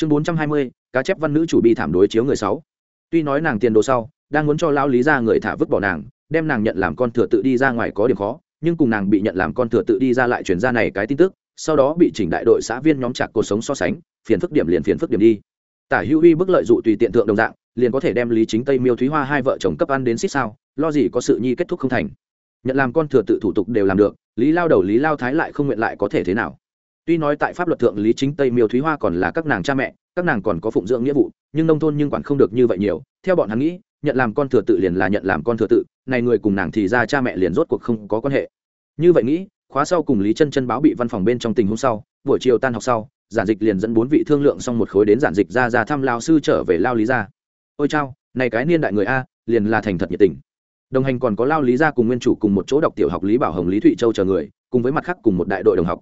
chương bốn trăm hai mươi, cá chép văn nữ chủ bị thảm đối chiếu người sáu. Tuy nói nàng tiền đồ sau, đang muốn cho lao lý ra người thả vứt bỏ nàng, đem nàng nhận làm con thừa tự đi ra ngoài có điểm khó, nhưng cùng nàng bị nhận làm con thừa tự đi ra lại chuyển ra này cái tin tức, sau đó bị chỉnh đại đội xã viên nhóm chặt cuộc sống so sánh, phiền phức điểm liền phiền phức điểm đi. Tả hữu uy bức lợi dụ tùy tiện tượng đồng dạng, liền có thể đem lý chính tây miêu thúy hoa hai vợ chồng cấp ăn đến xích sao, lo gì có sự nhi kết thúc không thành. Nhận làm con thừa tự thủ tục đều làm được, lý lao đầu lý lao thái lại không nguyện lại có thể thế nào tuy nói tại pháp luật thượng lý chính tây miêu thúy hoa còn là các nàng cha mẹ, các nàng còn có phụng dưỡng nghĩa vụ, nhưng nông thôn nhưng quản không được như vậy nhiều. Theo bọn hắn nghĩ, nhận làm con thừa tự liền là nhận làm con thừa tự, này người cùng nàng thì ra cha mẹ liền rốt cuộc không có quan hệ. Như vậy nghĩ, khóa sau cùng lý chân chân báo bị văn phòng bên trong tình hôm sau, buổi chiều tan học sau, giản dịch liền dẫn bốn vị thương lượng xong một khối đến giản dịch ra ra thăm lao sư trở về lao lý ra ôi chao, này cái niên đại người a, liền là thành thật nhiệt tình. Đồng hành còn có lao lý gia cùng nguyên chủ cùng một chỗ đọc tiểu học lý bảo hồng lý thụy châu chờ người, cùng với mặt khác cùng một đại đội đồng học.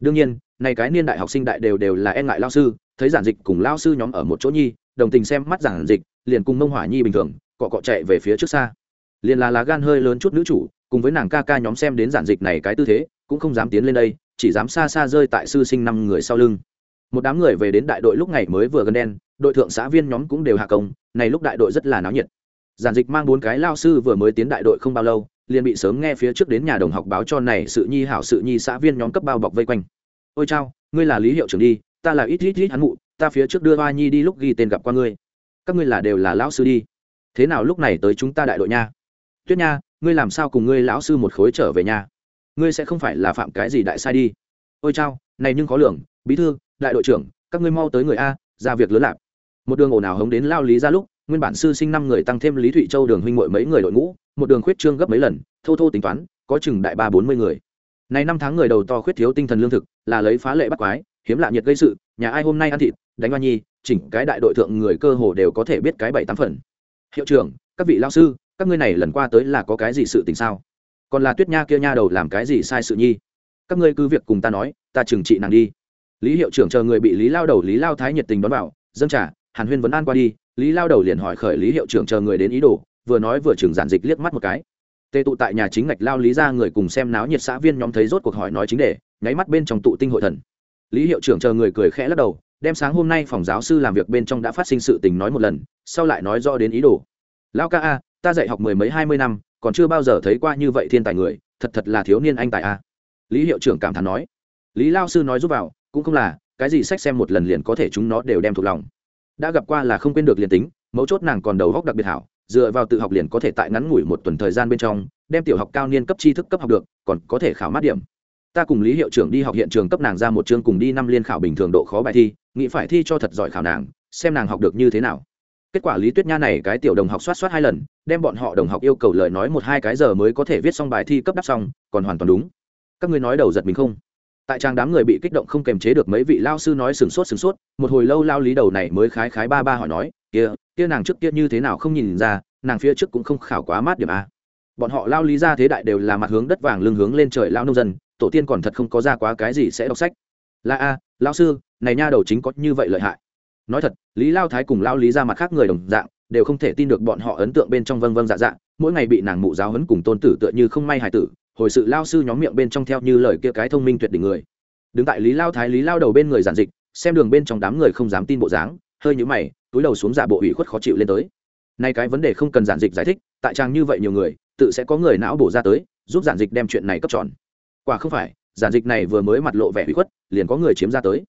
Đương nhiên này cái niên đại học sinh đại đều đều là e ngại lao sư, thấy giản dịch cùng lao sư nhóm ở một chỗ nhi, đồng tình xem mắt giản dịch, liền cùng mông hỏa nhi bình thường, cọ cọ chạy về phía trước xa. Liền là lá gan hơi lớn chút nữ chủ, cùng với nàng ca ca nhóm xem đến giản dịch này cái tư thế, cũng không dám tiến lên đây, chỉ dám xa xa rơi tại sư sinh năm người sau lưng. Một đám người về đến đại đội lúc ngày mới vừa gần đen, đội thượng xã viên nhóm cũng đều hạ công, này lúc đại đội rất là náo nhiệt. Giản dịch mang bốn cái lao sư vừa mới tiến đại đội không bao lâu, liền bị sớm nghe phía trước đến nhà đồng học báo cho này sự nhi hảo sự nhi xã viên nhóm cấp bao bọc vây quanh ôi chao, ngươi là lý hiệu trưởng đi, ta là ít ít ít hắn mụ, ta phía trước đưa hoa nhi đi lúc ghi tên gặp qua ngươi. Các ngươi là đều là lão sư đi. Thế nào lúc này tới chúng ta đại đội nha? Tuyết nha, ngươi làm sao cùng ngươi lão sư một khối trở về nhà ngươi sẽ không phải là phạm cái gì đại sai đi. Ôi chao, này nhưng có lường, bí thư, đại đội trưởng, các ngươi mau tới người a, ra việc lớn lạp. Một đường ồn ào hống đến lao lý ra lúc, nguyên bản sư sinh năm người tăng thêm lý thụy châu đường huynh mội mấy người đội ngũ, một đường khuyết trương gấp mấy lần, thô thô tính toán, có chừng đại ba bốn mươi người này năm tháng người đầu to khuyết thiếu tinh thần lương thực, là lấy phá lệ bắt quái, hiếm lạ nhiệt gây sự, nhà ai hôm nay ăn thịt, đánh hoa nhi, chỉnh cái đại đội thượng người cơ hồ đều có thể biết cái bảy tám phần. Hiệu trưởng, các vị lao sư, các ngươi này lần qua tới là có cái gì sự tình sao? Còn là tuyết nha kia nha đầu làm cái gì sai sự nhi? Các ngươi cứ việc cùng ta nói, ta trừng trị nàng đi. Lý hiệu trưởng chờ người bị lý lao đầu, lý lao thái nhiệt tình đón vào, dâng trả hàn huyên vấn an qua đi, lý lao đầu liền hỏi khởi lý hiệu trưởng chờ người đến ý đồ, vừa nói vừa chừng giản dịch liếc mắt một cái tề tụ tại nhà chính ngạch lao lý ra người cùng xem náo nhiệt xã viên nhóm thấy rốt cuộc hỏi nói chính đề, nháy mắt bên trong tụ tinh hội thần. Lý hiệu trưởng chờ người cười khẽ lắc đầu đem sáng hôm nay phòng giáo sư làm việc bên trong đã phát sinh sự tình nói một lần sau lại nói rõ đến ý đồ. Lao ca a ta dạy học mười mấy hai mươi năm còn chưa bao giờ thấy qua như vậy thiên tài người thật thật là thiếu niên anh tài a. Lý hiệu trưởng cảm thán nói. Lý lao sư nói giúp vào cũng không là cái gì sách xem một lần liền có thể chúng nó đều đem thuộc lòng. Đã gặp qua là không quên được liền tính mấu chốt nàng còn đầu góc đặc biệt hảo dựa vào tự học liền có thể tại ngắn ngủi một tuần thời gian bên trong, đem tiểu học cao niên cấp tri thức cấp học được, còn có thể khảo mát điểm. Ta cùng lý hiệu trưởng đi học hiện trường cấp nàng ra một chương cùng đi năm liên khảo bình thường độ khó bài thi, nghĩ phải thi cho thật giỏi khảo nàng, xem nàng học được như thế nào. Kết quả lý tuyết nha này cái tiểu đồng học soát soát hai lần, đem bọn họ đồng học yêu cầu lời nói một hai cái giờ mới có thể viết xong bài thi cấp đáp xong, còn hoàn toàn đúng. Các ngươi nói đầu giật mình không? Tại trang đám người bị kích động không kềm chế được mấy vị lao sư nói sửng sốt sửng sốt, một hồi lâu lao lý đầu này mới khái khái ba ba hỏi nói kia kia nàng trước kia như thế nào không nhìn ra, nàng phía trước cũng không khảo quá mát điểm a. Bọn họ lao lý ra thế đại đều là mặt hướng đất vàng lưng hướng lên trời lao nông dân, tổ tiên còn thật không có ra quá cái gì sẽ đọc sách. Là a lao sư, này nha đầu chính có như vậy lợi hại. Nói thật, lý lao thái cùng lao lý ra mặt khác người đồng dạng, đều không thể tin được bọn họ ấn tượng bên trong vâng vâng dạ dạ mỗi ngày bị nàng mụ giáo hấn cùng tôn tử tựa như không may hài tử, hồi sự lao sư nhóm miệng bên trong theo như lời kia cái thông minh tuyệt đỉnh người. Đứng tại lý lao thái, lý lao đầu bên người giản dịch, xem đường bên trong đám người không dám tin bộ dáng hơi nhũ mày, túi đầu xuống giả bộ ủy khuất khó chịu lên tới. Nay cái vấn đề không cần giản dịch giải thích, tại trang như vậy nhiều người, tự sẽ có người não bổ ra tới, giúp giản dịch đem chuyện này cấp tròn. Quả không phải, giản dịch này vừa mới mặt lộ vẻ ủy khuất, liền có người chiếm ra tới.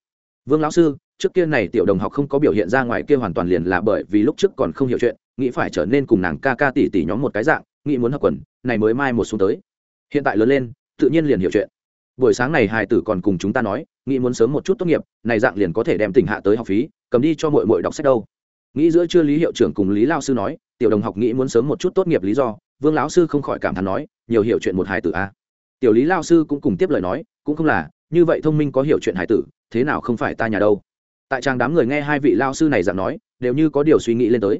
Vương lão sư, trước kia này tiểu đồng học không có biểu hiện ra ngoài kia hoàn toàn liền là bởi vì lúc trước còn không hiểu chuyện, nghĩ phải trở nên cùng nàng ca ca tỷ tỷ nhóm một cái dạng, nghĩ muốn hợp quần, này mới mai một xuống tới. Hiện tại lớn lên, tự nhiên liền hiểu chuyện. Buổi sáng này hài tử còn cùng chúng ta nói nghĩ muốn sớm một chút tốt nghiệp, này dạng liền có thể đem tỉnh hạ tới học phí, cầm đi cho mội mội đọc sách đâu. Nghĩ giữa chưa lý hiệu trưởng cùng lý lao sư nói, tiểu đồng học nghĩ muốn sớm một chút tốt nghiệp lý do, vương lão sư không khỏi cảm thán nói, nhiều hiểu chuyện một hài tử a. Tiểu lý lao sư cũng cùng tiếp lời nói, cũng không là, như vậy thông minh có hiểu chuyện hài tử, thế nào không phải ta nhà đâu. Tại trang đám người nghe hai vị lao sư này dạng nói, đều như có điều suy nghĩ lên tới.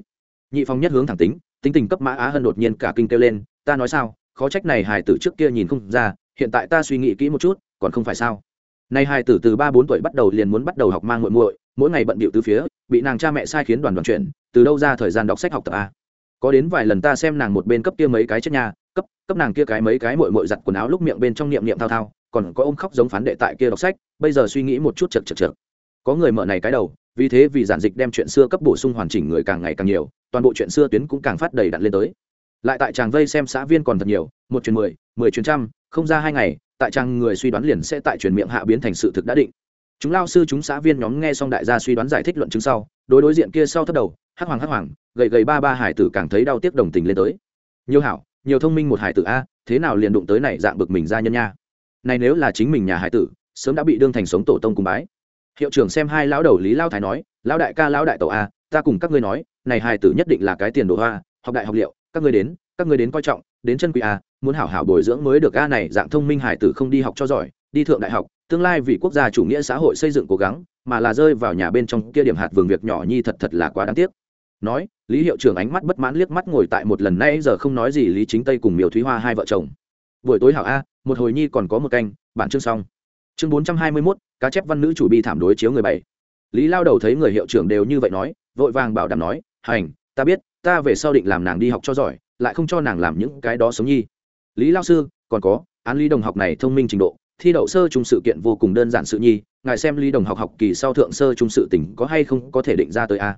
Nhị phong nhất hướng thẳng tính tính tình cấp mã á hơn đột nhiên cả kinh kêu lên, ta nói sao, khó trách này hài tử trước kia nhìn không ra, hiện tại ta suy nghĩ kỹ một chút, còn không phải sao? Nay hai tử từ ba bốn tuổi bắt đầu liền muốn bắt đầu học mang muội muội, mỗi ngày bận bịu từ phía, bị nàng cha mẹ sai khiến đoàn đoàn chuyển từ đâu ra thời gian đọc sách học tập a có đến vài lần ta xem nàng một bên cấp kia mấy cái chết nhà cấp cấp nàng kia cái mấy cái muội muội giặt quần áo lúc miệng bên trong niệm niệm thao thao, còn có ôm khóc giống phán đệ tại kia đọc sách, bây giờ suy nghĩ một chút chật chật chật có người mở này cái đầu, vì thế vì giản dịch đem chuyện xưa cấp bổ sung hoàn chỉnh người càng ngày càng nhiều, toàn bộ chuyện xưa tuyến cũng càng phát đầy đặn lên tới. Lại tại tràng vây xem xã viên còn thật nhiều, một chuyến mười mười chuyến trăm, không ra hai ngày tại trang người suy đoán liền sẽ tại truyền miệng hạ biến thành sự thực đã định. Chúng lao sư chúng xã viên nhóm nghe xong đại gia suy đoán giải thích luận chứng sau, đối đối diện kia sau thất đầu, hắc hoàng hắc hoàng, gầy gầy ba ba hải tử càng thấy đau tiếc đồng tình lên tới. Nhiều hảo, nhiều thông minh một hải tử a, thế nào liền đụng tới này dạng bực mình ra nhân nha. Này nếu là chính mình nhà hải tử, sớm đã bị đương thành sống tổ tông cùng bái. Hiệu trưởng xem hai lão đầu lý lao thái nói, lão đại ca, lão đại tổ a, ta cùng các ngươi nói, này hải tử nhất định là cái tiền đồ hoa, học đại học liệu, các ngươi đến, các ngươi đến coi trọng, đến chân quý a muốn hảo hảo bồi dưỡng mới được a này dạng thông minh hải tử không đi học cho giỏi, đi thượng đại học, tương lai vì quốc gia chủ nghĩa xã hội xây dựng cố gắng, mà là rơi vào nhà bên trong kia điểm hạt vườn việc nhỏ nhi thật thật là quá đáng tiếc. Nói, lý hiệu trưởng ánh mắt bất mãn liếc mắt ngồi tại một lần nay giờ không nói gì lý chính tây cùng miều thúy hoa hai vợ chồng. Buổi tối hảo a, một hồi nhi còn có một canh bản chương xong. Chương bốn trăm hai mươi mốt, cá chép văn nữ chủ bi thảm đối chiếu người bảy. Lý lao đầu thấy người hiệu trưởng đều như vậy nói, vội vàng bảo đảm nói, hành, ta biết, ta về sau định làm nàng đi học cho giỏi, lại không cho nàng làm những cái đó sống nhi lý lao sư, còn có, án lý đồng học này thông minh trình độ, thi đậu sơ trung sự kiện vô cùng đơn giản sự nhi, ngài xem lý đồng học học kỳ sau thượng sơ trung sự tỉnh có hay không có thể định ra tới a?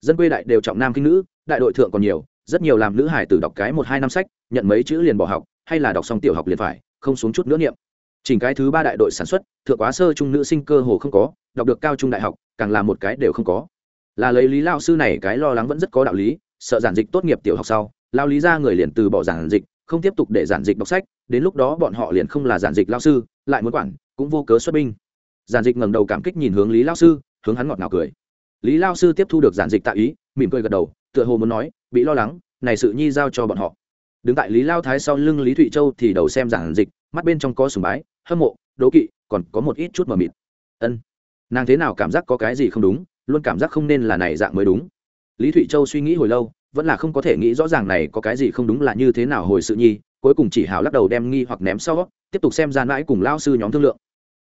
Dân quê đại đều trọng nam kinh nữ, đại đội thượng còn nhiều, rất nhiều làm nữ hải tử đọc cái một hai năm sách, nhận mấy chữ liền bỏ học, hay là đọc xong tiểu học liền phải, không xuống chút nữa niệm. Chỉnh cái thứ ba đại đội sản xuất, thượng quá sơ trung nữ sinh cơ hồ không có, đọc được cao trung đại học, càng là một cái đều không có. Là lấy lý lao sư này cái lo lắng vẫn rất có đạo lý, sợ giản dịch tốt nghiệp tiểu học sau, lao lý ra người liền từ bỏ giản dịch không tiếp tục để giản dịch đọc sách, đến lúc đó bọn họ liền không là giản dịch lao sư, lại muốn quản, cũng vô cớ xuất binh. Giản dịch ngẩng đầu cảm kích nhìn hướng lý lao sư, hướng hắn ngọt ngào cười. Lý lao sư tiếp thu được giản dịch tạ ý, mỉm cười gật đầu, tựa hồ muốn nói, bị lo lắng, này sự nhi giao cho bọn họ. Đứng tại lý lao thái sau lưng lý thụy châu thì đầu xem giản dịch, mắt bên trong có sùng bái, hâm mộ, đố kỵ, còn có một ít chút mờ mịt. Ân, nàng thế nào cảm giác có cái gì không đúng, luôn cảm giác không nên là này dạng mới đúng. Lý thụy châu suy nghĩ hồi lâu vẫn là không có thể nghĩ rõ ràng này có cái gì không đúng là như thế nào hồi sự nhi, cuối cùng chỉ hào lắc đầu đem nghi hoặc ném sau, tiếp tục xem gian mãi cùng lao sư nhóm thương lượng.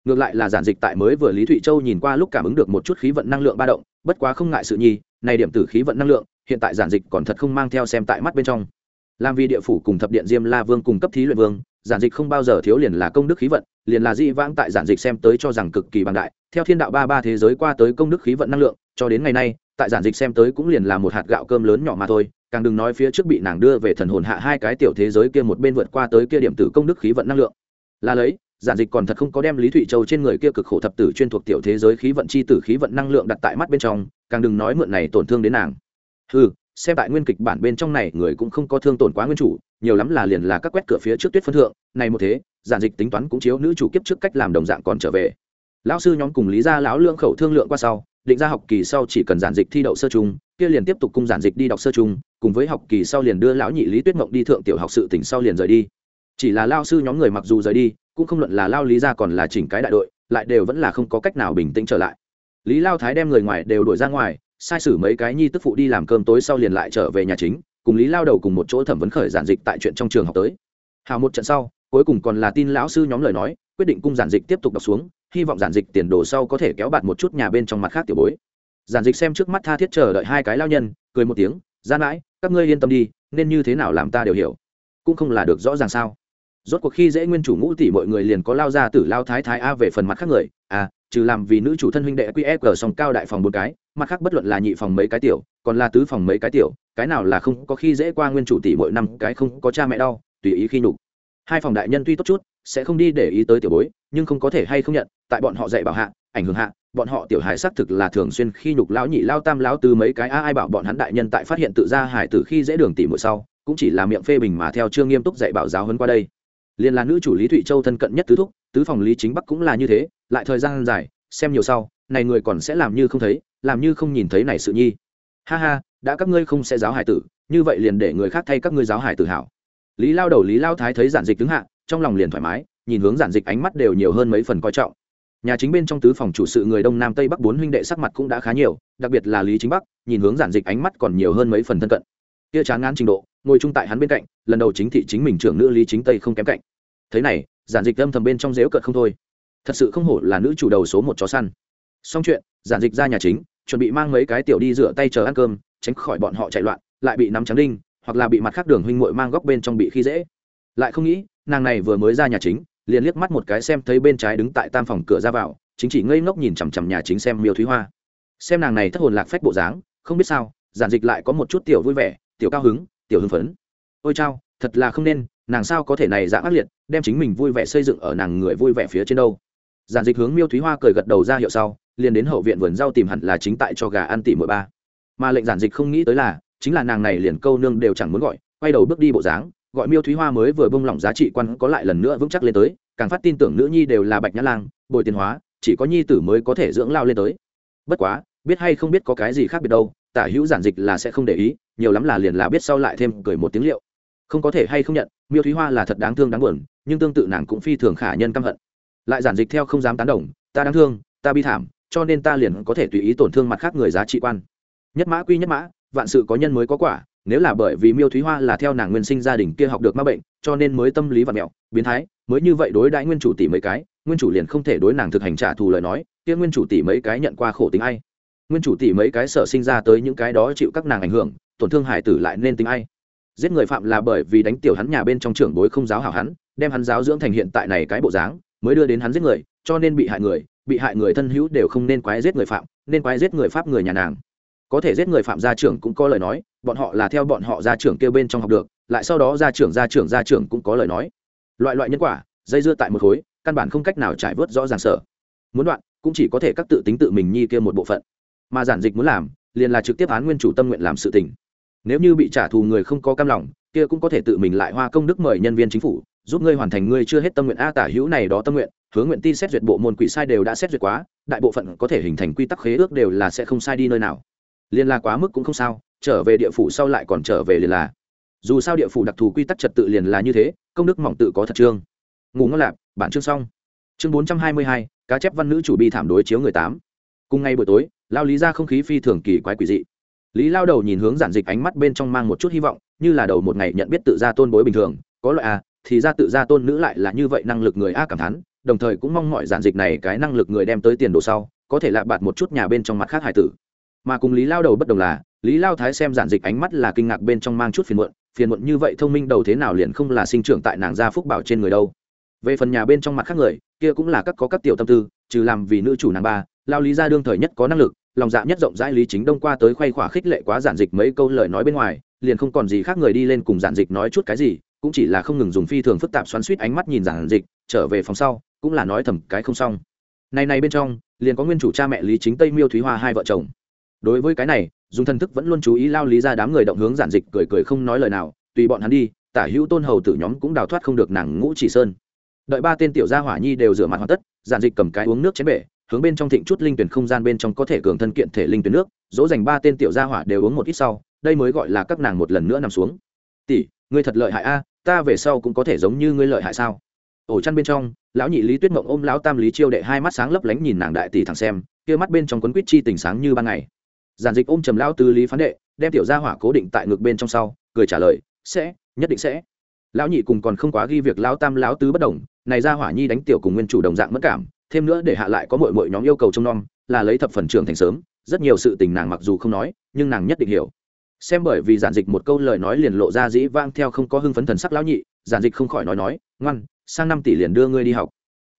Ngược lại là giản dịch tại mới vừa lý thụy châu nhìn qua lúc cảm ứng được một chút khí vận năng lượng ba động, bất quá không ngại sự nhi, này điểm tử khí vận năng lượng, hiện tại giản dịch còn thật không mang theo xem tại mắt bên trong. Làm vì địa phủ cùng thập điện diêm la vương cùng cấp thí luyện vương, giản dịch không bao giờ thiếu liền là công đức khí vận, liền là di vãng tại giản dịch xem tới cho rằng cực kỳ bằng đại. Theo thiên đạo ba ba thế giới qua tới công đức khí vận năng lượng, cho đến ngày nay tại giản dịch xem tới cũng liền là một hạt gạo cơm lớn nhỏ mà thôi, càng đừng nói phía trước bị nàng đưa về thần hồn hạ hai cái tiểu thế giới kia một bên vượt qua tới kia điểm tử công đức khí vận năng lượng. Là lấy, giản dịch còn thật không có đem lý thụy châu trên người kia cực khổ thập tử chuyên thuộc tiểu thế giới khí vận chi tử khí vận năng lượng đặt tại mắt bên trong, càng đừng nói mượn này tổn thương đến nàng. Ừ xem tại nguyên kịch bản bên trong này, người cũng không có thương tổn quá nguyên chủ, nhiều lắm là liền là các quét cửa phía trước tuyết phân thượng, này một thế, giản dịch tính toán cũng chiếu nữ chủ kiếp trước cách làm đồng dạng còn trở về. Lão sư nhóm cùng lý gia lão lương khẩu thương lượng qua sau định ra học kỳ sau chỉ cần giản dịch thi đậu sơ trung kia liền tiếp tục cung giản dịch đi đọc sơ trung cùng với học kỳ sau liền đưa lão nhị lý tuyết mộng đi thượng tiểu học sự tỉnh sau liền rời đi. Chỉ là lao sư nhóm người mặc dù rời đi, cũng không luận là lao lý ra còn là chỉnh cái đại đội, lại đều vẫn là không có cách nào bình tĩnh trở lại. Lý lao thái đem người ngoài đều đuổi ra ngoài, sai sử mấy cái nhi tức phụ đi làm cơm tối sau liền lại trở về nhà chính, cùng lý lao đầu cùng một chỗ thẩm vấn khởi giản dịch tại chuyện trong trường học tới. Hào một trận sau, cuối cùng còn là tin lão sư nhóm lời nói, quyết định cung giản dịch tiếp tục đọc xuống hy vọng giản dịch tiền đồ sau có thể kéo bạt một chút nhà bên trong mặt khác tiểu bối. Giản dịch xem trước mắt tha thiết chờ đợi hai cái lao nhân, cười một tiếng gian mãi, các ngươi yên tâm đi, nên như thế nào làm ta đều hiểu. Cũng không là được rõ ràng sao. Rốt cuộc khi dễ nguyên chủ ngũ tỷ mọi người liền có lao ra tử lao thái thái a về phần mặt khác người à trừ làm vì nữ chủ thân huynh đệ qf song cao đại phòng bốn cái, mặt khác bất luận là nhị phòng mấy cái tiểu, còn là tứ phòng mấy cái tiểu, cái nào là không có khi dễ qua nguyên chủ tỷ mỗi năm, cái không có cha mẹ đau, tùy ý khi nhục. Hai phòng đại nhân tuy tốt chút, sẽ không đi để ý tới tiểu bối nhưng không có thể hay không nhận, tại bọn họ dạy bảo hạ, ảnh hưởng hạ, bọn họ tiểu hài xác thực là thường xuyên khi nhục lão nhị lao tam, lão từ mấy cái a ai bảo bọn hắn đại nhân tại phát hiện tự ra hải tử khi dễ đường tỷ mỗi sau, cũng chỉ là miệng phê bình mà theo chưa nghiêm túc dạy bảo giáo hơn qua đây. Liền là nữ chủ lý thụy châu thân cận nhất tứ thúc, tứ phòng lý chính bắc cũng là như thế, lại thời gian dài, xem nhiều sau, này người còn sẽ làm như không thấy, làm như không nhìn thấy này sự nhi. Ha ha, đã các ngươi không sẽ giáo hải tử, như vậy liền để người khác thay các ngươi giáo hải tử hảo. Lý lao đầu, lý lao thái thấy giản dịch đứng hạ, trong lòng liền thoải mái nhìn hướng giản dịch ánh mắt đều nhiều hơn mấy phần coi trọng. Nhà chính bên trong tứ phòng chủ sự người đông nam tây bắc bốn huynh đệ sắc mặt cũng đã khá nhiều, đặc biệt là lý chính bắc, nhìn hướng giản dịch ánh mắt còn nhiều hơn mấy phần thân cận. Kia chán ngán trình độ, ngồi chung tại hắn bên cạnh, lần đầu chính thị chính mình trưởng nữ lý chính tây không kém cạnh. Thế này, giản dịch âm thầm bên trong dếu cợt không thôi. Thật sự không hổ là nữ chủ đầu số một chó săn. Xong chuyện, giản dịch ra nhà chính, chuẩn bị mang mấy cái tiểu đi rửa tay chờ ăn cơm, tránh khỏi bọn họ chạy loạn, lại bị nắm trắng đinh, hoặc là bị mặt khác đường huynh muội mang góc bên trong bị khi dễ. Lại không nghĩ, nàng này vừa mới ra nhà chính liền liếc mắt một cái xem thấy bên trái đứng tại tam phòng cửa ra vào, chính chỉ ngây ngốc nhìn chằm chằm nhà chính xem miêu thúy hoa. Xem nàng này thất hồn lạc phách bộ dáng, không biết sao, giản dịch lại có một chút tiểu vui vẻ, tiểu cao hứng, tiểu hưng phấn. Ôi chao, thật là không nên, nàng sao có thể này dạng ác liệt, đem chính mình vui vẻ xây dựng ở nàng người vui vẻ phía trên đâu. Giản dịch hướng miêu thúy hoa cười gật đầu ra hiệu sau, liền đến hậu viện vườn rau tìm hẳn là chính tại cho gà ăn tỉ mỗi ba. Mà lệnh giản dịch không nghĩ tới là, chính là nàng này liền câu nương đều chẳng muốn gọi, quay đầu bước đi bộ dáng gọi miêu thúy hoa mới vừa bông lỏng giá trị quan có lại lần nữa vững chắc lên tới, càng phát tin tưởng nữ nhi đều là bạch nhã lang, bồi tiền hóa, chỉ có nhi tử mới có thể dưỡng lao lên tới. Bất quá, biết hay không biết có cái gì khác biệt đâu, tả hữu giản dịch là sẽ không để ý, nhiều lắm là liền là biết sau lại thêm cười một tiếng liệu. Không có thể hay không nhận, miêu thúy hoa là thật đáng thương đáng buồn, nhưng tương tự nàng cũng phi thường khả nhân căm hận. Lại giản dịch theo không dám tán đồng, ta đáng thương, ta bi thảm, cho nên ta liền có thể tùy ý tổn thương mặt khác người giá trị quan. Nhất mã quy nhất mã, vạn sự có nhân mới có quả nếu là bởi vì miêu thúy hoa là theo nàng nguyên sinh gia đình kia học được ma bệnh, cho nên mới tâm lý và mẹo, biến thái, mới như vậy đối đãi nguyên chủ tỷ mấy cái, nguyên chủ liền không thể đối nàng thực hành trả thù lời nói, kia nguyên chủ tỷ mấy cái nhận qua khổ tính ai? Nguyên chủ tỷ mấy cái sở sinh ra tới những cái đó chịu các nàng ảnh hưởng, tổn thương hải tử lại nên tính ai? Giết người phạm là bởi vì đánh tiểu hắn nhà bên trong trưởng bối không giáo hảo hắn, đem hắn giáo dưỡng thành hiện tại này cái bộ dáng, mới đưa đến hắn giết người, cho nên bị hại người, bị hại người thân hữu đều không nên quái giết người phạm, nên quái giết người pháp người nhà nàng. Có thể giết người phạm gia trưởng cũng có lời nói bọn họ là theo bọn họ gia trưởng kêu bên trong học được, lại sau đó gia trưởng gia trưởng gia trưởng cũng có lời nói. Loại loại nhân quả, dây dưa tại một khối, căn bản không cách nào trải vớt rõ ràng sở. Muốn đoạn, cũng chỉ có thể các tự tính tự mình nhi kia một bộ phận. Mà giản dịch muốn làm, liền là trực tiếp án nguyên chủ tâm nguyện làm sự tình. Nếu như bị trả thù người không có cam lòng, kia cũng có thể tự mình lại hoa công đức mời nhân viên chính phủ, giúp ngươi hoàn thành ngươi chưa hết tâm nguyện a tả hữu này đó tâm nguyện, hướng nguyện ti xét duyệt bộ môn quỷ sai đều đã xét duyệt quá, đại bộ phận có thể hình thành quy tắc khế ước đều là sẽ không sai đi nơi nào. Liên la quá mức cũng không sao trở về địa phủ sau lại còn trở về liền là. Dù sao địa phủ đặc thù quy tắc trật tự liền là như thế, công đức mỏng tự có thật trương. Ngủ ngon lạc bản chương xong. Chương bốn trăm hai mươi hai, cá chép văn nữ chủ bi thảm đối chiếu người tám. Cùng ngày buổi tối, lao lý ra không khí phi thường kỳ quái quỷ dị. Lý lao đầu nhìn hướng giản dịch ánh mắt bên trong mang một chút hy vọng, như là đầu một ngày nhận biết tự ra tôn bối bình thường, có loại a thì ra tự ra tôn nữ lại là như vậy năng lực người a cảm thán, đồng thời cũng mong mọi giản dịch này cái năng lực người đem tới tiền đồ sau, có thể lạ bạt một chút nhà bên trong mặt khác hải tử. Mà cùng lý lao đầu bất đồng là lý lao thái xem giản dịch ánh mắt là kinh ngạc bên trong mang chút phiền muộn phiền muộn như vậy thông minh đầu thế nào liền không là sinh trưởng tại nàng gia phúc bảo trên người đâu. Về phần nhà bên trong mặt khác người, kia cũng là các có các tiểu tâm tư, trừ làm vì nữ chủ nàng ba, lao lý ra đương thời nhất có năng lực, lòng dạ nhất rộng rãi lý chính đông qua tới khoay khỏa khích lệ quá giản dịch mấy câu lời nói bên ngoài, liền không còn gì khác người đi lên cùng giản dịch nói chút cái gì, cũng chỉ là không ngừng dùng phi thường phức tạp xoắn suýt ánh mắt nhìn giản dịch, trở về phòng sau, cũng là nói thầm cái không xong. Này này bên trong, liền có nguyên chủ cha mẹ lý chính tây miêu thúy hoa hai vợ chồng. Đối với cái này dùng thần thức vẫn luôn chú ý lao lý ra đám người động hướng giản dịch cười cười không nói lời nào, tùy bọn hắn đi, tả hữu tôn hầu tử nhóm cũng đào thoát không được nàng ngũ chỉ sơn. Đợi ba tên tiểu gia hỏa nhi đều rửa mặt hoàn tất, giản dịch cầm cái uống nước chén bể, hướng bên trong thịnh chút linh tuyển không gian bên trong có thể cường thân kiện thể linh tuyển nước, dỗ dành ba tên tiểu gia hỏa đều uống một ít sau, đây mới gọi là các nàng một lần nữa nằm xuống. Tỷ, ngươi thật lợi hại a, ta về sau cũng có thể giống như ngươi lợi hại sao? Ổ chăn bên trong, lão nhị lý tuyết mộng ôm lão tam lý chiêu đệ hai mắt sáng lấp lánh nhìn nàng đại tỷ thẳng xem, kia mắt bên trong quấn quýt chi tình sáng như ban ngày giản dịch ôm trầm lão tứ lý phán đệ, đem tiểu gia hỏa cố định tại ngực bên trong sau, cười trả lời, sẽ, nhất định sẽ. Lão nhị cùng còn không quá ghi việc lão tam lão tứ bất đồng, này gia hỏa nhi đánh tiểu cùng nguyên chủ đồng dạng mất cảm, thêm nữa để hạ lại có mọi mọi nhóm yêu cầu trông nom, là lấy thập phần trưởng thành sớm, rất nhiều sự tình nàng mặc dù không nói, nhưng nàng nhất định hiểu. Xem bởi vì giản dịch một câu lời nói liền lộ ra dĩ vang theo không có hưng phấn thần sắc lão nhị, giản dịch không khỏi nói nói, ngoan, sang năm tỷ liền đưa ngươi đi học.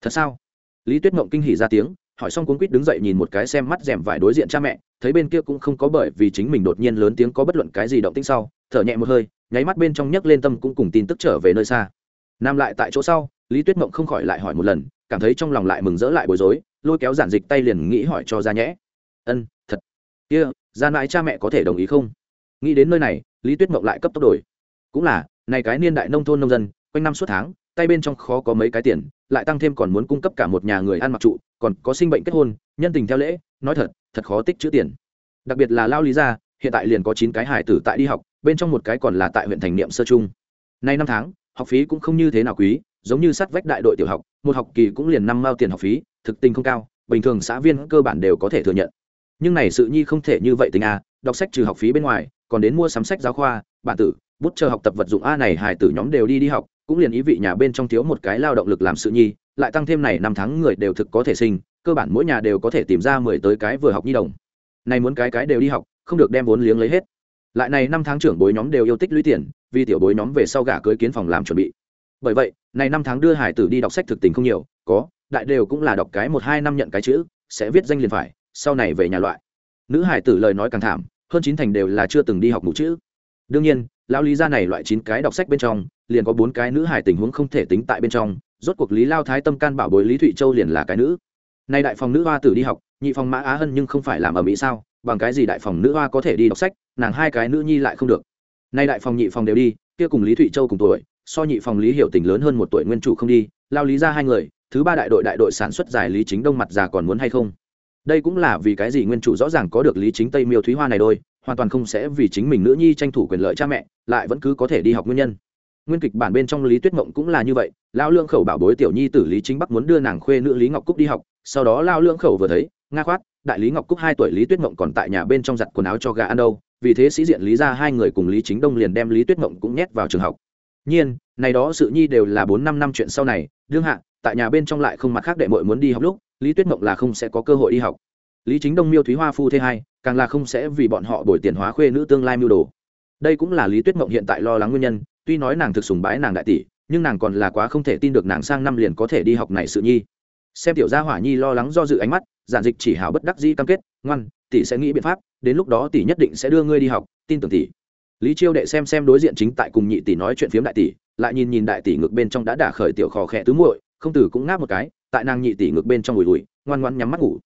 Thật sao? Lý tuyết mộng kinh hỉ ra tiếng, hỏi xong cuốn quýt đứng dậy nhìn một cái xem mắt rèm vải đối diện cha mẹ thấy bên kia cũng không có bởi vì chính mình đột nhiên lớn tiếng có bất luận cái gì động tĩnh sau thở nhẹ một hơi nháy mắt bên trong nhấc lên tâm cũng cùng tin tức trở về nơi xa. Nam lại tại chỗ sau lý tuyết mộng không khỏi lại hỏi một lần cảm thấy trong lòng lại mừng rỡ lại bối rối lôi kéo giản dịch tay liền nghĩ hỏi cho ra nhẽ. Ân thật. Kia、yeah, ra mãi cha mẹ có thể đồng ý không? Nghĩ đến nơi này lý tuyết mộng lại cấp tốc đổi. Cũng là này cái niên đại nông thôn nông dân quanh năm suốt tháng tay bên trong khó có mấy cái tiền lại tăng thêm còn muốn cung cấp cả một nhà người ăn mặc trụ còn có sinh bệnh kết hôn nhân tình theo lễ nói thật thật khó tích chữ tiền. Đặc biệt là lao lý gia, hiện tại liền có chín cái hải tử tại đi học, bên trong một cái còn là tại huyện thành niệm sơ trung. Nay năm tháng, học phí cũng không như thế nào quý, giống như sát vách đại đội tiểu học, một học kỳ cũng liền năm mao tiền học phí, thực tình không cao, bình thường xã viên cơ bản đều có thể thừa nhận. Nhưng này sự nhi không thể như vậy tình a, đọc sách trừ học phí bên ngoài, còn đến mua sắm sách giáo khoa, bản tử, bút chờ học tập vật dụng a này hải tử nhóm đều đi đi học, cũng liền ý vị nhà bên trong thiếu một cái lao động lực làm sự nhi, lại tăng thêm này năm tháng người đều thực có thể sinh cơ bản mỗi nhà đều có thể tìm ra mười tới cái vừa học nhi đồng. Này muốn cái cái đều đi học, không được đem vốn liếng lấy hết. Lại này năm tháng trưởng bối nhóm đều yêu tích lũy tiền, vì tiểu bối nhóm về sau gả cưới kiến phòng làm chuẩn bị. Bởi vậy, này năm tháng đưa hải tử đi đọc sách thực tình không nhiều, có, đại đều cũng là đọc cái một hai năm nhận cái chữ, sẽ viết danh liền phải, sau này về nhà loại. Nữ hải tử lời nói càng thảm, hơn chín thành đều là chưa từng đi học mũ chữ. Đương nhiên, lão lý gia này loại chín cái đọc sách bên trong, liền có bốn cái nữ hải tình huống không thể tính tại bên trong, rốt cuộc lý lao thái tâm can bảo bối lý thụy châu liền là cái nữ nay đại phòng nữ hoa tử đi học, nhị phòng mã á hân nhưng không phải làm ở mỹ sao? Bằng cái gì đại phòng nữ hoa có thể đi đọc sách, nàng hai cái nữ nhi lại không được. Nay đại phòng nhị phòng đều đi, kia cùng lý thụy châu cùng tuổi, so nhị phòng lý hiểu tình lớn hơn một tuổi nguyên chủ không đi, lao lý ra hai người, thứ ba đại đội đại đội sản xuất giải lý chính đông mặt già còn muốn hay không? Đây cũng là vì cái gì nguyên chủ rõ ràng có được lý chính tây miêu thúy hoa này đôi, hoàn toàn không sẽ vì chính mình nữ nhi tranh thủ quyền lợi cha mẹ, lại vẫn cứ có thể đi học nguyên nhân. Nguyên kịch bản bên trong lý tuyết mộng cũng là như vậy, lao lương khẩu bảo bối tiểu nhi tử lý chính bắc muốn đưa nàng khuê nữ lý ngọc cúc đi học sau đó lao lưỡng khẩu vừa thấy, nga khoát, đại lý ngọc cúc hai tuổi lý tuyết mộng còn tại nhà bên trong giặt quần áo cho gà ăn đâu, vì thế sĩ diện lý ra hai người cùng lý chính đông liền đem lý tuyết mộng cũng nhét vào trường học. Nhiên, này đó sự nhi đều là bốn năm năm chuyện sau này, đương hạ, tại nhà bên trong lại không mặt khác đệ mội muốn đi học lúc, lý tuyết mộng là không sẽ có cơ hội đi học. Lý chính đông miêu thúy hoa phu thế hai, càng là không sẽ vì bọn họ đổi tiền hóa khuê nữ tương lai mưu đồ. Đây cũng là lý tuyết mộng hiện tại lo lắng nguyên nhân, tuy nói nàng thực sùng bái nàng đại tỷ, nhưng nàng còn là quá không thể tin được nàng sang năm liền có thể đi học này sự nhi xem tiểu gia hỏa nhi lo lắng do dự ánh mắt, giản dịch chỉ hào bất đắc dĩ cam kết, ngoan, tỷ sẽ nghĩ biện pháp, đến lúc đó tỷ nhất định sẽ đưa ngươi đi học, tin tưởng tỷ. Lý chiêu đệ xem xem đối diện chính tại cùng nhị tỷ nói chuyện phiếm đại tỷ, lại nhìn nhìn đại tỷ ngược bên trong đã đả khởi tiểu khò khẽ tứ muội, không tử cũng ngáp một cái, tại nàng nhị tỷ ngược bên trong ngồi ùi ngoan ngoan nhắm mắt ngủ.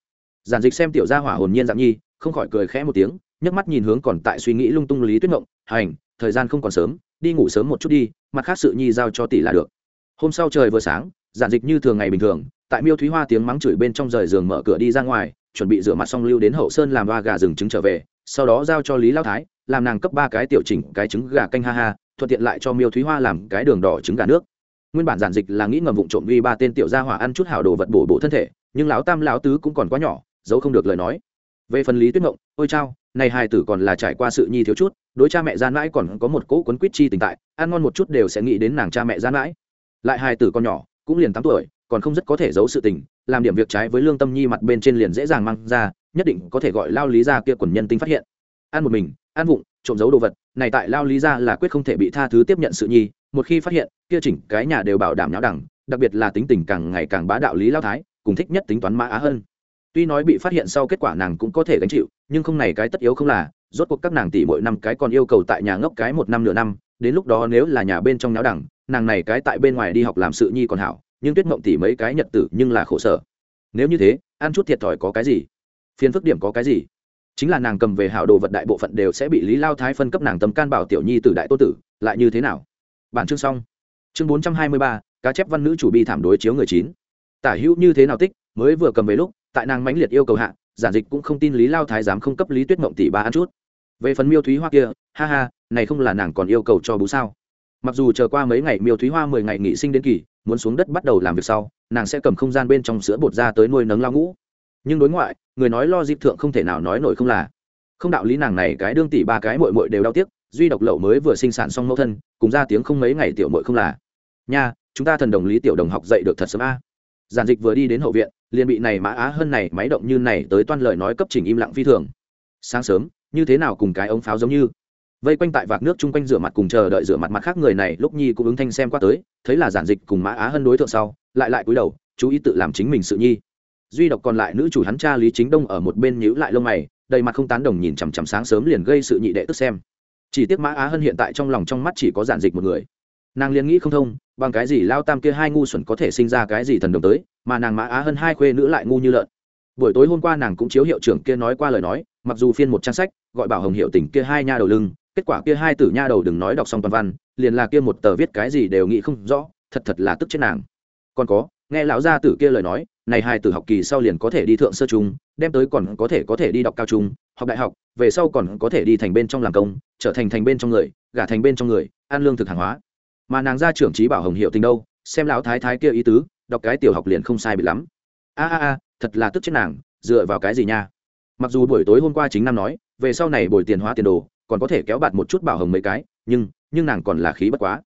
Giản dịch xem tiểu gia hỏa hồn nhiên dạng nhi, không khỏi cười khẽ một tiếng, nhấc mắt nhìn hướng còn tại suy nghĩ lung tung lý tuyết ngộng, hành, thời gian không còn sớm, đi ngủ sớm một chút đi, mặt khác sự nhi giao cho tỷ là được. Hôm sau trời vừa sáng, giản dịch như thường ngày bình thường tại miêu thúy hoa tiếng mắng chửi bên trong rời giường mở cửa đi ra ngoài, chuẩn bị rửa mặt xong lưu đến hậu sơn làm ba gà rừng trứng trở về, sau đó giao cho lý lao thái, làm nàng cấp ba cái tiểu chỉnh, cái trứng gà canh ha ha, thuận tiện lại cho miêu thúy hoa làm cái đường đỏ trứng gà nước. Nguyên bản giản dịch là nghĩ ngầm vụng trộm vi ba tên tiểu gia hỏa ăn chút hảo đồ vật bổ bổ thân thể, nhưng lão tam lão tứ cũng còn quá nhỏ, giấu không được lời nói. Về phần lý tuyết Mộng ôi chao, này hai tử còn là trải qua sự nhi thiếu chút, đối cha mẹ gian mãi còn có một cỗ quấn quýt chi tình tại, ăn ngon một chút đều sẽ nghĩ đến nàng cha mẹ gian mãi. Lại hai tử con nhỏ, cũng liền tám tuổi còn không rất có thể giấu sự tình, làm điểm việc trái với lương tâm nhi mặt bên trên liền dễ dàng mang ra, nhất định có thể gọi lao lý ra kia quần nhân tinh phát hiện. Ăn một mình, ăn vụng, trộm giấu đồ vật, này tại lao lý ra là quyết không thể bị tha thứ tiếp nhận sự nhi, một khi phát hiện, kia chỉnh cái nhà đều bảo đảm nháo đẳng, đặc biệt là tính tình càng ngày càng bá đạo lý lao thái, cùng thích nhất tính toán mã á hơn. Tuy nói bị phát hiện sau kết quả nàng cũng có thể gánh chịu, nhưng không này cái tất yếu không là, rốt cuộc các nàng tỷ mỗi năm cái còn yêu cầu tại nhà ngốc cái một năm nửa năm, đến lúc đó nếu là nhà bên trong nháo đẳng, nàng này cái tại bên ngoài đi học làm sự nhi còn hảo nhưng tuyết mộng tỷ mấy cái nhật tử nhưng là khổ sở. Nếu như thế, ăn chút thiệt thòi có cái gì? Phiền phức điểm có cái gì? Chính là nàng cầm về hảo đồ vật đại bộ phận đều sẽ bị lý lao thái phân cấp nàng tầm can bảo tiểu nhi t đại tô tử, lại như thế nào? Bản chương xong. Chương bốn trăm hai mươi ba, cá chép văn nữ chủ bi thảm đối chiếu người chín. Tả hữu như thế nào tích, mới vừa cầm về lúc, tại nàng mãnh liệt yêu cầu hạ giản dịch cũng không tin lý lao thái dám không cấp lý tuyết mộng tỷ ba ăn chút. Về phần miêu thúy hoa kia, ha ha, này không là nàng còn yêu cầu cho bú sao? Mặc dù chờ qua mấy ngày miêu thúy hoa mười ngày nghỉ sinh đến kỳ muốn xuống đất bắt đầu làm việc sau, nàng sẽ cầm không gian bên trong sữa bột ra tới nuôi nấng lao ngũ. Nhưng đối ngoại, người nói lo dịp thượng không thể nào nói nổi không là. Không đạo lý nàng này cái đương tỷ ba cái mội mội đều đau tiếc, duy độc lậu mới vừa sinh sản xong mẫu thân, cùng ra tiếng không mấy ngày tiểu mội không là. Nha, chúng ta thần đồng lý tiểu đồng học dậy được thật sớm a. Giản dịch vừa đi đến hậu viện, liền bị này mã á hơn này máy động như này tới toan lời nói cấp trình im lặng phi thường. Sáng sớm, như thế nào cùng cái ống pháo giống như? Vây quanh tại vạc nước chung quanh rửa mặt cùng chờ đợi rửa mặt mặt khác người này, lúc nhi cũng ứng thanh xem qua tới, thấy là giản dịch cùng mã á hân đối tượng sau, lại lại cúi đầu, chú ý tự làm chính mình sự nhi. Duy độc còn lại nữ chủ hắn cha lý chính đông ở một bên nhíu lại lông mày, đầy mặt không tán đồng nhìn chằm chằm sáng sớm liền gây sự nhị đệ tức xem. Chỉ tiếc mã á hân hiện tại trong lòng trong mắt chỉ có giản dịch một người. Nàng liền nghĩ không thông, bằng cái gì lao tam kia hai ngu xuẩn có thể sinh ra cái gì thần đồng tới, mà nàng mã á hơn hai khuê nữ lại ngu như lợn. Buổi tối hôm qua nàng cũng chiếu hiệu trưởng kia nói qua lời nói, mặc dù phiên một trang sách, gọi bảo hồng hiệu tỉnh kia hai nha đầu lưng kết quả kia hai tử nha đầu đừng nói đọc xong toàn văn, liền là kia một tờ viết cái gì đều nghĩ không rõ, thật thật là tức chết nàng. Còn có, nghe lão gia tử kia lời nói, này hai tử học kỳ sau liền có thể đi thượng sơ trung, đem tới còn có thể có thể đi đọc cao trung, học đại học, về sau còn có thể đi thành bên trong làm công, trở thành thành bên trong người, gả thành bên trong người, ăn lương thực hàng hóa. Mà nàng gia trưởng trí bảo hồng hiệu tình đâu, xem lão thái thái kia ý tứ, đọc cái tiểu học liền không sai bị lắm. A a a, thật là tức chết nàng, dựa vào cái gì nha? Mặc dù buổi tối hôm qua chính nam nói, về sau này bồi tiền hóa tiền đồ còn có thể kéo bạt một chút bảo hồng mấy cái, nhưng nhưng nàng còn là khí bất quá.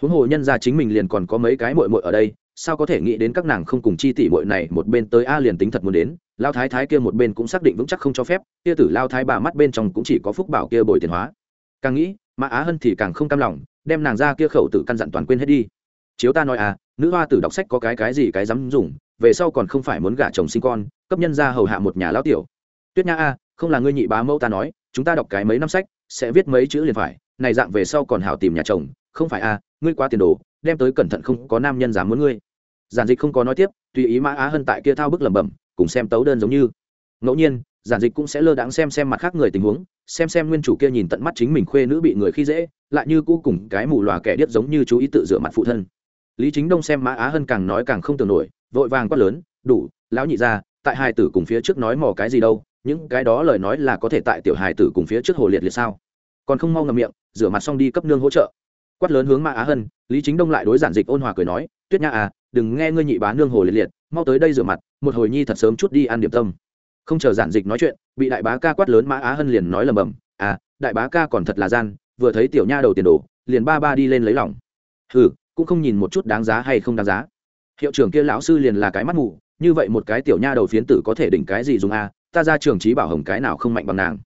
Huống hồ nhân ra chính mình liền còn có mấy cái mội mội ở đây, sao có thể nghĩ đến các nàng không cùng chi tỷ mội này một bên tới a liền tính thật muốn đến, lao thái thái kia một bên cũng xác định vững chắc không cho phép, kia tử lao thái bà mắt bên trong cũng chỉ có phúc bảo kia bồi tiền hóa. Càng nghĩ mà á hân thì càng không cam lòng, đem nàng ra kia khẩu tử căn dặn toàn quên hết đi. Chiếu ta nói à nữ hoa tử đọc sách có cái cái gì cái dám dùng, về sau còn không phải muốn gả chồng sinh con, cấp nhân ra hầu hạ một nhà lão tiểu. Tuyết nha a, không là ngươi nhị bá mẫu ta nói, chúng ta đọc cái mấy năm sách sẽ viết mấy chữ liền phải, này dạng về sau còn hảo tìm nhà chồng, không phải à ngươi quá tiền đồ, đem tới cẩn thận không có nam nhân dám muốn ngươi. Giản dịch không có nói tiếp, tùy ý mã á hân tại kia thao bức lẩm bẩm, cùng xem tấu đơn giống như. Ngẫu nhiên, giản dịch cũng sẽ lơ đãng xem xem mặt khác người tình huống, xem xem nguyên chủ kia nhìn tận mắt chính mình khuê nữ bị người khi dễ, lại như cũ cùng cái mù lòa kẻ điếc giống như chú ý tự dựa mặt phụ thân. Lý chính đông xem mã á hân càng nói càng không tưởng nổi, vội vàng quát lớn, đủ, lão nhị ra tại hai tử cùng phía trước nói mò cái gì đâu những cái đó lời nói là có thể tại tiểu hài tử cùng phía trước hồ liệt liệt sao? Còn không mau ngầm miệng, rửa mặt xong đi cấp nương hỗ trợ. Quát lớn hướng mã á hân, lý chính đông lại đối giản dịch ôn hòa cười nói, tuyết nha à đừng nghe ngươi nhị bá nương hồ liệt liệt, mau tới đây rửa mặt, một hồi nhi thật sớm chút đi ăn điểm tâm. Không chờ giản dịch nói chuyện, bị đại bá ca quát lớn mã á hân liền nói lầm bầm à đại bá ca còn thật là gian, vừa thấy tiểu nha đầu tiền đồ, liền ba ba đi lên lấy lòng. Hừ, cũng không nhìn một chút đáng giá hay không đáng giá. Hiệu trưởng kia lão sư liền là cái mắt mù, như vậy một cái tiểu nha đầu phiến tử có thể đỉnh cái gì dùng a ta ra trường trí bảo hồng cái nào không mạnh bằng nàng.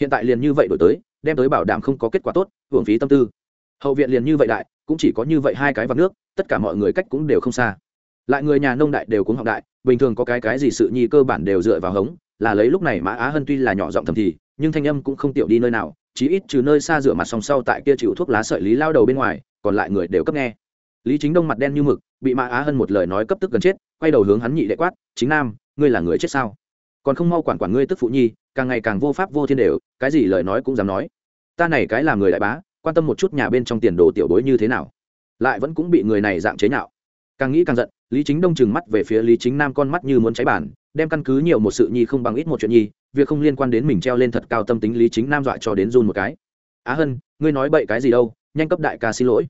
Hiện tại liền như vậy đổi tới, đem tới bảo đảm không có kết quả tốt, hưởng phí tâm tư. Hậu viện liền như vậy đại, cũng chỉ có như vậy hai cái vạc nước, tất cả mọi người cách cũng đều không xa. Lại người nhà nông đại đều cũng học đại, bình thường có cái cái gì sự nhi cơ bản đều dựa vào hống, là lấy lúc này mã á hân tuy là nhỏ giọng thầm thì, nhưng thanh âm cũng không tiểu đi nơi nào, chí ít trừ nơi xa rửa mặt song sau tại kia chịu thuốc lá sợi lý lao đầu bên ngoài, còn lại người đều cấp nghe. Lý chính đông mặt đen như mực, bị mã á hân một lời nói cấp tức gần chết, quay đầu hướng hắn nhị đệ quát, chính nam, ngươi là người chết sao? Còn không mau quản quản ngươi tức phụ nhi, càng ngày càng vô pháp vô thiên đều, cái gì lời nói cũng dám nói. Ta này cái là người đại bá, quan tâm một chút nhà bên trong tiền đồ tiểu bối như thế nào. Lại vẫn cũng bị người này dạng chế nhạo. Càng nghĩ càng giận, lý chính đông trừng mắt về phía lý chính nam con mắt như muốn cháy bản, đem căn cứ nhiều một sự nhi không bằng ít một chuyện nhi, việc không liên quan đến mình treo lên thật cao tâm tính lý chính nam dọa cho đến run một cái. Á hân, ngươi nói bậy cái gì đâu, nhanh cấp đại ca xin lỗi.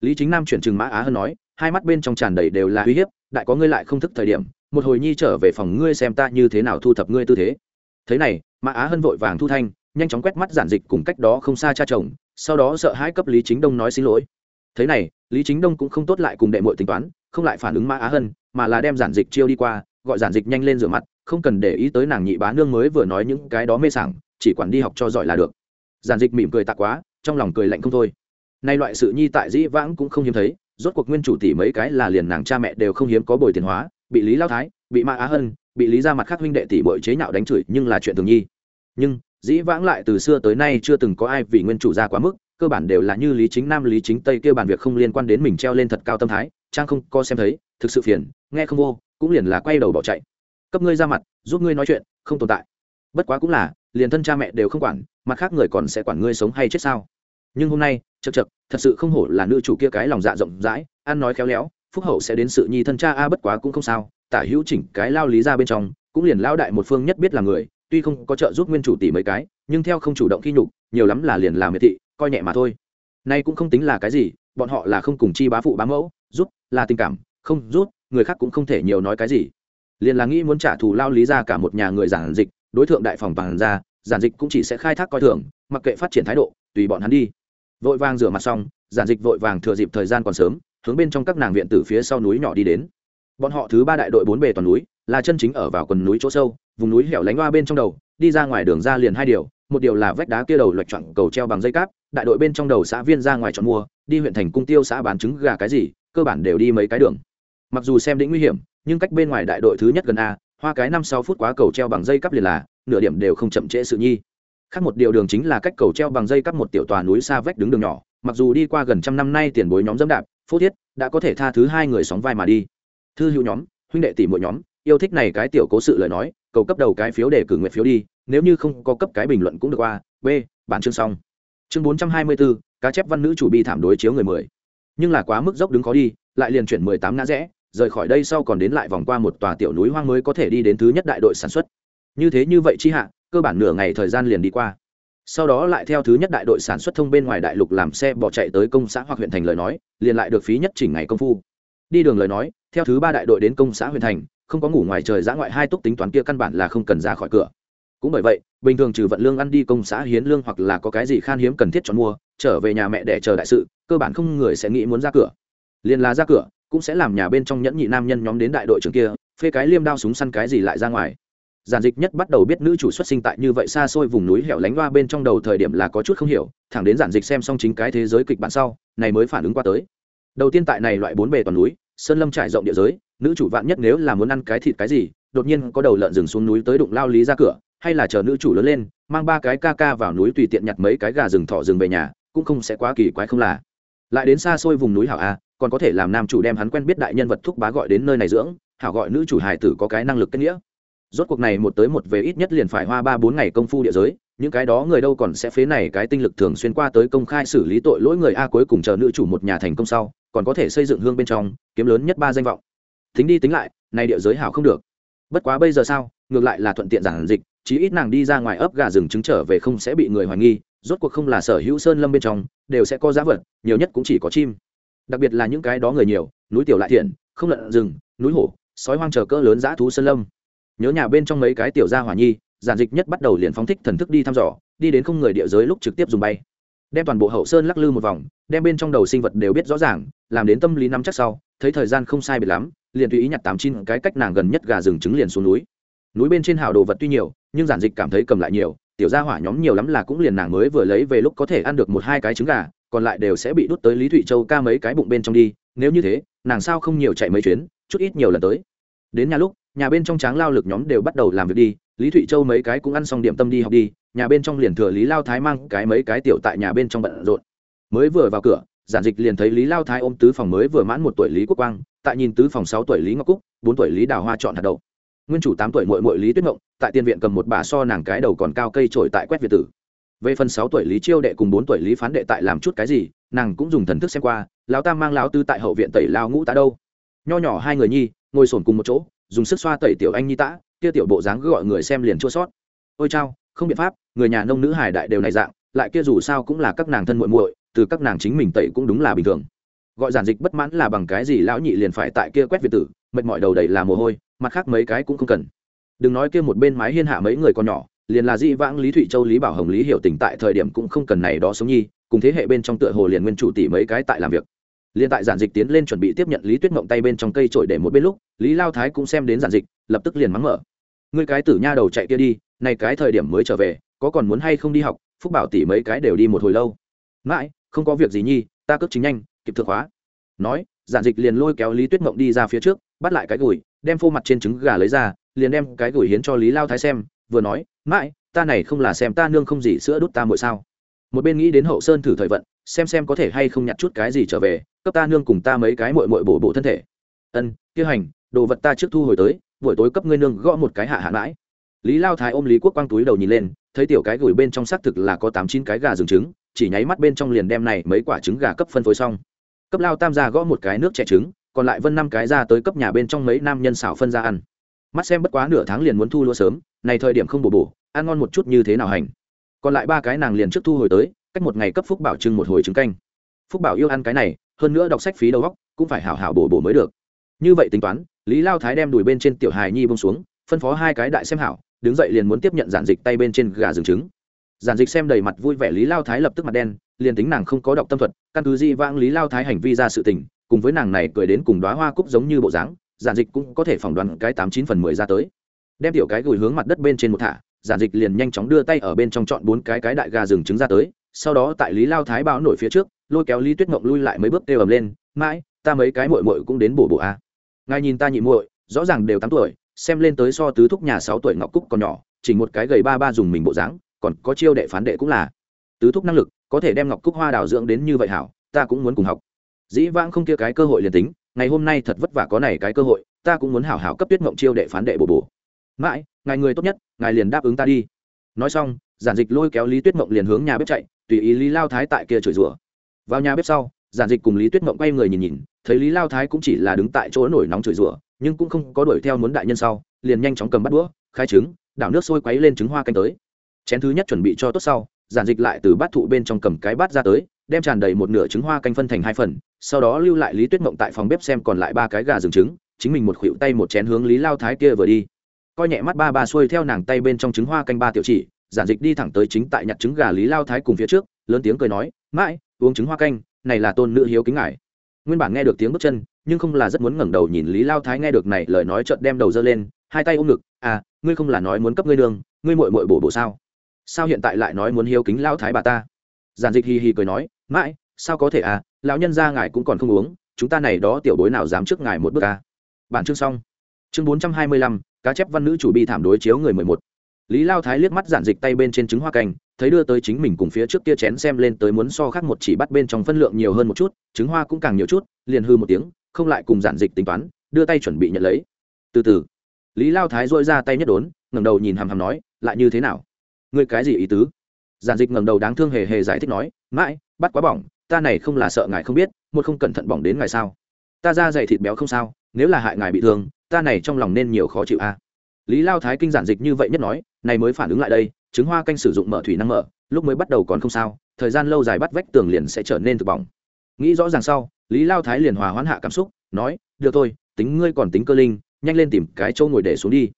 Lý chính nam chuyển chừng mã á hân nói, hai mắt bên trong tràn đầy đều là uy hiếp, đại có ngươi lại không thức thời điểm một hồi nhi trở về phòng ngươi xem ta như thế nào thu thập ngươi tư thế. Thế này, mã á hân vội vàng thu thanh, nhanh chóng quét mắt giản dịch cùng cách đó không xa cha chồng, sau đó sợ hãi cấp lý chính đông nói xin lỗi. Thế này, lý chính đông cũng không tốt lại cùng đệ mội tính toán, không lại phản ứng mã á hân, mà là đem giản dịch chiêu đi qua, gọi giản dịch nhanh lên rửa mặt, không cần để ý tới nàng nhị bá nương mới vừa nói những cái đó mê sảng, chỉ quản đi học cho giỏi là được. Giản dịch mỉm cười tạ quá, trong lòng cười lạnh không thôi. Nay loại sự nhi tại dĩ vãng cũng không hiếm thấy, rốt cuộc nguyên chủ tỷ mấy cái là liền nàng cha mẹ đều không hiếm có bồi tiền hóa bị lý lao thái, bị mã á hân, bị lý ra mặt khác huynh đệ tỷ bội chế nhạo đánh chửi nhưng là chuyện thường nhi. Nhưng, dĩ vãng lại từ xưa tới nay chưa từng có ai vì nguyên chủ ra quá mức, cơ bản đều là như lý chính nam, lý chính tây kia bản việc không liên quan đến mình treo lên thật cao tâm thái, trang không co xem thấy, thực sự phiền, nghe không vô, cũng liền là quay đầu bỏ chạy. Cấp ngươi ra mặt, giúp ngươi nói chuyện, không tồn tại. Bất quá cũng là, liền thân cha mẹ đều không quản, mặt khác người còn sẽ quản ngươi sống hay chết sao? Nhưng hôm nay chật chật thật sự không hổ là nữ chủ kia cái lòng dạ rộng rãi, ăn nói khéo léo phúc hậu sẽ đến sự nhi thân cha a bất quá cũng không sao, tả hữu chỉnh cái lao lý ra bên trong, cũng liền lao đại một phương nhất biết là người, tuy không có trợ giúp nguyên chủ tỷ mấy cái, nhưng theo không chủ động khi nhục, nhiều lắm là liền làm miệt thị, coi nhẹ mà thôi. Nay cũng không tính là cái gì, bọn họ là không cùng chi bá phụ bá mẫu, giúp là tình cảm, không rút người khác cũng không thể nhiều nói cái gì. Liền là nghĩ muốn trả thù lao lý ra cả một nhà người giản dịch, đối tượng đại phòng bằng ra, giản dịch cũng chỉ sẽ khai thác coi thường, mặc kệ phát triển thái độ, tùy bọn hắn đi. Vội vàng rửa mặt xong, giản dịch vội vàng thừa dịp thời gian còn sớm hướng bên trong các nàng viện từ phía sau núi nhỏ đi đến. Bọn họ thứ ba đại đội bốn bề toàn núi, là chân chính ở vào quần núi chỗ sâu, vùng núi hẻo lánh loa bên trong đầu, đi ra ngoài đường ra liền hai điều, một điều là vách đá kia đầu lệch chọn cầu treo bằng dây cáp, đại đội bên trong đầu xã viên ra ngoài chọn mua, đi huyện thành cung tiêu xã bán trứng gà cái gì, cơ bản đều đi mấy cái đường. Mặc dù xem đĩnh nguy hiểm, nhưng cách bên ngoài đại đội thứ nhất gần a, hoa cái năm sáu phút quá cầu treo bằng dây cáp liền là, nửa điểm đều không chậm trễ sự nhi. Khác một điều đường chính là cách cầu treo bằng dây cáp một tiểu tòa núi xa vách đứng đường nhỏ, mặc dù đi qua gần trăm năm nay tiền bối nhóm dẫm đạp phốt thiết đã có thể tha thứ hai người sóng vai mà đi. Thư hữu nhóm, huynh đệ tỷ mỗi nhóm, yêu thích này cái tiểu cố sự lời nói, cầu cấp đầu cái phiếu để cử nguyện phiếu đi, nếu như không có cấp cái bình luận cũng được qua. B, bản chương xong. Chương bốn trăm hai mươi bốn cá chép văn nữ chủ bi thảm đối chiếu người mười. Nhưng là quá mức dốc đứng khó đi, lại liền chuyển mười tám ngã rẽ, rời khỏi đây sau còn đến lại vòng qua một tòa tiểu núi hoang mới có thể đi đến thứ nhất đại đội sản xuất. Như thế như vậy chi hạ, cơ bản nửa ngày thời gian liền đi qua sau đó lại theo thứ nhất đại đội sản xuất thông bên ngoài đại lục làm xe bỏ chạy tới công xã hoặc huyện thành lời nói, liền lại được phí nhất chỉnh ngày công phu. Đi đường lời nói, theo thứ ba đại đội đến công xã huyện thành, không có ngủ ngoài trời giã ngoại hai túc tính toán kia căn bản là không cần ra khỏi cửa. Cũng bởi vậy, bình thường trừ vận lương ăn đi công xã hiến lương hoặc là có cái gì khan hiếm cần thiết chọn mua, trở về nhà mẹ để chờ đại sự, cơ bản không người sẽ nghĩ muốn ra cửa. Liền là ra cửa, cũng sẽ làm nhà bên trong nhẫn nhị nam nhân nhóm đến đại đội trưởng kia, phê cái liêm đao súng săn cái gì lại ra ngoài giản dịch nhất bắt đầu biết nữ chủ xuất sinh tại như vậy xa xôi vùng núi hẻo lánh loa bên trong đầu thời điểm là có chút không hiểu, thẳng đến giản dịch xem xong chính cái thế giới kịch bản sau, này mới phản ứng qua tới. Đầu tiên tại này loại bốn bề toàn núi, sơn lâm trải rộng địa giới, nữ chủ vạn nhất nếu là muốn ăn cái thịt cái gì, đột nhiên có đầu lợn rừng xuống núi tới đụng lao lý ra cửa, hay là chờ nữ chủ lớn lên, mang ba cái ca ca vào núi tùy tiện nhặt mấy cái gà rừng thọ rừng về nhà, cũng không sẽ quá kỳ quái không là. Lại đến xa xôi vùng núi hảo a, còn có thể làm nam chủ đem hắn quen biết đại nhân vật thúc bá gọi đến nơi này dưỡng, hảo gọi nữ chủ hài tử có cái năng lực kết nghĩa rốt cuộc này một tới một về ít nhất liền phải hoa ba bốn ngày công phu địa giới, những cái đó người đâu còn sẽ phế này cái tinh lực thường xuyên qua tới công khai xử lý tội lỗi người a cuối cùng chờ nữ chủ một nhà thành công sau, còn có thể xây dựng hương bên trong, kiếm lớn nhất ba danh vọng. Tính đi tính lại, này địa giới hảo không được. Bất quá bây giờ sao, ngược lại là thuận tiện giản dịch, chí ít nàng đi ra ngoài ấp gà rừng trứng trở về không sẽ bị người hoài nghi, rốt cuộc không là sở hữu sơn lâm bên trong, đều sẽ có giá vật, nhiều nhất cũng chỉ có chim. Đặc biệt là những cái đó người nhiều, núi tiểu lại thiện, không lợn rừng, núi hổ, sói hoang chờ cỡ lớn dã thú sơn lâm nhớ nhà bên trong mấy cái tiểu gia hỏa nhi, giản dịch nhất bắt đầu liền phóng thích thần thức đi thăm dò, đi đến không người địa giới lúc trực tiếp dùng bay. Đem toàn bộ hậu sơn lắc lư một vòng, đem bên trong đầu sinh vật đều biết rõ ràng, làm đến tâm lý nắm chắc sau, thấy thời gian không sai biệt lắm, liền tùy ý nhặt tám chín cái cách nàng gần nhất gà rừng trứng liền xuống núi. Núi bên trên hảo đồ vật tuy nhiều, nhưng giản dịch cảm thấy cầm lại nhiều, tiểu gia hỏa nhóm nhiều lắm là cũng liền nàng mới vừa lấy về lúc có thể ăn được một hai cái trứng gà, còn lại đều sẽ bị đút tới lý thụy châu ca mấy cái bụng bên trong đi, nếu như thế, nàng sao không nhiều chạy mấy chuyến, chút ít nhiều lần tới. Đến nhà lúc nhà bên trong tráng lao lực nhóm đều bắt đầu làm việc đi, lý thụy châu mấy cái cũng ăn xong điểm tâm đi học đi, nhà bên trong liền thừa lý lao thái mang cái mấy cái tiểu tại nhà bên trong bận rộn. Mới vừa vào cửa, giản dịch liền thấy lý lao thái ôm tứ phòng mới vừa mãn một tuổi lý quốc quang, tại nhìn tứ phòng sáu tuổi lý ngọc cúc, bốn tuổi lý đào hoa chọn hạt đậu. Nguyên chủ tám tuổi mội mội lý tuyết ngộng, tại tiên viện cầm một bà so nàng cái đầu còn cao cây trổi tại quét việt tử. Về phần sáu tuổi lý chiêu đệ cùng bốn tuổi lý phán đệ tại làm chút cái gì, nàng cũng dùng thần thức xem qua, lão tam mang lão tư tại hậu viện tẩy lao ngũ tá đâu. Nho nhỏ hai người nhi, ngồi sổn cùng một chỗ dùng sức xoa tẩy tiểu anh nhi tã, kia tiểu bộ dáng gọi người xem liền chua sót. Ôi chao, không biện pháp, người nhà nông nữ hải đại đều này dạng, lại kia dù sao cũng là các nàng thân muội muội, từ các nàng chính mình tẩy cũng đúng là bình thường. Gọi giản dịch bất mãn là bằng cái gì lão nhị liền phải tại kia quét việt tử, mệt mỏi đầu đầy là mồ hôi, mặt khác mấy cái cũng không cần. Đừng nói kia một bên mái hiên hạ mấy người còn nhỏ, liền là di vãng, lý thụy châu, lý bảo hồng, lý hiểu tình tại thời điểm cũng không cần này đó sống nhi, cùng thế hệ bên trong tựa hồ liền nguyên chủ tỷ mấy cái tại làm việc liền tại giản dịch tiến lên chuẩn bị tiếp nhận lý tuyết mộng tay bên trong cây trổi để một bên lúc, lý lao thái cũng xem đến giản dịch, lập tức liền mắng mở. Người cái tử nha đầu chạy kia đi, này cái thời điểm mới trở về, có còn muốn hay không đi học, phúc bảo tỷ mấy cái đều đi một hồi lâu. Mãi, không có việc gì nhi, ta cướp chính nhanh, kịp thực hóa. Nói, giản dịch liền lôi kéo lý tuyết mộng đi ra phía trước, bắt lại cái gùi, đem phô mặt trên trứng gà lấy ra, liền đem cái gửi hiến cho lý lao thái xem, vừa nói, mãi, ta này không là xem ta nương không gì sữa đút ta mỗi sao? Một bên nghĩ đến hậu sơn thử thời vận, xem xem có thể hay không nhặt chút cái gì trở về cấp ta nương cùng ta mấy cái mội mội bổ bổ thân thể. Ân, kia hành, đồ vật ta trước thu hồi tới, buổi tối cấp ngươi nương gõ một cái hạ hạ mãi. Lý lao thái ôm lý quốc quang túi đầu nhìn lên, thấy tiểu cái gửi bên trong xác thực là có tám chín cái gà rừng trứng, chỉ nháy mắt bên trong liền đem này mấy quả trứng gà cấp phân phối xong. Cấp lao tam ra gõ một cái nước trẻ trứng, còn lại vân năm cái ra tới cấp nhà bên trong mấy nam nhân xảo phân ra ăn. Mắt xem bất quá nửa tháng liền muốn thu lúa sớm, này thời điểm không bổ bổ, ăn ngon một chút như thế nào hành. Còn lại ba cái nàng liền trước thu hồi tới, cách một ngày cấp phúc bảo trưng một hồi trứng canh. Phúc bảo yêu ăn cái này hơn nữa đọc sách phí đầu góc cũng phải hảo hảo bổ bổ mới được. Như vậy tính toán, lý lao thái đem đùi bên trên tiểu hài nhi bông xuống, phân phó hai cái đại xem hảo, đứng dậy liền muốn tiếp nhận giản dịch tay bên trên gà rừng trứng. Giản dịch xem đầy mặt vui vẻ lý lao thái lập tức mặt đen, liền tính nàng không có đọc tâm thuật, căn cứ di vãng lý lao thái hành vi ra sự tình, cùng với nàng này cười đến cùng đoá hoa cúc giống như bộ dáng, giản dịch cũng có thể phỏng đoán cái tám chín phần mười ra tới. Đem tiểu cái gửi hướng mặt đất bên trên một thả, giản dịch liền nhanh chóng đưa tay ở bên trong chọn bốn cái cái đại gà rừng trứng ra tới, sau đó tại lý lao thái báo nổi phía trước lôi kéo lý tuyết mộng lui lại mấy bước kêu ầm lên, mãi, ta mấy cái mội mội cũng đến bổ bộ a. À. ngài nhìn ta nhị muội, rõ ràng đều tám tuổi, xem lên tới so tứ thúc nhà sáu tuổi ngọc cúc còn nhỏ, chỉ một cái gầy ba ba dùng mình bộ dáng, còn có chiêu đệ phán đệ cũng là. Tứ thúc năng lực, có thể đem ngọc cúc hoa đào dưỡng đến như vậy hảo, ta cũng muốn cùng học. Dĩ vãng không kia cái cơ hội liền tính, ngày hôm nay thật vất vả có này cái cơ hội, ta cũng muốn hảo hảo cấp tuyết mộng chiêu đệ phán đệ bổ bổ. Mãi, ngài người tốt nhất, ngài liền đáp ứng ta đi. Nói xong, giản dịch lôi kéo lý tuyết mộng liền hướng nhà bếp chạy, tùy ý lý lao thái tại kia chửi rủa vào nhà bếp sau, giản dịch cùng lý tuyết mộng quay người nhìn nhìn, thấy lý lao thái cũng chỉ là đứng tại chỗ nổi nóng chửi rủa, nhưng cũng không có đuổi theo muốn đại nhân sau, liền nhanh chóng cầm bắt đũa, khai trứng, đảo nước sôi quấy lên trứng hoa canh tới. Chén thứ nhất chuẩn bị cho tốt sau, giản dịch lại từ bát thụ bên trong cầm cái bát ra tới, đem tràn đầy một nửa trứng hoa canh phân thành hai phần, sau đó lưu lại lý tuyết mộng tại phòng bếp xem còn lại ba cái gà rừng trứng, chính mình một khuỷu tay một chén hướng lý lao thái kia vừa đi. Coi nhẹ mắt ba ba xuôi theo nàng tay bên trong trứng hoa canh ba tiểu chỉ, giản dịch đi thẳng tới chính tại nhặt trứng gà lý lao thái cùng phía trước, lớn tiếng cười nói, mãi uống trứng hoa canh, này là tôn nữ hiếu kính ngài. Nguyên bản nghe được tiếng bước chân, nhưng không là rất muốn ngẩng đầu nhìn lý lao thái nghe được này lời nói trợn đem đầu dơ lên, hai tay ôm ngực à ngươi không là nói muốn cấp ngươi nương, ngươi muội muội bổ bổ sao? Sao hiện tại lại nói muốn hiếu kính lao thái bà ta? Giản dịch hì hì cười nói, mãi, sao có thể à lão nhân gia ngài cũng còn không uống, chúng ta này đó tiểu bối nào dám trước ngài một bước à? Bản chương xong. Chương bốn trăm hai mươi lăm, cá chép văn nữ chủ bi thảm đối chiếu người mười một. Lý lao thái liếc mắt giản dịch tay bên trên trứng hoa canh thấy đưa tới chính mình cùng phía trước kia chén xem lên tới muốn so khác một chỉ bắt bên trong phân lượng nhiều hơn một chút, trứng hoa cũng càng nhiều chút, liền hư một tiếng, không lại cùng giản dịch tính toán, đưa tay chuẩn bị nhận lấy. Từ từ. Lý lao thái dội ra tay nhất đốn, ngẩng đầu nhìn hàm hàm nói, lại như thế nào? Ngươi cái gì ý tứ? Giản dịch ngẩng đầu đáng thương hề hề giải thích nói, mãi, bắt quá bỏng, ta này không là sợ ngài không biết, một không cẩn thận bỏng đến ngài sao? Ta ra dày thịt béo không sao, nếu là hại ngài bị thương, ta này trong lòng nên nhiều khó chịu a. Lý lao thái kinh giản dịch như vậy nhất nói, này mới phản ứng lại đây trứng hoa canh sử dụng mở thủy năng mở, lúc mới bắt đầu còn không sao, thời gian lâu dài bắt vách tường liền sẽ trở nên thực bỏng. Nghĩ rõ ràng sau, lý lao thái liền hòa hoãn hạ cảm xúc, nói, được thôi, tính ngươi còn tính cơ linh, nhanh lên tìm cái chỗ ngồi để xuống đi.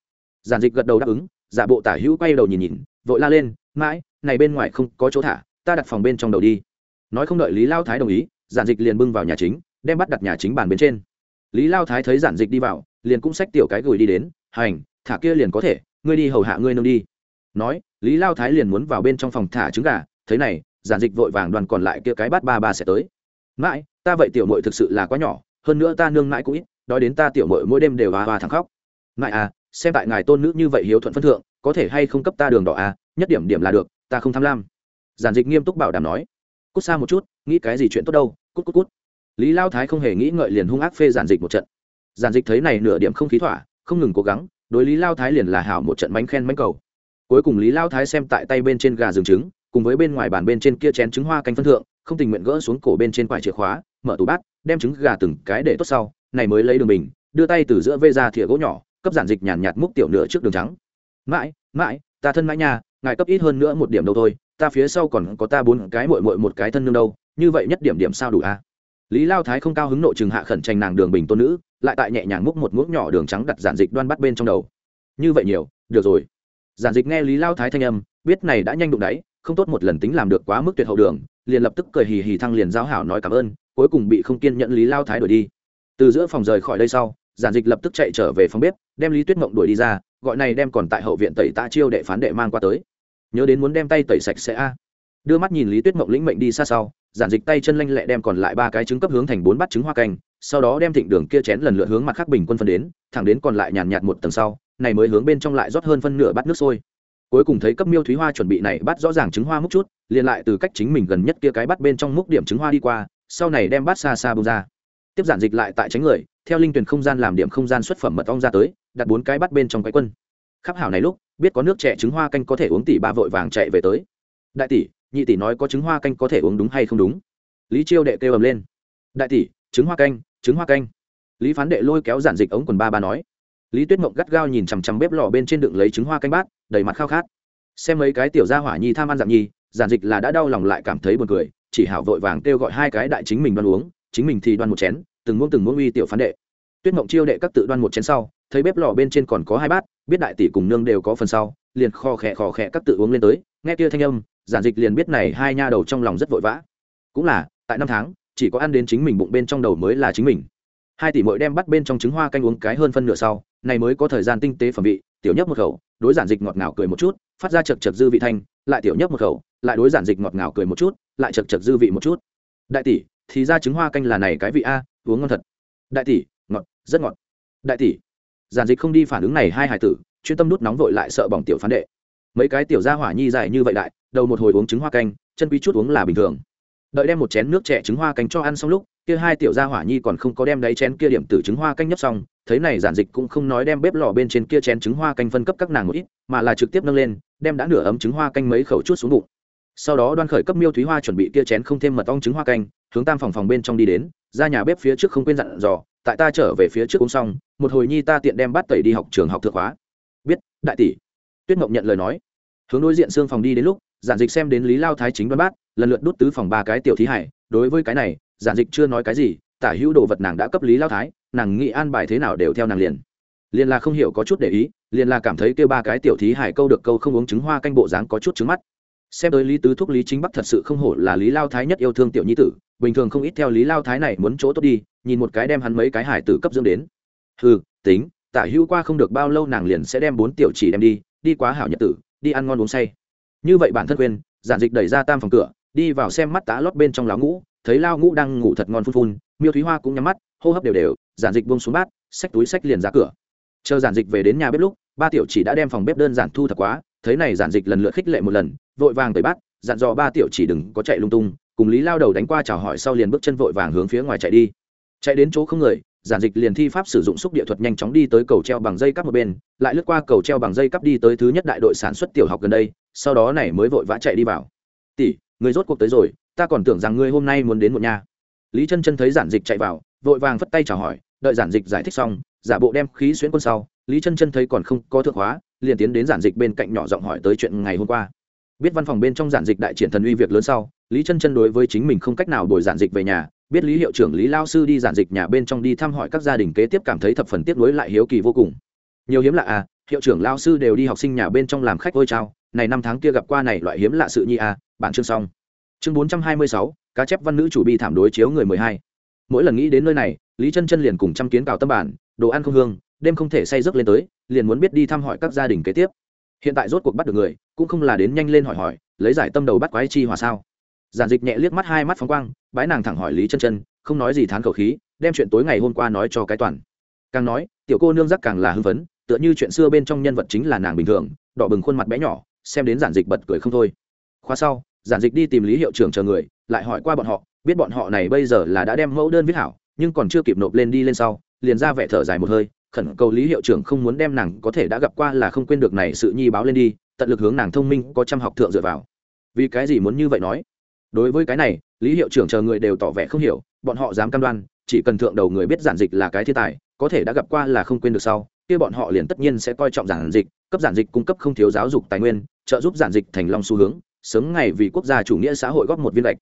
Giản dịch gật đầu đáp ứng, giả bộ tả hữu quay đầu nhìn nhìn, vội la lên, mãi, này bên ngoài không có chỗ thả, ta đặt phòng bên trong đầu đi. Nói không đợi lý lao thái đồng ý, giản dịch liền bưng vào nhà chính, đem bắt đặt nhà chính bàn bên trên. Lý lao thái thấy giản dịch đi vào, liền cũng xách tiểu cái gửi đi đến, hành, thả kia liền có thể, ngươi đi hầu hạ ngươi nông đi. Nói lý lao thái liền muốn vào bên trong phòng thả trứng gà thế này, giản dịch vội vàng đoàn còn lại kia cái bát ba ba sẽ tới. Mãi, ta vậy tiểu mội thực sự là quá nhỏ, hơn nữa ta nương mãi cũng ít, đói đến ta tiểu mội mỗi đêm đều hòa hòa thẳng khóc. Mãi à xem tại ngài tôn nữ như vậy hiếu thuận phân thượng, có thể hay không cấp ta đường đỏ à nhất điểm điểm là được, ta không tham lam. Giản dịch nghiêm túc bảo đảm nói. Cút xa một chút, nghĩ cái gì chuyện tốt đâu, cút cút cút. Lý lao thái không hề nghĩ ngợi liền hung ác phê giản dịch một trận. Giản dịch thấy này nửa điểm không khí thỏa, không ngừng cố gắng, đối lý lao thái liền là hảo một trận bánh khen bánh cầu cuối cùng lý lao thái xem tại tay bên trên gà rừng trứng, cùng với bên ngoài bàn bên trên kia chén trứng hoa canh phân thượng, không tình nguyện gỡ xuống cổ bên trên quải chìa khóa, mở tủ bát, đem trứng gà từng cái để tốt sau, này mới lấy đường bình, đưa tay từ giữa vê ra thìa gỗ nhỏ, cấp giản dịch nhàn nhạt múc tiểu nửa trước đường trắng. Mãi mãi, ta thân mãi nha, ngài cấp ít hơn nữa một điểm đâu thôi, ta phía sau còn có ta bốn cái mội mội một cái thân nương đâu, như vậy nhất điểm điểm sao đủ a? Lý lao thái không cao hứng nội chừng hạ khẩn tranh nàng đường bình tôn nữ, lại tại nhẹ nhàng múc một muỗng nhỏ đường trắng đặt giản dịch đoan bắt bên trong đầu. Như vậy nhiều, được rồi giản dịch nghe lý lao thái thanh âm, biết này đã nhanh đụng đáy, không tốt một lần tính làm được quá mức tuyệt hậu đường, liền lập tức cười hì hì thăng liền giao hảo nói cảm ơn, cuối cùng bị không kiên nhận lý lao thái đuổi đi. Từ giữa phòng rời khỏi đây sau, giản dịch lập tức chạy trở về phòng bếp, đem lý tuyết mộng đuổi đi ra, gọi này đem còn tại hậu viện tẩy tạ chiêu đệ phán đệ mang qua tới. Nhớ đến muốn đem tay tẩy sạch sẽ a. Đưa mắt nhìn lý tuyết mộng lĩnh mệnh đi xa sau, giản dịch tay chân lanh lẹ đem còn lại ba cái trứng cấp hướng thành bốn bát trứng hoa canh, sau đó đem thịnh đường kia chén lần lượt hướng mặt khác bình quân phân đến, thẳng đến còn lại nhàn nhạt một tầng sau này mới hướng bên trong lại rót hơn phân nửa bát nước sôi. Cuối cùng thấy cấp miêu thúy hoa chuẩn bị này bắt rõ ràng trứng hoa múc chút, liền lại từ cách chính mình gần nhất kia cái bắt bên trong múc điểm trứng hoa đi qua, sau này đem bát xa xa bông ra. Tiếp giản dịch lại tại tránh người, theo linh tuyển không gian làm điểm không gian xuất phẩm mật ong ra tới, đặt bốn cái bắt bên trong cái quân. Khắp hảo này lúc, biết có nước trẻ trứng hoa canh có thể uống tỷ ba vội vàng chạy về tới. Đại tỷ, nhị tỷ nói có trứng hoa canh có thể uống đúng hay không đúng? Lý chiêu đệ kêu ầm lên. Đại tỷ, trứng hoa canh, trứng hoa canh. Lý phán đệ lôi kéo giản dịch ống quần ba ba nói lý tuyết mộng gắt gao nhìn chằm chằm bếp lò bên trên đựng lấy trứng hoa canh bát, đầy mặt khao khát. Xem mấy cái tiểu gia hỏa nhi tham ăn dạng nhi, giản dịch là đã đau lòng lại cảm thấy buồn cười, chỉ hảo vội vàng kêu gọi hai cái đại chính mình đoan uống, chính mình thì đoan một chén, từng muỗng từng muỗng uy tiểu phán đệ. Tuyết mộng chiêu đệ các tự đoan một chén sau, thấy bếp lò bên trên còn có hai bát, biết đại tỷ cùng nương đều có phần sau, liền kho khẽ kho khẽ các tự uống lên tới, nghe kia thanh âm, giản dịch liền biết này hai nha đầu trong lòng rất vội vã. Cũng là, tại năm tháng, chỉ có ăn đến chính mình bụng bên trong đầu mới là chính mình. Hai tỷ mỗi đem bắt bên trong trứng hoa canh uống cái hơn phân nửa sau này mới có thời gian tinh tế phẩm vị, tiểu nhấp một khẩu, đối giản dịch ngọt ngào cười một chút, phát ra chật chật dư vị thanh, lại tiểu nhấp một khẩu, lại đối giản dịch ngọt ngào cười một chút, lại chật chật dư vị một chút. Đại tỷ, thì ra trứng hoa canh là này cái vị a, uống ngon thật. Đại tỷ, ngọt, rất ngọt. Đại tỷ, giản dịch không đi phản ứng này hai hải tử, chuyên tâm nút nóng vội lại sợ bỏng tiểu phán đệ. Mấy cái tiểu gia hỏa nhi dài như vậy đại, đầu một hồi uống trứng hoa canh, chân quý chút uống là bình thường. Đợi đem một chén nước trẻ trứng hoa canh cho ăn xong lúc, kia hai tiểu gia hỏa nhi còn không có đem đáy chén kia điểm tử trứng hoa canh nhấp xong thấy này giản dịch cũng không nói đem bếp lò bên trên kia chén trứng hoa canh phân cấp các nàng một ít, mà là trực tiếp nâng lên, đem đã nửa ấm trứng hoa canh mấy khẩu chút xuống bụng. Sau đó đoan khởi cấp miêu thúy hoa chuẩn bị kia chén không thêm mật ong trứng hoa canh, hướng tam phòng phòng bên trong đi đến, ra nhà bếp phía trước không quên dặn dò, tại ta trở về phía trước uống xong, một hồi nhi ta tiện đem bắt tẩy đi học trường học thượng hóa biết, đại tỷ. Tuyết mộng nhận lời nói. Hướng đối diện xương phòng đi đến lúc, giản dịch xem đến lý lao thái chính đoan bát, lần lượt đút tứ phòng ba cái tiểu thí hải, đối với cái này, giản dịch chưa nói cái gì, tả hữu đồ vật nàng đã cấp lý lao thái nàng nghĩ an bài thế nào đều theo nàng liền. Liền là không hiểu có chút để ý, liền là cảm thấy kêu ba cái tiểu thí hải câu được câu không uống trứng hoa canh bộ dáng có chút trứng mắt. Xem tới lý tứ thúc, lý chính bắc thật sự không hổ là lý lao thái nhất yêu thương tiểu nhi tử, bình thường không ít theo lý lao thái này muốn chỗ tốt đi, nhìn một cái đem hắn mấy cái hải tử cấp dưỡng đến. Hừ, tính, tả hữu qua không được bao lâu nàng liền sẽ đem bốn tiểu chỉ đem đi đi quá hảo nhật tử, đi ăn ngon uống say. Như vậy bản thân quên, giản dịch đẩy ra tam phòng cửa, đi vào xem mắt tá lót bên trong lão ngũ, thấy lao ngũ đang ngủ thật ngon phun phun, miêu thúy hoa cũng nhắm mắt hô hấp đều đều giản dịch buông xuống bát xách túi xách liền ra cửa. Chờ giản dịch về đến nhà bếp lúc ba tiểu chỉ đã đem phòng bếp đơn giản thu thật quá thấy này giản dịch lần lượt khích lệ một lần vội vàng tới bát, dặn dò ba tiểu chỉ đừng có chạy lung tung cùng lý lao đầu đánh qua chào hỏi sau liền bước chân vội vàng hướng phía ngoài chạy đi. Chạy đến chỗ không người giản dịch liền thi pháp sử dụng xúc địa thuật nhanh chóng đi tới cầu treo bằng dây cắp một bên lại lướt qua cầu treo bằng dây cắp đi tới thứ nhất đại đội sản xuất tiểu học gần đây sau đó này mới vội vã chạy đi vào. Tỷ người rốt cuộc tới rồi ta còn tưởng rằng ngươi hôm nay muốn đến một nhà. Lý chân chân thấy giản dịch chạy vào vội vàng phất tay chào hỏi, đợi giản dịch giải thích xong, giả bộ đem khí xuyễn quân sau, lý chân chân thấy còn không có thượng hóa, liền tiến đến giản dịch bên cạnh nhỏ giọng hỏi tới chuyện ngày hôm qua. Biết văn phòng bên trong giản dịch đại triển thần uy việc lớn sau, lý chân chân đối với chính mình không cách nào đổi giản dịch về nhà, biết lý hiệu trưởng lý lao sư đi giản dịch nhà bên trong đi thăm hỏi các gia đình kế tiếp cảm thấy thập phần tiếp nối lại hiếu kỳ vô cùng. Nhiều hiếm lạ à hiệu trưởng lao sư đều đi học sinh nhà bên trong làm khách ôi trao này năm tháng kia gặp qua này loại hiếm lạ sự nhi à bản chương xong. Chương bốn trăm hai mươi sáu, cá chép văn nữ chủ bi thảm đối chiếu người mười hai mỗi lần nghĩ đến nơi này, lý chân chân liền cùng chăm kiến cào tâm bản, đồ ăn không hương, đêm không thể say giấc lên tới, liền muốn biết đi thăm hỏi các gia đình kế tiếp. Hiện tại rốt cuộc bắt được người, cũng không là đến nhanh lên hỏi hỏi, lấy giải tâm đầu bắt quái chi hòa sao? Giản dịch nhẹ liếc mắt hai mắt phóng quang, bái nàng thẳng hỏi lý chân chân, không nói gì thán khẩu khí, đem chuyện tối ngày hôm qua nói cho cái toàn. Càng nói, tiểu cô nương giác càng là hưng phấn, tựa như chuyện xưa bên trong nhân vật chính là nàng bình thường, đỏ bừng khuôn mặt bé nhỏ, xem đến giản dịch bật cười không thôi. Khoa sau, giản dịch đi tìm lý hiệu trưởng chờ người, lại hỏi qua bọn họ biết bọn họ này bây giờ là đã đem mẫu đơn viết hảo, nhưng còn chưa kịp nộp lên đi lên sau, liền ra vẻ thở dài một hơi, khẩn cầu lý hiệu trưởng không muốn đem nàng có thể đã gặp qua là không quên được này sự nhi báo lên đi, tận lực hướng nàng thông minh, có trăm học thượng dựa vào. Vì cái gì muốn như vậy nói? Đối với cái này, lý hiệu trưởng chờ người đều tỏ vẻ không hiểu, bọn họ dám cam đoan, chỉ cần thượng đầu người biết giản dịch là cái thiên tài, có thể đã gặp qua là không quên được sau, kia bọn họ liền tất nhiên sẽ coi trọng giản dịch, cấp giản dịch cung cấp không thiếu giáo dục tài nguyên, trợ giúp giản dịch thành long xu hướng, sớm ngày vì quốc gia chủ nghĩa xã hội góp một viên lệch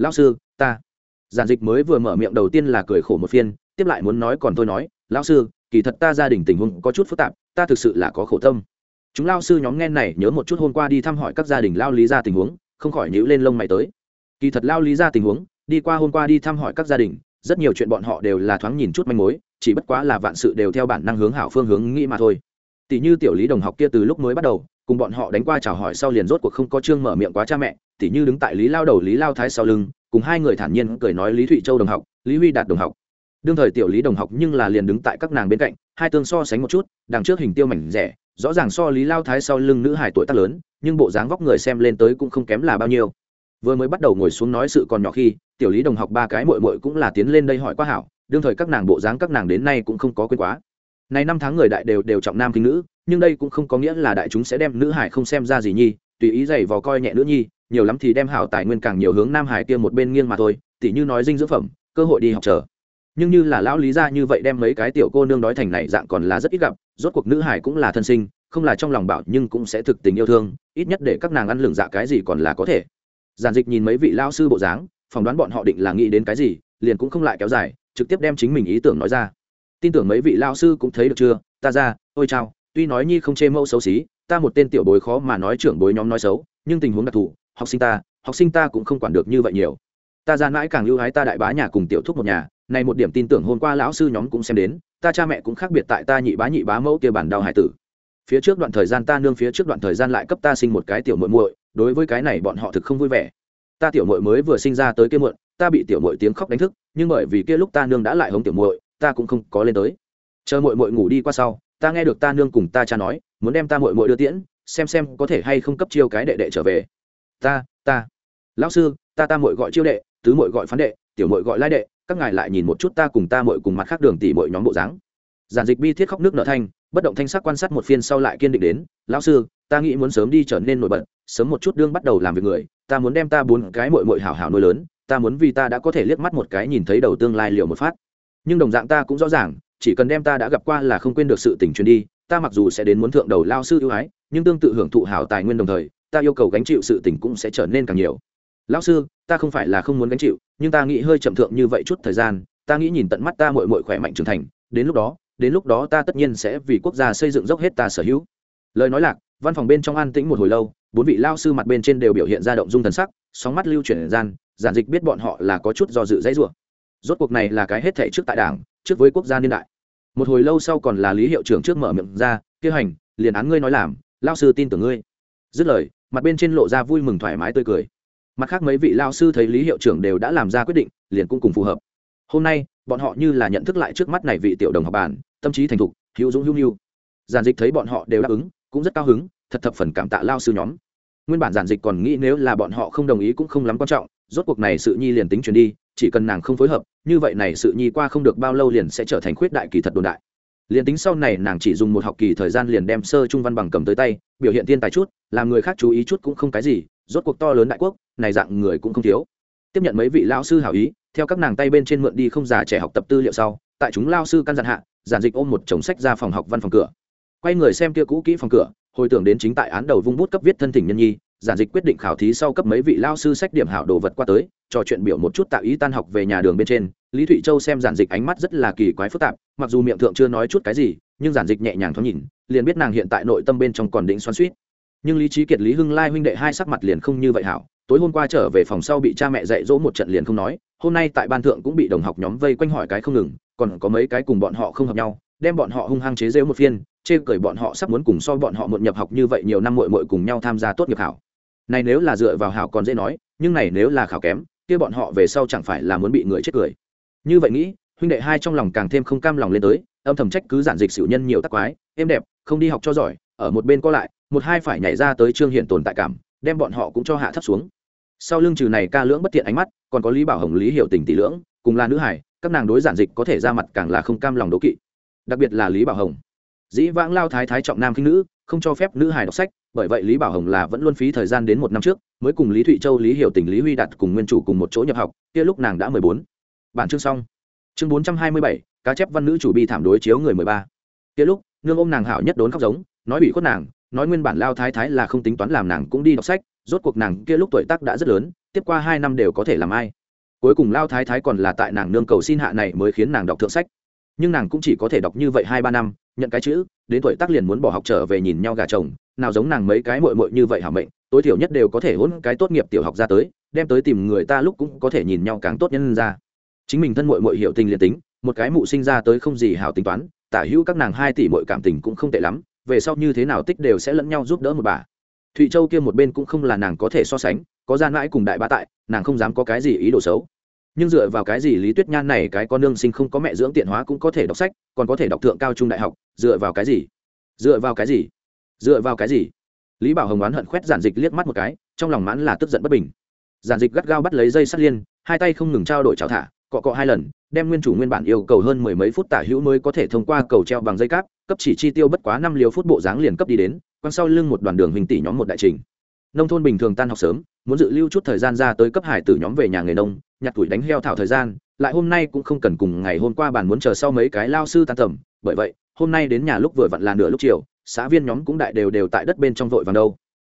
lão sư, ta. Giản dịch mới vừa mở miệng đầu tiên là cười khổ một phiên, tiếp lại muốn nói còn tôi nói, lão sư, kỳ thật ta gia đình tình huống có chút phức tạp, ta thực sự là có khổ tâm. Chúng lao sư nhóm nghe này nhớ một chút hôm qua đi thăm hỏi các gia đình lao lý ra tình huống, không khỏi nhữ lên lông mày tới. Kỳ thật lao lý ra tình huống, đi qua hôm qua đi thăm hỏi các gia đình, rất nhiều chuyện bọn họ đều là thoáng nhìn chút manh mối, chỉ bất quá là vạn sự đều theo bản năng hướng hảo phương hướng nghĩ mà thôi. Tỷ như tiểu lý đồng học kia từ lúc mới bắt đầu cùng bọn họ đánh qua chào hỏi sau liền rốt cuộc không có chương mở miệng quá cha mẹ tỷ như đứng tại lý lao đầu, lý lao thái sau lưng, cùng hai người thản nhiên cười nói lý thụy châu đồng học, lý huy đạt đồng học. Đương thời tiểu lý đồng học nhưng là liền đứng tại các nàng bên cạnh, hai tương so sánh một chút, đằng trước hình tiêu mảnh rẻ, rõ ràng so lý lao thái sau lưng nữ hải tuổi tác lớn, nhưng bộ dáng vóc người xem lên tới cũng không kém là bao nhiêu. Vừa mới bắt đầu ngồi xuống nói sự còn nhỏ khi, tiểu lý đồng học ba cái mội mội cũng là tiến lên đây hỏi quá hảo, đương thời các nàng bộ dáng các nàng đến nay cũng không có quên quá này năm tháng người đại đều đều trọng nam kính nữ, nhưng đây cũng không có nghĩa là đại chúng sẽ đem nữ hải không xem ra gì nhi, tùy ý giày vò coi nhẹ nữ nhi, nhiều lắm thì đem hảo tài nguyên càng nhiều hướng nam hải kia một bên nghiêng mà thôi, tỉ như nói dinh dưỡng phẩm, cơ hội đi học chờ nhưng như là lão lý ra như vậy đem mấy cái tiểu cô nương đói thành này dạng còn là rất ít gặp, rốt cuộc nữ hải cũng là thân sinh, không là trong lòng bảo nhưng cũng sẽ thực tình yêu thương, ít nhất để các nàng ăn lường dạ cái gì còn là có thể. Giản dịch nhìn mấy vị lao sư bộ dáng, phỏng đoán bọn họ định là nghĩ đến cái gì, liền cũng không lại kéo dài, trực tiếp đem chính mình ý tưởng nói ra tin tưởng mấy vị lao sư cũng thấy được chưa? Ta ra ôi chao tuy nói nhi không chê mẫu xấu xí ta một tên tiểu bối khó mà nói trưởng bối nhóm nói xấu nhưng tình huống đặc thù học sinh ta học sinh ta cũng không quản được như vậy nhiều. Ta ra mãi càng ưu hái ta đại bá nhà cùng tiểu thúc một nhà này một điểm tin tưởng hôm qua lão sư nhóm cũng xem đến ta cha mẹ cũng khác biệt tại ta nhị bá nhị bá mẫu kia bản đau hải tử. Phía trước đoạn thời gian ta nương phía trước đoạn thời gian lại cấp ta sinh một cái tiểu muội muội đối với cái này bọn họ thực không vui vẻ. Ta tiểu muội mới vừa sinh ra tới kia muộn, ta bị tiểu muội tiếng khóc đánh thức nhưng bởi vì kia lúc ta nương đã lại hống tiểu muội ta cũng không có lên tới. Chờ muội muội ngủ đi qua sau, ta nghe được ta nương cùng ta cha nói, muốn đem ta muội muội đưa tiễn, xem xem có thể hay không cấp chiêu cái đệ đệ trở về. Ta ta. Lão sư, ta ta muội gọi chiêu đệ, tứ muội gọi phán đệ, tiểu muội gọi lai đệ, các ngài lại nhìn một chút ta cùng ta muội cùng mặt khác đường tỷ muội nhóm bộ dáng. Giản dịch bi thiết khóc nước nở thanh, bất động thanh sắc quan sát một phiên sau lại kiên định đến, lão sư, ta nghĩ muốn sớm đi trở nên nổi bật, sớm một chút đương bắt đầu làm việc người, ta muốn đem ta bốn cái muội muội hảo hảo nuôi lớn, ta muốn vì ta đã có thể liếc mắt một cái nhìn thấy đầu tương lai liều một phát nhưng đồng dạng ta cũng rõ ràng, chỉ cần đem ta đã gặp qua là không quên được sự tình truyền đi, ta mặc dù sẽ đến muốn thượng đầu lao sư ưu ái, nhưng tương tự hưởng thụ hảo tài nguyên đồng thời, ta yêu cầu gánh chịu sự tình cũng sẽ trở nên càng nhiều. Lão sư, ta không phải là không muốn gánh chịu, nhưng ta nghĩ hơi chậm thượng như vậy chút thời gian, ta nghĩ nhìn tận mắt ta mội mội khỏe mạnh trưởng thành, đến lúc đó, đến lúc đó ta tất nhiên sẽ vì quốc gia xây dựng dốc hết ta sở hữu. Lời nói lạc, văn phòng bên trong an tĩnh một hồi lâu, bốn vị lao sư mặt bên trên đều biểu hiện ra động dung thần sắc, sóng mắt lưu chuyển gian, giản dịch biết bọn họ là có chút do dự dãy rủa rốt cuộc này là cái hết thể trước tại đảng, trước với quốc gia niên đại. Một hồi lâu sau còn là lý hiệu trưởng trước mở miệng ra, kia hành, liền án ngươi nói làm lao sư tin tưởng ngươi. Dứt lời, mặt bên trên lộ ra vui mừng thoải mái tươi cười. Mặt khác mấy vị lao sư thấy lý hiệu trưởng đều đã làm ra quyết định, liền cũng cùng phù hợp. Hôm nay, bọn họ như là nhận thức lại trước mắt này vị tiểu đồng học bản tâm trí thành thục, hữu dũng hữu nhu. Giàn dịch thấy bọn họ đều đáp ứng, cũng rất cao hứng, thật thập phần cảm tạ lao sư nhóm. Nguyên bản giản dịch còn nghĩ nếu là bọn họ không đồng ý cũng không lắm quan trọng, rốt cuộc này sự nhi liền tính chuyển đi chỉ cần nàng không phối hợp, như vậy này sự nhi qua không được bao lâu liền sẽ trở thành khuyết đại kỳ thật đồn đại. Liền tính sau này nàng chỉ dùng một học kỳ thời gian liền đem sơ trung văn bằng cầm tới tay, biểu hiện thiên tài chút, làm người khác chú ý chút cũng không cái gì, rốt cuộc to lớn đại quốc, này dạng người cũng không thiếu. Tiếp nhận mấy vị lão sư hảo ý, theo các nàng tay bên trên mượn đi không già trẻ học tập tư liệu sau, tại chúng lao sư căn dặn hạ, giản dịch ôm một chồng sách ra phòng học văn phòng cửa. Quay người xem kia cũ kỹ phòng cửa, hồi tưởng đến chính tại án đầu vung bút cấp viết thân thỉnh nhân nhi giản dịch quyết định khảo thí sau cấp mấy vị lao sư sách điểm hảo đồ vật qua tới, trò chuyện biểu một chút tạo ý tan học về nhà đường bên trên. Lý thụy châu xem giản dịch ánh mắt rất là kỳ quái phức tạp, mặc dù miệng thượng chưa nói chút cái gì, nhưng giản dịch nhẹ nhàng thoáng nhìn, liền biết nàng hiện tại nội tâm bên trong còn định xoắn suýt nhưng lý trí kiệt, lý hưng lai huynh đệ hai sắc mặt liền không như vậy hảo, tối hôm qua trở về phòng sau bị cha mẹ dạy dỗ một trận liền không nói, hôm nay tại ban thượng cũng bị đồng học nhóm vây quanh hỏi cái không ngừng, còn có mấy cái cùng bọn họ không hợp nhau, đem bọn họ hung hăng chế rêu một phiên, chê cười bọn họ sắp muốn cùng so bọn họ một nhập học như vậy nhiều năm muội muội cùng nhau tham gia tốt nghiệp hảo này nếu là dựa vào hảo còn dễ nói, nhưng này nếu là khảo kém, kia bọn họ về sau chẳng phải là muốn bị người chết cười. Như vậy nghĩ, huynh đệ hai trong lòng càng thêm không cam lòng lên tới, âm thầm trách cứ giản dịch xỉu nhân nhiều tắc quái êm đẹp, không đi học cho giỏi, ở một bên có lại, một hai phải nhảy ra tới trương hiện tồn tại cảm, đem bọn họ cũng cho hạ thấp xuống. Sau lưng trừ này ca lưỡng bất tiện ánh mắt, còn có lý bảo hồng, lý hiểu tình tỷ lưỡng, cùng là nữ hải, các nàng đối giản dịch có thể ra mặt càng là không cam lòng đố kỵ. Đặc biệt là lý bảo hồng. Dĩ vãng lao thái thái trọng nam khinh nữ, không cho phép nữ Hải đọc sách bởi vậy lý bảo hồng là vẫn luôn phí thời gian đến một năm trước, mới cùng lý thụy châu, lý hiểu tình, lý huy đạt cùng nguyên chủ cùng một chỗ nhập học, kia lúc nàng đã mười bốn. Bản chương xong. Chương bốn trăm hai mươi bảy, cá chép văn nữ chủ bi thảm đối chiếu người mười ba. Kia lúc, nương ôm nàng hảo nhất đốn khóc giống, nói bị khuất nàng, nói nguyên bản lao thái thái là không tính toán làm nàng cũng đi đọc sách, rốt cuộc nàng kia lúc tuổi tác đã rất lớn, tiếp qua hai năm đều có thể làm ai. Cuối cùng lao thái thái còn là tại nàng nương cầu xin hạ này mới khiến nàng đọc thượng sách. Nhưng nàng cũng chỉ có thể đọc như vậy hai ba năm, nhận cái chữ, đến tuổi tác liền muốn bỏ học trở về nhìn nhau gà chồng nào giống nàng mấy cái mội mội như vậy hả mệnh, tối thiểu nhất đều có thể hôn cái tốt nghiệp tiểu học ra tới, đem tới tìm người ta lúc cũng có thể nhìn nhau càng tốt nhân ra. Chính mình thân mội mội hiệu tình liền tính, một cái mụ sinh ra tới không gì hảo tính toán, tả hữu các nàng hai tỷ mội cảm tình cũng không tệ lắm, về sau như thế nào tích đều sẽ lẫn nhau giúp đỡ một bà. Thụy châu kia một bên cũng không là nàng có thể so sánh, có gian mãi cùng đại bá tại, nàng không dám có cái gì ý đồ xấu. Nhưng dựa vào cái gì lý tuyết nhan này cái con nương sinh không có mẹ dưỡng tiện hóa cũng có thể đọc sách, còn có thể đọc thượng cao trung đại học, dựa vào cái gì? Dựa vào cái gì? Dựa vào cái gì? Lý bảo hồng oán hận khoét giản dịch liếc mắt một cái, trong lòng mãn là tức giận bất bình. Giản dịch gắt gao bắt lấy dây sắt liên, hai tay không ngừng trao đổi cháo thả, cọ cọ hai lần, đem nguyên chủ nguyên bản yêu cầu hơn mười mấy phút tả hữu mới có thể thông qua cầu treo bằng dây cáp, cấp chỉ chi tiêu bất quá năm liều phút bộ dáng liền cấp đi đến, quăng sau lưng một đoàn đường hình tỷ nhóm một đại trình. Nông thôn bình thường tan học sớm, muốn dự lưu chút thời gian ra tới cấp hải tử nhóm về nhà nghề nông, nhặt tuổi đánh heo thảo thời gian, lại hôm nay cũng không cần cùng ngày hôm qua bàn muốn chờ sau mấy cái lao sư tan tầm, bởi vậy hôm nay đến nhà lúc vừa vặn là nửa lúc chiều, xã viên nhóm cũng đại đều đều tại đất bên trong vội vàng đâu.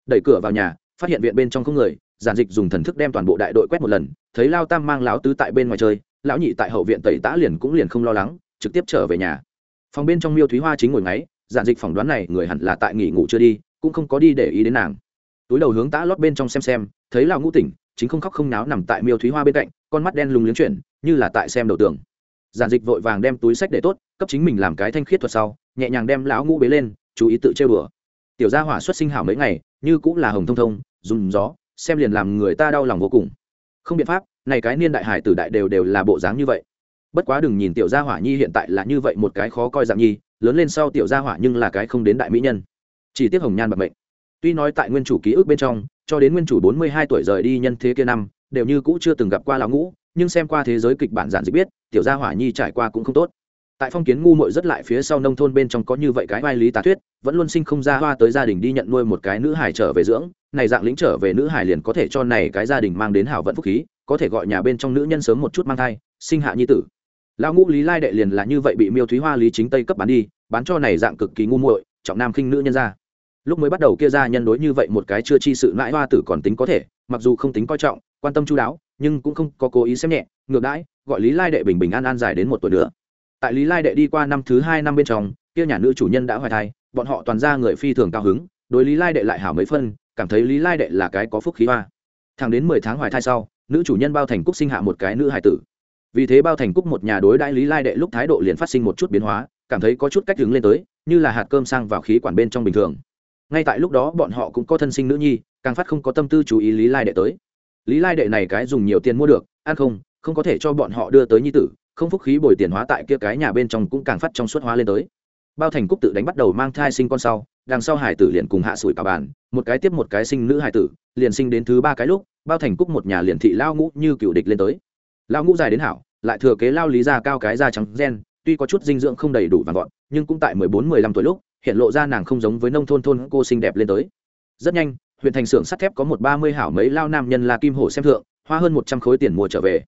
Đẩy cửa vào nhà, phát hiện viện bên trong không người, giản dịch dùng thần thức đem toàn bộ đại đội quét một lần, thấy lao tam mang lão tứ tại bên ngoài chơi, lão nhị tại hậu viện tẩy tã liền cũng liền không lo lắng, trực tiếp trở về nhà. Phòng bên trong miêu thúy hoa chính ngồi ngáy, giản dịch phỏng đoán này người hẳn là tại nghỉ ngủ chưa đi, cũng không có đi để ý đến nàng. Túi đầu hướng tã lót bên trong xem xem, thấy lão ngũ tỉnh, chính không khóc không náo nằm tại miêu thúy hoa bên cạnh, con mắt đen lùng liếng chuyển, như là tại xem đầu tường. Giản dịch vội vàng đem túi sách để tốt cấp chính mình làm cái thanh khiết thuật sau, nhẹ nhàng đem lão ngũ bế lên, chú ý tự chơi bừa tiểu gia hỏa xuất sinh hảo mấy ngày, như cũng là hồng thông thông, dùng gió, xem liền làm người ta đau lòng vô cùng. Không biện pháp, này cái niên đại hải tử đại đều đều là bộ dáng như vậy. Bất quá đừng nhìn tiểu gia hỏa nhi hiện tại là như vậy một cái khó coi dạng nhi, lớn lên sau tiểu gia hỏa nhưng là cái không đến đại mỹ nhân. Chỉ tiếc hồng nhan bạc mệnh. Tuy nói tại nguyên chủ ký ức bên trong, cho đến nguyên chủ bốn mươi hai tuổi rời đi nhân thế kia năm, đều như cũ chưa từng gặp qua lão ngũ, nhưng xem qua thế giới kịch bản giản dịch biết, tiểu gia hỏa nhi trải qua cũng không tốt tại phong kiến ngu muội rất lại phía sau nông thôn bên trong có như vậy cái vai lý tà thuyết, vẫn luôn sinh không ra hoa tới gia đình đi nhận nuôi một cái nữ hải trở về dưỡng, này dạng lĩnh trở về nữ hải liền có thể cho này cái gia đình mang đến hảo vận phúc khí, có thể gọi nhà bên trong nữ nhân sớm một chút mang thai, sinh hạ nhi tử. Lão ngũ lý lai đệ liền là như vậy bị miêu thúy hoa lý chính tây cấp bán đi, bán cho này dạng cực kỳ ngu muội, trọng nam khinh nữ nhân ra. Lúc mới bắt đầu kia ra nhân đối như vậy một cái chưa chi sự mãi hoa tử còn tính có thể, mặc dù không tính coi trọng, quan tâm chú đáo, nhưng cũng không có cố ý xem nhẹ, ngược đãi, gọi lý lai đệ bình bình an an dài đến một tuổi nữa tại lý lai đệ đi qua năm thứ hai năm bên trong, kia nhà nữ chủ nhân đã hoài thai, bọn họ toàn ra người phi thường cao hứng, đối lý lai đệ lại hảo mấy phân, cảm thấy lý lai đệ là cái có phúc khí hoa. Thẳng đến mười tháng hoài thai sau, nữ chủ nhân bao thành cúc sinh hạ một cái nữ hải tử. Vì thế bao thành cúc một nhà đối đãi lý lai đệ lúc thái độ liền phát sinh một chút biến hóa, cảm thấy có chút cách đứng lên tới, như là hạt cơm sang vào khí quản bên trong bình thường. Ngay tại lúc đó bọn họ cũng có thân sinh nữ nhi, càng phát không có tâm tư chú ý lý lai đệ tới. Lý lai đệ này cái dùng nhiều tiền mua được, ăn không không có thể cho bọn họ đưa tới nhi tử không phúc khí bồi tiền hóa tại kia cái nhà bên trong cũng càng phát trong suốt hóa lên tới. Bao thành cúc tự đánh bắt đầu mang thai sinh con sau, đằng sau hải tử liền cùng hạ sủi cả bàn, một cái tiếp một cái sinh nữ hải tử, liền sinh đến thứ ba cái lúc, bao thành cúc một nhà liền thị lao ngũ như cựu địch lên tới. Lao ngũ dài đến hảo, lại thừa kế lao lý ra cao cái da trắng gen, tuy có chút dinh dưỡng không đầy đủ vàng gọn, nhưng cũng tại mười bốn, mười lăm tuổi lúc, hiện lộ ra nàng không giống với nông thôn thôn cô xinh đẹp lên tới. Rất nhanh, huyện thành xưởng sắt thép có một ba mươi hảo mấy lao nam nhân là kim hổ xem thượng, hoa hơn một trăm khối tiền mua trở về.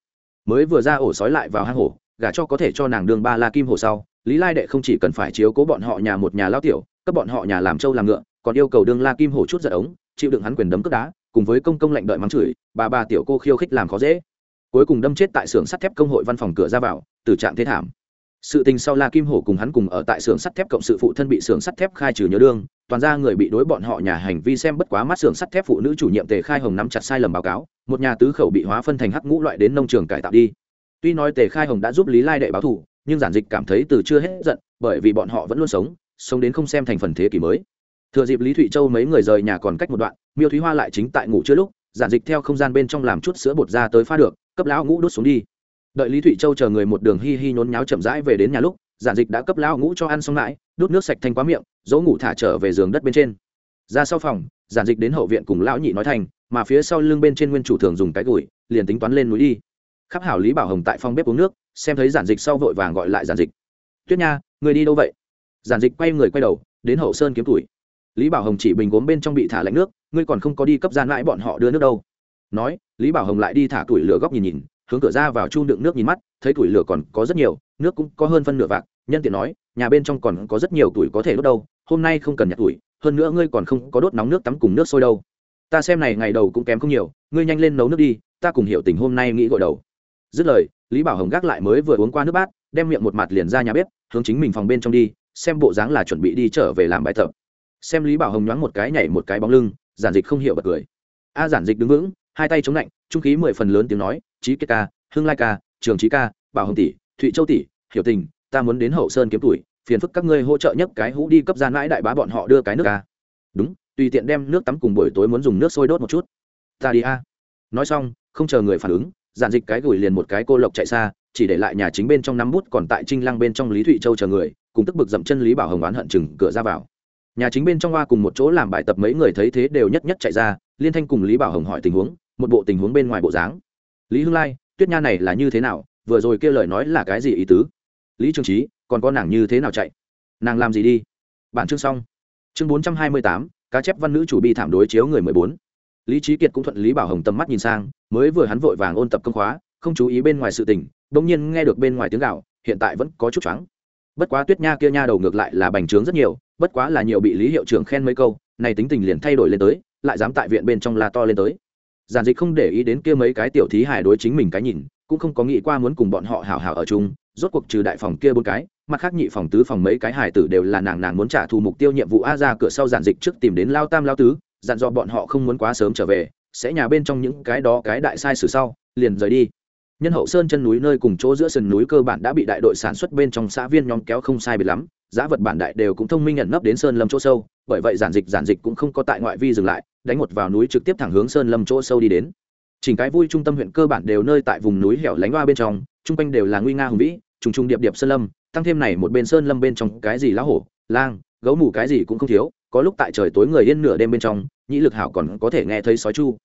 Mới vừa ra ổ sói lại vào hang hổ gả cho có thể cho nàng đường ba la kim hổ sau, lý lai đệ không chỉ cần phải chiếu cố bọn họ nhà một nhà lao tiểu, cấp bọn họ nhà làm trâu làm ngựa, còn yêu cầu đương la kim hổ chút giật ống, chịu đựng hắn quyền đấm cướp đá, cùng với công công lệnh đợi mắng chửi, bà bà tiểu cô khiêu khích làm khó dễ. Cuối cùng đâm chết tại xưởng sắt thép công hội văn phòng cửa ra vào từ trạng thế thảm. Sự tình sau la kim hổ cùng hắn cùng ở tại xưởng sắt thép cộng sự phụ thân bị xưởng sắt thép khai trừ nhớ đương, toàn ra người bị đối bọn họ nhà hành vi xem bất quá mắt xưởng sắt thép phụ nữ chủ nhiệm tề khai hồng nắm chặt sai lầm báo cáo, một nhà tứ khẩu bị hóa phân thành hắc ngũ loại đến nông trường cải tạo đi tuy nói tề khai hồng đã giúp lý lai đệ báo thù, nhưng giản dịch cảm thấy từ chưa hết giận, bởi vì bọn họ vẫn luôn sống sống đến không xem thành phần thế kỷ mới. Thừa dịp lý thụy châu mấy người rời nhà còn cách một đoạn, miêu thúy hoa lại chính tại ngủ chưa lúc, giản dịch theo không gian bên trong làm chút sữa bột ra tới pha được, cấp lão ngũ đốt xuống đi. Đợi lý thụy châu chờ người một đường hi hi nhốn nháo chậm rãi về đến nhà lúc, giản dịch đã cấp lão ngũ cho ăn xong lại đút nước sạch thanh quá miệng, dỗ ngủ thả trở về giường đất bên trên. Ra sau phòng, giản dịch đến hậu viện cùng lão nhị nói thành, mà phía sau lưng bên trên nguyên chủ thường dùng cái gùi, liền tính toán lên núi đi khắp hảo lý bảo hồng tại phòng bếp uống nước, xem thấy giản dịch sau vội vàng gọi lại giản dịch. Tuyết nha, người đi đâu vậy? Giản dịch quay người quay đầu, đến hậu sơn kiếm tuổi. Lý bảo hồng chỉ bình gốm bên trong bị thả lạnh nước, ngươi còn không có đi cấp gian mãi bọn họ đưa nước đâu. Nói, lý bảo hồng lại đi thả tuổi lửa góc nhìn nhìn, hướng cửa ra vào chu đựng nước nhìn mắt, thấy tuổi lửa còn có rất nhiều, nước cũng có hơn phân nửa vạc. Nhân tiện nói, nhà bên trong còn có rất nhiều tuổi có thể đốt đâu, hôm nay không cần nhặt tuổi, hơn nữa ngươi còn không có đốt nóng nước tắm cùng nước sôi đâu. Ta xem này ngày đầu cũng kém không nhiều, ngươi nhanh lên nấu nước đi, ta cùng hiểu tình hôm nay nghĩ gội đầu dứt lời, lý bảo hồng gác lại mới vừa uống qua nước bát, đem miệng một mặt liền ra nhà bếp, hướng chính mình phòng bên trong đi, xem bộ dáng là chuẩn bị đi trở về làm bài tập. Xem lý bảo hồng nhoáng một cái nhảy một cái bóng lưng, giản dịch không hiểu bật cười. A à, giản dịch đứng vững, hai tay chống lạnh, trung khí mười phần lớn tiếng nói trí kết ca, hưng lai ca, trường trí ca, bảo hồng tỷ, thụy châu tỷ, hiểu tình, ta muốn đến hậu sơn kiếm tuổi, phiền phức các ngươi hỗ trợ nhấc cái hũ đi cấp gian mãi đại bá bọn họ đưa cái nước ca. Đúng, tùy tiện đem nước tắm cùng buổi tối muốn dùng nước sôi đốt một chút. Ta đi a. Nói xong, không chờ người phản ứng giản dịch cái gửi liền một cái cô lộc chạy xa, chỉ để lại nhà chính bên trong năm bút còn tại trinh lăng bên trong lý thụy châu chờ người, cùng tức bực dậm chân lý bảo hồng oán hận chừng cửa ra vào. Nhà chính bên trong hoa cùng một chỗ làm bài tập mấy người thấy thế đều nhất nhất chạy ra, liên thanh cùng lý bảo hồng hỏi tình huống, một bộ tình huống bên ngoài bộ dáng. Lý hưng lai, tuyết nha này là như thế nào? Vừa rồi kêu lời nói là cái gì ý tứ? Lý trường trí còn có nàng như thế nào chạy? Nàng làm gì đi? Bản chương xong. Chương bốn trăm hai mươi tám, cá chép văn nữ chủ bi thảm đối chiếu người mười bốn lý trí kiệt cũng thuận lý bảo hồng tầm mắt nhìn sang, mới vừa hắn vội vàng ôn tập công khóa, không chú ý bên ngoài sự tình đ ỗ n g nhiên nghe được bên ngoài tiếng gạo hiện tại vẫn có chút choáng. Bất quá tuyết nha kia nha đầu ngược lại là bành trướng rất nhiều, bất quá là nhiều bị lý hiệu trưởng khen mấy câu, này tính tình liền thay đổi lên tới, lại dám tại viện bên trong la to lên tới. Giản dịch không để ý đến kia mấy cái tiểu thí hài đối chính mình cái nhìn, cũng không có nghĩ qua muốn cùng bọn họ hào hào ở chung, rốt cuộc trừ đại phòng kia bốn cái, mặt khác nhị phòng tứ phòng mấy cái hài tử đều là nàng nàng muốn trả thù mục tiêu nhiệm vụ a ra cửa sau giản dịch trước tìm đến lao tam lao tứ dặn dò bọn họ không muốn quá sớm trở về, sẽ nhà bên trong những cái đó cái đại sai sử sau, liền rời đi. Nhân hậu sơn chân núi nơi cùng chỗ giữa sườn núi cơ bản đã bị đại đội sản xuất bên trong xã viên nhóm kéo không sai biệt lắm, giá vật bản đại đều cũng thông minh nhận nấp đến sơn lâm chỗ sâu, bởi vậy giản dịch giản dịch cũng không có tại ngoại vi dừng lại, đánh một vào núi trực tiếp thẳng hướng sơn lâm chỗ sâu đi đến. Chỉnh cái vui trung tâm huyện cơ bản đều nơi tại vùng núi hẻo lánh hoa bên trong, chung quanh đều là nguy nga hùng vĩ, trùng trùng điệp điệp sơn lâm, tăng thêm này một bên sơn lâm bên trong cái gì lá hổ, lang, gấu mù cái gì cũng không thiếu có lúc tại trời tối người yên nửa đêm bên trong, nhĩ lực hảo còn có thể nghe thấy sói chu.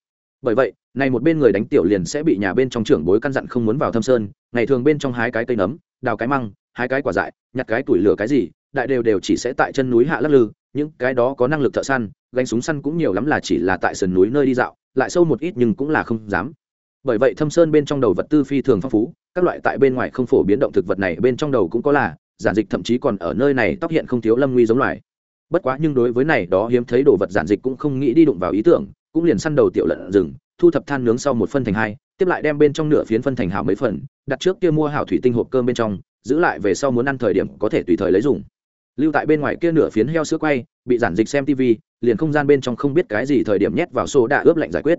Bởi vậy, này một bên người đánh tiểu liền sẽ bị nhà bên trong trưởng bối căn dặn không muốn vào thâm sơn, ngày thường bên trong hái cái cây nấm, đào cái măng, hái cái quả dại, nhặt cái tuổi lửa cái gì, đại đều đều chỉ sẽ tại chân núi hạ lắc lư, những cái đó có năng lực thợ săn, gánh súng săn cũng nhiều lắm là chỉ là tại sườn núi nơi đi dạo, lại sâu một ít nhưng cũng là không dám. Bởi vậy thâm sơn bên trong đầu vật tư phi thường phong phú, các loại tại bên ngoài không phổ biến động thực vật này bên trong đầu cũng có là, giản dịch thậm chí còn ở nơi này tóc hiện không thiếu lâm nguy giống loài bất quá nhưng đối với này đó hiếm thấy đồ vật giản dịch cũng không nghĩ đi đụng vào ý tưởng, cũng liền săn đầu tiểu lợn rừng, thu thập than nướng sau một phân thành hai, tiếp lại đem bên trong nửa phiến phân thành hảo mấy phần, đặt trước kia mua hảo thủy tinh hộp cơm bên trong, giữ lại về sau muốn ăn thời điểm có thể tùy thời lấy dùng. Lưu tại bên ngoài kia nửa phiến heo sữa quay, bị giản dịch xem tv liền không gian bên trong không biết cái gì thời điểm nhét vào xô đã ướp lạnh giải quyết.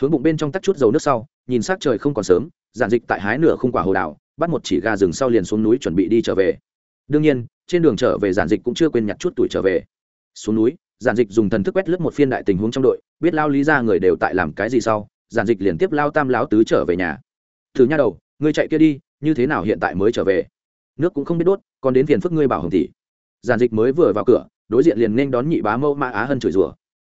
Hướng bụng bên trong tắt chút dầu nước sau, nhìn s trời không còn sớm, giản dịch tại hái nửa khung quả hồ đào, bắt một chỉ gà rừng sau liền xuống núi chuẩn bị đi trở về. Đương nhiên trên đường trở về giản dịch cũng chưa quên nhặt chút tuổi trở về. Xuống núi, giản dịch dùng thần thức quét lướt một phiên đại tình huống trong đội, biết lao lý ra người đều tại làm cái gì sau, giản dịch liền tiếp lao tam lão tứ trở về nhà. Thử nha đầu, ngươi chạy kia đi, như thế nào hiện tại mới trở về? Nước cũng không biết đốt, còn đến phiền phức ngươi bảo hồng tỷ giản dịch mới vừa vào cửa, đối diện liền nên đón nhị bá mẫu mã á hân chửi rủa.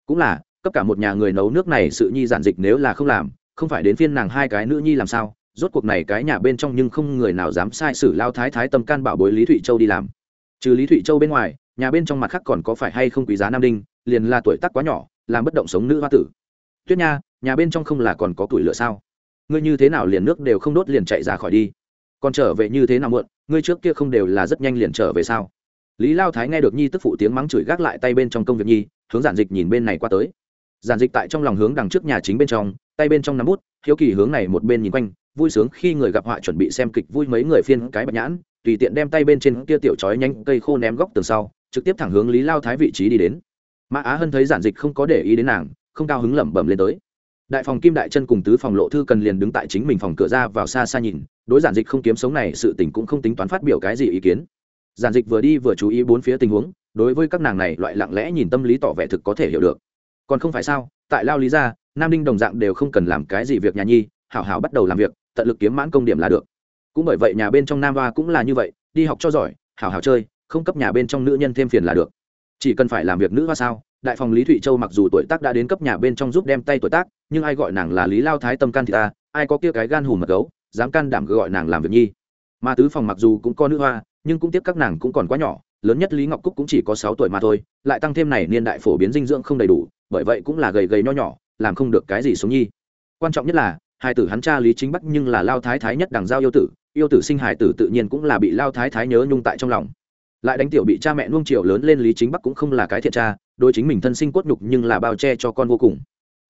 Cũng là, cấp cả một nhà người nấu nước này sự nhi giản dịch nếu là không làm, không phải đến phiên nàng hai cái nữ nhi làm sao? Rốt cuộc này cái nhà bên trong nhưng không người nào dám sai sử lao thái thái tâm can bảo bối lý thụy châu đi làm trừ lý thụy châu bên ngoài, nhà bên trong mặt khác còn có phải hay không quý giá nam đinh, liền là tuổi tác quá nhỏ, làm bất động sống nữ hoa tử. Tuyết nha, nhà bên trong không là còn có tuổi lửa sao? Ngươi như thế nào liền nước đều không đốt liền chạy ra khỏi đi? Còn trở về như thế nào muộn, ngươi trước kia không đều là rất nhanh liền trở về sao? Lý lao thái nghe được nhi tức phụ tiếng mắng chửi gác lại tay bên trong công việc nhi, hướng giản dịch nhìn bên này qua tới. Giản dịch tại trong lòng hướng đằng trước nhà chính bên trong, tay bên trong nắm bút, hiếu kỳ hướng này một bên nhìn quanh, vui sướng khi người gặp họa chuẩn bị xem kịch vui mấy người phiên cái bạch nhãn tùy tiện đem tay bên trên kia tiểu chói nhanh cây khô ném góc tường sau, trực tiếp thẳng hướng lý lao thái vị trí đi đến. Mã á hân thấy giản dịch không có để ý đến nàng, không cao hứng lẩm bẩm lên tới. Đại phòng kim đại chân cùng tứ phòng lộ thư cần liền đứng tại chính mình phòng cửa ra vào xa xa nhìn, đối giản dịch không kiếm sống này sự tình cũng không tính toán phát biểu cái gì ý kiến. Giản dịch vừa đi vừa chú ý bốn phía tình huống, đối với các nàng này loại lặng lẽ nhìn tâm lý tỏ vẻ thực có thể hiểu được. Còn không phải sao, tại lao lý ra nam đinh đồng dạng đều không cần làm cái gì việc nhà nhi, hảo hảo bắt đầu làm việc, tận lực kiếm mãn công điểm là được cũng bởi vậy nhà bên trong nam hoa cũng là như vậy, đi học cho giỏi hào hào chơi, không cấp nhà bên trong nữ nhân thêm phiền là được. Chỉ cần phải làm việc nữ hoa sao, đại phòng lý thụy châu mặc dù tuổi tác đã đến cấp nhà bên trong giúp đem tay tuổi tác, nhưng ai gọi nàng là lý lao thái tâm can thì ta, ai có kia cái gan hùm mật gấu, dám can đảm gọi nàng làm việc nhi. Mà tứ phòng mặc dù cũng có nữ hoa, nhưng cũng tiếp các nàng cũng còn quá nhỏ, lớn nhất lý ngọc cúc cũng chỉ có sáu tuổi mà thôi, lại tăng thêm này niên đại phổ biến dinh dưỡng không đầy đủ, bởi vậy cũng là gầy gầy nho nhỏ, làm không được cái gì xuống nhi. Quan trọng nhất là, hai tử hắn cha lý chính bắc nhưng là lao thái thái nhất đằng giao yêu tử yêu tử sinh hải tử tự nhiên cũng là bị lao thái thái nhớ nhung tại trong lòng. Lại đánh tiểu bị cha mẹ nuông chiều lớn lên lý chính bắc cũng không là cái thiện cha đôi chính mình thân sinh cốt nhục nhưng là bao che cho con vô cùng.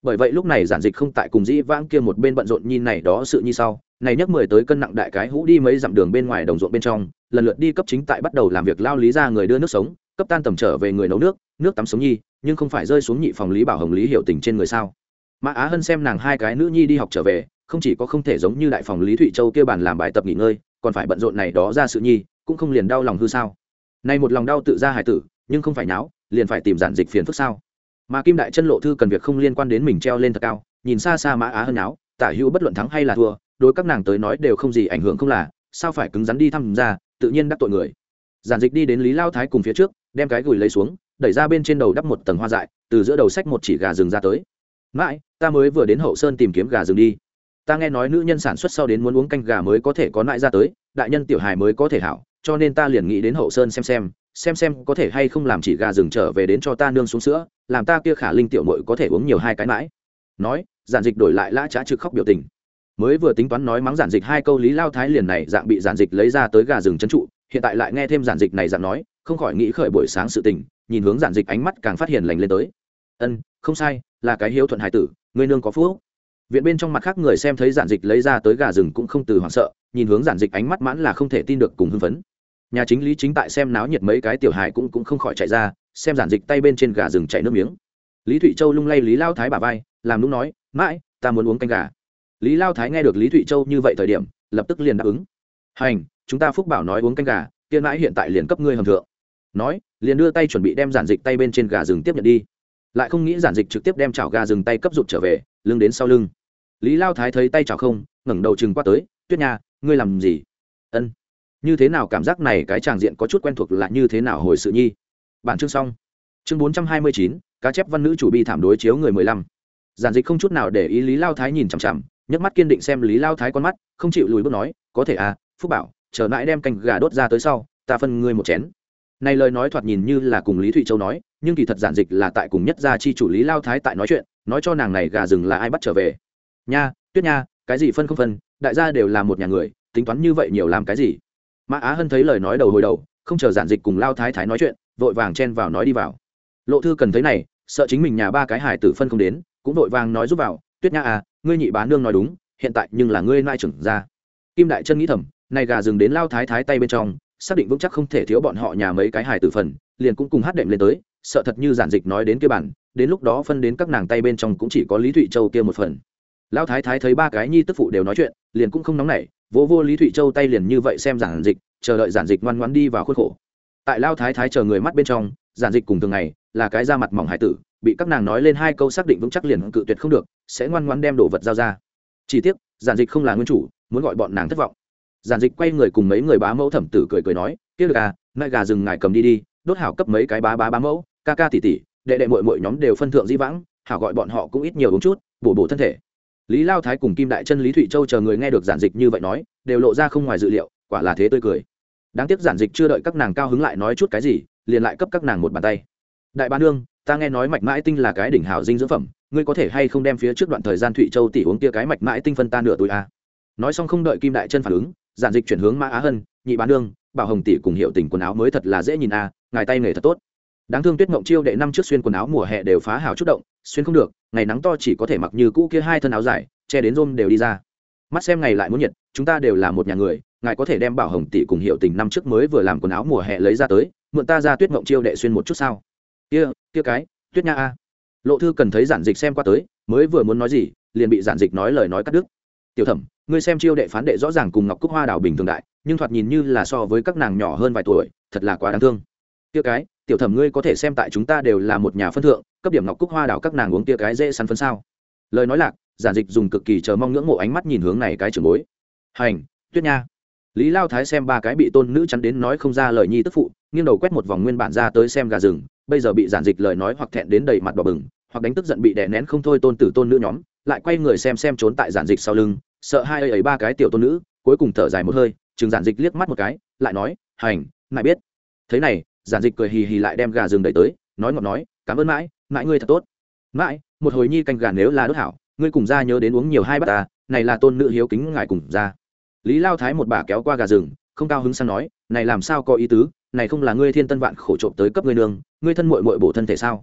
Bởi vậy lúc này giản dịch không tại cùng dĩ vãng kia một bên bận rộn nhìn này đó sự như sau, này nhắc mười tới cân nặng đại cái hũ đi mấy dặm đường bên ngoài đồng ruộng bên trong, lần lượt đi cấp chính tại bắt đầu làm việc lao lý ra người đưa nước sống, cấp tan tầm trở về người nấu nước nước tắm sống nhi, nhưng không phải rơi xuống nhị phòng lý bảo hồng lý hiểu tình trên người sao. Mã á hân xem nàng hai cái nữ nhi đi học trở về không chỉ có không thể giống như đại phòng lý thụy châu kia bàn làm bài tập nghỉ ngơi, còn phải bận rộn này đó ra sự nhi, cũng không liền đau lòng hư sao. Nay một lòng đau tự ra hải tử, nhưng không phải náo, liền phải tìm giản dịch phiền phức sao. Mà kim đại chân lộ thư cần việc không liên quan đến mình treo lên thật cao, nhìn xa xa mã á hơn áo tả hữu bất luận thắng hay là thua, đối các nàng tới nói đều không gì ảnh hưởng không là, sao phải cứng rắn đi thăm ra, tự nhiên đắc tội người. Giản dịch đi đến lý lao thái cùng phía trước, đem cái gửi lấy xuống, đẩy ra bên trên đầu đắp một tầng hoa dại, từ giữa đầu sách một chỉ gà rừng ra tới. Mãi, ta mới vừa đến hậu sơn tìm kiếm gà rừng đi ta nghe nói nữ nhân sản xuất sau đến muốn uống canh gà mới có thể có nại ra tới, đại nhân tiểu hài mới có thể hảo, cho nên ta liền nghĩ đến hậu sơn xem xem xem xem có thể hay không làm chỉ gà rừng trở về đến cho ta nương xuống sữa, làm ta kia khả linh tiểu mội có thể uống nhiều hai cái mãi nói, giản dịch đổi lại lã trá trực khóc biểu tình. Mới vừa tính toán nói mắng giản dịch hai câu lý lao thái liền này dạng bị giản dịch lấy ra tới gà rừng trấn trụ, hiện tại lại nghe thêm giản dịch này dạng nói, không khỏi nghĩ khởi buổi sáng sự tình, nhìn hướng giản dịch ánh mắt càng phát hiện lành lên tới. Ân, không sai, là cái hiếu thuận hải tử, người nương có phúc viện bên trong mặt khác người xem thấy giản dịch lấy ra tới gà rừng cũng không từ hoảng sợ, nhìn hướng giản dịch ánh mắt mãn là không thể tin được cùng hưng phấn. Nhà chính lý chính tại xem náo nhiệt mấy cái tiểu hài cũng cũng không khỏi chạy ra, xem giản dịch tay bên trên gà rừng chạy nước miếng. Lý thụy châu lung lay lý lao thái bà vai, làm lúc nói, mãi, ta muốn uống canh gà. Lý lao thái nghe được lý thụy châu như vậy thời điểm, lập tức liền đáp ứng. Hành, chúng ta phúc bảo nói uống canh gà tiên mãi hiện tại liền cấp ngươi hầm thượng. Nói, liền đưa tay chuẩn bị đem giản dịch tay bên trên gà rừng tiếp nhận đi. Lại không nghĩ giản dịch trực tiếp đem chảo gà rừng tay cấp rụt trở về, lưng đến sau lưng lý lao thái thấy tay chào không, ngẩng đầu chừng qua tới, tuyết nha, ngươi làm gì? Ân, như thế nào cảm giác này cái tràng diện có chút quen thuộc là như thế nào hồi sự nhi? Bản chương xong. Chương bốn trăm hai mươi chín, cá chép văn nữ chủ bi thảm đối chiếu người mười lăm. Giản dịch không chút nào để ý lý lao thái nhìn chằm chằm, nhấc mắt kiên định xem lý lao thái con mắt, không chịu lùi bước nói, có thể à phúc bảo, chờ mãi đem canh gà đốt ra tới sau, ta phân ngươi một chén. Này lời nói thoạt nhìn như là cùng lý thụy châu nói, nhưng kỳ thật giản dịch là tại cùng nhất gia chi chủ lý lao thái tại nói chuyện, nói cho nàng này gà rừng là ai bắt trở về nha, tuyết nha, cái gì phân không phân, đại gia đều là một nhà người, tính toán như vậy nhiều làm cái gì? Mã á hân thấy lời nói đầu hồi đầu, không chờ giản dịch cùng lao thái thái nói chuyện, vội vàng chen vào nói đi vào. Lộ thư cần thấy này, sợ chính mình nhà ba cái hải tử phân không đến, cũng vội vàng nói giúp vào, tuyết nha à ngươi nhị bá nương nói đúng, hiện tại nhưng là ngươi nai trưởng ra kim đại chân nghĩ thầm, này gà dừng đến lao thái thái tay bên trong, xác định vững chắc không thể thiếu bọn họ nhà mấy cái hải tử phần, liền cũng cùng hát đệm lên tới, sợ thật như giản dịch nói đến kia bản, đến lúc đó phân đến các nàng tay bên trong cũng chỉ có lý thụy châu kia một phần lão thái thái thấy ba cái nhi tức phụ đều nói chuyện, liền cũng không nóng nảy vô vô lý thụy châu tay liền như vậy xem giản dịch, chờ đợi giản dịch ngoan ngoãn đi vào khuôn khổ. Tại lao thái thái chờ người mắt bên trong, giản dịch cùng thường ngày là cái da mặt mỏng hải tử, bị các nàng nói lên hai câu xác định vững chắc liền cự tuyệt không được, sẽ ngoan ngoãn đem đồ vật giao ra. Chỉ tiếc, giản dịch không là nguyên chủ, muốn gọi bọn nàng thất vọng. Giản dịch quay người cùng mấy người bá mẫu thẩm tử cười cười nói, kia được à nại gà rừng ngài cầm đi đi, đốt hảo cấp mấy cái bá bá bá mẫu, ca ca tỷ tỷ, đệ đệ mội mội nhóm đều phân thượng di vãng, hảo gọi bọn họ cũng ít nhiều uống chút, bổ bổ thân thể lý lao thái cùng kim đại chân lý thụy châu chờ người nghe được giản dịch như vậy nói, đều lộ ra không ngoài dự liệu, quả là thế tôi cười. Đáng tiếc giản dịch chưa đợi các nàng cao hứng lại nói chút cái gì, liền lại cấp các nàng một bàn tay. Đại ba nương, ta nghe nói mạch mãi tinh là cái đỉnh hảo dinh dưỡng phẩm, ngươi có thể hay không đem phía trước đoạn thời gian thụy châu tỷ uống kia cái mạch mãi tinh phân ta nửa tuổi a? Nói xong không đợi kim đại chân phản ứng, giản dịch chuyển hướng mã á hân, nhị bán nương, bảo hồng tỷ cùng hiệu tình quần áo mới thật là dễ nhìn a, ngài tay nghề thật tốt đáng thương tuyết mộng chiêu đệ năm trước xuyên quần áo mùa hè đều phá hào chút động, xuyên không được, ngày nắng to chỉ có thể mặc như cũ kia hai thân áo dài, che đến rôm đều đi ra. Mắt xem ngày lại muốn nhiệt, chúng ta đều là một nhà người, ngài có thể đem bảo hồng tỷ cùng hiệu tình năm trước mới vừa làm quần áo mùa hè lấy ra tới, mượn ta ra tuyết mộng chiêu đệ xuyên một chút sao? Kia kia cái, tuyết nha a. Lộ thư cần thấy giản dịch xem qua tới, mới vừa muốn nói gì, liền bị giản dịch nói lời nói cắt đứt. Tiểu thẩm, ngươi xem chiêu đệ phán đệ rõ ràng cùng ngọc cúc hoa đào bình thường đại, nhưng thoạt nhìn như là so với các nàng nhỏ hơn vài tuổi, thật là quá đáng thương. Kia cái tiểu thẩm ngươi có thể xem tại chúng ta đều là một nhà phân thượng, cấp điểm ngọc cúc hoa đào các nàng uống tia cái dễ săn phân sao? Lời nói lạc, giản dịch dùng cực kỳ chờ mong ngưỡng mộ ánh mắt nhìn hướng này cái trường bối. Hành, tuyết nha. Lý lao thái xem ba cái bị tôn nữ chắn đến nói không ra lời nhi tức phụ, nghiêng đầu quét một vòng nguyên bản ra tới xem gà rừng, bây giờ bị giản dịch lời nói hoặc thẹn đến đầy mặt đỏ bừng, hoặc đánh tức giận bị đè nén không thôi tôn tử tôn nữ nhóm, lại quay người xem xem trốn tại giản dịch sau lưng, sợ hai ấy ấy ba cái tiểu tôn nữ, cuối cùng thở dài một hơi, chừng giản dịch liếc mắt một cái, lại nói, hành ngại biết. Thế này giản dịch cười hì hì lại đem gà rừng đẩy tới nói ngọt nói cảm ơn mãi mãi ngươi thật tốt. Mãi một hồi nhi canh gà nếu là đốt hảo ngươi cùng ra nhớ đến uống nhiều hai bát ta này là tôn nữ hiếu kính ngài cùng ra. Lý lao thái một bà kéo qua gà rừng không cao hứng sang nói này làm sao có ý tứ này không là ngươi thiên tân vạn khổ trộm tới cấp ngươi nương ngươi thân mội mội bổ thân thể sao?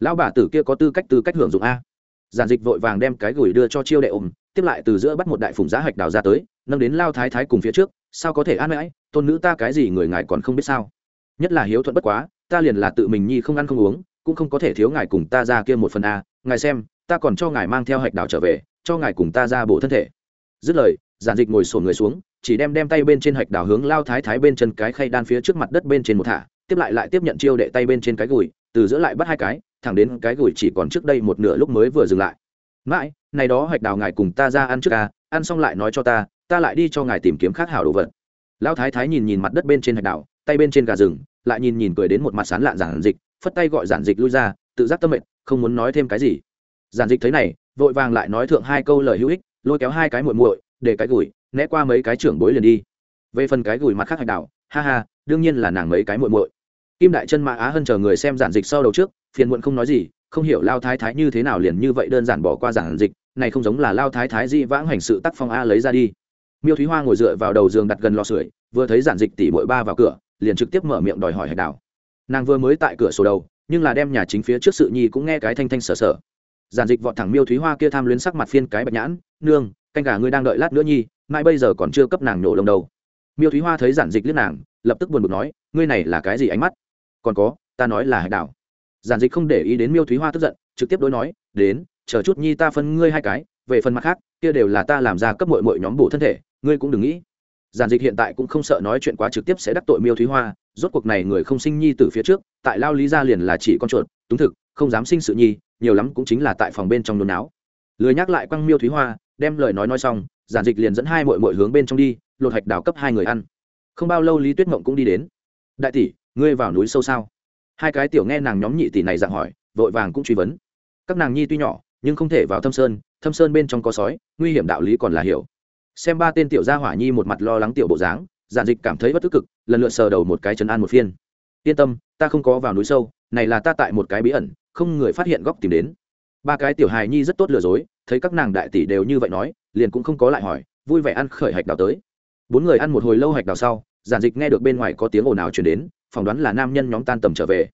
Lão bà tử kia có tư cách tư cách hưởng dụng a. Giản dịch vội vàng đem cái gửi đưa cho chiêu đệ ủng, tiếp lại từ giữa bắt một đại phùng giá hạch đào ra tới nâng đến lao thái thái cùng phía trước sao có thể an mãi tôn nữ ta cái gì người ngài còn không biết sao? Nhất là hiếu thuận bất quá, ta liền là tự mình nhi không ăn không uống, cũng không có thể thiếu ngài cùng ta ra kia một phần a. Ngài xem, ta còn cho ngài mang theo hạch đào trở về, cho ngài cùng ta ra bổ thân thể. Dứt lời, giản dịch ngồi sổn người xuống, chỉ đem đem tay bên trên hạch đào hướng lao thái thái bên chân cái khay đan phía trước mặt đất bên trên một thả, tiếp lại lại tiếp nhận chiêu đệ tay bên trên cái gùi, từ giữa lại bắt hai cái, thẳng đến cái gùi chỉ còn trước đây một nửa lúc mới vừa dừng lại. Mãi, này đó hạch đào ngài cùng ta ra ăn trước ca ăn xong lại nói cho ta ta lại đi cho ngài tìm kiếm khác hảo đồ vật. Lão thái thái nhìn nhìn mặt đất bên trên hạch đào tay bên trên gà rừng, lại nhìn nhìn cười đến một mặt sán lạn giản dịch, phất tay gọi giản dịch lui ra, tự giác tâm mệnh không muốn nói thêm cái gì. Giản dịch thấy này, vội vàng lại nói thượng hai câu lời hữu ích, lôi kéo hai cái muội muội, để cái gùi né qua mấy cái trưởng bối liền đi. Về phần cái gùi mặt khác hạch đảo, ha ha, đương nhiên là nàng mấy cái muội muội. Kim đại chân mã á hơn chờ người xem giản dịch sau đầu trước, phiền muộn không nói gì, không hiểu lao thái thái như thế nào liền như vậy đơn giản bỏ qua giản dịch, này không giống là lao thái thái di vãng hành sự tác phong a lấy ra đi. Miêu thúy hoa ngồi dựa vào đầu giường đặt gần lò sưởi, vừa thấy giản dịch tỉ bội ba vào cửa liền trực tiếp mở miệng đòi hỏi hạch đào nàng vừa mới tại cửa sổ đầu, nhưng là đem nhà chính phía trước sự nhi cũng nghe cái thanh thanh sở sở. Giản dịch vọt thẳng miêu thúy hoa kia tham luyến sắc mặt phiên cái bạch nhãn, nương, canh gà ngươi đang đợi lát nữa nhi mai bây giờ còn chưa cấp nàng nổ lông đầu. Miêu thúy hoa thấy giản dịch liếc nàng, lập tức buồn bực nói, ngươi này là cái gì ánh mắt? Còn có, ta nói là hạch đảo. Giản dịch không để ý đến miêu thúy hoa tức giận, trực tiếp đối nói, đến, chờ chút nhi ta phân ngươi hai cái, về phần mặt khác, kia đều là ta làm ra cấp mội mội nhóm bổ thân thể, ngươi cũng đừng nghĩ giản dịch hiện tại cũng không sợ nói chuyện quá trực tiếp sẽ đắc tội miêu thúy hoa, rốt cuộc này người không sinh nhi từ phía trước, tại lao lý ra liền là chỉ con chuột, túng thực, không dám sinh sự nhi, nhiều lắm cũng chính là tại phòng bên trong nôn áo lười nhắc lại quăng miêu thúy hoa, đem lời nói nói xong, giản dịch liền dẫn hai mội mội hướng bên trong đi, lột hạch đào cấp hai người ăn. Không bao lâu lý tuyết mộng cũng đi đến. Đại tỷ, ngươi vào núi sâu sao? Hai cái tiểu nghe nàng nhóm nhị tỷ này dạng hỏi, vội vàng cũng truy vấn. Các nàng nhi tuy nhỏ, nhưng không thể vào thâm sơn thâm sơn bên trong có sói, nguy hiểm đạo lý còn là hiểu xem ba tên tiểu gia hỏa nhi một mặt lo lắng tiểu bộ dáng, giản dịch cảm thấy bất tức cực, lần lượt sờ đầu một cái chân an một phiên. Yên tâm, ta không có vào núi sâu, này là ta tại một cái bí ẩn, không người phát hiện góc tìm đến. Ba cái tiểu hài nhi rất tốt lừa dối, thấy các nàng đại tỷ đều như vậy nói, liền cũng không có lại hỏi, vui vẻ ăn khởi hạch đào tới. Bốn người ăn một hồi lâu hạch đào sau, giản dịch nghe được bên ngoài có tiếng ồn ào chuyển đến, phỏng đoán là nam nhân nhóm tan tầm trở về.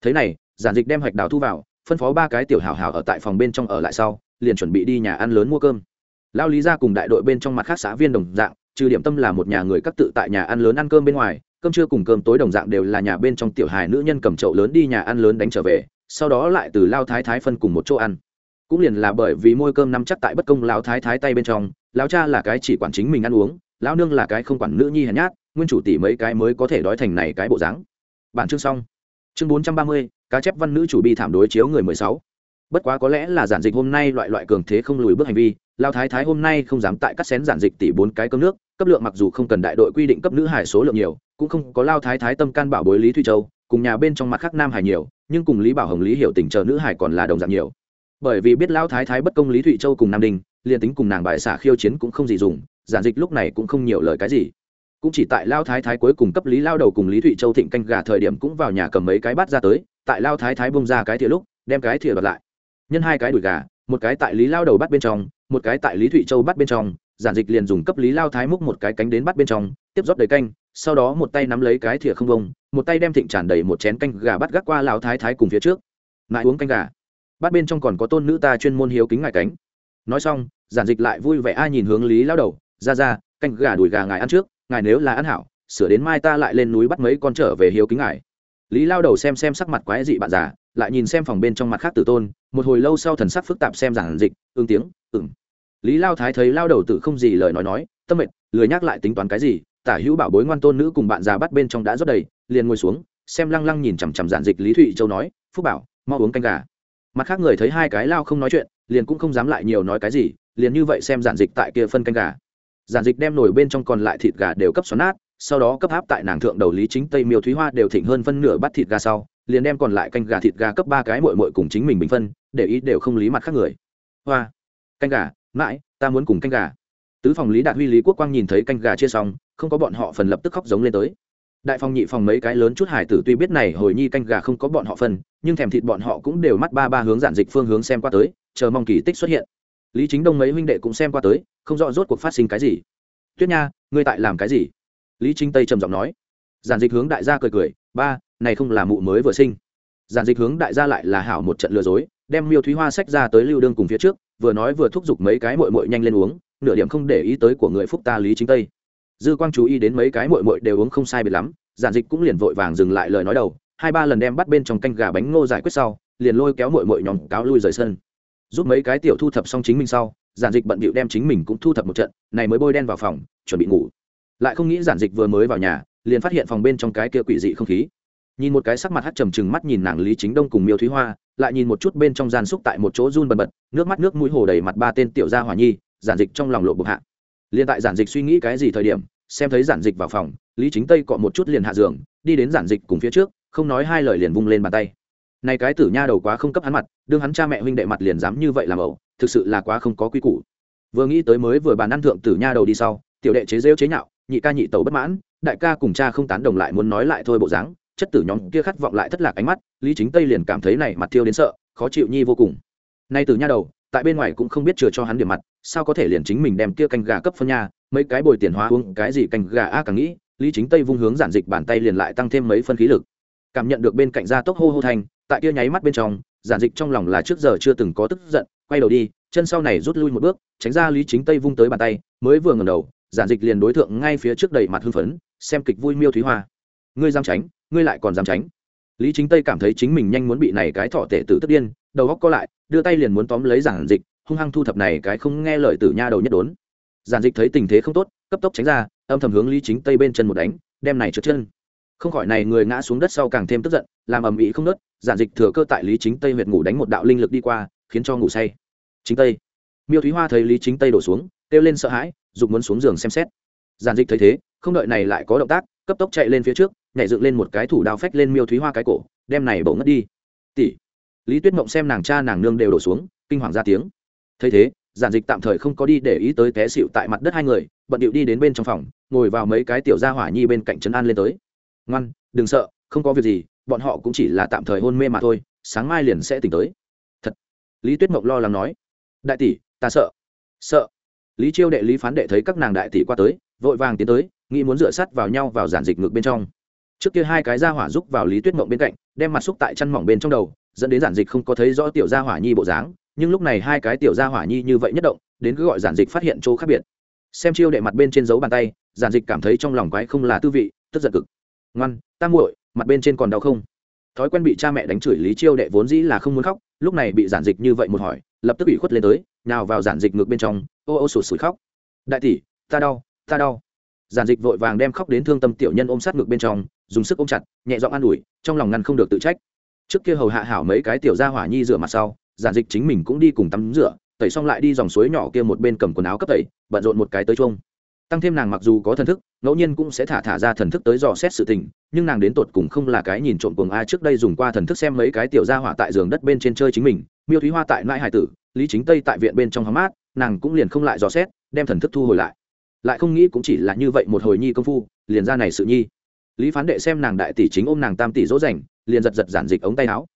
Thế này, giản dịch đem hạch đào thu vào, phân phó ba cái tiểu hào hào ở tại phòng bên trong ở lại sau, liền chuẩn bị đi nhà ăn lớn mua cơm lao lý ra cùng đại đội bên trong mặt khác xã viên đồng dạng, trừ điểm tâm là một nhà người các tự tại nhà ăn lớn ăn cơm bên ngoài, cơm trưa cùng cơm tối đồng dạng đều là nhà bên trong tiểu hài nữ nhân cầm chậu lớn đi nhà ăn lớn đánh trở về, sau đó lại từ lao thái thái phân cùng một chỗ ăn. Cũng liền là bởi vì môi cơm nắm chắc tại bất công lao thái thái tay bên trong lão cha là cái chỉ quản chính mình ăn uống lão nương là cái không quản nữ nhi hèn nhát, nguyên chủ tỷ mấy cái mới có thể đói thành này cái bộ dáng. Bản chương xong. Chương bốn trăm ba mươi, cá chép văn nữ chủ bi thảm đối chiếu người mười sáu bất quá có lẽ là giản dịch hôm nay loại loại cường thế không lùi bước hành vi, lao thái thái hôm nay không dám tại cắt xén giản dịch tỷ bốn cái cơm nước, cấp lượng mặc dù không cần đại đội quy định cấp nữ hải số lượng nhiều, cũng không có lao thái thái tâm can bảo bối lý thụy châu, cùng nhà bên trong mặt khác nam hải nhiều, nhưng cùng lý bảo hồng, lý hiểu tình chờ nữ hải còn là đồng dạng nhiều. Bởi vì biết lão thái thái bất công lý thụy châu cùng nam đình liền tính cùng nàng bại xả khiêu chiến cũng không gì dùng, giản dịch lúc này cũng không nhiều lời cái gì. Cũng chỉ tại lao thái thái cuối cùng cấp lý lao đầu cùng lý thụy châu thịnh canh gà thời điểm cũng vào nhà cầm mấy cái bát ra tới, tại lao thái thái bông ra cái thìa lúc, đem cái thìa đoạt lại nhân hai cái đùi gà, một cái tại lý lao đầu bắt bên trong, một cái tại lý thụy châu bắt bên trong, giản dịch liền dùng cấp lý lao thái múc một cái cánh đến bắt bên trong, tiếp rót đầy canh, sau đó một tay nắm lấy cái thìa không bông, một tay đem thịnh tràn đầy một chén canh gà bắt gác qua lao thái thái cùng phía trước. Lại uống canh gà. Bắt bên trong còn có tôn nữ ta chuyên môn hiếu kính ngài cánh. Nói xong, giản dịch lại vui vẻ ai nhìn hướng lý lao đầu, ra ra, canh gà đùi gà ngài ăn trước, ngài nếu là ăn hảo, sửa đến mai ta lại lên núi bắt mấy con trở về hiếu kính ngài lý lao đầu xem xem sắc mặt quái dị bạn già, lại nhìn xem phòng bên trong mặt khác tử tôn, một hồi lâu sau thần sắc phức tạp xem giản dịch ương tiếng ừng lý lao thái thấy lao đầu tự không gì lời nói nói, tâm mệt, lười nhắc lại tính toán cái gì, tả hữu bảo bối ngoan tôn nữ cùng bạn già bắt bên trong đã rót đầy, liền ngồi xuống, xem lăng lăng nhìn chằm chằm giản dịch lý thụy châu nói, phúc bảo, mau uống canh gà. Mặt khác người thấy hai cái lao không nói chuyện, liền cũng không dám lại nhiều nói cái gì, liền như vậy xem giản dịch tại kia phân canh gà. Giản dịch đem nổi bên trong còn lại thịt gà đều cấp xoắn nát sau đó cấp áp tại nàng thượng đầu lý chính tây miêu thúy hoa đều thịnh hơn phân nửa bát thịt gà sau, liền đem còn lại canh gà thịt gà cấp ba cái mội mội cùng chính mình bình phân, để ý đều không lý mặt khác người. Hoa, canh gà, mãi, ta muốn cùng canh gà. Tứ phòng lý đạt huy, lý quốc quang nhìn thấy canh gà chia xong, không có bọn họ phần lập tức khóc giống lên tới. Đại phòng nhị phòng mấy cái lớn chút hải tử tuy biết này hồi nhi canh gà không có bọn họ phần, nhưng thèm thịt bọn họ cũng đều mắt ba ba hướng giản dịch phương hướng xem qua tới, chờ mong kỳ tích xuất hiện. Lý chính đông mấy huynh đệ cũng xem qua tới, không rõ rốt cuộc phát sinh cái gì. Tuyết nha, ngươi tại làm cái gì? Lý chính tây trầm giọng nói. Giản dịch hướng đại gia cười cười, ba, này không là mụ mới vừa sinh. Giản dịch hướng đại gia lại là hảo một trận lừa dối, đem miêu thúy hoa sách ra tới lưu đương cùng phía trước, vừa nói vừa thúc giục mấy cái mội mội nhanh lên uống, nửa điểm không để ý tới của người phúc ta lý chính tây. Dư quang chú ý đến mấy cái mội mội đều uống không sai biệt lắm, giản dịch cũng liền vội vàng dừng lại lời nói đầu, hai ba lần đem bắt bên trong canh gà bánh ngô giải quyết sau, liền lôi kéo mội mội nhóm cáo lui rời sân. Giúp mấy cái tiểu thu thập xong chính mình sau, giản dịch bận bịu đem chính mình cũng thu thập một trận, này mới bôi đen vào phòng, chuẩn bị ngủ lại không nghĩ giản dịch vừa mới vào nhà, liền phát hiện phòng bên trong cái kia quỷ dị không khí. Nhìn một cái sắc mặt hắt trầm trừng mắt nhìn nàng lý chính đông cùng miêu thúy hoa, lại nhìn một chút bên trong gian xúc tại một chỗ run bần bật, nước mắt nước mũi hồ đầy mặt ba tên tiểu gia hỏa nhi, giản dịch trong lòng lộ bục hạ. Liền tại giản dịch suy nghĩ cái gì thời điểm, xem thấy giản dịch vào phòng, lý chính tây cọ một chút liền hạ giường, đi đến giản dịch cùng phía trước, không nói hai lời liền vung lên bàn tay. Này cái tử nha đầu quá không cấp hắn mặt, đương hắn cha mẹ huynh đệ mặt liền dám như vậy làm ẩu, thực sự là quá không có quy củ. Vừa nghĩ tới mới vừa bàn ăn thượng tử nha đầu đi sau, tiểu đệ chế rêu chế nhạo nhị ca nhị tẩu bất mãn đại ca cùng cha không tán đồng lại muốn nói lại thôi bộ dáng chất tử nhóm kia khát vọng lại thất lạc ánh mắt lý chính tây liền cảm thấy này mặt thiêu đến sợ khó chịu nhi vô cùng. Nay từ nha đầu tại bên ngoài cũng không biết chừa cho hắn điểm mặt sao có thể liền chính mình đem kia canh gà cấp phân nha mấy cái bồi tiền hóa uống cái gì canh gà a càng nghĩ lý chính tây vung hướng giản dịch bàn tay liền lại tăng thêm mấy phân khí lực. Cảm nhận được bên cạnh gia tốc hô hô thành, tại kia nháy mắt bên trong giản dịch trong lòng là trước giờ chưa từng có tức giận quay đầu đi chân sau này rút lui một bước tránh ra lý chính tây vung tới bàn tay mới vừa ngẩng đầu giản dịch liền đối tượng ngay phía trước đầy mặt hưng phấn, xem kịch vui miêu thúy hoa. Ngươi dám tránh, ngươi lại còn dám tránh. Lý chính tây cảm thấy chính mình nhanh muốn bị này cái thọ tể tử tức điên, đầu góc co lại, đưa tay liền muốn tóm lấy giản dịch, hung hăng thu thập này cái không nghe lời tử nha đầu nhất đốn. Giản dịch thấy tình thế không tốt, cấp tốc tránh ra, âm thầm hướng lý chính tây bên chân một đánh, đem này trượt chân. Không khỏi này người ngã xuống đất sau càng thêm tức giận, làm ầm ĩ không nớt, giản dịch thừa cơ tại lý chính tây huyệt ngủ đánh một đạo linh lực đi qua, khiến cho ngủ say. Chính tây. Miêu thúy hoa thấy lý chính tây đổ xuống kêu lên sợ hãi, dục muốn xuống giường xem xét. Giản dịch thấy thế, không đợi này lại có động tác, cấp tốc chạy lên phía trước, nhảy dựng lên một cái thủ đao phách lên miêu thúy hoa cái cổ, đem này bổ ngất đi. Tỷ. Lý tuyết mộng xem nàng cha nàng nương đều đổ xuống, kinh hoàng ra tiếng. Thấy thế, giản dịch tạm thời không có đi để ý tới té xịu tại mặt đất hai người, bận điệu đi đến bên trong phòng, ngồi vào mấy cái tiểu gia hỏa nhi bên cạnh trấn an lên tới. Ngoan, đừng sợ, không có việc gì, bọn họ cũng chỉ là tạm thời hôn mê mà thôi, sáng mai liền sẽ tỉnh tới. Thật. Lý tuyết mộng lo lắng nói. Đại tỷ, ta sợ. Sợ? Lý chiêu đệ lý phán đệ thấy các nàng đại tỷ qua tới, vội vàng tiến tới, nghĩ muốn dựa sắt vào nhau vào giản dịch ngược bên trong. Trước kia hai cái gia hỏa rúc vào lý tuyết mộng bên cạnh, đem mặt xúc tại chăn mỏng bên trong đầu, dẫn đến giản dịch không có thấy rõ tiểu gia hỏa nhi bộ dáng, nhưng lúc này hai cái tiểu gia hỏa nhi như vậy nhất động, đến cứ gọi giản dịch phát hiện chỗ khác biệt. Xem chiêu đệ mặt bên trên dấu bàn tay, giản dịch cảm thấy trong lòng quái không là tư vị, tức giận cực. Ngoan, ta muội, mặt bên trên còn đau không? Thói quen bị cha mẹ đánh chửi lý chiêu đệ vốn dĩ là không muốn khóc, lúc này bị giản dịch như vậy một hỏi, lập tức bị khuất lên tới nào vào giản dịch ngược bên trong, ô ô sụt sụt khóc. Đại tỷ, ta đau ta đau. Giản dịch vội vàng đem khóc đến thương tâm tiểu nhân ôm sát ngược bên trong, dùng sức ôm chặt, nhẹ giọng an ủi, trong lòng ngăn không được tự trách. Trước kia hầu hạ hảo mấy cái tiểu gia hỏa nhi rửa mặt sau, giản dịch chính mình cũng đi cùng tắm rửa, tẩy xong lại đi dòng suối nhỏ kia một bên cầm quần áo cấp tẩy, bận rộn một cái tới chuông tăng thêm nàng mặc dù có thần thức, ngẫu nhiên cũng sẽ thả thả ra thần thức tới dò xét sự tình, nhưng nàng đến tột cùng không là cái nhìn trộm cuồng a trước đây dùng qua thần thức xem mấy cái tiểu gia hỏa tại giường đất bên trên chơi chính mình, miêu thúy hoa tại nãi hải tử, lý chính tây tại viện bên trong hóm mát, nàng cũng liền không lại dò xét, đem thần thức thu hồi lại. Lại không nghĩ cũng chỉ là như vậy một hồi nhi công phu, liền ra này sự nhi. Lý phán đệ xem nàng đại tỷ chính ôm nàng tam tỷ dỗ dành, liền giật giật giản dịch ống tay áo.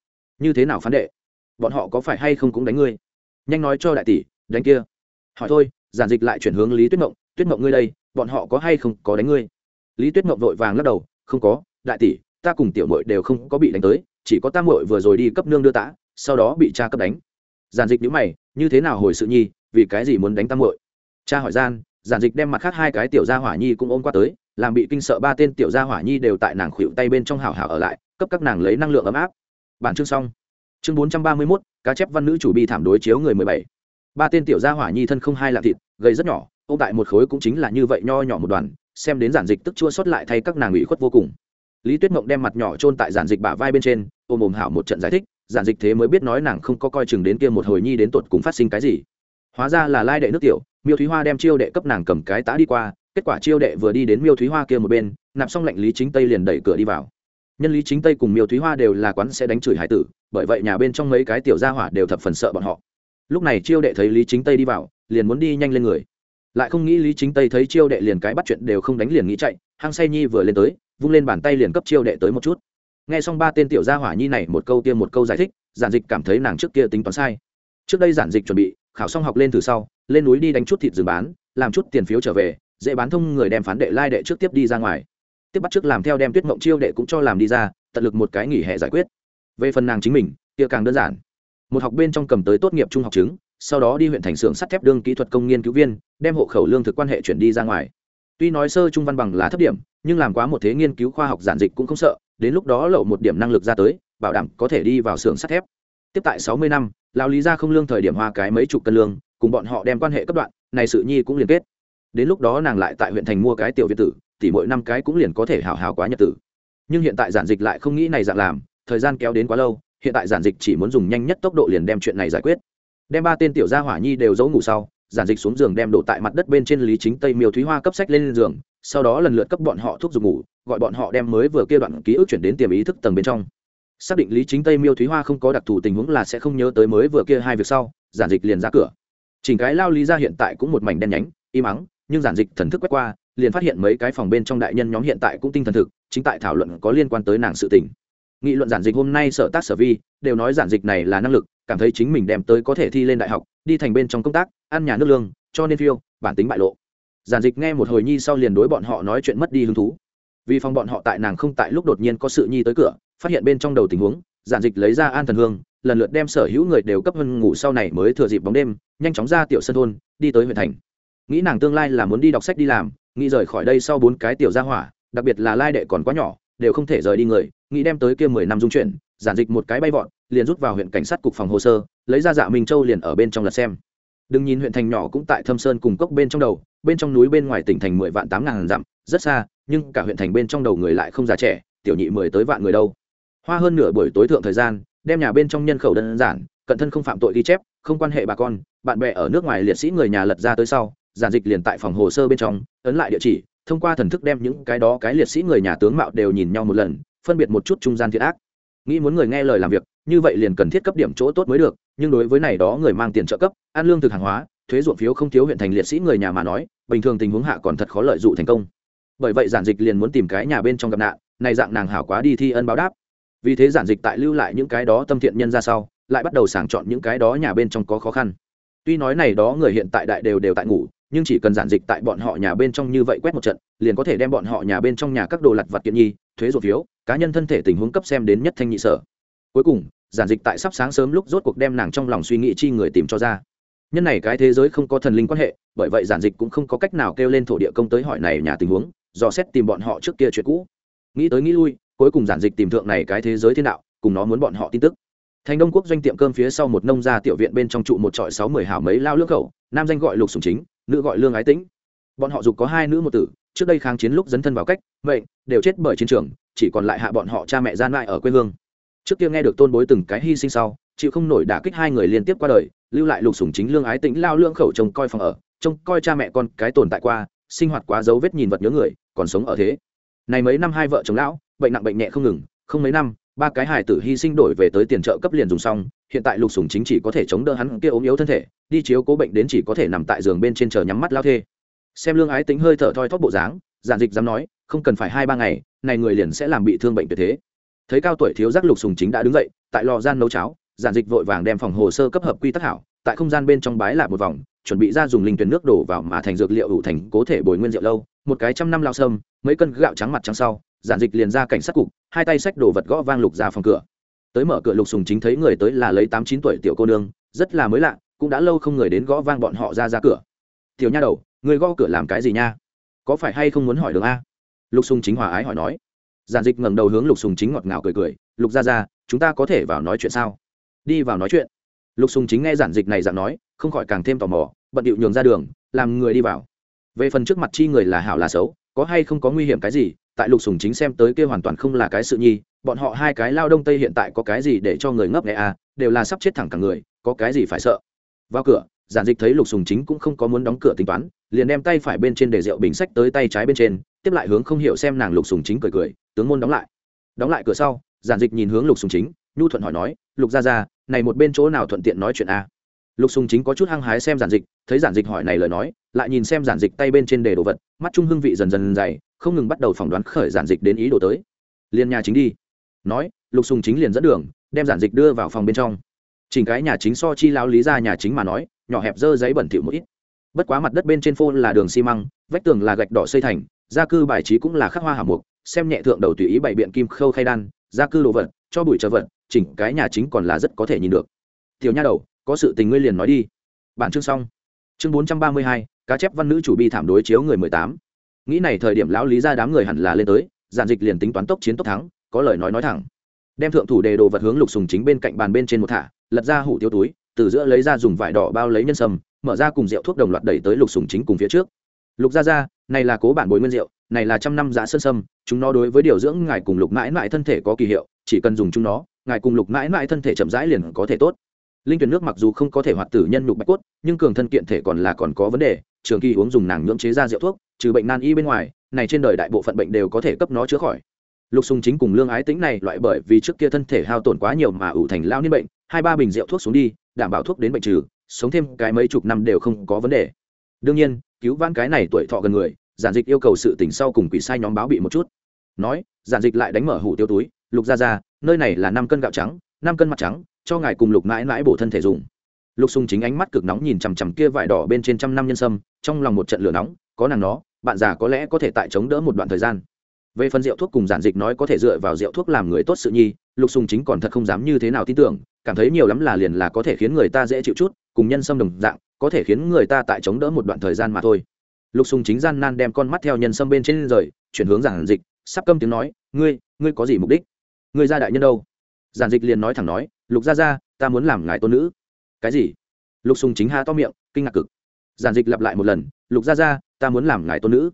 Như thế nào phán đệ? Bọn họ có phải hay không cũng đánh ngươi? Nhanh nói cho đại tỷ, đánh kia. Hỏi thôi, giản dịch lại chuyển hướng lý tuyết mộng tuyết mộng ngươi đây, bọn họ có hay không có đánh ngươi? Lý tuyết mộng vội vàng lắc đầu, không có, đại tỷ, ta cùng tiểu mội đều không có bị đánh tới, chỉ có ta mội vừa rồi đi cấp nương đưa tã, sau đó bị cha cấp đánh. Giản dịch nhữ mày, như thế nào hồi sự nhi, vì cái gì muốn đánh tam mội cha hỏi gian, giản dịch đem mặt khác hai cái tiểu gia hỏa nhi cũng ôm qua tới, làm bị kinh sợ ba tên tiểu gia hỏa nhi đều tại nàng khuỵu tay bên trong hào hào ở lại, cấp các nàng lấy năng lượng ấm áp. Bản chương xong. Chương bốn trăm ba mươi mốt, cá chép văn nữ chủ bi thảm đối chiếu người mười bảy. Ba tên tiểu gia hỏa nhi thân không hai lạ thịt gây rất nhỏ ô tại một khối cũng chính là như vậy nho nhỏ một đoàn, xem đến giản dịch tức chua xót lại thay các nàng ủy khuất vô cùng. Lý tuyết mộng đem mặt nhỏ chôn tại giản dịch bả vai bên trên, ôm ồm hảo một trận giải thích, giản dịch thế mới biết nói nàng không có coi chừng đến kia một hồi nhi đến tuột cùng phát sinh cái gì. Hóa ra là lai đệ nước tiểu, miêu thúy hoa đem chiêu đệ cấp nàng cầm cái tá đi qua, kết quả chiêu đệ vừa đi đến miêu thúy hoa kia một bên, nạp xong lệnh lý chính tây liền đẩy cửa đi vào. Nhân lý chính tây cùng miêu thúy hoa đều là quán sẽ đánh chửi hải tử, bởi vậy nhà bên trong mấy cái tiểu gia hỏa đều thập phần sợ bọn họ. Lúc này chiêu đệ thấy lý chính tây đi vào, liền muốn đi nhanh lên người lại không nghĩ lý chính tây thấy chiêu đệ liền cái bắt chuyện đều không đánh liền nghĩ chạy hăng say nhi vừa lên tới, vung lên bàn tay liền cấp chiêu đệ tới một chút. Nghe xong ba tên tiểu gia hỏa nhi này một câu tiêm một câu giải thích, giản dịch cảm thấy nàng trước kia tính toán sai. Trước đây giản dịch chuẩn bị, khảo xong học lên từ sau, lên núi đi đánh chút thịt rừng bán, làm chút tiền phiếu trở về, dễ bán thông người đem phán đệ lai đệ trước tiếp đi ra ngoài. Tiếp bắt trước làm theo đem tuyết mộng chiêu đệ cũng cho làm đi ra, tận lực một cái nghỉ hè giải quyết. Về phần nàng chính mình, kia càng đơn giản. Một học bên trong cầm tới tốt nghiệp trung học chứng sau đó đi huyện thành xưởng sắt thép đương kỹ thuật công nghiên cứu viên, đem hộ khẩu lương thực quan hệ chuyển đi ra ngoài. Tuy nói sơ trung văn bằng là thấp điểm, nhưng làm quá một thế nghiên cứu khoa học giản dịch cũng không sợ, đến lúc đó lậu một điểm năng lực ra tới, bảo đảm có thể đi vào xưởng sắt thép. Tiếp tại sáu mươi năm lao lý ra không lương thời điểm hoa cái mấy chục cân lương, cùng bọn họ đem quan hệ cấp đoạn, này sự nhi cũng liên kết. Đến lúc đó nàng lại tại huyện thành mua cái tiểu việt tử tỷ mỗi năm cái cũng liền có thể hào hào quá nhật tử. Nhưng hiện tại giản dịch lại không nghĩ này dạng làm, thời gian kéo đến quá lâu, hiện tại giản dịch chỉ muốn dùng nhanh nhất tốc độ liền đem chuyện này giải quyết đem ba tên tiểu gia hỏa nhi đều giấu ngủ sau, giản dịch xuống giường đem đổ tại mặt đất bên trên lý chính tây miêu thúy hoa cấp sách lên giường, sau đó lần lượt cấp bọn họ thuốc dùng ngủ, gọi bọn họ đem mới vừa kia đoạn ký ức chuyển đến tiềm ý thức tầng bên trong. Xác định lý chính tây miêu thúy hoa không có đặc thù tình huống là sẽ không nhớ tới mới vừa kia hai việc sau, giản dịch liền ra cửa. Chỉnh cái lao lý ra hiện tại cũng một mảnh đen nhánh, im ắng, nhưng giản dịch thần thức quét qua, liền phát hiện mấy cái phòng bên trong đại nhân nhóm hiện tại cũng tinh thần thực, chính tại thảo luận có liên quan tới nàng sự tình. Nghị luận giản dịch hôm nay sở tác sở vi, đều nói giản dịch này là năng lực cảm thấy chính mình đem tới có thể thi lên đại học, đi thành bên trong công tác, ăn nhà nước lương, cho nên phiêu, bản tính bại lộ. Giản dịch nghe một hồi nhi sau liền đối bọn họ nói chuyện mất đi hứng thú. Vì phòng bọn họ tại nàng không tại lúc đột nhiên có sự nhi tới cửa, phát hiện bên trong đầu tình huống, giản dịch lấy ra an thần hương, lần lượt đem sở hữu người đều cấp hơn ngủ sau này mới thừa dịp bóng đêm, nhanh chóng ra tiểu sân thôn, đi tới huyện thành. Nghĩ nàng tương lai là muốn đi đọc sách đi làm, nghĩ rời khỏi đây sau bốn cái tiểu gia hỏa, đặc biệt là lai đệ còn quá nhỏ, đều không thể rời đi người, nghĩ đem tới kia mười năm dung chuyển, giản dịch một cái bay vọt liền rút vào huyện cảnh sát cục phòng hồ sơ, lấy ra dạ minh châu liền ở bên trong lật xem. Đừng nhìn huyện thành nhỏ cũng tại thâm sơn cùng cốc bên trong đầu, bên trong núi bên ngoài tỉnh thành mười vạn tám ngàn dặm, rất xa, nhưng cả huyện thành bên trong đầu người lại không già trẻ, tiểu nhị mười tới vạn người đâu. Hoa hơn nửa buổi tối thượng thời gian, đem nhà bên trong nhân khẩu đơn giản, cận thân không phạm tội ghi chép, không quan hệ bà con, bạn bè ở nước ngoài liệt sĩ người nhà lật ra tới sau, giản dịch liền tại phòng hồ sơ bên trong, ấn lại địa chỉ, thông qua thần thức đem những cái đó cái liệt sĩ người nhà tướng mạo đều nhìn nhau một lần, phân biệt một chút trung gian thiệt ác. Nghĩ muốn người nghe lời làm việc như vậy liền cần thiết cấp điểm chỗ tốt mới được, nhưng đối với này đó người mang tiền trợ cấp, ăn lương thực hàng hóa, thuế ruộng phiếu không thiếu huyện thành liệt sĩ người nhà mà nói, bình thường tình huống hạ còn thật khó lợi dụng thành công. Bởi vậy giản dịch liền muốn tìm cái nhà bên trong gặp nạn, này dạng nàng hảo quá đi thi ân báo đáp. Vì thế giản dịch tại lưu lại những cái đó tâm thiện nhân ra sau, lại bắt đầu sàng chọn những cái đó nhà bên trong có khó khăn. Tuy nói này đó người hiện tại đại đều đều tại ngủ, nhưng chỉ cần giản dịch tại bọn họ nhà bên trong như vậy quét một trận, liền có thể đem bọn họ nhà bên trong nhà các đồ lặt vặt kiện nhi, thuế ruột phiếu, cá nhân thân thể tình huống cấp xem đến nhất thanh nhị sở cuối cùng, giản dịch tại sắp sáng sớm lúc rốt cuộc đem nàng trong lòng suy nghĩ chi người tìm cho ra. Nhân này cái thế giới không có thần linh quan hệ, bởi vậy giản dịch cũng không có cách nào kêu lên thổ địa công tới hỏi này nhà tình huống do xét tìm bọn họ trước kia chuyện cũ. Nghĩ tới nghĩ lui, cuối cùng giản dịch tìm thượng này cái thế giới thiên đạo, cùng nó muốn bọn họ tin tức. Thành đông quốc doanh tiệm cơm phía sau một nông gia tiểu viện bên trong trụ một trọi sáu mười hảo mấy lao lưỡng khẩu, nam danh gọi lục sùng chính, nữ gọi lương ái tĩnh. Bọn họ dục có hai nữ một tử, trước đây kháng chiến lúc dấn thân vào cách vậy đều chết bởi chiến trường, chỉ còn lại hạ bọn họ cha mẹ gian lại ở quê hương trước kia nghe được tôn bối từng cái hy sinh sau, chịu không nổi đả kích hai người liên tiếp qua đời, lưu lại lục sùng chính lương ái tĩnh lao lương khẩu trông coi phòng ở, trông coi cha mẹ con cái tồn tại qua, sinh hoạt quá dấu vết nhìn vật nhớ người, còn sống ở thế. Này mấy năm hai vợ chồng lão, bệnh nặng bệnh nhẹ không ngừng, không mấy năm, ba cái hài tử hy sinh đổi về tới tiền trợ cấp liền dùng xong, hiện tại lục sùng chính chỉ có thể chống đỡ hắn kia ốm yếu thân thể, đi chiếu cố bệnh đến chỉ có thể nằm tại giường bên trên chờ nhắm mắt lao thê. Xem lương ái tính hơi thở thoi thóp bộ dáng, giản dịch dám nói, không cần phải hai ba ngày, này người liền sẽ làm bị thương bệnh tuyệt thế thấy cao tuổi thiếu giác lục sùng chính đã đứng dậy, tại lò gian nấu cháo, giản dịch vội vàng đem phòng hồ sơ cấp hợp quy tắc hảo, tại không gian bên trong bái lại một vòng, chuẩn bị ra dùng linh tuyển nước đổ vào mà thành dược liệu ủ thành cố thể bồi nguyên rượu lâu, một cái trăm năm lao sâm, mấy cân gạo trắng mặt trắng sau, giản dịch liền ra cảnh sát cục, hai tay xách đổ vật gõ vang lục ra phòng cửa. Tới mở cửa lục sùng chính thấy người tới là lấy tám chín tuổi tiểu cô nương, rất là mới lạ, cũng đã lâu không người đến gõ vang bọn họ ra ra cửa. Tiểu nha đầu, người gõ cửa làm cái gì nha? Có phải hay không muốn hỏi đường a? Lục sùng chính hòa ái hỏi nói giản dịch ngẩng đầu hướng lục sùng chính ngọt ngào cười cười, lục ra ra chúng ta có thể vào nói chuyện sao? Đi vào nói chuyện. Lục sùng chính nghe giản dịch này dặn nói, không khỏi càng thêm tò mò, bận điệu nhường ra đường, làm người đi vào. Về phần trước mặt chi người là hảo là xấu, có hay không có nguy hiểm cái gì, tại lục sùng chính xem tới kia hoàn toàn không là cái sự nhi, bọn họ hai cái lao đông tây hiện tại có cái gì để cho người ngấp nghe à đều là sắp chết thẳng cả người, có cái gì phải sợ? Vào cửa, giản dịch thấy lục sùng chính cũng không có muốn đóng cửa tính toán, liền đem tay phải bên trên để rượu bình sách tới tay trái bên trên, tiếp lại hướng không hiểu xem nàng lục sùng chính cười cười tướng môn đóng lại. Đóng lại cửa sau, giản dịch nhìn hướng lục sùng chính, nhu thuận hỏi nói, lục ra ra này một bên chỗ nào thuận tiện nói chuyện a? À? lục sùng chính có chút hăng hái xem giản dịch, thấy giản dịch hỏi này lời nói, lại nhìn xem giản dịch tay bên trên đề đồ vật, mắt trung hương vị dần dần dày, không ngừng bắt đầu phỏng đoán khởi giản dịch đến ý đồ tới. Liền nhà chính đi. Nói, lục sùng chính liền dẫn đường, đem giản dịch đưa vào phòng bên trong. Chỉnh cái nhà chính so chi lao lý ra nhà chính mà nói, nhỏ hẹp dơ giấy bẩn thỉu một ít. Bất quá mặt đất bên trên phô là đường xi măng, vách tường là gạch đỏ xây thành, gia cư bài trí cũng là khắc hoa hảo mục xem nhẹ thượng đầu tùy ý bày biện kim khâu khay đan, gia cư đồ vật, cho bụi trở vật, chỉnh cái nhà chính còn là rất có thể nhìn được. Tiểu nha đầu, có sự tình ngươi liền nói đi. Bản chương xong. Chương bốn trăm ba mươi hai, cá chép văn nữ chủ bi thảm đối chiếu người mười tám. Nghĩ này thời điểm lão lý ra đám người hẳn là lên tới, giản dịch liền tính toán tốc chiến tốc thắng, có lời nói nói thẳng. Đem thượng thủ đề đồ vật hướng lục sùng chính bên cạnh bàn bên trên một thả, lật ra hủ tiêu túi, từ giữa lấy ra dùng vải đỏ bao lấy nhân sâm, mở ra cùng rượu thuốc đồng loạt đẩy tới lục sùng chính cùng phía trước. Lục ra ra này là cố bản bồi nguyên rượu này là trăm năm giá sơn sâm, chúng nó đối với điều dưỡng ngài cùng lục mãi mãi thân thể có kỳ hiệu, chỉ cần dùng chúng nó, ngài cùng lục mãi mãi thân thể chậm rãi liền có thể tốt. Linh tuyển nước mặc dù không có thể hoạt tử nhân nhục bạch cốt, nhưng cường thân kiện thể còn là còn có vấn đề, trường kỳ uống dùng nàng nhưỡng chế ra rượu thuốc, trừ bệnh nan y bên ngoài, này trên đời đại bộ phận bệnh đều có thể cấp nó chữa khỏi. Lục sùng chính cùng lương ái tính này loại bởi vì trước kia thân thể hao tổn quá nhiều mà ủ thành lao niên bệnh, hai ba bình rượu thuốc xuống đi, đảm bảo thuốc đến bệnh trừ, sống thêm cái mấy chục năm đều không có vấn đề. Đương nhiên, cứu vãn cái này tuổi thọ gần người giản dịch yêu cầu sự tỉnh sau cùng quỷ sai nhóm báo bị một chút. Nói, giản dịch lại đánh mở hủ tiêu túi, lục ra ra nơi này là năm cân gạo trắng, năm cân mặt trắng, cho ngài cùng lục mãi mãi bổ thân thể dùng. Lục sùng chính ánh mắt cực nóng nhìn chằm chằm kia vải đỏ bên trên trăm năm nhân sâm, trong lòng một trận lửa nóng, có nàng nó, bạn già có lẽ có thể tại chống đỡ một đoạn thời gian. Về phần rượu thuốc cùng giản dịch nói có thể dựa vào rượu thuốc làm người tốt sự nhi, lục sùng chính còn thật không dám như thế nào tin tưởng, cảm thấy nhiều lắm là liền là có thể khiến người ta dễ chịu chút, cùng nhân sâm đồng dạng, có thể khiến người ta tại chống đỡ một đoạn thời gian mà thôi lục sùng chính gian nan đem con mắt theo nhân sâm bên trên rời, chuyển hướng giản dịch, sắp câm tiếng nói, ngươi ngươi có gì mục đích? Ngươi ra đại nhân đâu? Giản dịch liền nói thẳng nói, lục gia gia, ta muốn làm ngài tôn nữ. Cái gì? Lục sùng chính ha to miệng, kinh ngạc cực. Giản dịch lặp lại một lần, lục gia gia, ta muốn làm ngài tôn nữ.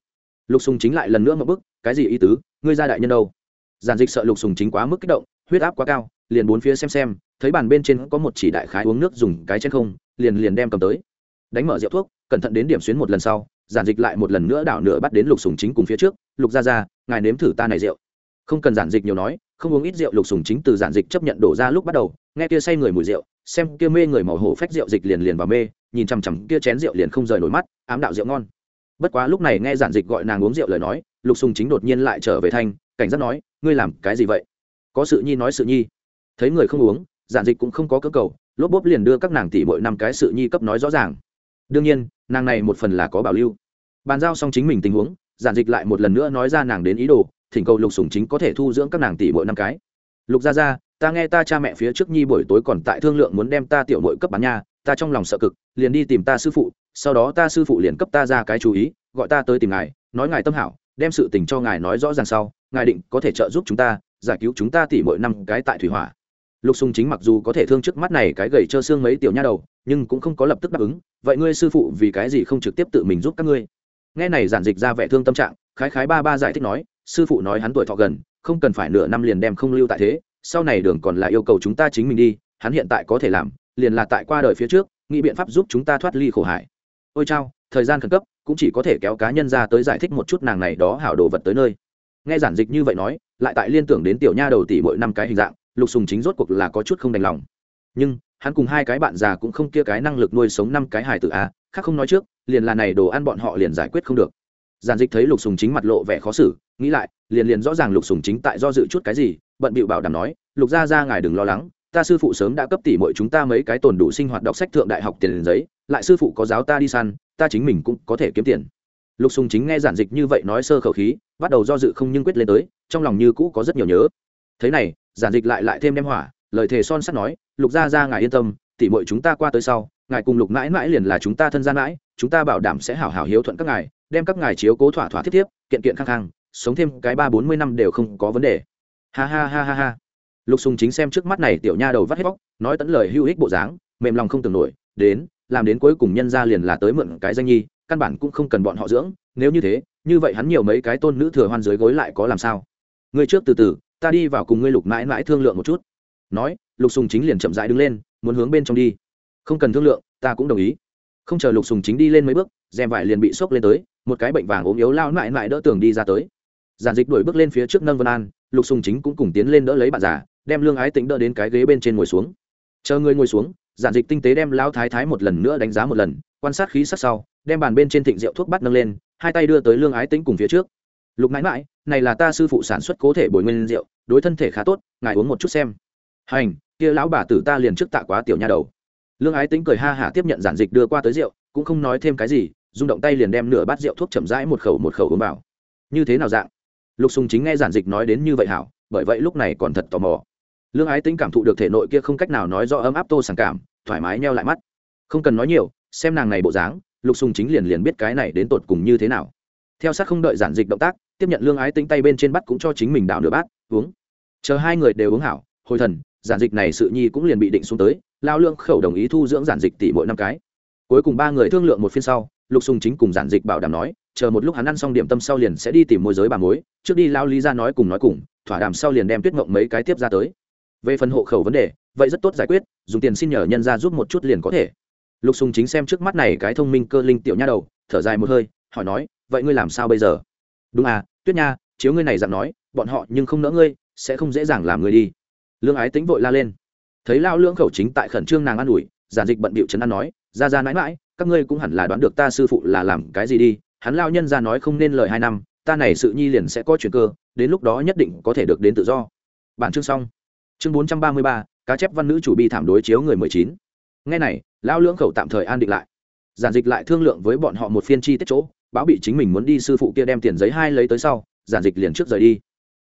Lục sùng chính lại lần nữa một bức, cái gì ý tứ? Ngươi ra đại nhân đâu? Giản dịch sợ lục sùng chính quá mức kích động, huyết áp quá cao, liền bốn phía xem xem, thấy bàn bên trên có một chỉ đại khái uống nước dùng cái trên không, liền liền đem cầm tới. Đánh mở rượu thuốc, cẩn thận đến điểm xuyến một lần sau giản dịch lại một lần nữa đảo nửa bắt đến lục sùng chính cùng phía trước, lục ra ra ngài nếm thử ta này rượu. Không cần giản dịch nhiều nói, không uống ít rượu, lục sùng chính từ giản dịch chấp nhận đổ ra lúc bắt đầu, nghe kia say người mùi rượu, xem kia mê người màu hổ phách rượu dịch liền liền vào mê, nhìn chằm chằm kia chén rượu liền không rời nổi mắt, ám đạo rượu ngon. Bất quá lúc này nghe giản dịch gọi nàng uống rượu lời nói, lục sùng chính đột nhiên lại trở về thanh, cảnh giác nói, ngươi làm cái gì vậy? Có sự nhi nói sự nhi. Thấy người không uống, giản dịch cũng không có cơ cầu, lốp bốp liền đưa các nàng tỷ mỗi năm cái sự nhi cấp nói rõ ràng. Đương nhiên nàng này một phần là có bảo lưu. Bàn giao xong chính mình tình huống, giản dịch lại một lần nữa nói ra nàng đến ý đồ, thỉnh cầu lục sùng chính có thể thu dưỡng các nàng tỷ bội năm cái. Lục ra ra ta nghe ta cha mẹ phía trước nhi buổi tối còn tại thương lượng muốn đem ta tiểu bội cấp bán nha ta trong lòng sợ cực, liền đi tìm ta sư phụ, sau đó ta sư phụ liền cấp ta ra cái chú ý, gọi ta tới tìm ngài, nói ngài tâm hảo, đem sự tình cho ngài nói rõ ràng sau, ngài định có thể trợ giúp chúng ta, giải cứu chúng ta tỷ bội năm cái tại thủy hỏa lục sùng chính mặc dù có thể thương trước mắt này cái gầy trơ xương mấy tiểu nha đầu, nhưng cũng không có lập tức đáp ứng, vậy ngươi sư phụ vì cái gì không trực tiếp tự mình giúp các ngươi? Nghe này giản dịch ra vẻ thương tâm trạng, khái khái ba ba giải thích nói, sư phụ nói hắn tuổi thọ gần, không cần phải nửa năm liền đem không lưu tại thế, sau này đường còn là yêu cầu chúng ta chính mình đi, hắn hiện tại có thể làm, liền là tại qua đời phía trước, nghĩ biện pháp giúp chúng ta thoát ly khổ hải ôi chao, thời gian khẩn cấp, cũng chỉ có thể kéo cá nhân ra tới giải thích một chút nàng này đó hảo đồ vật tới nơi. Nghe giản dịch như vậy nói, lại tại liên tưởng đến tiểu nha đầu tỷ mỗi năm cái hình dạng lục sùng chính rốt cuộc là có chút không đành lòng. Nhưng, hắn cùng hai cái bạn già cũng không kia cái năng lực nuôi sống năm cái hài tử a khác không nói trước, liền là này đồ ăn bọn họ liền giải quyết không được. Giản dịch thấy lục sùng chính mặt lộ vẻ khó xử, nghĩ lại, liền liền rõ ràng lục sùng chính tại do dự chút cái gì, bận bịu bảo đảm nói, lục gia Gia ngài đừng lo lắng, ta sư phụ sớm đã cấp tỷ mọi chúng ta mấy cái tồn đủ sinh hoạt đọc sách thượng đại học tiền giấy, lại sư phụ có giáo ta đi săn, ta chính mình cũng có thể kiếm tiền. Lục sùng chính nghe giản dịch như vậy nói sơ khẩu khí, bắt đầu do dự không nhưng quyết lên tới, trong lòng như cũ có rất nhiều nhớ. Thế này giản dịch lại lại thêm đem hỏa, lời thề son sắt nói, lục gia ra ngài yên tâm tỉ mọi chúng ta qua tới sau, ngài cùng lục mãi mãi liền là chúng ta thân gian mãi, chúng ta bảo đảm sẽ hảo hảo hiếu thuận các ngài, đem các ngài chiếu cố thỏa thỏa thiết thiếp, kiện kiện khang khang, sống thêm cái ba bốn mươi năm đều không có vấn đề. Ha ha ha ha ha. Lục sùng chính xem trước mắt này tiểu nha đầu vắt hết bóc, nói tẫn lời hưu ích bộ dáng, mềm lòng không tưởng nổi, đến, làm đến cuối cùng nhân ra liền là tới mượn cái danh nhi, căn bản cũng không cần bọn họ dưỡng, nếu như thế, như vậy hắn nhiều mấy cái tôn nữ thừa hoan dưới gối lại có làm sao? Ngươi trước từ từ ta đi vào cùng ngươi lục mãi mãi thương lượng một chút. Nói, lục sùng chính liền chậm rãi đứng lên, muốn hướng bên trong đi. Không cần thương lượng, ta cũng đồng ý. Không chờ lục sùng chính đi lên mấy bước, rèm vải liền bị sốc lên tới, một cái bệnh vàng ốm yếu lao mãi mãi đỡ tường đi ra tới. Giản dịch đuổi bước lên phía trước nâng vân an, lục sùng chính cũng cùng tiến lên đỡ lấy bạn già, đem lương ái tính đỡ đến cái ghế bên trên ngồi xuống. Chờ người ngồi xuống, giản dịch tinh tế đem lao thái thái một lần nữa đánh giá một lần, quan sát khí sắc sau, đem bàn bên trên thịnh rượu thuốc bắt nâng lên, hai tay đưa tới lương ái tính cùng phía trước lục mãi mãi, này là ta sư phụ sản xuất cố thể bồi nguyên rượu, đối thân thể khá tốt, ngài uống một chút xem. Hành, kia lão bà tử ta liền trước tạ quá tiểu nha đầu. Lương ái tính cười ha hả tiếp nhận giản dịch đưa qua tới rượu, cũng không nói thêm cái gì, rung động tay liền đem nửa bát rượu thuốc chậm rãi một khẩu một khẩu uống vào. Như thế nào dạng? Lục sùng chính nghe giản dịch nói đến như vậy hảo, bởi vậy lúc này còn thật tò mò. Lương ái tính cảm thụ được thể nội kia không cách nào nói do ấm áp tô sảng cảm, thoải mái neo lại mắt. Không cần nói nhiều, xem nàng này bộ dáng, lục sùng chính liền liền biết cái này đến tột cùng như thế nào. Theo sát không đợi giản dịch động tác tiếp nhận lương ái tính tay bên trên bắt cũng cho chính mình đảo nửa bát, uống. Chờ hai người đều uống hảo, hồi thần, giản dịch này sự nhi cũng liền bị định xuống tới, lao lương khẩu đồng ý thu dưỡng giản dịch tỷ mỗi năm cái. Cuối cùng ba người thương lượng một phiên sau, lục sùng chính cùng giản dịch bảo đảm nói, chờ một lúc hắn ăn xong điểm tâm sau liền sẽ đi tìm môi giới bà mối, trước đi lao lý ra nói cùng nói cùng, thỏa đàm sau liền đem tuyết mộng mấy cái tiếp ra tới. Về phần hộ khẩu vấn đề, vậy rất tốt giải quyết, dùng tiền xin nhờ nhân ra giúp một chút liền có thể. Lục sùng chính xem trước mắt này cái thông minh cơ linh tiểu nha đầu, thở dài một hơi, hỏi nói, vậy ngươi làm sao bây giờ? Đúng à tuyết nha, chiếu ngươi này dặn nói, bọn họ nhưng không nỡ ngươi, sẽ không dễ dàng làm ngươi đi. Lương ái tính vội la lên. Thấy lao lưỡng khẩu chính tại khẩn trương nàng an ủi, giản dịch bận bịu chấn an nói, ra ra mãi mãi, các ngươi cũng hẳn là đoán được ta sư phụ là làm cái gì đi, hắn lao nhân ra nói không nên lời hai năm, ta này sự nhi liền sẽ có chuyện cơ, đến lúc đó nhất định có thể được đến tự do. Bản chương xong. Chương bốn trăm ba mươi ba, cá chép văn nữ chủ bi thảm đối chiếu người mười chín. Ngay này, lao lưỡng khẩu tạm thời an định lại. Giản dịch lại thương lượng với bọn họ một phiên chi tiết chỗ báo bị chính mình muốn đi sư phụ kia đem tiền giấy hai lấy tới sau, giản dịch liền trước rời đi.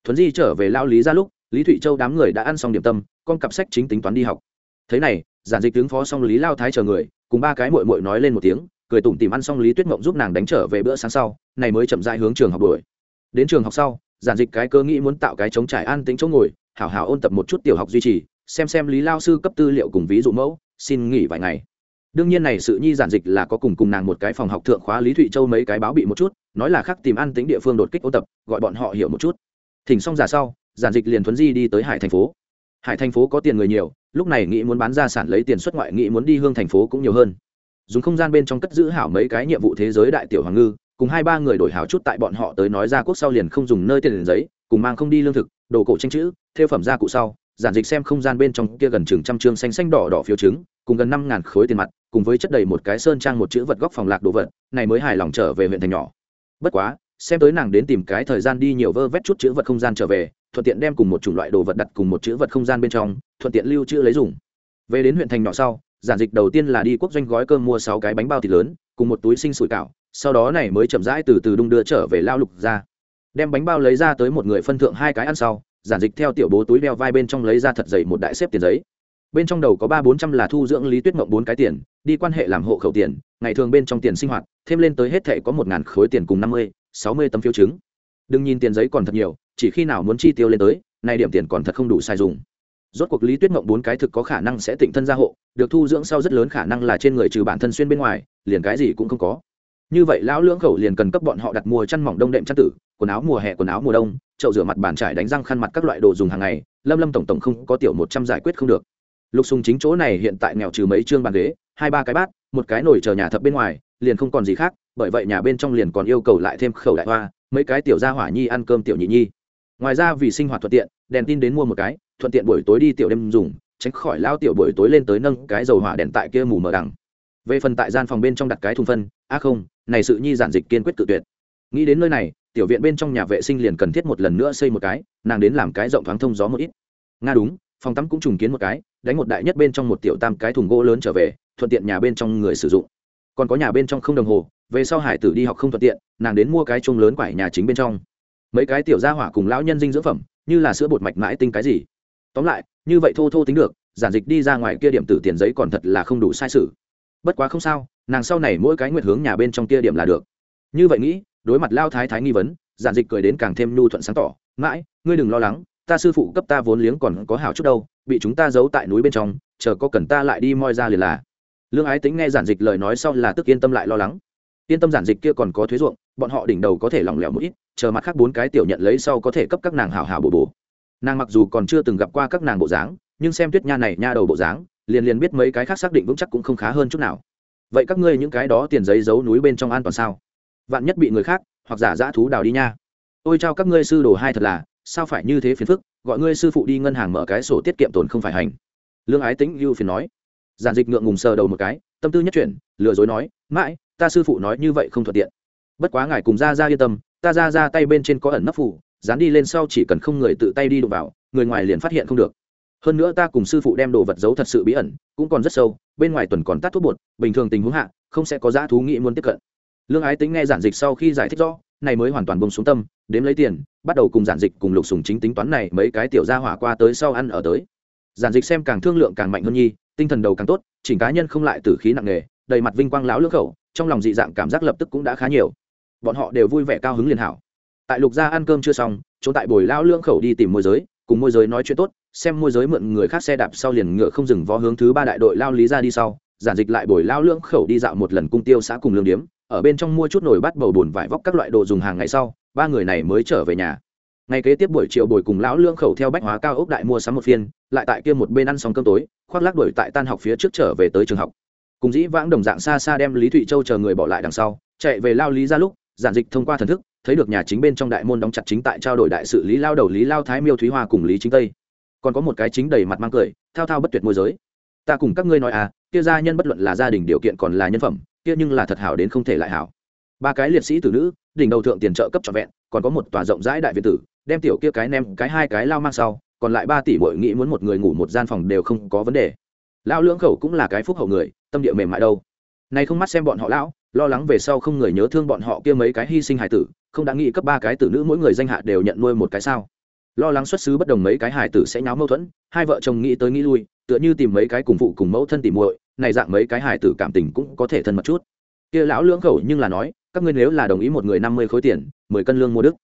Thuấn di trở về lao lý ra lúc, lý thụy châu đám người đã ăn xong điểm tâm, con cặp sách chính tính toán đi học. Thế này, giản dịch tướng phó xong lý lao thái chờ người, cùng ba cái mội mội nói lên một tiếng, cười tủm tìm ăn xong lý tuyết mộng giúp nàng đánh trở về bữa sáng sau, này mới chậm dại hướng trường học đuổi. Đến trường học sau, giản dịch cái cơ nghĩ muốn tạo cái chống trải an tính chỗ ngồi, hảo hảo ôn tập một chút tiểu học duy trì, xem xem lý lao sư cấp tư liệu cùng ví dụ mẫu, xin nghỉ vài ngày đương nhiên này sự nhi giản dịch là có cùng cùng nàng một cái phòng học thượng khóa lý thụy châu mấy cái báo bị một chút, nói là khắc tìm ăn tính địa phương đột kích ôn tập, gọi bọn họ hiểu một chút. Thỉnh xong giả sau, giản dịch liền thuấn di đi tới hải thành phố. Hải thành phố có tiền người nhiều, lúc này nghĩ muốn bán gia sản lấy tiền xuất ngoại, nghĩ muốn đi hương thành phố cũng nhiều hơn. Dùng không gian bên trong cất giữ hảo mấy cái nhiệm vụ thế giới đại tiểu hoàng ngư, cùng hai ba người đổi hảo chút tại bọn họ tới nói ra quốc sau liền không dùng nơi tiền giấy, cùng mang không đi lương thực, đồ cổ tranh chữ, theo phẩm gia cụ sau giản dịch xem không gian bên trong kia gần chừng trăm chương xanh xanh đỏ đỏ phiếu trứng cùng gần năm ngàn khối tiền mặt, cùng với chất đầy một cái sơn trang một chữ vật góc phòng lạc đồ vật, này mới hài lòng trở về huyện thành nhỏ. Bất quá, xem tới nàng đến tìm cái thời gian đi nhiều vơ vét chút chữ vật không gian trở về, thuận tiện đem cùng một chủng loại đồ vật đặt cùng một chữ vật không gian bên trong, thuận tiện lưu trữ lấy dùng. Về đến huyện thành nhỏ sau, giản dịch đầu tiên là đi quốc doanh gói cơm mua sáu cái bánh bao thịt lớn, cùng một túi sinh sủi cảo, sau đó này mới chậm rãi từ từ đung đưa trở về lao lục ra. Đem bánh bao lấy ra tới một người phân thượng hai cái ăn sau giản dịch theo tiểu bố túi đeo vai bên trong lấy ra thật dày một đại xếp tiền giấy. Bên trong đầu có ba bốn trăm là thu dưỡng lý tuyết mộng bốn cái tiền, đi quan hệ làm hộ khẩu tiền, ngày thường bên trong tiền sinh hoạt, thêm lên tới hết thệ có một ngàn khối tiền cùng năm mươi, sáu mươi tấm phiếu chứng. Đừng nhìn tiền giấy còn thật nhiều, chỉ khi nào muốn chi tiêu lên tới, nay điểm tiền còn thật không đủ sai dùng. Rốt cuộc lý tuyết mộng bốn cái thực có khả năng sẽ tịnh thân gia hộ, được thu dưỡng sau rất lớn khả năng là trên người trừ bản thân xuyên bên ngoài, liền cái gì cũng không có như vậy lão lưỡng khẩu liền cần cấp bọn họ đặt mua chăn mỏng đông đệm chăn tử, quần áo mùa hè, quần áo mùa đông, chậu rửa mặt bàn trải đánh răng khăn mặt các loại đồ dùng hàng ngày, lâm lâm tổng tổng không có tiểu một trăm giải quyết không được. Lục sùng chính chỗ này hiện tại nghèo trừ mấy chương bàn ghế, hai ba cái bát, một cái nồi chờ nhà thập bên ngoài, liền không còn gì khác, bởi vậy nhà bên trong liền còn yêu cầu lại thêm khẩu đại hoa, mấy cái tiểu gia hỏa nhi ăn cơm tiểu nhị nhi. Ngoài ra vì sinh hoạt thuận tiện, đèn tin đến mua một cái, thuận tiện buổi tối đi tiểu đêm dùng, tránh khỏi lao tiểu buổi tối lên tới nâng cái dầu hỏa đèn tại kia mù mờ đằng về phần tại gian phòng bên trong đặt cái thùng phân a không, này sự nhi giản dịch kiên quyết tự tuyệt. Nghĩ đến nơi này, tiểu viện bên trong nhà vệ sinh liền cần thiết một lần nữa xây một cái, nàng đến làm cái rộng thoáng thông gió một ít. Nga đúng, phòng tắm cũng trùng kiến một cái, đánh một đại nhất bên trong một tiểu tam cái thùng gỗ lớn trở về, thuận tiện nhà bên trong người sử dụng. Còn có nhà bên trong không đồng hồ, về sau hải tử đi học không thuận tiện, nàng đến mua cái chung lớn quải nhà chính bên trong. Mấy cái tiểu gia hỏa cùng lão nhân dinh dưỡng phẩm, như là sữa bột mạch mãi tinh cái gì. Tóm lại, như vậy thô thô tính được, giản dịch đi ra ngoài kia điểm tử tiền giấy còn thật là không đủ sai sự bất quá không sao, nàng sau này mỗi cái nguyệt hướng nhà bên trong kia điểm là được. Như vậy nghĩ, đối mặt lao thái thái nghi vấn, giản dịch cười đến càng thêm nhu thuận sáng tỏ, mãi, ngươi đừng lo lắng, ta sư phụ cấp ta vốn liếng còn có hảo chút đâu, bị chúng ta giấu tại núi bên trong, chờ có cần ta lại đi moi ra liền là. Lương ái tính nghe giản dịch lời nói sau là tức yên tâm lại lo lắng. Yên tâm giản dịch kia còn có thuế ruộng, bọn họ đỉnh đầu có thể lỏng lẻo một ít, chờ mặt khác bốn cái tiểu nhận lấy sau có thể cấp các nàng hảo hảo bổ bổ. Nàng mặc dù còn chưa từng gặp qua các nàng bộ dáng, nhưng xem tuyết nha này nha đầu bộ dáng liền liền biết mấy cái khác xác định vững chắc cũng không khá hơn chút nào. Vậy các ngươi những cái đó tiền giấy giấu núi bên trong an toàn sao? Vạn nhất bị người khác, hoặc giả dã thú đào đi nha. Ôi chao các ngươi sư đồ hai thật là, sao phải như thế phiền phức? Gọi ngươi sư phụ đi ngân hàng mở cái sổ tiết kiệm tồn không phải hành. Lương ái tính ưu phiền nói. Giản dịch ngượng ngùng sờ đầu một cái, tâm tư nhất chuyển, lừa dối nói, mãi, ta sư phụ nói như vậy không thuận tiện. Bất quá ngài cùng ra ra yên tâm, ta ra ra tay bên trên có ẩn nấp phủ dán đi lên sau chỉ cần không người tự tay đi đụng vào, người ngoài liền phát hiện không được hơn nữa ta cùng sư phụ đem đồ vật giấu thật sự bí ẩn, cũng còn rất sâu, bên ngoài tuần còn tắt thuốc bột, bình thường tình huống hạ, không sẽ có giá thú nghĩ muốn tiếp cận. Lương ái tính nghe giản dịch sau khi giải thích rõ, này mới hoàn toàn bông xuống tâm, đếm lấy tiền, bắt đầu cùng giản dịch cùng lục sùng chính tính toán này mấy cái tiểu gia hỏa qua tới sau ăn ở tới. Giản dịch xem càng thương lượng càng mạnh hơn nhi, tinh thần đầu càng tốt, chỉnh cá nhân không lại tử khí nặng nề, đầy mặt vinh quang láo lưỡng khẩu, trong lòng dị dạng cảm giác lập tức cũng đã khá nhiều. Bọn họ đều vui vẻ cao hứng liền hảo. Tại lục gia ăn cơm chưa xong, chỗ tại bồi lao lưỡng khẩu đi tìm môi giới cùng môi giới nói chuyện tốt, xem môi giới mượn người khác xe đạp sau liền ngựa không dừng vó hướng thứ ba đại đội lao lý ra đi sau, giản dịch lại bồi lao lưỡng khẩu đi dạo một lần cung tiêu xã cùng lương điếm, ở bên trong mua chút nồi bắt bầu bùn vải vóc các loại đồ dùng hàng ngày sau, ba người này mới trở về nhà. Ngày kế tiếp buổi chiều bồi cùng lão lương khẩu theo bách hóa cao ốc đại mua sắm một phiên, lại tại kia một bên ăn xong cơm tối, khoác lác đuổi tại tan học phía trước trở về tới trường học. Cùng dĩ vãng đồng dạng xa xa đem lý thụy châu chờ người bỏ lại đằng sau, chạy về lao lý ra lúc, giản dịch thông qua thần thức thấy được nhà chính bên trong đại môn đóng chặt chính tại trao đổi đại sự lý lao đầu lý lao thái miêu thúy hoa cùng lý chính tây. Còn có một cái chính đầy mặt mang cười, thao thao bất tuyệt môi giới. Ta cùng các ngươi nói à kia gia nhân bất luận là gia đình điều kiện còn là nhân phẩm, kia nhưng là thật hảo đến không thể lại hảo. Ba cái liệt sĩ tử nữ, đỉnh đầu thượng tiền trợ cấp trọn vẹn, còn có một tòa rộng rãi đại việt tử, đem tiểu kia cái nem cái hai cái lao mang sau, còn lại ba tỷ bội nghĩ muốn một người ngủ một gian phòng đều không có vấn đề. Lao lưỡng khẩu cũng là cái phúc hậu người, tâm địa mềm mại đâu. Nay không mắt xem bọn họ lão lo lắng về sau không người nhớ thương bọn họ kia mấy cái hy sinh hải tử, không đã nghĩ cấp ba cái tử nữ mỗi người danh hạ đều nhận nuôi một cái sao. Lo lắng xuất xứ bất đồng mấy cái hải tử sẽ nháo mâu thuẫn, hai vợ chồng nghĩ tới nghĩ lui, tựa như tìm mấy cái cùng phụ cùng mẫu thân tìm muội, này dạng mấy cái hải tử cảm tình cũng có thể thân mật chút. Kia lão lưỡng khẩu nhưng là nói, các ngươi nếu là đồng ý một người năm mươi khối tiền, mười cân lương mua đức.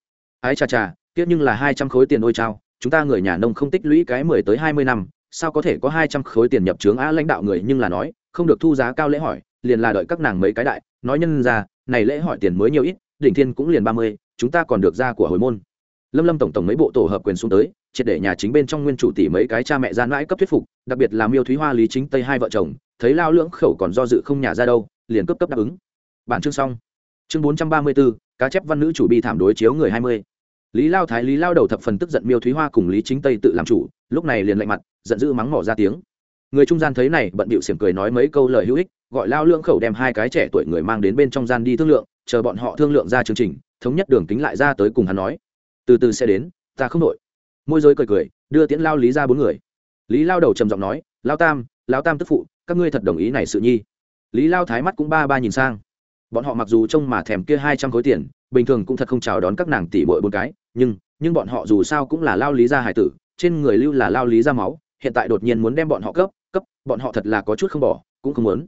Ái cha cha kia nhưng là hai trăm khối tiền ôi trao chúng ta người nhà nông không tích lũy cái mười tới hai mươi năm, sao có thể có hai trăm khối tiền nhập trướng á lãnh đạo người nhưng là nói, không được thu giá cao lễ hỏi, liền là đợi các nàng mấy cái đại nói nhân ra, này lễ hỏi tiền mới nhiều ít, đỉnh thiên cũng liền ba mươi, chúng ta còn được ra của hồi môn. Lâm lâm tổng tổng mấy bộ tổ hợp quyền xuống tới, triệt để nhà chính bên trong nguyên chủ tỷ mấy cái cha mẹ gian mãi cấp thuyết phục, đặc biệt là miêu thúy hoa, lý chính, tây hai vợ chồng, thấy lao lưỡng khẩu còn do dự không nhà ra đâu, liền cấp cấp đáp ứng. Bản chương xong. Chương bốn trăm ba mươi bốn cá chép văn nữ chủ bi thảm đối chiếu người hai mươi. Lý lao thái, lý lao đầu thập phần tức giận miêu thúy hoa cùng lý chính tây tự làm chủ, lúc này liền lạnh mặt, giận dữ mắng mỏ ra tiếng người trung gian thấy này, bận bịu xiểm cười nói mấy câu lời hữu ích, gọi lao lưỡng khẩu đem hai cái trẻ tuổi người mang đến bên trong gian đi thương lượng, chờ bọn họ thương lượng ra chương trình, thống nhất đường kính lại ra tới cùng hắn nói. Từ từ sẽ đến, ta không đội môi giới cười cười, đưa tiễn lao lý ra bốn người. Lý lao đầu trầm giọng nói, lao tam lao tam tức phụ, các ngươi thật đồng ý này sự nhi. Lý lao thái mắt cũng ba ba nhìn sang. Bọn họ mặc dù trông mà thèm kia hai trăm khối tiền, bình thường cũng thật không chào đón các nàng tỷ bội bốn cái, nhưng nhưng bọn họ dù sao cũng là lao lý gia hải tử, trên người lưu là lao lý gia máu, hiện tại đột nhiên muốn đem bọn họ cấp cấp, bọn họ thật là có chút không bỏ, cũng không muốn.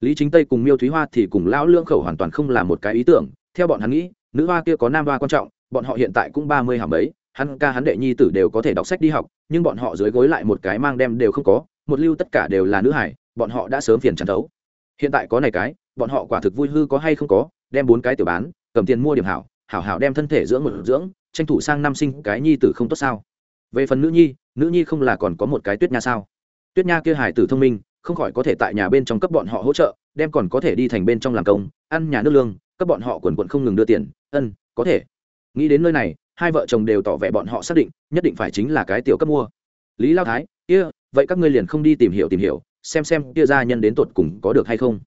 Lý chính tây cùng miêu thúy hoa thì cùng lão lương khẩu hoàn toàn không là một cái ý tưởng. Theo bọn hắn nghĩ, nữ hoa kia có nam hoa quan trọng, bọn họ hiện tại cũng ba mươi hàm ấy hắn ca hắn đệ nhi tử đều có thể đọc sách đi học, nhưng bọn họ dưới gối lại một cái mang đem đều không có, một lưu tất cả đều là nữ hải, bọn họ đã sớm phiền tràn thấu. Hiện tại có này cái, bọn họ quả thực vui hư có hay không có, đem bốn cái tiểu bán, cầm tiền mua điểm hảo hảo hảo đem thân thể dưỡng một dưỡng, tranh thủ sang năm sinh cái nhi tử không tốt sao? Về phần nữ nhi nữ nhi không là còn có một cái tuyết nha sao? Tuyết nha kia hải tử thông minh, không khỏi có thể tại nhà bên trong cấp bọn họ hỗ trợ, đem còn có thể đi thành bên trong làm công, ăn nhà nước lương, cấp bọn họ quần quận không ngừng đưa tiền. Ân, có thể. Nghĩ đến nơi này, hai vợ chồng đều tỏ vẻ bọn họ xác định, nhất định phải chính là cái tiểu cấp mua. Lý lao thái, kia, vậy các ngươi liền không đi tìm hiểu tìm hiểu, xem xem kia gia nhân đến tột cùng có được hay không.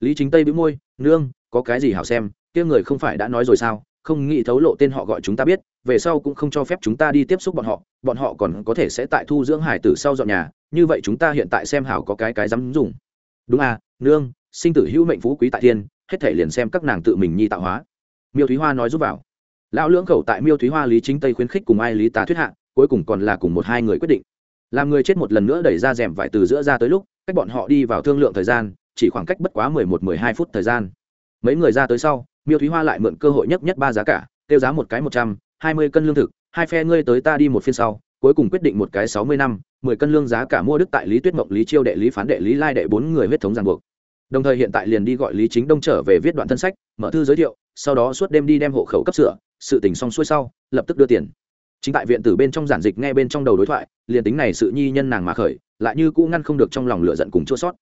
Lý chính tây bĩu môi, nương, có cái gì hảo xem, kia người không phải đã nói rồi sao? Không nghĩ thấu lộ tên họ gọi chúng ta biết về sau cũng không cho phép chúng ta đi tiếp xúc bọn họ bọn họ còn có thể sẽ tại thu dưỡng hải tử sau dọn nhà, như vậy chúng ta hiện tại xem hảo có cái cái dám dùng. Đúng à nương, sinh tử hữu mệnh phú quý tại thiên, hết thể liền xem các nàng tự mình nhi tạo hóa. Miêu thúy hoa nói giúp vào. Lão lưỡng khẩu tại miêu thúy hoa, lý chính tây khuyến khích cùng ai lý tà thuyết hạ, cuối cùng còn là cùng một hai người quyết định. Làm người chết một lần nữa đẩy ra rèm vải từ giữa ra tới lúc, cách bọn họ đi vào thương lượng thời gian, chỉ khoảng cách bất quá mười một, mười hai phút thời gian. Mấy người ra tới sau, miêu thúy hoa lại mượn cơ hội nhất nhất ba giá cả, tiêu giá một cái một trăm hai mươi cân lương thực, hai phe ngươi tới ta đi một phiên sau, cuối cùng quyết định một cái sáu mươi năm, mười cân lương giá cả mua đức tại lý tuyết mộng, lý chiêu đệ, lý phán đệ, lý lai đệ bốn người huyết thống ràng buộc. Đồng thời hiện tại liền đi gọi lý chính đông trở về viết đoạn thân sách, mở thư giới thiệu, sau đó suốt đêm đi đem hộ khẩu cấp sửa, sự tình xong xuôi sau, lập tức đưa tiền. Chính tại viện tử bên trong giản dịch nghe bên trong đầu đối thoại, liền tính này sự nhi nhân nàng mà khởi, lại như cũ ngăn không được trong lòng lửa giận cùng chua sót.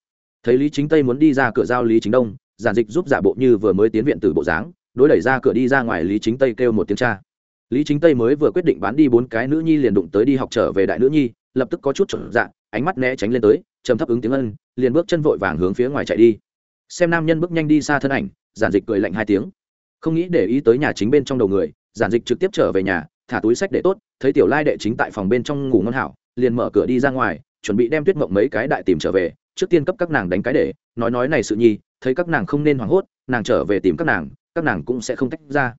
Thấy lý chính tây muốn đi ra cửa giao lý chính đông, giản dịch giúp giả bộ như vừa mới tiến viện tử bộ dáng, đối đẩy ra cửa đi ra ngoài lý chính tây kêu một tiếng cha lý chính tây mới vừa quyết định bán đi bốn cái nữ nhi liền đụng tới đi học trở về đại nữ nhi, lập tức có chút trở dạng ánh mắt né tránh lên tới, trầm thấp ứng tiếng ân, liền bước chân vội vàng hướng phía ngoài chạy đi. Xem nam nhân bước nhanh đi xa thân ảnh, giản dịch cười lạnh hai tiếng. Không nghĩ để ý tới nhà chính bên trong đầu người, giản dịch trực tiếp trở về nhà, thả túi sách để tốt, thấy tiểu lai đệ chính tại phòng bên trong ngủ ngon hảo, liền mở cửa đi ra ngoài, chuẩn bị đem tuyết mộng mấy cái đại tìm trở về, trước tiên cấp các nàng đánh cái để, nói nói này sự nhi, thấy các nàng không nên hoảng hốt, nàng trở về tìm các nàng các nàng cũng sẽ không tách ra.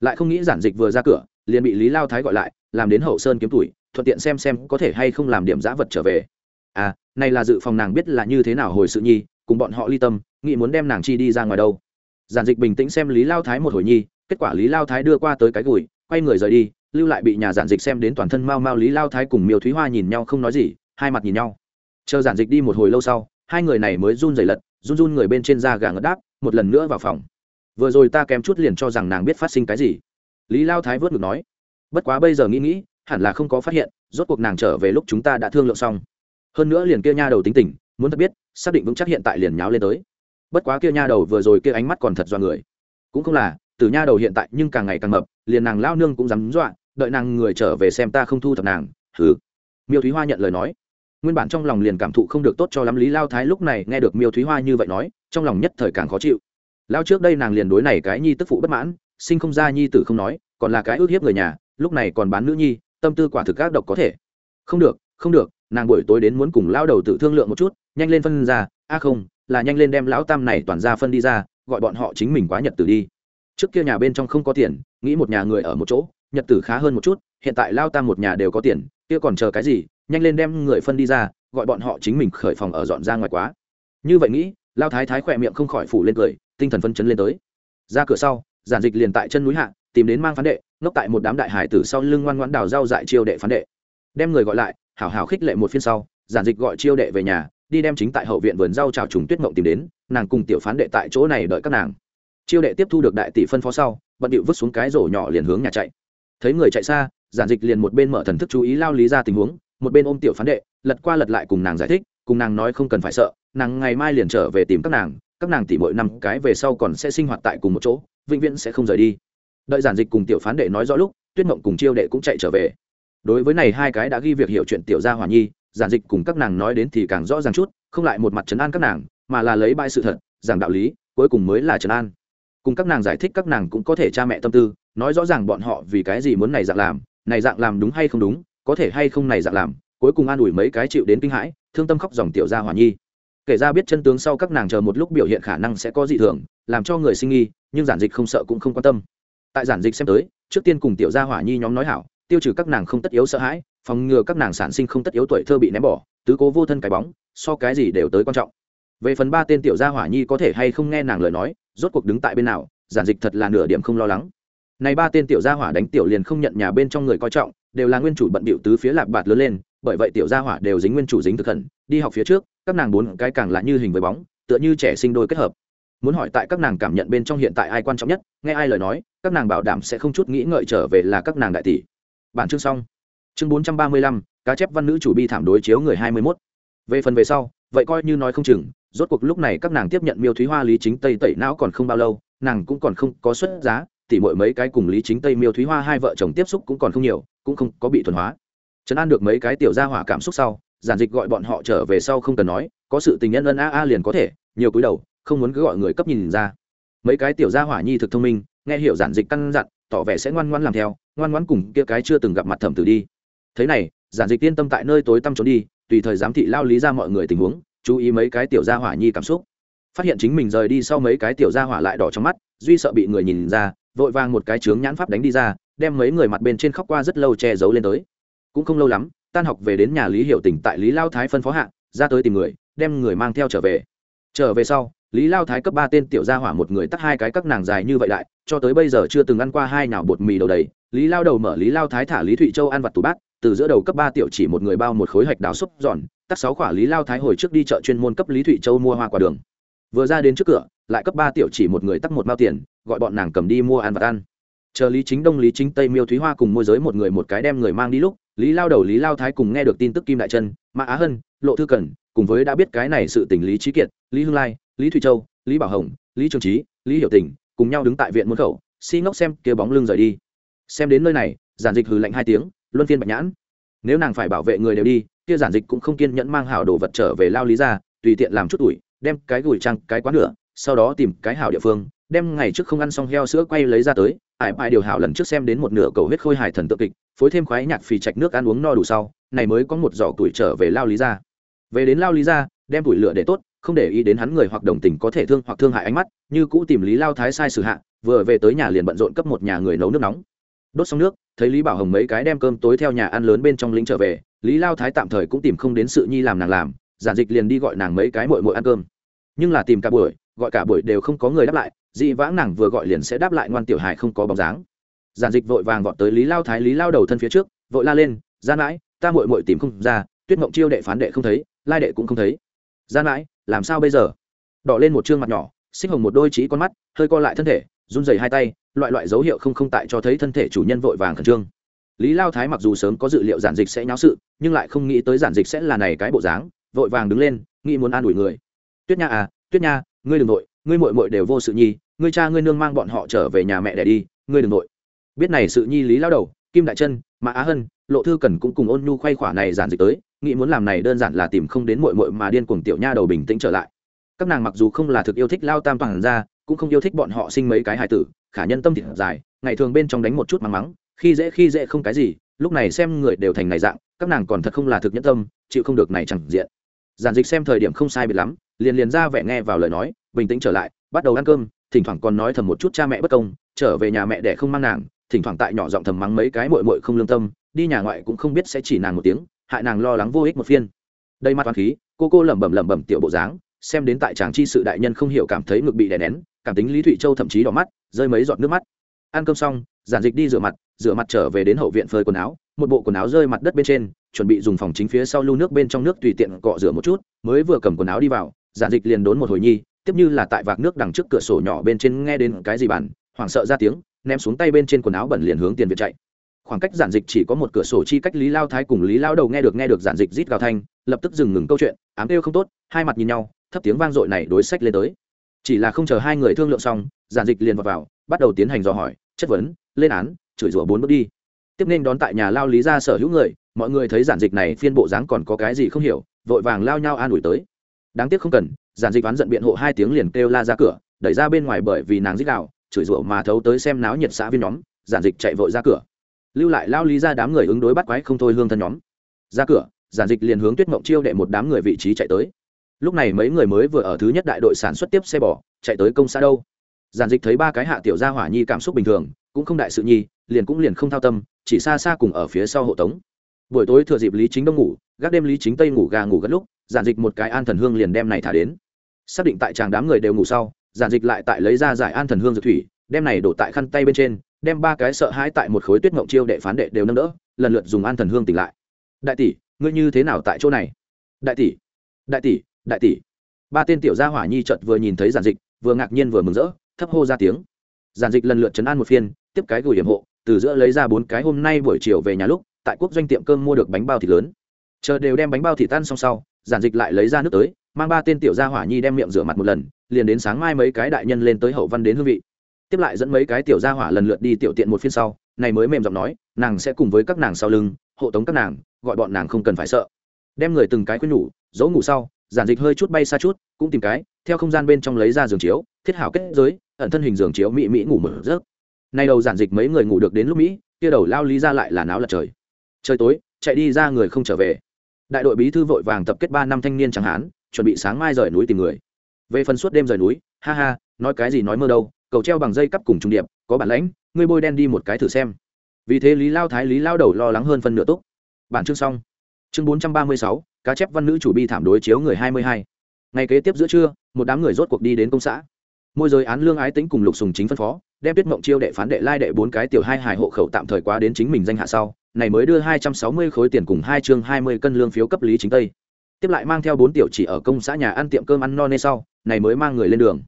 Lại không nghĩ giản dịch vừa ra cửa liền bị lý lao thái gọi lại, làm đến hậu sơn kiếm tuổi, thuận tiện xem xem có thể hay không làm điểm giã vật trở về. À này là dự phòng nàng biết là như thế nào hồi sự nhi, cùng bọn họ ly tâm, nghĩ muốn đem nàng chi đi ra ngoài đâu. Giản dịch bình tĩnh xem lý lao thái một hồi nhi, kết quả lý lao thái đưa qua tới cái gùi quay người rời đi, lưu lại bị nhà giản dịch xem đến toàn thân mau mau lý lao thái cùng miêu thúy hoa nhìn nhau không nói gì, hai mặt nhìn nhau. Chờ giản dịch đi một hồi lâu sau, hai người này mới run rẩy lật, run run người bên trên da gà ngất đáp, một lần nữa vào phòng. Vừa rồi ta kém chút liền cho rằng nàng biết phát sinh cái gì lý lao thái vớt ngực nói, bất quá bây giờ nghĩ nghĩ, hẳn là không có phát hiện, rốt cuộc nàng trở về lúc chúng ta đã thương lượng xong. Hơn nữa liền kia nha đầu tính tình, muốn thật biết, xác định vững chắc hiện tại liền nháo lên tới. Bất quá kia nha đầu vừa rồi kia ánh mắt còn thật do người. Cũng không là, từ nha đầu hiện tại nhưng càng ngày càng mập, liền nàng lao nương cũng dám dọa, đợi nàng người trở về xem ta không thu thập nàng thứ miêu thúy hoa nhận lời nói. Nguyên bản trong lòng liền cảm thụ không được tốt cho lắm, lý lao thái lúc này nghe được miêu thúy hoa như vậy nói, trong lòng nhất thời càng khó chịu. Lao trước đây nàng liền đối này cái nhi tức phụ bất mãn sinh không ra nhi tử không nói, còn là cái ước hiếp người nhà, lúc này còn bán nữ nhi, tâm tư quả thực các độc có thể. Không được không được, nàng buổi tối đến muốn cùng lao đầu tự thương lượng một chút, nhanh lên phân ra, a không, là nhanh lên đem lão tam này toàn ra phân đi ra, gọi bọn họ chính mình quá nhật tử đi. Trước kia nhà bên trong không có tiền, nghĩ một nhà người ở một chỗ, nhật tử khá hơn một chút, hiện tại lao tam một nhà đều có tiền, kia còn chờ cái gì, nhanh lên đem người phân đi ra, gọi bọn họ chính mình khởi phòng ở dọn ra ngoài quá. Như vậy nghĩ lao thái thái khỏe miệng không khỏi phủ lên cười, tinh thần phân chấn lên tới. Ra cửa sau giản dịch liền tại chân núi hạ, tìm đến mang phán đệ, ngốc tại một đám đại hải tử sau lưng ngoan ngoãn đào rau dại chiêu đệ phán đệ. Đem người gọi lại, hảo hảo khích lệ một phiên sau, giản dịch gọi chiêu đệ về nhà, đi đem chính tại hậu viện vườn rau trào trùng tuyết mộng tìm đến, nàng cùng tiểu phán đệ tại chỗ này đợi các nàng. Chiêu đệ tiếp thu được đại tỷ phân phó sau, bận điệu vứt xuống cái rổ nhỏ liền hướng nhà chạy. Thấy người chạy xa, giản dịch liền một bên mở thần thức chú ý lao lý ra tình huống, một bên ôm tiểu phán đệ, lật qua lật lại cùng nàng giải thích, cùng nàng nói không cần phải sợ, nàng ngày mai liền trở về tìm các nàng các nàng tỷ mỗi năm cái về sau còn sẽ sinh hoạt tại cùng một chỗ vĩnh viễn sẽ không rời đi. Đợi giản dịch cùng tiểu phán đệ nói rõ lúc, tuyết mộng cùng chiêu đệ cũng chạy trở về. Đối với này hai cái đã ghi việc hiểu chuyện tiểu gia hòa nhi, giản dịch cùng các nàng nói đến thì càng rõ ràng chút, không lại một mặt trấn an các nàng, mà là lấy bãi sự thật, giảng đạo lý, cuối cùng mới là trấn an. Cùng các nàng giải thích các nàng cũng có thể cha mẹ tâm tư, nói rõ ràng bọn họ vì cái gì muốn này dạng làm, này dạng làm đúng hay không đúng, có thể hay không này dạng làm, cuối cùng an ủi mấy cái chịu đến kinh hãi, thương tâm khóc dòng tiểu gia hòa nhi. Kể ra biết chân tướng sau các nàng chờ một lúc biểu hiện khả năng sẽ có dị thường, làm cho người sinh nghi nhưng giản dịch không sợ cũng không quan tâm. Tại giản dịch xem tới, trước tiên cùng tiểu gia hỏa nhi nhóm nói hảo, tiêu trừ các nàng không tất yếu sợ hãi, phòng ngừa các nàng sản sinh không tất yếu tuổi thơ bị ném bỏ, tứ cố vô thân cái bóng, so cái gì đều tới quan trọng. Về phần ba tên tiểu gia hỏa nhi có thể hay không nghe nàng lời nói, rốt cuộc đứng tại bên nào, giản dịch thật là nửa điểm không lo lắng. Này ba tên tiểu gia hỏa đánh tiểu liền không nhận nhà bên trong người coi trọng, đều là nguyên chủ bận bịu tứ phía lạc bạt lớn lên, bởi vậy tiểu gia hỏa đều dính nguyên chủ dính thực khẩn đi học phía trước, các nàng bốn cái càng là như hình với bóng, tựa như trẻ sinh đôi kết hợp muốn hỏi tại các nàng cảm nhận bên trong hiện tại ai quan trọng nhất, nghe ai lời nói, các nàng bảo đảm sẽ không chút nghĩ ngợi trở về là các nàng đại tỷ. Bản chương xong. Chương bốn trăm ba mươi lăm, cá chép văn nữ chủ bi thảm đối chiếu người hai mươi mốt. Về phần về sau, vậy coi như nói không chừng, rốt cuộc lúc này các nàng tiếp nhận miêu thúy hoa, lý chính tây tẩy não còn không bao lâu, nàng cũng còn không có xuất giá, tỉ mỗi mấy cái cùng lý chính tây, miêu thúy hoa hai vợ chồng tiếp xúc cũng còn không nhiều, cũng không có bị thuần hóa. Trấn an được mấy cái tiểu gia hỏa cảm xúc sau, giản dịch gọi bọn họ trở về sau không cần nói, có sự tình nhân ân a a liền có thể, nhiều cúi đầu không muốn cứ gọi người cấp nhìn ra. Mấy cái tiểu gia hỏa nhi thực thông minh, nghe hiểu giản dịch căn dặn, tỏ vẻ sẽ ngoan ngoan làm theo, ngoan ngoan cùng kia cái chưa từng gặp mặt thẩm tử đi. Thế này, giản dịch yên tâm tại nơi tối tăm trốn đi, tùy thời giám thị lao lý ra mọi người tình huống, chú ý mấy cái tiểu gia hỏa nhi cảm xúc. Phát hiện chính mình rời đi sau mấy cái tiểu gia hỏa lại đỏ trong mắt, duy sợ bị người nhìn ra, vội vàng một cái chướng nhãn pháp đánh đi ra, đem mấy người mặt bên trên khóc qua rất lâu che giấu lên tới. Cũng không lâu lắm, tan học về đến nhà lý hiểu tỉnh tại lý lao thái phân phó hạ, ra tới tìm người, đem người mang theo trở về. Trở về sau lý lao thái cấp ba tên tiểu gia hỏa một người tắt hai cái các nàng dài như vậy đại cho tới bây giờ chưa từng ăn qua hai nào bột mì đầu đầy. Lý lao đầu mở lý lao thái thả lý thụy châu ăn vặt tủ bát, từ giữa đầu cấp ba tiểu chỉ một người bao một khối hạch đào xúc giòn, tắt sáu khỏa lý lao thái hồi trước đi chợ chuyên môn cấp lý thụy châu mua hoa quả đường. Vừa ra đến trước cửa, lại cấp ba tiểu chỉ một người tắt một bao tiền, gọi bọn nàng cầm đi mua ăn vặt ăn. Chờ lý chính đông, lý chính tây, miêu thúy hoa cùng môi giới một người một cái đem người mang đi lúc, lý lao đầu, lý lao thái cùng nghe được tin tức kim đại chân mã á hân, lộ thư cần, cùng với đã biết cái này sự tình lý trí kiệt, lý hương lai lý thụy châu, lý bảo hồng, lý trường trí lý hiểu tình cùng nhau đứng tại viện môn khẩu, si ngốc xem kia bóng lưng rời đi. Xem đến nơi này, giản dịch hừ lạnh hai tiếng, luân phiên bạch nhãn. Nếu nàng phải bảo vệ người đều đi, kia giản dịch cũng không kiên nhẫn mang hảo đồ vật trở về lao lý ra, tùy tiện làm chút ủi đem cái gùi trăng cái quán nữa, sau đó tìm cái hảo địa phương, đem ngày trước không ăn xong heo sữa quay lấy ra tới, ải bài điều hảo lần trước xem đến một nửa cầu huyết khôi hài thần tự kịch, phối thêm khoái nhạc phì chạch nước ăn uống no đủ sau, này mới có một giỏ tuổi trở về lao lý ra. Về đến lao lý ra đem bụi lửa để tốt, không để ý đến hắn người hoặc đồng tình có thể thương hoặc thương hại ánh mắt, như cũ tìm lý lao thái sai sự hạ, vừa về tới nhà liền bận rộn cấp một nhà người nấu nước nóng. Đốt xong nước, thấy lý bảo hồng mấy cái đem cơm tối theo nhà ăn lớn bên trong lính trở về, lý lao thái tạm thời cũng tìm không đến sự nhi làm nàng làm, giản dịch liền đi gọi nàng mấy cái mội mội ăn cơm. Nhưng là tìm cả buổi, gọi cả buổi đều không có người đáp lại, dị vãng nàng vừa gọi liền sẽ đáp lại ngoan tiểu hài không có bóng dáng. Giản dịch vội vàng vọt tới lý lao thái, lý lao đầu thân phía trước, vội la lên gian mãi, ta mội mội tìm không ra, tuyết mộng chiêu đệ phán đệ không thấy, lai đệ cũng không thấy gian mãi, làm sao bây giờ? Đỏ lên một chương mặt nhỏ, xích hồng một đôi trí con mắt, hơi co lại thân thể, run rẩy hai tay, loại loại dấu hiệu không không tại cho thấy thân thể chủ nhân vội vàng khẩn trương. Lý lao thái mặc dù sớm có dự liệu giản dịch sẽ nháo sự, nhưng lại không nghĩ tới giản dịch sẽ là này cái bộ dáng, vội vàng đứng lên, nghĩ muốn an ủi người. Tuyết nha à tuyết nha, ngươi đừng nội ngươi mội mội đều vô sự nhi, ngươi cha ngươi nương mang bọn họ trở về nhà mẹ để đi, ngươi đừng nội biết này sự nhi lý lao đầu, kim đại chân, mã á hân, lộ thư cần cũng cùng ôn nhu khoay khỏa này giản dịch tới nghĩ muốn làm này đơn giản là tìm không đến muội muội mà điên cuồng tiểu nha đầu bình tĩnh trở lại. Các nàng mặc dù không là thực yêu thích lao tam toàn ra, cũng không yêu thích bọn họ sinh mấy cái hài tử, khả nhân tâm thịt dài, ngày thường bên trong đánh một chút mắng mắng, khi dễ khi dễ không cái gì, lúc này xem người đều thành này dạng, các nàng còn thật không là thực nhẫn tâm, chịu không được này chẳng diện. Giản dịch xem thời điểm không sai biệt lắm, liền liền ra vẻ nghe vào lời nói, bình tĩnh trở lại, bắt đầu ăn cơm, thỉnh thoảng còn nói thầm một chút cha mẹ bất công, trở về nhà mẹ để không mang nàng, thỉnh thoảng tại nhỏ giọng thầm mắng mấy cái mội mội không lương tâm, đi nhà ngoại cũng không biết sẽ chỉ nàng một tiếng hại nàng lo lắng vô ích một phiên. Đây mặt toàn khí, cô cô lẩm bẩm lẩm bẩm tiểu bộ dáng, xem đến tại tràng chi sự đại nhân không hiểu cảm thấy ngực bị đè nén, cảm tính lý thụy châu thậm chí đỏ mắt, rơi mấy giọt nước mắt. Ăn cơm xong, giản dịch đi rửa mặt rửa mặt trở về đến hậu viện phơi quần áo, một bộ quần áo rơi mặt đất bên trên, chuẩn bị dùng phòng chính phía sau lưu nước bên trong nước tùy tiện cọ rửa một chút, mới vừa cầm quần áo đi vào, giản dịch liền đốn một hồi nhi, tiếp như là tại vạc nước đằng trước cửa sổ nhỏ bên trên nghe đến cái gì bản hoảng sợ ra tiếng, ném xuống tay bên trên quần áo bẩn liền hướng tiền viện chạy khoảng cách giản dịch chỉ có một cửa sổ chi cách lý lao thái cùng lý lao đầu nghe được nghe được giản dịch rít gào thanh lập tức dừng ngừng câu chuyện ám kêu không tốt hai mặt nhìn nhau thấp tiếng vang dội này đối sách lên tới. Chỉ là không chờ hai người thương lượng xong giản dịch liền vào, vào bắt đầu tiến hành dò hỏi chất vấn lên án chửi rủa bốn bước đi. Tiếp nên đón tại nhà lao lý ra sở hữu người mọi người thấy giản dịch này phiên bộ dáng còn có cái gì không hiểu vội vàng lao nhau an ủi tới. Đáng tiếc không cần giản dịch oán giận biện hộ hai tiếng liền kêu la ra cửa đẩy ra bên ngoài bởi vì nàng dích đạo chửi rủa mà thấu tới xem náo nhiệt xã viên nhóm giản dịch chạy vội ra cửa lưu lại lao lý ra đám người ứng đối bắt quái không thôi hương thân nhóm. Ra cửa, giản dịch liền hướng tuyết mộng chiêu đệ một đám người vị trí chạy tới. Lúc này mấy người mới vừa ở thứ nhất đại đội sản xuất tiếp xe bò, chạy tới công xã đâu. Giản dịch thấy ba cái hạ tiểu gia hỏa nhi cảm xúc bình thường, cũng không đại sự nhi, liền cũng liền không thao tâm, chỉ xa xa cùng ở phía sau hộ tống. Buổi tối thừa dịp lý chính đông ngủ, gác đêm lý chính tây ngủ gà ngủ gật lúc, giản dịch một cái an thần hương liền đem này thả đến. Xác định tại chàng đám người đều ngủ sau, giản dịch lại tại lấy ra giải an thần hương dược thủy, đem này đổ tại khăn tay bên trên đem ba cái sợ hãi tại một khối tuyết mộng chiêu đệ phán đệ đều nâng đỡ, lần lượt dùng an thần hương tỉnh lại. Đại tỷ, ngươi như thế nào tại chỗ này? Đại tỷ đại tỷ đại tỷ. Ba tên tiểu gia hỏa nhi chợt vừa nhìn thấy giản dịch, vừa ngạc nhiên vừa mừng rỡ, thấp hô ra tiếng. Giản dịch lần lượt chấn an một phiên, tiếp cái gửi hiểm hộ, từ giữa lấy ra bốn cái hôm nay buổi chiều về nhà lúc, tại quốc doanh tiệm cơm mua được bánh bao thịt lớn. Chờ đều đem bánh bao thịt tan xong sau, giản dịch lại lấy ra nước tới, mang ba tên tiểu gia hỏa nhi đem miệng rửa mặt một lần, liền đến sáng mai mấy cái đại nhân lên tới hậu văn đến hương vị tiếp lại dẫn mấy cái tiểu gia hỏa lần lượt đi tiểu tiện một phiên sau, này mới mềm giọng nói, nàng sẽ cùng với các nàng sau lưng, hộ tống các nàng, gọi bọn nàng không cần phải sợ. Đem người từng cái khuyên nhủ dỗ ngủ sau, giản dịch hơi chút bay xa chút, cũng tìm cái, theo không gian bên trong lấy ra giường chiếu, thiết hảo kết giới, ẩn thân hình giường chiếu mỹ mỹ ngủ mở rớt nay đầu giản dịch mấy người ngủ được đến lúc mỹ, kia đầu lao lý ra lại là náo lật trời. Trời tối, chạy đi ra người không trở về. Đại đội bí thư vội vàng tập kết ba năm thanh niên chẳng hán chuẩn bị sáng mai rời núi tìm người. Về phần suốt đêm rời núi, ha ha, nói cái gì nói mơ đâu cầu treo bằng dây cắp cùng trung điệp, có bản lãnh ngươi bôi đen đi một cái thử xem. Vì thế lý lao thái, lý lao đầu lo lắng hơn phân nửa túc. Bản chương xong. Chương bốn trăm ba mươi sáu, cá chép văn nữ chủ bi thảm đối chiếu người hai mươi hai. Ngày kế tiếp giữa trưa, một đám người rốt cuộc đi đến công xã. Môi giới án lương ái tính cùng lục sùng chính phân phó, đem tuyết mộng chiêu đệ phán đệ lai đệ bốn cái tiểu hai hải hộ khẩu tạm thời quá đến chính mình danh hạ sau, này mới đưa hai trăm sáu mươi khối tiền cùng hai chương hai mươi cân lương phiếu cấp lý chính tây. Tiếp lại mang theo bốn tiểu chỉ ở công xã nhà ăn tiệm cơm ăn no nê sau, này mới mang người lên đường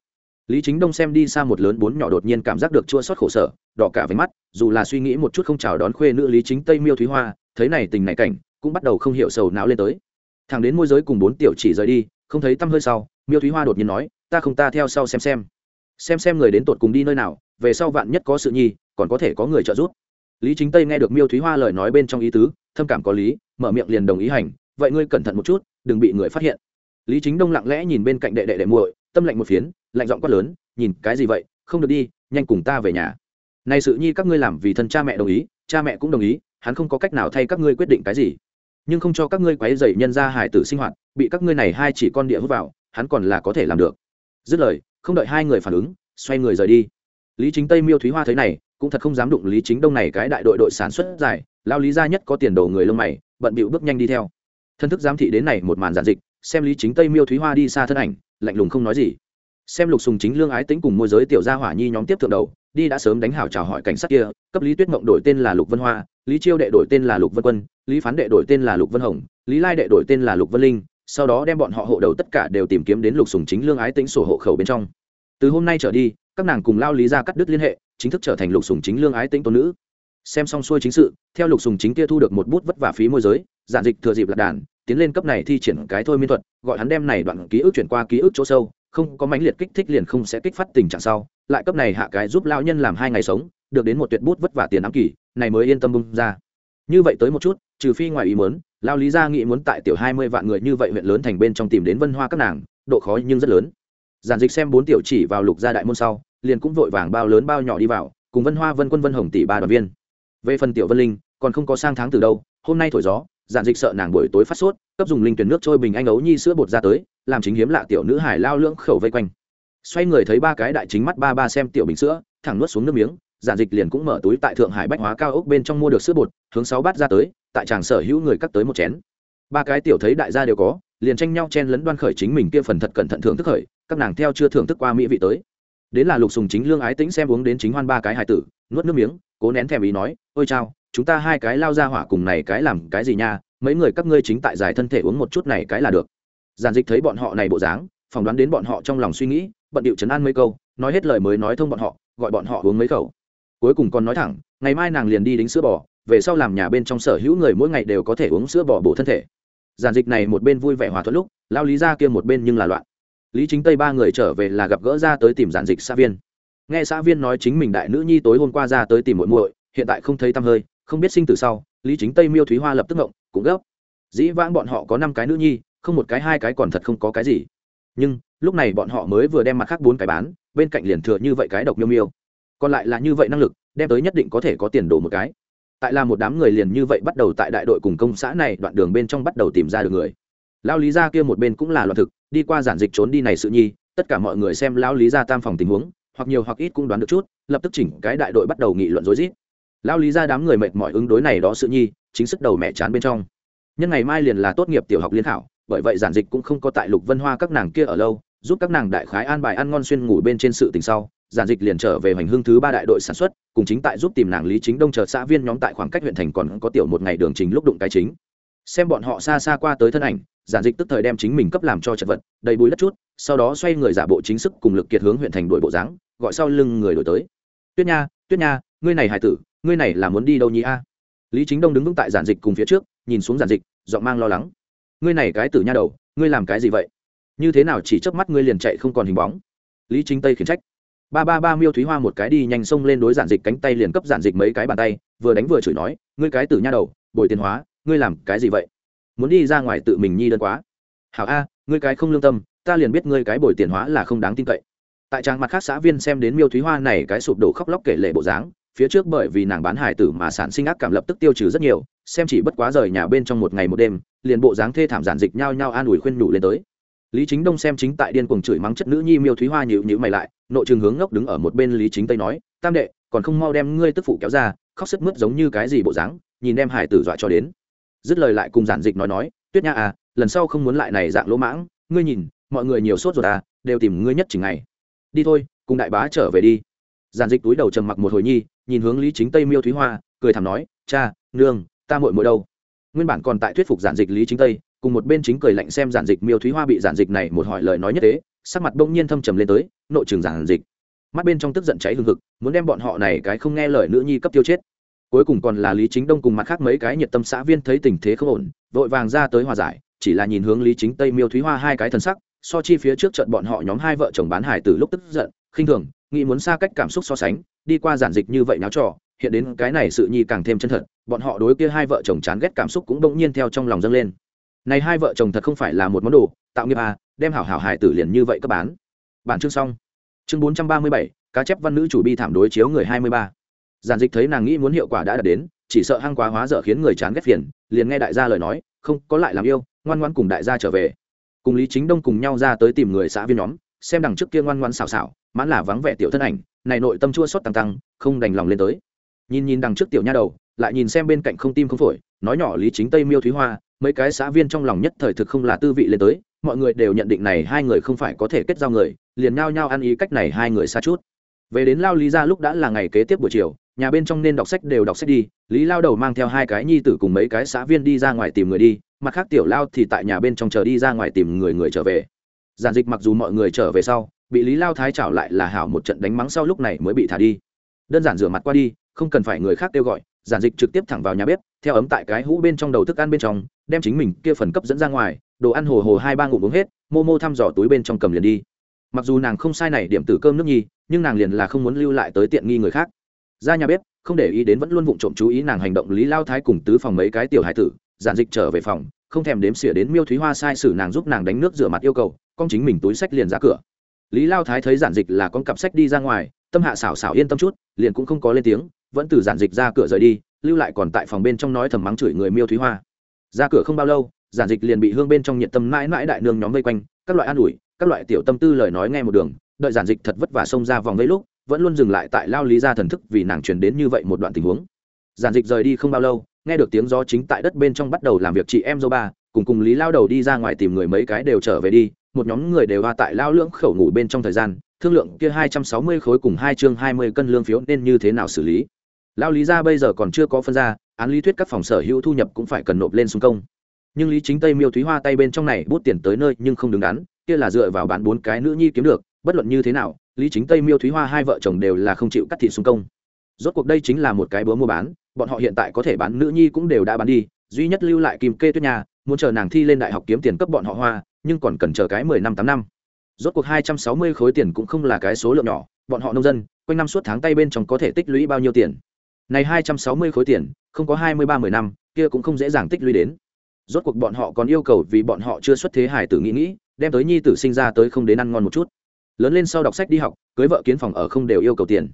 lý chính đông xem đi xa một lớn bốn nhỏ đột nhiên cảm giác được chua xót khổ sở, đỏ cả váy mắt, dù là suy nghĩ một chút không chào đón khuê nữ lý chính tây miêu thúy hoa, thấy này tình này cảnh, cũng bắt đầu không hiểu sầu não lên tới. Thằng đến môi giới cùng bốn tiểu chỉ rời đi, không thấy tăm hơi sau, miêu thúy hoa đột nhiên nói, ta không ta theo sau xem xem. Xem xem người đến tột cùng đi nơi nào, về sau vạn nhất có sự nhi, còn có thể có người trợ giúp. Lý chính tây nghe được miêu thúy hoa lời nói bên trong ý tứ, thâm cảm có lý, mở miệng liền đồng ý hành, vậy ngươi cẩn thận một chút, đừng bị người phát hiện. Lý chính đông lặng lẽ nhìn bên cạnh đệ đệ đệ muội, tâm lạnh một phiến lạnh giọng quát lớn, nhìn, cái gì vậy? Không được đi, nhanh cùng ta về nhà. Này sự nhi, các ngươi làm vì thân cha mẹ đồng ý, cha mẹ cũng đồng ý, hắn không có cách nào thay các ngươi quyết định cái gì. Nhưng không cho các ngươi quấy dày nhân ra hải tử sinh hoạt, bị các ngươi này hai chỉ con địa hút vào, hắn còn là có thể làm được. Dứt lời, không đợi hai người phản ứng, xoay người rời đi. Lý chính tây miêu thúy hoa thấy này, cũng thật không dám đụng lý chính đông này cái đại đội đội sản xuất dài, lao lý gia nhất có tiền đồ người lông mày, bận bịu bước nhanh đi theo. Thân thức giám thị đến này một màn giản dịch, xem lý chính tây miêu thúy hoa đi xa thân ảnh, lạnh lùng không nói gì xem lục sùng chính lương ái tính cùng môi giới tiểu gia hỏa nhi nhóm tiếp thượng đầu, đi đã sớm đánh hảo chào hỏi cảnh sát kia, cấp lý tuyết mộng đổi tên là lục vân hoa, lý chiêu đệ đổi tên là lục vân quân, lý phán đệ đổi tên là lục vân hồng, lý lai đệ đổi tên là lục vân linh, sau đó đem bọn họ hộ đầu tất cả đều tìm kiếm đến lục sùng chính lương ái tính sổ hộ khẩu bên trong. Từ hôm nay trở đi, các nàng cùng lao lý ra cắt đứt liên hệ, chính thức trở thành lục sùng chính lương ái tính tôn nữ. Xem xong xuôi chính sự, theo lục sùng chính kia thu được một bút vất vả phí môi giới, giản dịch thừa dịp lạc đàn, tiến lên cấp này thi triển cái thôi miên thuật, gọi hắn đem này đoạn ký ức chuyển qua ký ức chỗ sâu không có mãnh liệt kích thích liền không sẽ kích phát tình trạng sau, lại cấp này hạ cái giúp lao nhân làm hai ngày sống, được đến một tuyệt bút vất vả tiền ám kỳ, này mới yên tâm bung ra. Như vậy tới một chút, trừ phi ngoài ý muốn lao lý gia nghĩ muốn tại tiểu hai mươi vạn người như vậy huyện lớn thành bên trong tìm đến vân hoa các nàng, độ khó nhưng rất lớn. Giản dịch xem bốn tiểu chỉ vào lục gia đại môn sau, liền cũng vội vàng bao lớn bao nhỏ đi vào, cùng vân hoa, vân quân, vân hồng tỷ ba đoàn viên. Về phần tiểu vân linh, còn không có sang tháng từ đâu, hôm nay thổi gió, giản dịch sợ nàng buổi tối phát sốt, cấp dùng linh tuyển nước trôi bình anh ấu nhi sữa bột ra tới làm chính hiếm lạ tiểu nữ hải lao lưỡng khẩu vây quanh. Xoay người thấy ba cái đại chính mắt ba ba xem tiểu bình sữa, thẳng nuốt xuống nước miếng, giản dịch liền cũng mở túi tại thượng hải bách hóa cao ốc bên trong mua được sữa bột, hướng sáu bát ra tới, tại tràng sở hữu người cắt tới một chén. Ba cái tiểu thấy đại gia đều có, liền tranh nhau chen lấn đoan khởi chính mình kia phần thật cẩn thận thưởng thức khởi, các nàng theo chưa thưởng thức qua mỹ vị tới. Đến là lục sùng chính lương ái tĩnh xem uống đến chính hoan ba cái hài tử, nuốt nước miếng, cố nén thèm ý nói, ôi chao, chúng ta hai cái lao ra hỏa cùng này cái làm cái gì nha, mấy người các ngươi chính tại giải thân thể uống một chút này cái là được giản dịch thấy bọn họ này bộ dáng, phỏng đoán đến bọn họ trong lòng suy nghĩ, bận điệu chấn an mấy câu, nói hết lời mới nói thông bọn họ, gọi bọn họ uống mấy khẩu. Cuối cùng còn nói thẳng, ngày mai nàng liền đi đính sữa bò, về sau làm nhà bên trong sở hữu người mỗi ngày đều có thể uống sữa bò bổ thân thể. Giản dịch này một bên vui vẻ hòa thuận lúc, lao lý ra kia một bên nhưng là loạn. Lý chính tây ba người trở về là gặp gỡ ra tới tìm giản dịch xã viên. Nghe xã viên nói chính mình đại nữ nhi tối hôm qua ra tới tìm muội muội, hiện tại không thấy tăm hơi, không biết sinh từ sau, lý chính tây miêu thúy hoa lập tức ngộng, cũng gấp. Dĩ vãng bọn họ có năm cái nữ nhi không một cái hai cái còn thật không có cái gì. Nhưng, lúc này bọn họ mới vừa đem mặt khác bốn cái bán, bên cạnh liền thừa như vậy cái độc miêu miêu. Còn lại là như vậy năng lực, đem tới nhất định có thể có tiền đồ một cái. Tại là một đám người liền như vậy bắt đầu tại đại đội cùng công xã này đoạn đường bên trong bắt đầu tìm ra được người. Lao lý gia kia một bên cũng là loạn thực, đi qua giản dịch trốn đi này sự nhi, tất cả mọi người xem lao lý gia tam phòng tình huống, hoặc nhiều hoặc ít cũng đoán được chút, lập tức chỉnh cái đại đội bắt đầu nghị luận rối rít. Lao lý gia đám người mệt mỏi ứng đối này đó sự nhi, chính sức đầu mẹ chán bên trong. Nhân ngày mai liền là tốt nghiệp tiểu học liên thảo bởi vậy giản dịch cũng không có tại lục vân hoa các nàng kia ở lâu, giúp các nàng đại khái an bài ăn ngon xuyên ngủ bên trên sự tình sau, giản dịch liền trở về hoành hương thứ ba đại đội sản xuất, cùng chính tại giúp tìm nàng lý chính đông chờ xã viên nhóm tại khoảng cách huyện thành còn có tiểu một ngày đường chính lúc đụng cái chính. Xem bọn họ xa xa qua tới thân ảnh, giản dịch tức thời đem chính mình cấp làm cho chật vật, đầy bùi đất chút, sau đó xoay người giả bộ chính sức cùng lực kiệt hướng huyện thành đội bộ dáng, gọi sau lưng người đổi tới. Tuyết nha tuyết nha, ngươi này hải tử, ngươi này là muốn đi đâu nhỉ a? Lý chính đông đứng vững tại giản dịch cùng phía trước, nhìn xuống giản dịch, giọng mang lo lắng ngươi này cái tử nha đầu, ngươi làm cái gì vậy? Như thế nào chỉ chớp mắt ngươi liền chạy không còn hình bóng? Lý chính tây khiển trách. Ba ba ba miêu thúy hoa một cái đi nhanh xông lên đối giản dịch cánh tay liền cấp giản dịch mấy cái bàn tay, vừa đánh vừa chửi nói, ngươi cái tử nha đầu, bồi tiền hóa, ngươi làm cái gì vậy? Muốn đi ra ngoài tự mình nhi đơn quá. Hảo a, ngươi cái không lương tâm, ta liền biết ngươi cái bồi tiền hóa là không đáng tin cậy. Tại trang mặt khác xã viên xem đến miêu thúy hoa này cái sụp đổ khóc lóc kể lệ bộ dáng, phía trước bởi vì nàng bán hải tử mà sản sinh ác cảm lập tức tiêu trừ rất nhiều, xem chỉ bất quá rời nhà bên trong một ngày một đêm liền bộ dáng thê thảm giản dịch nhau nhau an ủi khuyên nhủ lên tới. Lý chính đông xem chính tại điên cuồng chửi mắng chất nữ nhi miêu thúy hoa nhịu nhịu mày lại, nội trường hướng ngốc đứng ở một bên lý chính tây nói, tam đệ, còn không mau đem ngươi tức phụ kéo ra, khóc sức mướt giống như cái gì bộ dáng, nhìn đem hải tử dọa cho đến. Dứt lời lại cùng giản dịch nói nói, tuyết nha à lần sau không muốn lại này dạng lỗ mãng, ngươi nhìn, mọi người nhiều sốt rồi à đều tìm ngươi nhất chỉnh ngày. Đi thôi, cùng đại bá trở về đi. Giản dịch túi đầu trầm mặc một hồi nhi, nhìn hướng lý chính tây miêu thúy hoa, cười thảm nói, cha, nương, ta muội muội đâu? Nguyên bản còn tại thuyết phục giản dịch lý chính tây, cùng một bên chính cười lạnh xem giản dịch miêu thúy hoa bị giản dịch này một hỏi lời nói nhất thế, sắc mặt bỗng nhiên thâm trầm lên tới, nội trường giản dịch. Mắt bên trong tức giận cháy hừng hực, muốn đem bọn họ này cái không nghe lời nữ nhi cấp tiêu chết. Cuối cùng còn là lý chính đông cùng mặt khác mấy cái nhiệt tâm xã viên thấy tình thế không ổn, vội vàng ra tới hòa giải, chỉ là nhìn hướng lý chính tây miêu thúy hoa hai cái thần sắc, so chi phía trước trận bọn họ nhóm hai vợ chồng bán hải từ lúc tức giận, khinh thường, nghĩ muốn xa cách cảm xúc so sánh, đi qua giản dịch như vậy náo trò hiện đến cái này sự nhi càng thêm chân thật, bọn họ đối kia hai vợ chồng chán ghét cảm xúc cũng bỗng nhiên theo trong lòng dâng lên. Này hai vợ chồng thật không phải là một món đồ, tạo nghiệp à đem hảo hảo hài tử liền như vậy các bán. Bản chương xong. Chương bốn trăm ba mươi bảy, cá chép văn nữ chủ bi thảm đối chiếu người hai mươi ba. Giản dịch thấy nàng nghĩ muốn hiệu quả đã đạt đến, chỉ sợ hăng quá hóa dở khiến người chán ghét phiền, liền nghe đại gia lời nói, không, có lại làm yêu, ngoan ngoan cùng đại gia trở về. Cùng lý chính đông cùng nhau ra tới tìm người xã viên nhóm, xem đằng trước kia ngoan ngoan xào xào mãn là vắng vẻ tiểu thân ảnh, này nội tâm chua xót tăng tăng, không đành lòng lên tới nhìn nhìn đằng trước tiểu nha đầu, lại nhìn xem bên cạnh không tim không phổi, nói nhỏ lý chính tây miêu thúy hoa, mấy cái xã viên trong lòng nhất thời thực không là tư vị lên tới, mọi người đều nhận định này hai người không phải có thể kết giao người, liền nhao nhao ăn ý cách này hai người xa chút. Về đến lao lý ra lúc đã là ngày kế tiếp buổi chiều, nhà bên trong nên đọc sách đều đọc sách đi, lý lao đầu mang theo hai cái nhi tử cùng mấy cái xã viên đi ra ngoài tìm người đi, mặt khác tiểu lao thì tại nhà bên trong chờ đi ra ngoài tìm người người trở về. Giản dịch mặc dù mọi người trở về sau, bị lý lao thái trảo lại là hảo một trận đánh mắng sau lúc này mới bị thả đi. Đơn giản rửa mặt qua đi không cần phải người khác kêu gọi, giản dịch trực tiếp thẳng vào nhà bếp, theo ấm tại cái hũ bên trong đầu thức ăn bên trong, đem chính mình kia phần cấp dẫn ra ngoài, đồ ăn hồ hồ hai ba ngụm uống hết, mô mô thăm dò túi bên trong cầm liền đi. Mặc dù nàng không sai này điểm tử cơm nước nhi, nhưng nàng liền là không muốn lưu lại tới tiện nghi người khác. Ra nhà bếp, không để ý đến vẫn luôn vụng trộm chú ý nàng hành động lý lao thái cùng tứ phòng mấy cái tiểu hải tử, giản dịch trở về phòng, không thèm đếm xỉa đến miêu thúy hoa sai sử nàng giúp nàng đánh nước rửa mặt yêu cầu, con chính mình túi sách liền ra cửa. Lý lao thái thấy giản dịch là con cặp sách đi ra ngoài, tâm hạ xảo xảo yên tâm chút, liền cũng không có lên tiếng vẫn từ giản dịch ra cửa rời đi, lưu lại còn tại phòng bên trong nói thầm mắng chửi người miêu thúy hoa. Ra cửa không bao lâu, giản dịch liền bị hương bên trong nhiệt tâm mãi mãi đại nương nhóm vây quanh, các loại an ủi, các loại tiểu tâm tư lời nói nghe một đường, đợi giản dịch thật vất vả xông ra vòng vây lúc, vẫn luôn dừng lại tại lao lý ra thần thức vì nàng truyền đến như vậy một đoạn tình huống. Giản dịch rời đi không bao lâu, nghe được tiếng gió chính tại đất bên trong bắt đầu làm việc chị em dâu ba, cùng cùng lý lao đầu đi ra ngoài tìm người mấy cái đều trở về đi, một nhóm người đều hoa tại lao lưỡng khẩu ngủ bên trong thời gian, thương lượng kia hai trăm sáu mươi khối cùng hai chương hai mươi cân lương phiếu nên như thế nào xử lý lao lý ra bây giờ còn chưa có phân ra, án lý thuyết các phòng sở hữu thu nhập cũng phải cần nộp lên xung công. Nhưng lý chính tây miêu thúy hoa tay bên trong này bút tiền tới nơi nhưng không đứng đắn, kia là dựa vào bán bốn cái nữ nhi kiếm được, bất luận như thế nào, lý chính tây miêu thúy hoa hai vợ chồng đều là không chịu cắt thị xung công. Rốt cuộc đây chính là một cái búa mua bán, bọn họ hiện tại có thể bán nữ nhi cũng đều đã bán đi, duy nhất lưu lại kim kê tuyết nhà muốn chờ nàng thi lên đại học kiếm tiền cấp bọn họ hoa, nhưng còn cần chờ cái mười năm, tám năm. Rốt cuộc hai trăm sáu mươi khối tiền cũng không là cái số lượng nhỏ, bọn họ nông dân, quanh năm suốt tháng tay bên trong có thể tích lũy bao nhiêu tiền này hai trăm sáu mươi khối tiền, không có hai mươi ba mười năm, kia cũng không dễ dàng tích lũy đến. Rốt cuộc bọn họ còn yêu cầu vì bọn họ chưa xuất thế hải tử nghĩ nghĩ, đem tới nhi tử sinh ra tới không đến ăn ngon một chút. Lớn lên sau đọc sách đi học, cưới vợ kiến phòng ở không đều yêu cầu tiền.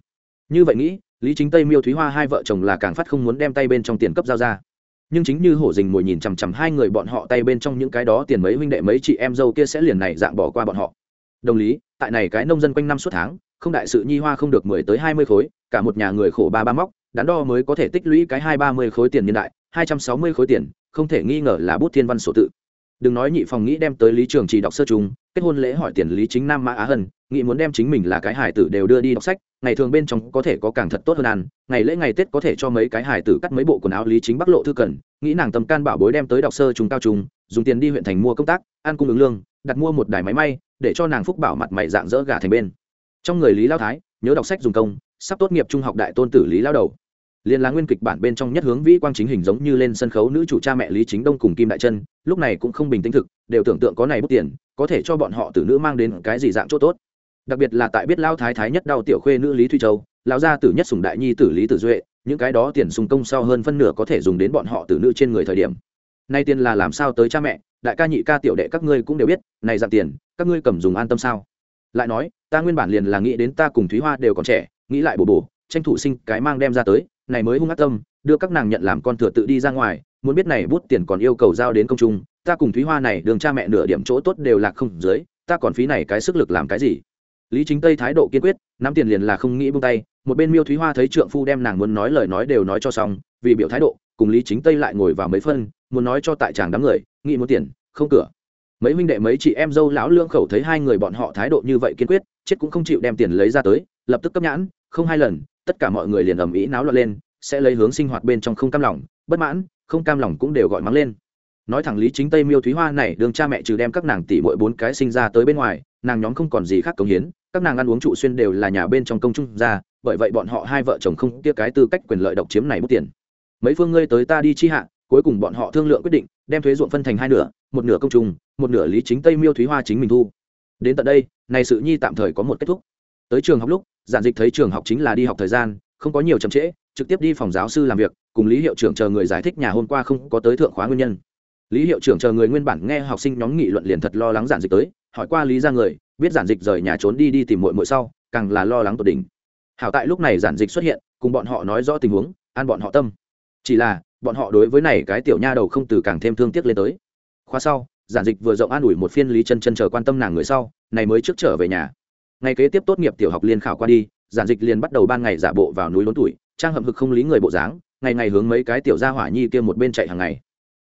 Như vậy nghĩ, lý chính tây, miêu thúy hoa hai vợ chồng là càng phát không muốn đem tay bên trong tiền cấp giao ra. Nhưng chính như hổ dình mồi nhìn chằm chằm hai người bọn họ tay bên trong những cái đó tiền mấy huynh đệ mấy chị em dâu kia sẽ liền này dạng bỏ qua bọn họ. Đồng lý, tại này cái nông dân quanh năm suốt tháng, không đại sự nhi hoa không được mười tới hai mươi khối, cả một nhà người khổ ba ba móc đắn đo mới có thể tích lũy cái hai ba mươi khối tiền niên đại, hai trăm sáu mươi khối tiền, không thể nghi ngờ là bút thiên văn sổ tự. Đừng nói nhị phòng nghĩ đem tới lý trường chỉ đọc sơ chúng kết hôn lễ hỏi tiền lý chính nam mã á hân, nghĩ muốn đem chính mình là cái hải tử đều đưa đi đọc sách, ngày thường bên trong có thể có càng thật tốt hơn ăn, ngày lễ ngày tết có thể cho mấy cái hải tử cắt mấy bộ quần áo lý chính bắc lộ thư cần, nghĩ nàng tâm can bảo bối đem tới đọc sơ chúng cao trung, dùng tiền đi huyện thành mua công tác, ăn cung ứng lương, đặt mua một đài máy may, để cho nàng phúc bảo mặt mày dạng dỡ gà thành bên. Trong người lý lao thái, nhớ đọc sách dùng công, sắp tốt nghiệp trung học đại tôn tử lý lao đầu liên là nguyên kịch bản bên trong nhất hướng vĩ quang chính hình giống như lên sân khấu nữ chủ cha mẹ lý chính đông cùng kim đại chân lúc này cũng không bình tĩnh thực, đều tưởng tượng có này bút tiền, có thể cho bọn họ tử nữ mang đến cái gì dạng chỗ tốt. Đặc biệt là tại biết lao thái thái nhất đau tiểu khuê nữ lý thuy châu lao gia tử nhất sùng đại nhi tử lý tử duệ, những cái đó tiền sùng công sau hơn phân nửa có thể dùng đến bọn họ tử nữ trên người thời điểm. Nay tiền là làm sao tới cha mẹ, đại ca nhị ca tiểu đệ các ngươi cũng đều biết, này dạng tiền, các ngươi cầm dùng an tâm sao? Lại nói, ta nguyên bản liền là nghĩ đến ta cùng thúy hoa đều còn trẻ, nghĩ lại bổ bổ tranh thủ sinh cái mang đem ra tới này mới hung ác tâm, đưa các nàng nhận làm con thừa tự đi ra ngoài, muốn biết này bút tiền còn yêu cầu giao đến công trung, ta cùng thúy hoa này đường cha mẹ nửa điểm chỗ tốt đều lạc không dưới, ta còn phí này cái sức lực làm cái gì? Lý chính tây thái độ kiên quyết, nắm tiền liền là không nghĩ buông tay, một bên miêu thúy hoa thấy trượng phu đem nàng muốn nói lời nói đều nói cho xong, vì biểu thái độ, cùng lý chính tây lại ngồi vào mấy phân, muốn nói cho tại chàng đám người, nghĩ muốn tiền, không cửa. Mấy huynh đệ mấy chị em dâu lão lương khẩu thấy hai người bọn họ thái độ như vậy kiên quyết, chết cũng không chịu đem tiền lấy ra tới, lập tức cấp nhãn, không hai lần tất cả mọi người liền ầm ĩ náo loạn lên, sẽ lấy hướng sinh hoạt bên trong không cam lòng, bất mãn, không cam lòng cũng đều gọi mắng lên. Nói thẳng lý chính tây miêu thúy hoa này đường cha mẹ trừ đem các nàng tỷ mỗi bốn cái sinh ra tới bên ngoài, nàng nhóm không còn gì khác công hiến, các nàng ăn uống trụ xuyên đều là nhà bên trong công trung ra, bởi vậy bọn họ hai vợ chồng không kia cái tư cách quyền lợi độc chiếm này bút tiền. Mấy phương ngươi tới ta đi chi hạ, cuối cùng bọn họ thương lượng quyết định, đem thuế ruộng phân thành hai nửa, một nửa công trung, một nửa lý chính tây miêu thúy hoa chính mình thu. Đến tận đây, này sự nhi tạm thời có một kết thúc tới trường học lúc, giản dịch thấy trường học chính là đi học thời gian, không có nhiều chậm trễ, trực tiếp đi phòng giáo sư làm việc, cùng lý hiệu trưởng chờ người giải thích nhà hôm qua không có tới thượng khóa nguyên nhân. Lý hiệu trưởng chờ người nguyên bản nghe học sinh nhóm nghị luận liền thật lo lắng giản dịch tới, hỏi qua lý ra người, biết giản dịch rời nhà trốn đi đi tìm muội muội sau, càng là lo lắng tột đỉnh. Hảo tại lúc này giản dịch xuất hiện, cùng bọn họ nói rõ tình huống, an bọn họ tâm. Chỉ là, bọn họ đối với này cái tiểu nha đầu không từ càng thêm thương tiếc lên tới. Khóa sau, giản dịch vừa rộng an ủi một phiên lý chân chân chờ quan tâm nàng người sau, này mới trước trở về nhà ngày kế tiếp tốt nghiệp tiểu học liên khảo qua đi, giản dịch liền bắt đầu ban ngày giả bộ vào núi lớn tuổi trang hậm hực không lý người bộ dáng, ngày ngày hướng mấy cái tiểu gia hỏa nhi kia một bên chạy hàng ngày.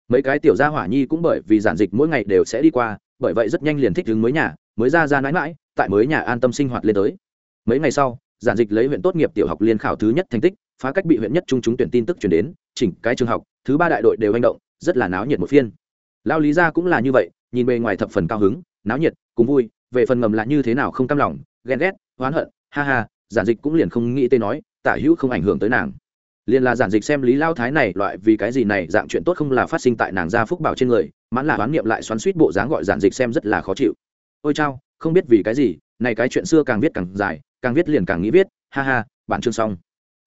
Mấy cái tiểu gia hỏa nhi cũng bởi vì giản dịch mỗi ngày đều sẽ đi qua, bởi vậy rất nhanh liền thích đứng mới nhà, mới ra ra mãi mãi, tại mới nhà an tâm sinh hoạt lên tới. Mấy ngày sau, giản dịch lấy huyện tốt nghiệp tiểu học liên khảo thứ nhất thành tích, phá cách bị huyện nhất trung chúng tuyển tin tức chuyển đến, chỉnh cái trường học, thứ ba đại đội đều hành động, rất là náo nhiệt một phiên. Lao lý ra cũng là như vậy, nhìn bề ngoài thập phần cao hứng, náo nhiệt, cùng vui, về phần ngầm là như thế nào không cam lòng ghen ghét, oán hận, ha ha, giản dịch cũng liền không nghĩ tê nói, tả hữu không ảnh hưởng tới nàng. Liền là giản dịch xem lý lao thái này, loại vì cái gì này, dạng chuyện tốt không là phát sinh tại nàng gia phúc bảo trên người, mãn là oán niệm lại xoắn suýt bộ dáng gọi giản dịch xem rất là khó chịu. Ôi chao, không biết vì cái gì, này cái chuyện xưa càng viết càng dài, càng viết liền càng nghĩ viết, ha ha, bản chương xong.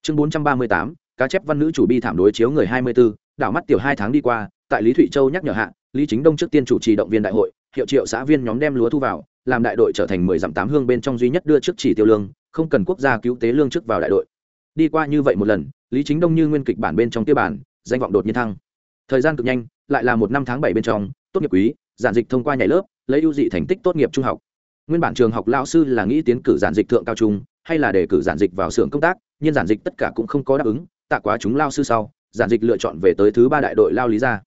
Chương bốn trăm ba mươi tám, cá chép văn nữ chủ bi thảm đối chiếu người hai mươi b ố đảo mắt tiểu hai tháng đi qua, tại lý thụy châu nhắc nhở hạ, lý chính đông trước tiên chủ trì động viên đại hội, hiệu triệu xã viên nhóm đem lúa thu vào làm đại đội trở thành mười dặm tám hương bên trong duy nhất đưa trước chỉ tiêu lương, không cần quốc gia cứu tế lương trước vào đại đội. Đi qua như vậy một lần, lý chính đông như nguyên kịch bản bên trong tiêu bản, danh vọng đột nhiên thăng. Thời gian cực nhanh, lại là một năm tháng bảy bên trong, tốt nghiệp quý, giản dịch thông qua nhảy lớp, lấy ưu dị thành tích tốt nghiệp trung học. Nguyên bản trường học lao sư là nghĩ tiến cử giản dịch thượng cao trung, hay là để cử giản dịch vào xưởng công tác, nhưng giản dịch tất cả cũng không có đáp ứng, tạ quá chúng lao sư sau, giản dịch lựa chọn về tới thứ ba đại đội lao lý ra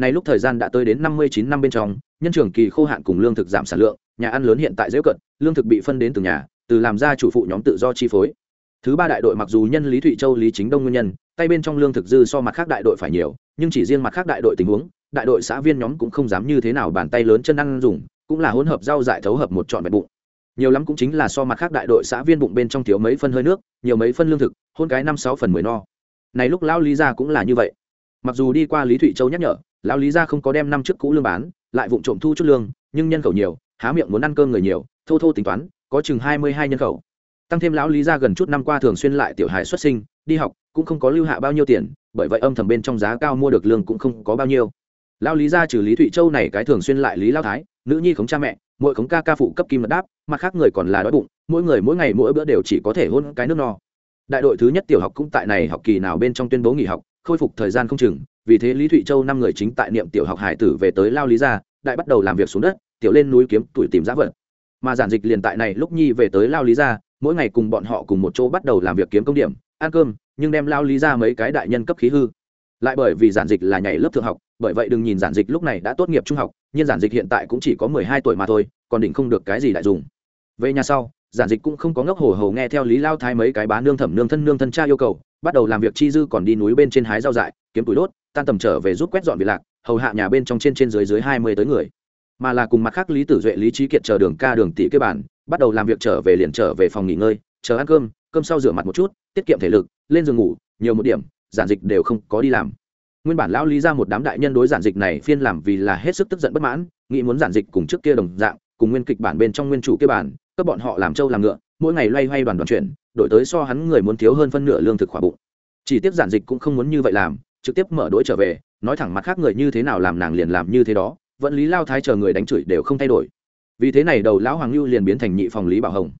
nay lúc thời gian đã tới đến năm mươi chín năm bên trong, nhân trường kỳ khô hạn cùng lương thực giảm sản lượng nhà ăn lớn hiện tại dễ cận, lương thực bị phân đến từ nhà, từ làm ra chủ phụ nhóm tự do chi phối. Thứ ba đại đội mặc dù nhân lý thụy châu, lý chính đông nguyên nhân, tay bên trong lương thực dư so mặt khác đại đội phải nhiều, nhưng chỉ riêng mặt khác đại đội tình huống, đại đội xã viên nhóm cũng không dám như thế nào bàn tay lớn chân ăn dùng, cũng là hỗn hợp rau dại thấu hợp một trọn vẹn bụng. Nhiều lắm cũng chính là so mặt khác đại đội xã viên bụng bên trong thiếu mấy phân hơi nước, nhiều mấy phân lương thực, hôn cái năm sáu phần mười no. Này lúc lão lý gia cũng là như vậy. Mặc dù đi qua lý thụy châu nhắc nhở, lão lý gia không có đem năm trước cũ lương bán, lại vụng trộm thu chút lương, nhưng nhân khẩu nhiều há miệng muốn ăn cơm người nhiều, thô thô tính toán, có chừng hai mươi hai nhân khẩu. Tăng thêm lão lý gia gần chút năm qua thường xuyên lại tiểu hài xuất sinh, đi học, cũng không có lưu hạ bao nhiêu tiền, bởi vậy âm thầm bên trong giá cao mua được lương cũng không có bao nhiêu. Lão lý gia trừ lý thụy châu này cái thường xuyên lại lý lao thái, nữ nhi khống cha mẹ, mỗi khống ca ca phụ cấp kim mật đáp, mặt khác người còn là đói bụng, mỗi người mỗi ngày mỗi bữa đều chỉ có thể hôn cái nước no. Đại đội thứ nhất tiểu học cũng tại này học kỳ nào bên trong tuyên bố nghỉ học, khôi phục thời gian không chừng, vì thế lý thụy châu năm người chính tại niệm tiểu học hải tử về tới lao lý gia đại bắt đầu làm việc xuống đất tiểu lên núi kiếm tuổi tìm giá vật. Mà giản dịch liền tại này lúc nhi về tới lao lý gia, mỗi ngày cùng bọn họ cùng một chỗ bắt đầu làm việc kiếm công điểm, ăn cơm, nhưng đem lao lý ra mấy cái đại nhân cấp khí hư. Lại bởi vì giản dịch là nhảy lớp thượng học, bởi vậy đừng nhìn giản dịch lúc này đã tốt nghiệp trung học, nhưng giản dịch hiện tại cũng chỉ có mười hai tuổi mà thôi, còn định không được cái gì đại dùng. Về nhà sau, giản dịch cũng không có ngốc hồ hồ nghe theo lý lao thái mấy cái bá nương thẩm nương thân nương thân cha yêu cầu, bắt đầu làm việc chi dư còn đi núi bên trên hái rau dại, kiếm túi đốt, tan tầm trở về giúp quét dọn việc lạc, hầu hạ nhà bên trong trên trên dưới dưới hai mươi tới người mà là cùng mặt khác lý tử duệ, lý trí kiệt chờ đường ca đường tỷ kế bản, bắt đầu làm việc trở về liền trở về phòng nghỉ ngơi, chờ ăn cơm cơm sau rửa mặt một chút, tiết kiệm thể lực, lên giường ngủ, nhiều một điểm, giản dịch đều không có đi làm. Nguyên bản lão lý ra một đám đại nhân đối giản dịch này phiên làm vì là hết sức tức giận bất mãn, nghĩ muốn giản dịch cùng trước kia đồng dạng, cùng nguyên kịch bản bên trong nguyên chủ kia bản, các bọn họ làm trâu làm ngựa, mỗi ngày loay hoay đoàn đoàn chuyển đổi tới so hắn người muốn thiếu hơn phân nửa lương thực khỏa bụng. Chỉ tiếp giản dịch cũng không muốn như vậy làm, trực tiếp mở đỗi trở về, nói thẳng mặt khác người như thế nào làm nàng liền làm như thế đó vẫn lý lao thái chờ người đánh chửi đều không thay đổi. Vì thế này đầu lão hoàng lưu liền biến thành nhị phòng lý bảo hồng.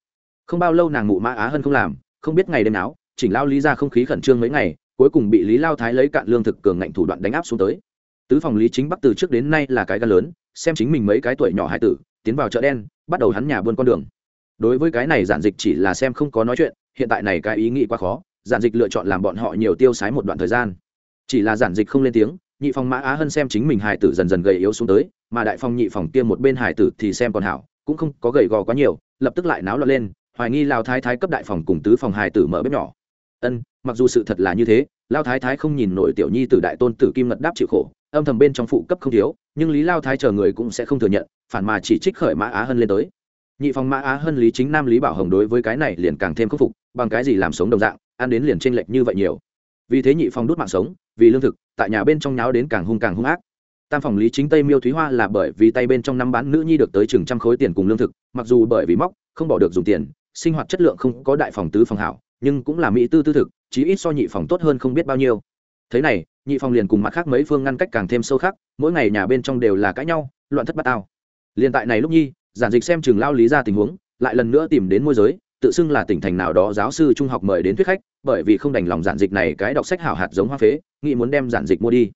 Không bao lâu nàng mụ mã á hơn không làm, không biết ngày đêm nào, chỉnh lao lý ra không khí khẩn trương mấy ngày, cuối cùng bị lý lao thái lấy cạn lương thực cường ngạnh thủ đoạn đánh áp xuống tới. Tứ phòng lý chính bắc từ trước đến nay là cái gan lớn, xem chính mình mấy cái tuổi nhỏ hải tử, tiến vào chợ đen, bắt đầu hắn nhà buôn con đường. Đối với cái này giản dịch chỉ là xem không có nói chuyện, hiện tại này cái ý nghĩ quá khó, giản dịch lựa chọn làm bọn họ nhiều tiêu sái một đoạn thời gian. Chỉ là giản dịch không lên tiếng nhị phòng mã á hân xem chính mình hải tử dần dần gầy yếu xuống tới, mà đại phòng nhị phòng kia một bên hải tử thì xem còn hảo, cũng không có gầy gò quá nhiều, lập tức lại náo loạn lên, hoài nghi lao thái thái cấp đại phòng cùng tứ phòng hải tử mở bếp nhỏ. Ân, mặc dù sự thật là như thế, lao thái thái không nhìn nổi tiểu nhi từ đại tôn tử kim ngật đáp chịu khổ, âm thầm bên trong phụ cấp không thiếu, nhưng lý lao thái chờ người cũng sẽ không thừa nhận, phản mà chỉ trích khởi mã á hân lên tới. Nhị phòng mã á hân lý chính nam lý bảo hồng đối với cái này liền càng thêm khắc phục, bằng cái gì làm sống đồng dạng, ăn đến liền tranh lệch như vậy nhiều. Vì thế nhị phòng đốt mạng sống, vì lương thực tại nhà bên trong nháo đến càng hung càng hung ác. Tam phòng lý chính tây miêu thúy hoa là bởi vì tay bên trong năm bán nữ nhi được tới chừng trăm khối tiền cùng lương thực, mặc dù bởi vì móc, không bỏ được dùng tiền, sinh hoạt chất lượng không có đại phòng tứ phòng hảo, nhưng cũng là mỹ tư tư thực, chí ít so nhị phòng tốt hơn không biết bao nhiêu. Thế này, nhị phòng liền cùng mặt khác mấy phương ngăn cách càng thêm sâu khác mỗi ngày nhà bên trong đều là cãi nhau, loạn thất bát tao. Liền tại này lúc nhi, giản dịch xem trường lao lý ra tình huống, lại lần nữa tìm đến môi giới, tự xưng là tỉnh thành nào đó giáo sư trung học mời đến thuyết khách, bởi vì không đành lòng giản dịch này cái đọc sách hảo hạt giống hoa phế nghĩ muốn đem giản dịch mua đi.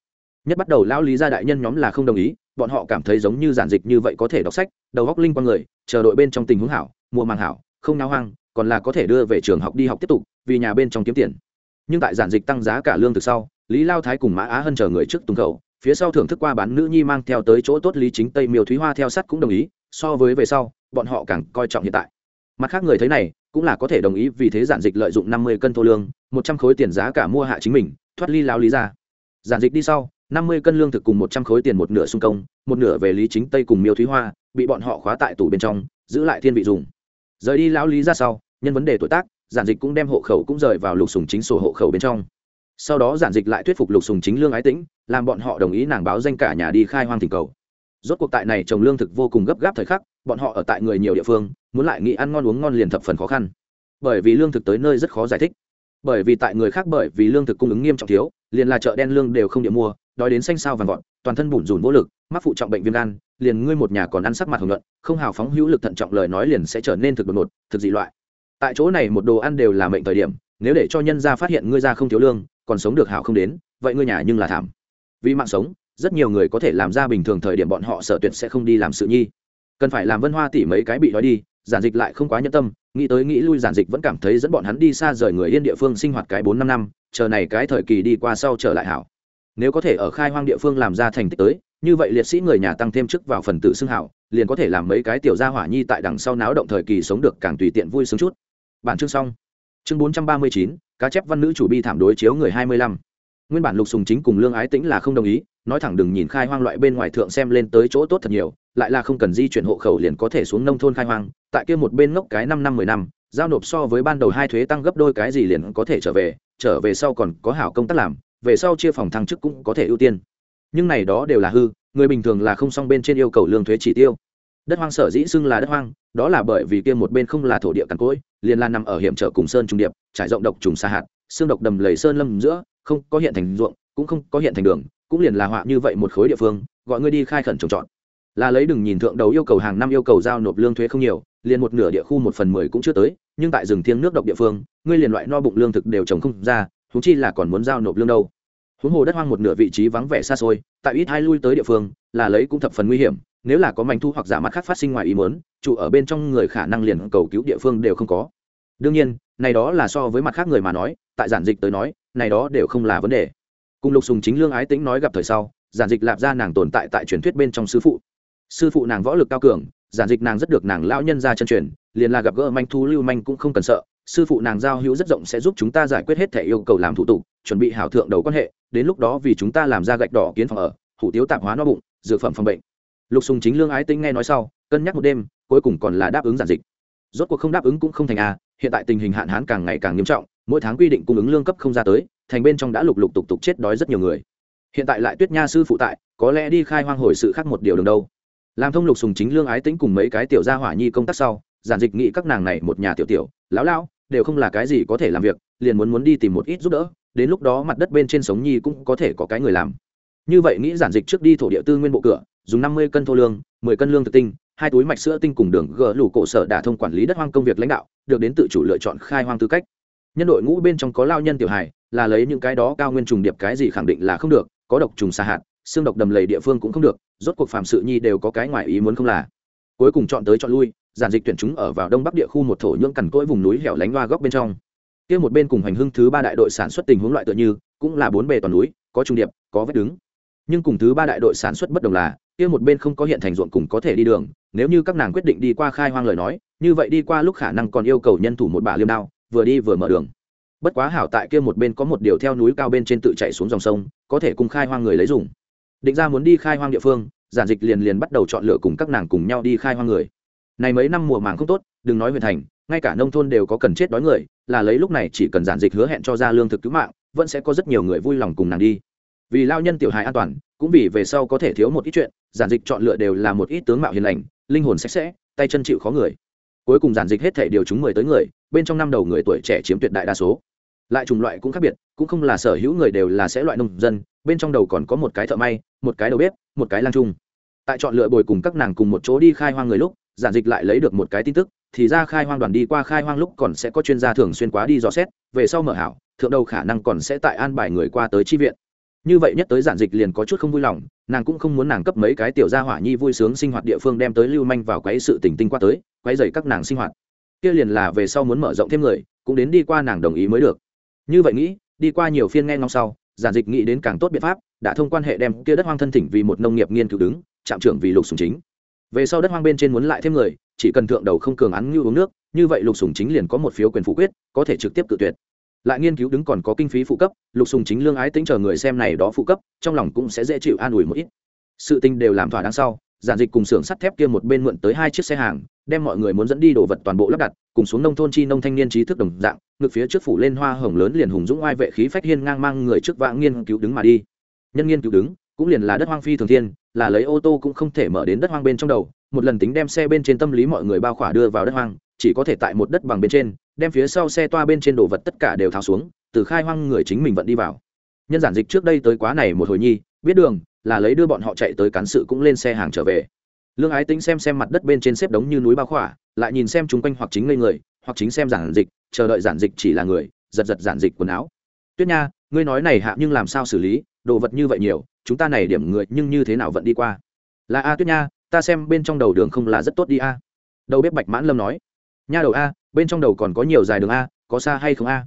Nhất bắt đầu lão lý gia đại nhân nhóm là không đồng ý, bọn họ cảm thấy giống như giản dịch như vậy có thể đọc sách, đầu góc linh qua người, chờ đội bên trong tình huống hảo mua màng hảo, không náo hoang, còn là có thể đưa về trường học đi học tiếp tục, vì nhà bên trong kiếm tiền. Nhưng tại giản dịch tăng giá cả lương từ sau, lý lao thái cùng mã á hân chờ người trước tùng khẩu phía sau thưởng thức qua bán nữ nhi mang theo tới chỗ tốt lý chính tây miêu thúy hoa theo sắt cũng đồng ý, so với về sau, bọn họ càng coi trọng hiện tại. Mặt khác người thấy này, cũng là có thể đồng ý vì thế giản dịch lợi dụng năm mươi cân thô lương, một trăm khối tiền giá cả mua hạ chính mình thoát ly lao lý ra. Giản dịch đi sau, năm mươi cân lương thực cùng một trăm khối tiền một nửa xung công, một nửa về lý chính tây cùng miêu thúy hoa, bị bọn họ khóa tại tủ bên trong, giữ lại thiên vị dùng. Rời đi lão lý ra sau, nhân vấn đề tuổi tác, giản dịch cũng đem hộ khẩu cũng rời vào lục sùng chính sổ hộ khẩu bên trong. Sau đó giản dịch lại thuyết phục lục sùng chính lương ái tĩnh, làm bọn họ đồng ý nàng báo danh cả nhà đi khai hoang thỉnh cầu. Rốt cuộc tại này trồng lương thực vô cùng gấp gáp thời khắc, bọn họ ở tại người nhiều địa phương, muốn lại nghĩ ăn ngon uống ngon liền thập phần khó khăn. Bởi vì lương thực tới nơi rất khó giải thích bởi vì tại người khác bởi vì lương thực cung ứng nghiêm trọng thiếu, liền là chợ đen lương đều không địa mua, đói đến xanh sao vàng vọt, toàn thân bủn rủn vô lực, mắc phụ trọng bệnh viêm gan, liền ngươi một nhà còn ăn sắc mặt hưởng luận không hào phóng hữu lực thận trọng lời nói liền sẽ trở nên thực đột ngột, thực dị loại. Tại chỗ này một đồ ăn đều là mệnh thời điểm, nếu để cho nhân gia phát hiện ngươi ra không thiếu lương, còn sống được hảo không đến, vậy ngươi nhà nhưng là thảm. Vì mạng sống, rất nhiều người có thể làm ra bình thường thời điểm bọn họ sợ tuyệt sẽ không đi làm sự nhi. Cần phải làm vân hoa tỉ mấy cái bị đói đi giản dịch lại không quá nhẫn tâm, nghĩ tới nghĩ lui giản dịch vẫn cảm thấy dẫn bọn hắn đi xa rời người yên địa phương sinh hoạt cái bốn năm năm, chờ này cái thời kỳ đi qua sau trở lại hảo. Nếu có thể ở khai hoang địa phương làm ra thành tích tới, như vậy liệt sĩ người nhà tăng thêm chức vào phần tử xưng hảo, liền có thể làm mấy cái tiểu gia hỏa nhi tại đằng sau náo động thời kỳ sống được càng tùy tiện vui sướng chút. Bản chương xong. Chương bốn trăm ba mươi chín, cá chép văn nữ chủ bi thảm đối chiếu người hai mươi lăm. Nguyên bản lục sùng chính cùng lương ái tĩnh là không đồng ý, nói thẳng đừng nhìn khai hoang loại bên ngoài thượng xem lên tới chỗ tốt thật nhiều lại là không cần di chuyển hộ khẩu liền có thể xuống nông thôn khai hoang, tại kia một bên ngốc cái năm năm mười năm, giao nộp so với ban đầu hai thuế tăng gấp đôi cái gì liền có thể trở về trở về sau còn có hảo công tác làm, về sau chia phòng thăng chức cũng có thể ưu tiên. Nhưng này đó đều là hư, người bình thường là không song bên trên yêu cầu lương thuế chỉ tiêu. Đất hoang sở dĩ xưng là đất hoang, đó là bởi vì kia một bên không là thổ địa cằn cỗi, liền là nằm ở hiểm trở cùng sơn trung điệp, trải rộng độc trùng xa hạt, xương độc đầm lầy sơn lâm giữa, không có hiện thành ruộng, cũng không có hiện thành đường, cũng liền là họa như vậy một khối địa phương, gọi ngươi đi khai khẩn trồng trọt là lấy đừng nhìn thượng đầu yêu cầu hàng năm yêu cầu giao nộp lương thuế không nhiều, liền một nửa địa khu một phần mười cũng chưa tới, nhưng tại rừng thiêng nước độc địa phương, ngươi liền loại no bụng lương thực đều trồng không ra thú chi là còn muốn giao nộp lương đâu. Huống hồ đất hoang một nửa vị trí vắng vẻ xa xôi, tại ít hai lui tới địa phương, là lấy cũng thập phần nguy hiểm, nếu là có mảnh thu hoặc giả mặt khác phát sinh ngoài ý muốn, trụ ở bên trong người khả năng liền cầu cứu địa phương đều không có. Đương nhiên, này đó là so với mặt khác người mà nói, tại giản dịch tới nói, này đó đều không là vấn đề. Cùng lục sùng chính lương ái tĩnh nói gặp thời sau, giản dịch lạp ra nàng tồn tại tại truyền thuyết bên trong sư phụ sư phụ nàng võ lực cao cường giản dịch nàng rất được nàng lão nhân ra chân truyền liền là gặp gỡ manh thu lưu manh cũng không cần sợ. Sư phụ nàng giao hữu rất rộng sẽ giúp chúng ta giải quyết hết thẻ yêu cầu làm thủ tục chuẩn bị hảo thượng đầu quan hệ đến lúc đó vì chúng ta làm ra gạch đỏ kiến phòng ở hủ tiếu tạp hóa no bụng dược phẩm phòng bệnh. Lục sùng chính lương ái tính nghe nói sau cân nhắc một đêm cuối cùng còn là đáp ứng giản dịch. Rốt cuộc không đáp ứng cũng không thành a à, hiện tại tình hình hạn hán càng ngày càng nghiêm trọng mỗi tháng quy định cung ứng lương cấp không ra tới thành bên trong đã lục lục tục tục chết đói rất nhiều người. Hiện tại lại tuyết nha sư phụ tại có lẽ đi khai hoang hồi sự khác một điều đường đâu làm thông lục sùng chính lương ái tính cùng mấy cái tiểu gia hỏa nhi công tác sau, giản dịch nghĩ các nàng này một nhà tiểu tiểu, lão lão, đều không là cái gì có thể làm việc, liền muốn muốn đi tìm một ít giúp đỡ, đến lúc đó mặt đất bên trên sống nhi cũng có thể có cái người làm. Như vậy nghĩ giản dịch trước đi thổ địa tư nguyên bộ cửa, dùng năm mươi cân thô lương, mười cân lương thực tinh, hai túi mạch sữa tinh cùng đường gỡ lủ cổ sở đả thông quản lý đất hoang công việc lãnh đạo, được đến tự chủ lựa chọn khai hoang tư cách. Nhân đội ngũ bên trong có lao nhân tiểu hài, là lấy những cái đó cao nguyên trùng điệp cái gì khẳng định là không được, có độc trùng xa hạt xương độc đầm lầy địa phương cũng không được, rốt cuộc phạm sự nhi đều có cái ngoài ý muốn không là. Cuối cùng chọn tới chọn lui, giản dịch tuyển chúng ở vào đông bắc địa khu một thổ nhưỡng cằn cỗi vùng núi hẻo lánh loa góc bên trong. Kia một bên cùng hành hưng thứ ba đại đội sản xuất tình huống loại tựa như, cũng là bốn bề toàn núi, có trung điệp, có vết đứng. Nhưng cùng thứ ba đại đội sản xuất bất đồng là, kia một bên không có hiện thành ruộng cùng có thể đi đường, nếu như các nàng quyết định đi qua khai hoang lời nói, như vậy đi qua lúc khả năng còn yêu cầu nhân thủ một bà liêm đao, vừa đi vừa mở đường. Bất quá hảo tại kia một bên có một điều theo núi cao bên trên tự chạy xuống dòng sông, có thể cùng khai hoang người lấy dùng định ra muốn đi khai hoang địa phương, giản dịch liền liền bắt đầu chọn lựa cùng các nàng cùng nhau đi khai hoang người. Này mấy năm mùa màng không tốt, đừng nói huyện thành, ngay cả nông thôn đều có cần chết đói người, là lấy lúc này chỉ cần giản dịch hứa hẹn cho ra lương thực cứu mạng, vẫn sẽ có rất nhiều người vui lòng cùng nàng đi. Vì lao nhân tiểu hài an toàn, cũng vì về sau có thể thiếu một ít chuyện, giản dịch chọn lựa đều là một ít tướng mạo hiền lành, linh hồn sạch sẽ, tay chân chịu khó người. Cuối cùng giản dịch hết thể điều chúng mười tới người, bên trong năm đầu người tuổi trẻ chiếm tuyệt đại đa số. Lại chủng loại cũng khác biệt, cũng không là sở hữu người đều là sẽ loại nông dân bên trong đầu còn có một cái thợ may, một cái đầu bếp, một cái lang trung. Tại chọn lựa bồi cùng các nàng cùng một chỗ đi khai hoang người lúc, giản dịch lại lấy được một cái tin tức, thì ra khai hoang đoàn đi qua khai hoang lúc còn sẽ có chuyên gia thường xuyên quá đi dò xét, về sau mở hảo, thượng đầu khả năng còn sẽ tại an bài người qua tới chi viện. Như vậy nhất tới giản dịch liền có chút không vui lòng, nàng cũng không muốn nàng cấp mấy cái tiểu gia hỏa nhi vui sướng sinh hoạt địa phương đem tới lưu manh vào quấy sự tỉnh tinh qua tới, quấy dày các nàng sinh hoạt. Kia liền là về sau muốn mở rộng thêm người, cũng đến đi qua nàng đồng ý mới được. Như vậy nghĩ, đi qua nhiều phiên nghe ngóng sau giản dịch nghĩ đến càng tốt biện pháp, đã thông quan hệ đem kia đất hoang thân thỉnh vì một nông nghiệp nghiên cứu đứng, trạm trưởng vì lục sùng chính. Về sau đất hoang bên trên muốn lại thêm người, chỉ cần thượng đầu không cường án như uống nước, như vậy lục sùng chính liền có một phiếu quyền phủ quyết, có thể trực tiếp tự tuyệt. Lại nghiên cứu đứng còn có kinh phí phụ cấp, lục sùng chính lương ái tính chờ người xem này đó phụ cấp, trong lòng cũng sẽ dễ chịu an ủi một ít. Sự tình đều làm thỏa đáng sau giản dịch cùng xưởng sắt thép kia một bên mượn tới hai chiếc xe hàng, đem mọi người muốn dẫn đi đồ vật toàn bộ lắp đặt, cùng xuống nông thôn chi nông thanh niên trí thức đồng dạng ngược phía trước phủ lên hoa hồng lớn liền hùng dũng oai vệ khí phách hiên ngang mang người trước vãng nghiên cứu đứng mà đi. Nhân nghiên cứu đứng, cũng liền là đất hoang phi thường thiên, là lấy ô tô cũng không thể mở đến đất hoang bên trong đầu, một lần tính đem xe bên trên tâm lý mọi người bao khỏa đưa vào đất hoang, chỉ có thể tại một đất bằng bên trên, đem phía sau xe toa bên trên đồ vật tất cả đều tháo xuống, từ khai hoang người chính mình vận đi vào. Nhân giản dịch trước đây tới quá này một hồi nhi biết đường, là lấy đưa bọn họ chạy tới cán sự cũng lên xe hàng trở về. Lương ái tính xem xem mặt đất bên trên xếp đống như núi bao khỏa, lại nhìn xem chung quanh hoặc chính ngây người, hoặc chính xem giản dịch, chờ đợi giản dịch chỉ là người, giật giật giản dịch quần áo. Tuyết nha, ngươi nói này hạ nhưng làm sao xử lý, đồ vật như vậy nhiều, chúng ta này điểm người nhưng như thế nào vẫn đi qua? Là a, tuyết nha, ta xem bên trong đầu đường không là rất tốt đi a. Đầu bếp bạch mãn lâm nói. Nha đầu a, bên trong đầu còn có nhiều dài đường a, có xa hay không a?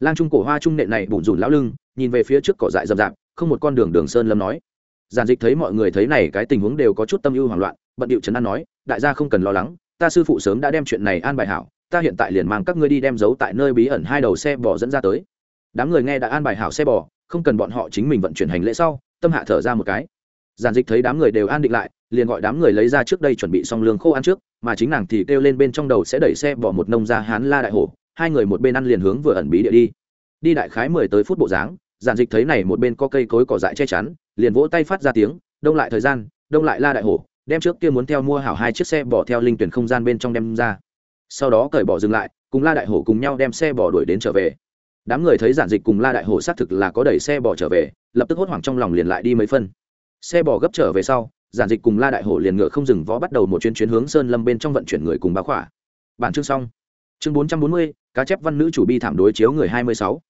Lang trung cổ hoa trung nệ này bủn rủn lão lưng, nhìn về phía trước cỏ dại rậm rạp không một con đường đường sơn lâm nói. Giản dịch thấy mọi người thấy này, cái tình huống đều có chút tâm ưu hoảng loạn, bận điệu trấn an nói, đại gia không cần lo lắng, ta sư phụ sớm đã đem chuyện này an bài hảo, ta hiện tại liền mang các ngươi đi đem giấu tại nơi bí ẩn hai đầu xe bò dẫn ra tới. Đám người nghe đã an bài hảo xe bò, không cần bọn họ chính mình vận chuyển hành lễ sau, tâm hạ thở ra một cái. Giản dịch thấy đám người đều an định lại, liền gọi đám người lấy ra trước đây chuẩn bị xong lương khô ăn trước, mà chính nàng thì kêu lên bên trong đầu sẽ đẩy xe bỏ một nông ra hán la đại hổ, hai người một bên ăn liền hướng vừa ẩn bí địa đi. Đi đại khái mười tới phút bộ dáng giản dịch thấy này một bên có cây cối cỏ dại che chắn, liền vỗ tay phát ra tiếng, đông lại thời gian, đông lại la đại hổ, đem trước kia muốn theo mua hảo hai chiếc xe bỏ theo linh tuyển không gian bên trong đem ra. Sau đó cởi bỏ dừng lại, cùng la đại hổ cùng nhau đem xe bỏ đuổi đến trở về. Đám người thấy giản dịch cùng la đại hổ xác thực là có đẩy xe bỏ trở về, lập tức hốt hoảng trong lòng liền lại đi mấy phân. Xe bỏ gấp trở về sau, giản dịch cùng la đại hổ liền ngựa không dừng vó bắt đầu một chuyến chuyến hướng sơn lâm bên trong vận chuyển người cùng báo khỏa. Bản chương xong. Chương bốn trăm bốn mươi, cá chép văn nữ chủ bi thảm đối chiếu người hai mươi sáu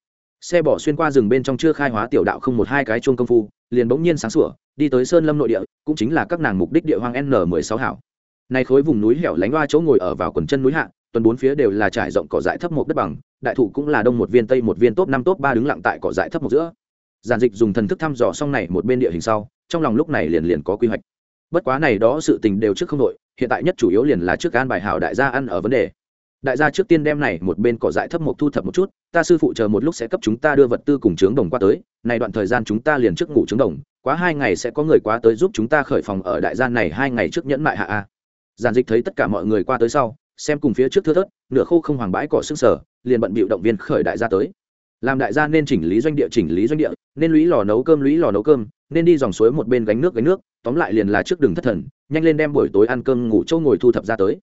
xe bỏ xuyên qua rừng bên trong chưa khai hóa tiểu đạo không một hai cái chuông công phu, liền bỗng nhiên sáng sủa, đi tới sơn lâm nội địa, cũng chính là các nàng mục đích địa hoang n mười sáu hảo. Nay khối vùng núi hẻo lánh loa chỗ ngồi ở vào quần chân núi hạ, tuần bốn phía đều là trải rộng cỏ dại thấp một đất bằng, đại thụ cũng là đông một viên tây một viên top năm top ba đứng lặng tại cỏ dại thấp một giữa. Giản dịch dùng thần thức thăm dò xong này một bên địa hình sau, trong lòng lúc này liền liền có quy hoạch. Bất quá này đó sự tình đều trước không đội hiện tại nhất chủ yếu liền là trước an bài hảo đại gia ăn ở vấn đề đại gia trước tiên đem này một bên cỏ dại thấp một thu thập một chút, ta sư phụ chờ một lúc sẽ cấp chúng ta đưa vật tư cùng trướng đồng qua tới, này đoạn thời gian chúng ta liền trước ngủ trướng đồng, quá hai ngày sẽ có người qua tới giúp chúng ta khởi phòng ở đại gia này hai ngày trước nhẫn mại hạ a. Giàn dịch thấy tất cả mọi người qua tới sau, xem cùng phía trước thưa thớt, nửa khô không hoàng bãi cỏ xương sở liền bận bịu động viên khởi đại gia tới. Làm đại gia nên chỉnh lý doanh địa, chỉnh lý doanh địa, nên lũy lò nấu cơm, lũy lò nấu cơm, nên đi dòng suối một bên gánh nước gánh nước, tóm lại liền là trước đường thất thần, nhanh lên đem buổi tối ăn cơm ngủ châu ngồi thu thập ra tới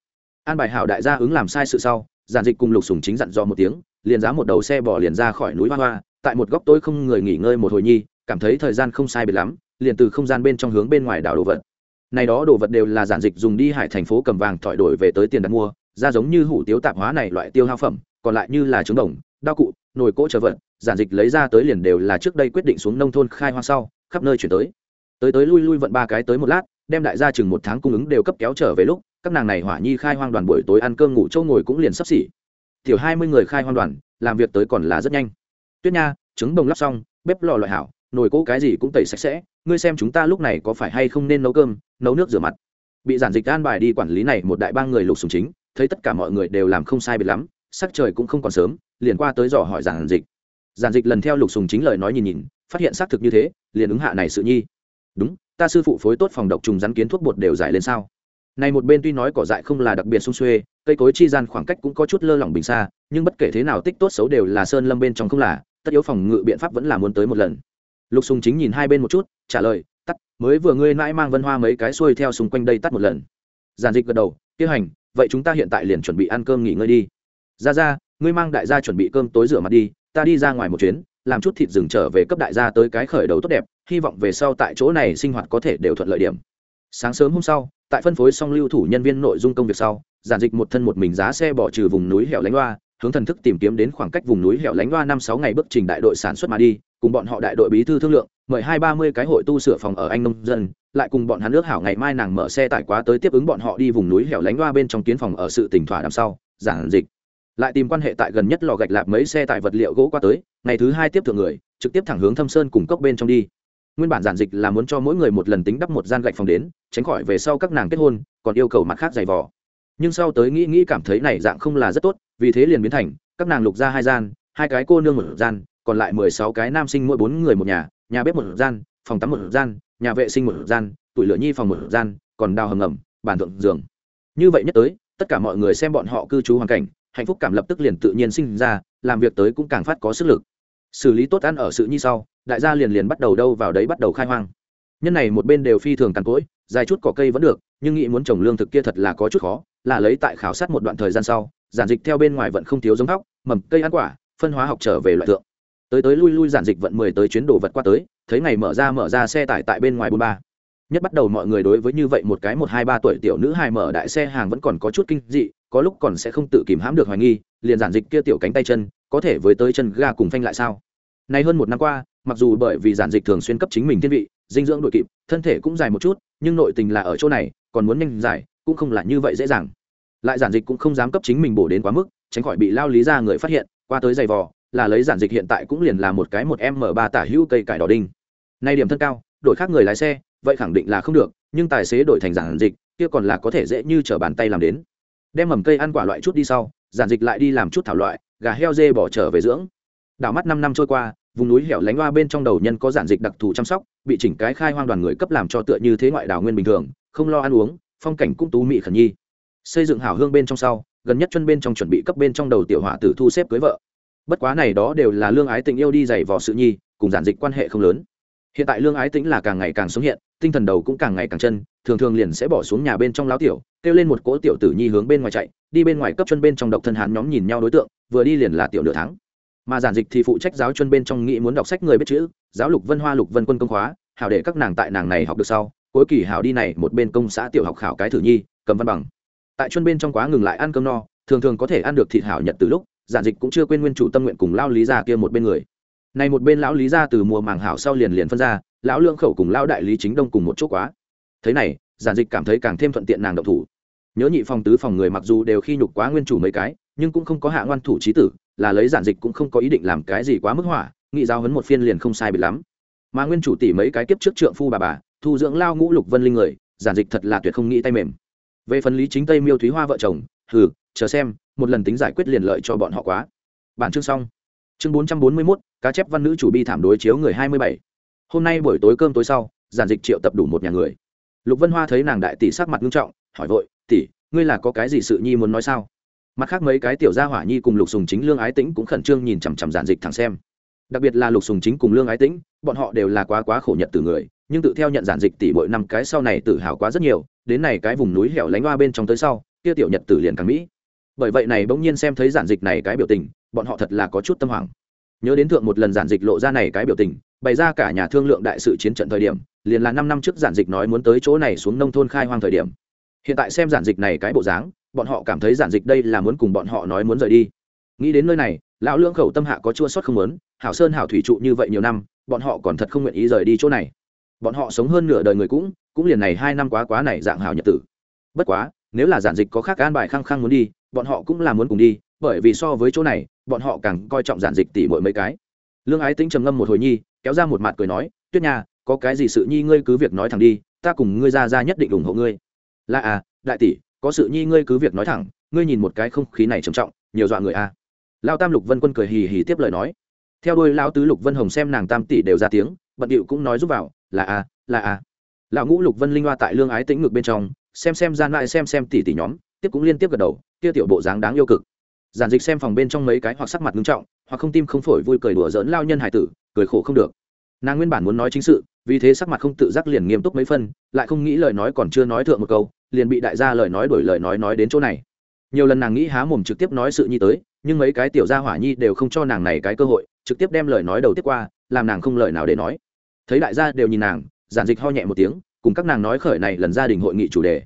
an bài hảo đại gia ứng làm sai sự sau, giản dịch cùng lục sùng chính dặn dò một tiếng, liền giá một đầu xe bỏ liền ra khỏi núi hoa hoa, tại một góc tối không người nghỉ ngơi một hồi nhi, cảm thấy thời gian không sai biệt lắm, liền từ không gian bên trong hướng bên ngoài đảo đồ vật. Này đó đồ vật đều là giản dịch dùng đi hải thành phố cầm vàng thỏi đổi về tới tiền đặt mua, ra giống như hủ tiếu tạp hóa này loại tiêu hao phẩm, còn lại như là trứng đồng, đao cụ, nồi cỗ trở vật, giản dịch lấy ra tới liền đều là trước đây quyết định xuống nông thôn khai hoa sau, khắp nơi chuyển tới. Tới tới lui lui vận ba cái tới một lát, đem đại gia chừng một tháng cung ứng đều cấp kéo trở về lúc các nàng này hỏa nhi khai hoang đoàn buổi tối ăn cơm ngủ châu ngồi cũng liền sắp xỉ. Tiểu hai mươi người khai hoang đoàn, làm việc tới còn là rất nhanh. Tuyết nha, trứng đồng lắp xong, bếp lò loại hảo, nồi cỗ cái gì cũng tẩy sạch sẽ, ngươi xem chúng ta lúc này có phải hay không nên nấu cơm, nấu nước rửa mặt. Bị giản dịch an bài đi quản lý này một đại ba người lục sùng chính, thấy tất cả mọi người đều làm không sai biệt lắm, sắc trời cũng không còn sớm, liền qua tới dò hỏi giản dịch. Giản dịch lần theo lục sùng chính lời nói nhìn nhìn, phát hiện xác thực như thế, liền ứng hạ này sự nhi. Đúng, ta sư phụ phối tốt phòng độc trùng rắn kiến thuốc bột đều giải lên sao? Này một bên tuy nói cỏ dại không là đặc biệt sung xuê, cây cối chi gian khoảng cách cũng có chút lơ lỏng bình xa, nhưng bất kể thế nào tích tốt xấu đều là sơn lâm bên trong không là, tất yếu phòng ngự biện pháp vẫn là muốn tới một lần. Lục sùng chính nhìn hai bên một chút, trả lời, tắt, mới vừa ngươi mãi mang vân hoa mấy cái xuôi theo xung quanh đây tắt một lần. Giản dịch gật đầu tiêu hành, vậy chúng ta hiện tại liền chuẩn bị ăn cơm nghỉ ngơi đi. Ra ra, ngươi mang đại gia chuẩn bị cơm tối rửa mặt đi, ta đi ra ngoài một chuyến, làm chút thịt rừng trở về cấp đại gia tới cái khởi đầu tốt đẹp, hy vọng về sau tại chỗ này sinh hoạt có thể đều thuận lợi điểm. Sáng sớm hôm sau tại phân phối xong lưu thủ nhân viên nội dung công việc sau, giản dịch một thân một mình giá xe bỏ trừ vùng núi hẻo lánh loa, hướng thần thức tìm kiếm đến khoảng cách vùng núi hẻo lánh loa năm sáu ngày bước trình đại đội sản xuất mà đi, cùng bọn họ đại đội bí thư thương lượng, mời hai ba mươi cái hội tu sửa phòng ở anh nông dân, lại cùng bọn hắn nước hảo ngày mai nàng mở xe tải quá tới tiếp ứng bọn họ đi vùng núi hẻo lánh loa bên trong kiến phòng ở sự tỉnh thỏa đằng sau, giản dịch. Lại tìm quan hệ tại gần nhất lò gạch lạp mấy xe tải vật liệu gỗ qua tới, ngày thứ hai tiếp thượng người, trực tiếp thẳng hướng thâm sơn cùng cốc bên trong đi nguyên bản giản dịch là muốn cho mỗi người một lần tính đắp một gian gạch phòng đến, tránh khỏi về sau các nàng kết hôn, còn yêu cầu mặt khác dày vò. Nhưng sau tới nghĩ nghĩ cảm thấy này dạng không là rất tốt, vì thế liền biến thành, các nàng lục ra hai gian, hai cái cô nương một gian, còn lại mười sáu cái nam sinh mỗi bốn người một nhà nhà bếp một gian, phòng tắm một gian, nhà vệ sinh một gian, tủi lửa nhi phòng một gian, còn đào hầm ngầm, bàn thượng giường. Như vậy nhất tới, tất cả mọi người xem bọn họ cư trú hoàn cảnh, hạnh phúc cảm lập tức liền tự nhiên sinh ra, làm việc tới cũng càng phát có sức lực. Xử lý tốt ăn ở sự như sau đại gia liền liền bắt đầu đâu vào đấy bắt đầu khai hoang. Nhân này một bên đều phi thường cằn cỗi, dài chút cỏ cây vẫn được, nhưng nghĩ muốn trồng lương thực kia thật là có chút khó, là lấy tại khảo sát một đoạn thời gian sau, giản dịch theo bên ngoài vẫn không thiếu giống thóc mầm, cây ăn quả, phân hóa học trở về loại tượng tới tới lui lui giản dịch vận mười tới chuyến đồ vật qua tới, thấy ngày mở ra mở ra xe tải tại bên ngoài bôn ba. Nhất bắt đầu mọi người đối với như vậy một cái một hai ba tuổi tiểu nữ hài mở đại xe hàng vẫn còn có chút kinh dị, có lúc còn sẽ không tự kìm hãm được hoài nghi, liền giản dịch kia tiểu cánh tay chân, có thể với tới chân ga cùng phanh lại sao? Nay hơn một năm qua mặc dù bởi vì giản dịch thường xuyên cấp chính mình thiên vị, dinh dưỡng đội kịp, thân thể cũng dài một chút, nhưng nội tình là ở chỗ này, còn muốn nhanh dài, cũng không là như vậy dễ dàng. Lại giản dịch cũng không dám cấp chính mình bổ đến quá mức, tránh khỏi bị lao lý ra người phát hiện, qua tới giày vò, là lấy giản dịch hiện tại cũng liền là một cái một m ba tả hữu cây cải đỏ đinh. Nay điểm thân cao, đổi khác người lái xe, vậy khẳng định là không được, nhưng tài xế đổi thành giản dịch, kia còn là có thể dễ như chở bàn tay làm đến. Đem mầm cây ăn quả loại chút đi sau, giản dịch lại đi làm chút thảo loại, gà heo dê bỏ trở về dưỡng. Đảo mắt năm năm trôi qua vùng núi hẻo lánh hoa bên trong đầu nhân có giản dịch đặc thù chăm sóc, bị chỉnh cái khai hoang đoàn người cấp làm cho tựa như thế ngoại đảo nguyên bình thường, không lo ăn uống, phong cảnh cũng tú mị khẩn nhi. Xây dựng hảo hương bên trong sau, gần nhất chân bên trong chuẩn bị cấp bên trong đầu tiểu hỏa tử thu xếp cưới vợ. Bất quá này đó đều là lương ái tình yêu đi dày vò sự nhi, cùng giản dịch quan hệ không lớn. Hiện tại lương ái tĩnh là càng ngày càng sống hiện, tinh thần đầu cũng càng ngày càng chân, thường thường liền sẽ bỏ xuống nhà bên trong láo tiểu, kêu lên một cỗ tiểu tử nhi hướng bên ngoài chạy, đi bên ngoài cấp chân bên trong độc thân hán nhóm nhìn nhau đối tượng, vừa đi liền là tiểu nửa tháng mà giản dịch thì phụ trách giáo chuyên bên trong nghĩ muốn đọc sách người biết chữ, giáo lục vân hoa, lục vân quân công khóa, hảo để các nàng tại nàng này học được sau, cuối kỳ hảo đi này một bên công xã tiểu học khảo cái thử nhi, cầm văn bằng. Tại chuyên bên trong quá ngừng lại ăn cơm no, thường thường có thể ăn được thịt hảo nhật từ lúc, giản dịch cũng chưa quên nguyên chủ tâm nguyện cùng lao lý gia kia một bên người. Này một bên lão lý gia từ mùa màng hảo sau liền liền phân ra, lão lương khẩu cùng lão đại lý chính đông cùng một chỗ quá. Thế này, giản dịch cảm thấy càng thêm thuận tiện nàng động thủ. Nhớ nhị phòng tứ phòng người mặc dù đều khi nhục quá nguyên chủ mấy cái, nhưng cũng không có hạ ngoan thủ trí tử là lấy giản dịch cũng không có ý định làm cái gì quá mức hỏa nghị giao hấn một phiên liền không sai bị lắm. Mà nguyên chủ tỷ mấy cái kiếp trước trượng phu bà bà, thu dưỡng lao ngũ lục vân linh người, giản dịch thật là tuyệt không nghĩ tay mềm. Về phần lý chính tây miêu thúy hoa vợ chồng, hừ, chờ xem, một lần tính giải quyết liền lợi cho bọn họ quá. Bản chương xong. Chương bốn trăm bốn mươi mốt, cá chép văn nữ chủ bi thảm đối chiếu người hai mươi bảy. Hôm nay buổi tối cơm tối sau, giản dịch triệu tập đủ một nhà người. Lục vân hoa thấy nàng đại tỷ sắc mặt nghiêm trọng, hỏi vội, tỷ, ngươi là có cái gì sự nhi muốn nói sao? Mặt khác mấy cái tiểu gia hỏa nhi cùng lục sùng chính, lương ái tĩnh cũng khẩn trương nhìn chằm chằm giản dịch thẳng xem. Đặc biệt là lục sùng chính cùng lương ái tĩnh, bọn họ đều là quá quá khổ nhật từ người, nhưng tự theo nhận giản dịch tỷ mỗi năm cái sau này tự hào quá rất nhiều, đến này cái vùng núi hẻo lánh hoa bên trong tới sau, kia tiểu nhật tử liền càng mỹ. Bởi vậy này bỗng nhiên xem thấy giản dịch này cái biểu tình, bọn họ thật là có chút tâm hoảng. Nhớ đến thượng một lần giản dịch lộ ra này cái biểu tình, bày ra cả nhà thương lượng đại sự chiến trận thời điểm, liền là năm năm trước giản dịch nói muốn tới chỗ này xuống nông thôn khai hoang thời điểm. Hiện tại xem giản dịch này cái bộ dáng bọn họ cảm thấy giản dịch đây là muốn cùng bọn họ nói muốn rời đi. Nghĩ đến nơi này, lão lưỡng khẩu tâm hạ có chua sót không muốn, hảo sơn hảo thủy trụ như vậy nhiều năm, bọn họ còn thật không nguyện ý rời đi chỗ này. Bọn họ sống hơn nửa đời người cũng cũng liền này hai năm quá quá này dạng hảo nhật tử. Bất quá, nếu là giản dịch có khác an bài khăng khăng muốn đi, bọn họ cũng là muốn cùng đi, bởi vì so với chỗ này, bọn họ càng coi trọng giản dịch tỉ mỗi mấy cái. Lương ái tính trầm ngâm một hồi nhi, kéo ra một mặt cười nói, tuyết nha, có cái gì sự nhi ngươi cứ việc nói thẳng đi, ta cùng ngươi ra ra nhất định ủng hộ ngươi. Là à đại tỷ có sự nhi ngươi cứ việc nói thẳng, ngươi nhìn một cái không khí này trầm trọng, nhiều dọa người a à. lao tam lục vân quân cười hì hì tiếp lời nói. Theo đuôi lao tứ lục vân hồng xem nàng tam tỷ đều ra tiếng, bận điệu cũng nói giúp vào, là a là a lão ngũ lục vân linh hoa tại lương ái tĩnh ngược bên trong, xem xem gian lại xem xem tỷ tỷ nhóm, tiếp cũng liên tiếp gật đầu, kia tiểu bộ dáng đáng yêu cực. Giản dịch xem phòng bên trong mấy cái hoặc sắc mặt nghiêm trọng, hoặc không tim không phổi vui cười đùa giỡn lao nhân hải tử, cười khổ không được. Nàng nguyên bản muốn nói chính sự, vì thế sắc mặt không tự giác liền nghiêm túc mấy phân, lại không nghĩ lời nói còn chưa nói thượng một câu liền bị đại gia lời nói đổi lời nói nói đến chỗ này. Nhiều lần nàng nghĩ há mồm trực tiếp nói sự nhi tới, nhưng mấy cái tiểu gia hỏa nhi đều không cho nàng này cái cơ hội, trực tiếp đem lời nói đầu tiếp qua, làm nàng không lời nào để nói. Thấy đại gia đều nhìn nàng, giản dịch ho nhẹ một tiếng, cùng các nàng nói khởi này lần gia đình hội nghị chủ đề.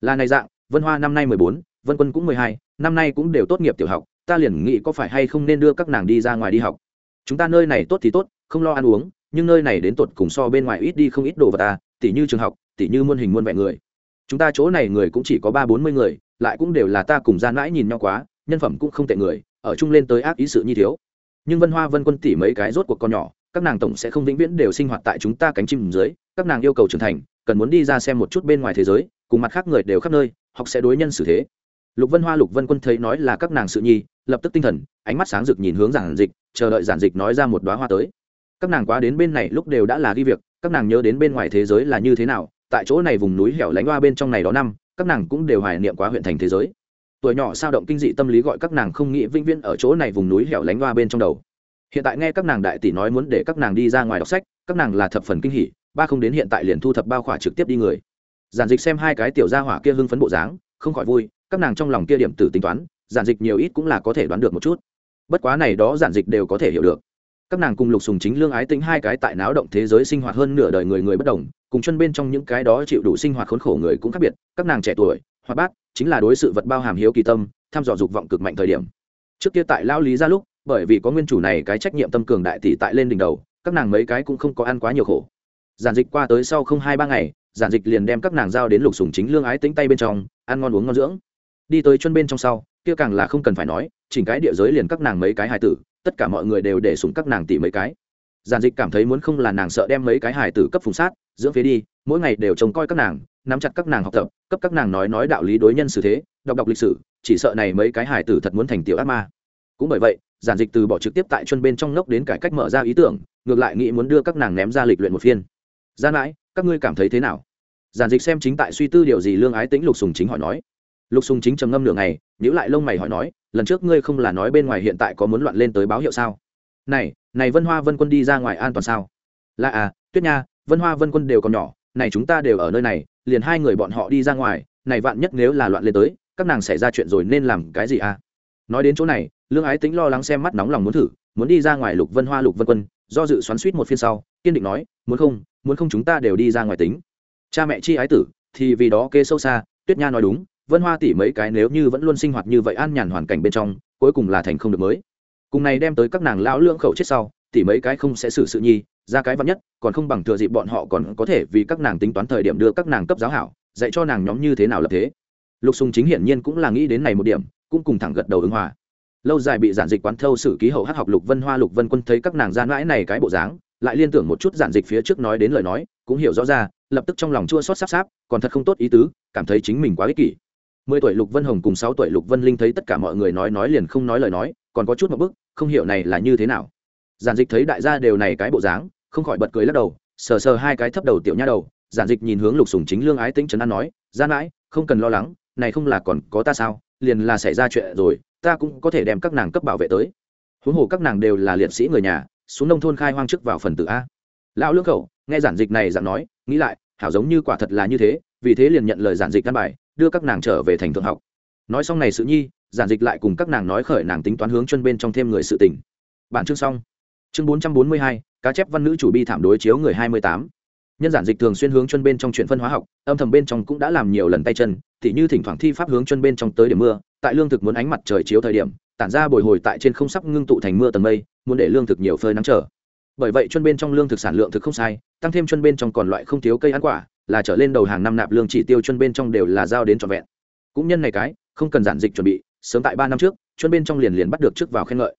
Là này dạng, vân hoa năm nay mười bốn, vân quân cũng mười hai, năm nay cũng đều tốt nghiệp tiểu học, ta liền nghĩ có phải hay không nên đưa các nàng đi ra ngoài đi học. Chúng ta nơi này tốt thì tốt, không lo ăn uống, nhưng nơi này đến tột cùng so bên ngoài ít đi không ít đồ vật ta tỉ như trường học, tỉ như muôn hình muôn vẹn người chúng ta chỗ này người cũng chỉ có ba bốn mươi người, lại cũng đều là ta cùng gian mãi nhìn nhau quá, nhân phẩm cũng không tệ người, ở chung lên tới ác ý sự như thiếu. Nhưng vân hoa, vân quân tỉ mấy cái rốt cuộc con nhỏ, các nàng tổng sẽ không vĩnh viễn đều sinh hoạt tại chúng ta cánh chim dưới, các nàng yêu cầu trưởng thành, cần muốn đi ra xem một chút bên ngoài thế giới, cùng mặt khác người đều khắp nơi, học sẽ đối nhân xử thế. Lục vân hoa, lục vân quân thấy nói là các nàng sự nhi, lập tức tinh thần, ánh mắt sáng rực nhìn hướng giản dịch, chờ đợi giản dịch nói ra một đoá hoa tới. Các nàng quá đến bên này lúc đều đã là đi việc, các nàng nhớ đến bên ngoài thế giới là như thế nào tại chỗ này vùng núi hẻo lánh hoa bên trong này đó năm, các nàng cũng đều hoài niệm quá huyện thành thế giới. Tuổi nhỏ sao động kinh dị tâm lý gọi các nàng không nghĩ vĩnh viễn ở chỗ này vùng núi hẻo lánh hoa bên trong đầu. Hiện tại nghe các nàng đại tỷ nói muốn để các nàng đi ra ngoài đọc sách, các nàng là thập phần kinh hỉ, ba không đến hiện tại liền thu thập bao khỏa trực tiếp đi người. Giản dịch xem hai cái tiểu gia hỏa kia hưng phấn bộ dáng, không khỏi vui, các nàng trong lòng kia điểm tử tính toán, giản dịch nhiều ít cũng là có thể đoán được một chút. Bất quá này đó giản dịch đều có thể hiểu được các nàng cùng lục sùng chính lương ái tính hai cái tại náo động thế giới sinh hoạt hơn nửa đời người người bất đồng, cùng chân bên trong những cái đó chịu đủ sinh hoạt khốn khổ người cũng khác biệt, các nàng trẻ tuổi, hoạt bát, chính là đối sự vật bao hàm hiếu kỳ tâm, tham dò dục vọng cực mạnh thời điểm. Trước kia tại lao lý ra lúc, bởi vì có nguyên chủ này cái trách nhiệm tâm cường đại tỷ tại lên đỉnh đầu, các nàng mấy cái cũng không có ăn quá nhiều khổ. Giản dịch qua tới sau không hai ba ngày, giản dịch liền đem các nàng giao đến lục sùng chính lương ái tính tay bên trong, ăn ngon uống ngon dưỡng. Đi tới chân bên trong sau, kia càng là không cần phải nói, chỉnh cái địa giới liền các nàng mấy cái hài tử tất cả mọi người đều để sủng các nàng tỷ mấy cái. Giản dịch cảm thấy muốn không là nàng sợ đem mấy cái hài tử cấp phùng sát, dưỡng phía đi, mỗi ngày đều trông coi các nàng, nắm chặt các nàng học tập, cấp các nàng nói nói đạo lý đối nhân xử thế, đọc đọc lịch sử, chỉ sợ này mấy cái hài tử thật muốn thành tiểu ác ma. Cũng bởi vậy, giản dịch từ bỏ trực tiếp tại chân bên trong ngốc đến cải cách mở ra ý tưởng, ngược lại nghĩ muốn đưa các nàng ném ra lịch luyện một phiên. Gian mãi, các ngươi cảm thấy thế nào? Giản dịch xem chính tại suy tư điều gì lương ái tĩnh lục sùng chính hỏi nói lục sùng chính trầm ngâm nửa ngày nhữ lại lông mày hỏi nói, lần trước ngươi không là nói bên ngoài hiện tại có muốn loạn lên tới báo hiệu sao? Này này vân hoa vân quân đi ra ngoài an toàn sao? Là à tuyết nha, vân hoa vân quân đều còn nhỏ, này chúng ta đều ở nơi này, liền hai người bọn họ đi ra ngoài, này vạn nhất nếu là loạn lên tới, các nàng xảy ra chuyện rồi nên làm cái gì à? Nói đến chỗ này, lương ái tính lo lắng xem mắt nóng lòng muốn thử, muốn đi ra ngoài lục vân hoa lục vân quân, do dự xoắn suýt một phiên sau, kiên định nói, muốn không muốn không chúng ta đều đi ra ngoài tính. Cha mẹ chi ái tử, thì vì đó kê sâu xa, tuyết nha nói đúng vân hoa tỷ mấy cái nếu như vẫn luôn sinh hoạt như vậy an nhàn hoàn cảnh bên trong, cuối cùng là thành không được mới. Cùng này đem tới các nàng lão lưỡng khẩu chết sau tỷ mấy cái không sẽ xử sự nhi, ra cái vắn nhất, còn không bằng thừa dịp bọn họ còn có thể vì các nàng tính toán thời điểm đưa các nàng cấp giáo hảo, dạy cho nàng nhóm như thế nào lập thế. Lục sùng chính hiển nhiên cũng là nghĩ đến này một điểm, cũng cùng thẳng gật đầu ứng hòa. Lâu dài bị giản dịch quán thâu sử ký hậu hát học lục vân hoa, lục vân quân thấy các nàng gian mãi này cái bộ dáng, lại liên tưởng một chút giản dịch phía trước nói đến lời nói, cũng hiểu rõ ra, lập tức trong lòng chua xót sắp sáp, còn thật không tốt ý tứ, cảm thấy chính mình quá ích kỷ mười tuổi lục vân hồng cùng sáu tuổi lục vân linh thấy tất cả mọi người nói nói liền không nói lời nói, còn có chút một bức, không hiểu này là như thế nào. Giản dịch thấy đại gia đều này cái bộ dáng, không khỏi bật cười lắc đầu, sờ sờ hai cái thấp đầu tiểu nha đầu, giản dịch nhìn hướng lục sùng chính lương ái tĩnh trấn an nói, gian mãi không cần lo lắng, này không là còn có ta sao, liền là xảy ra chuyện rồi, ta cũng có thể đem các nàng cấp bảo vệ tới. Huống hồ các nàng đều là liệt sĩ người nhà, xuống nông thôn khai hoang chức vào phần tử a. Lão lương khẩu, nghe giản dịch này giản nói, nghĩ lại, hảo giống như quả thật là như thế, vì thế liền nhận lời giản dịch căn bài đưa các nàng trở về thành thượng học. Nói xong này sự nhi, giản dịch lại cùng các nàng nói khởi nàng tính toán hướng chân bên trong thêm người sự tình. Bản chương xong. Chương bốn trăm bốn mươi hai, cá chép văn nữ chủ bi thảm đối chiếu người hai mươi tám. Nhân giản dịch thường xuyên hướng chân bên trong chuyện phân hóa học, âm thầm bên trong cũng đã làm nhiều lần tay chân Thì như thỉnh thoảng thi pháp hướng chân bên trong tới điểm mưa, tại lương thực muốn ánh mặt trời chiếu thời điểm, tản ra bồi hồi tại trên không sắp ngưng tụ thành mưa tầng mây, muốn để lương thực nhiều phơi nắng trở. Bởi vậy chân bên trong lương thực sản lượng thực không sai, tăng thêm chân bên trong còn loại không thiếu cây ăn quả là trở lên đầu hàng năm nạp lương chỉ tiêu chuyên bên trong đều là giao đến trọn vẹn. Cũng nhân này cái, không cần giản dịch chuẩn bị, sớm tại ba năm trước, chuyên bên trong liền liền bắt được trước vào khen ngợi.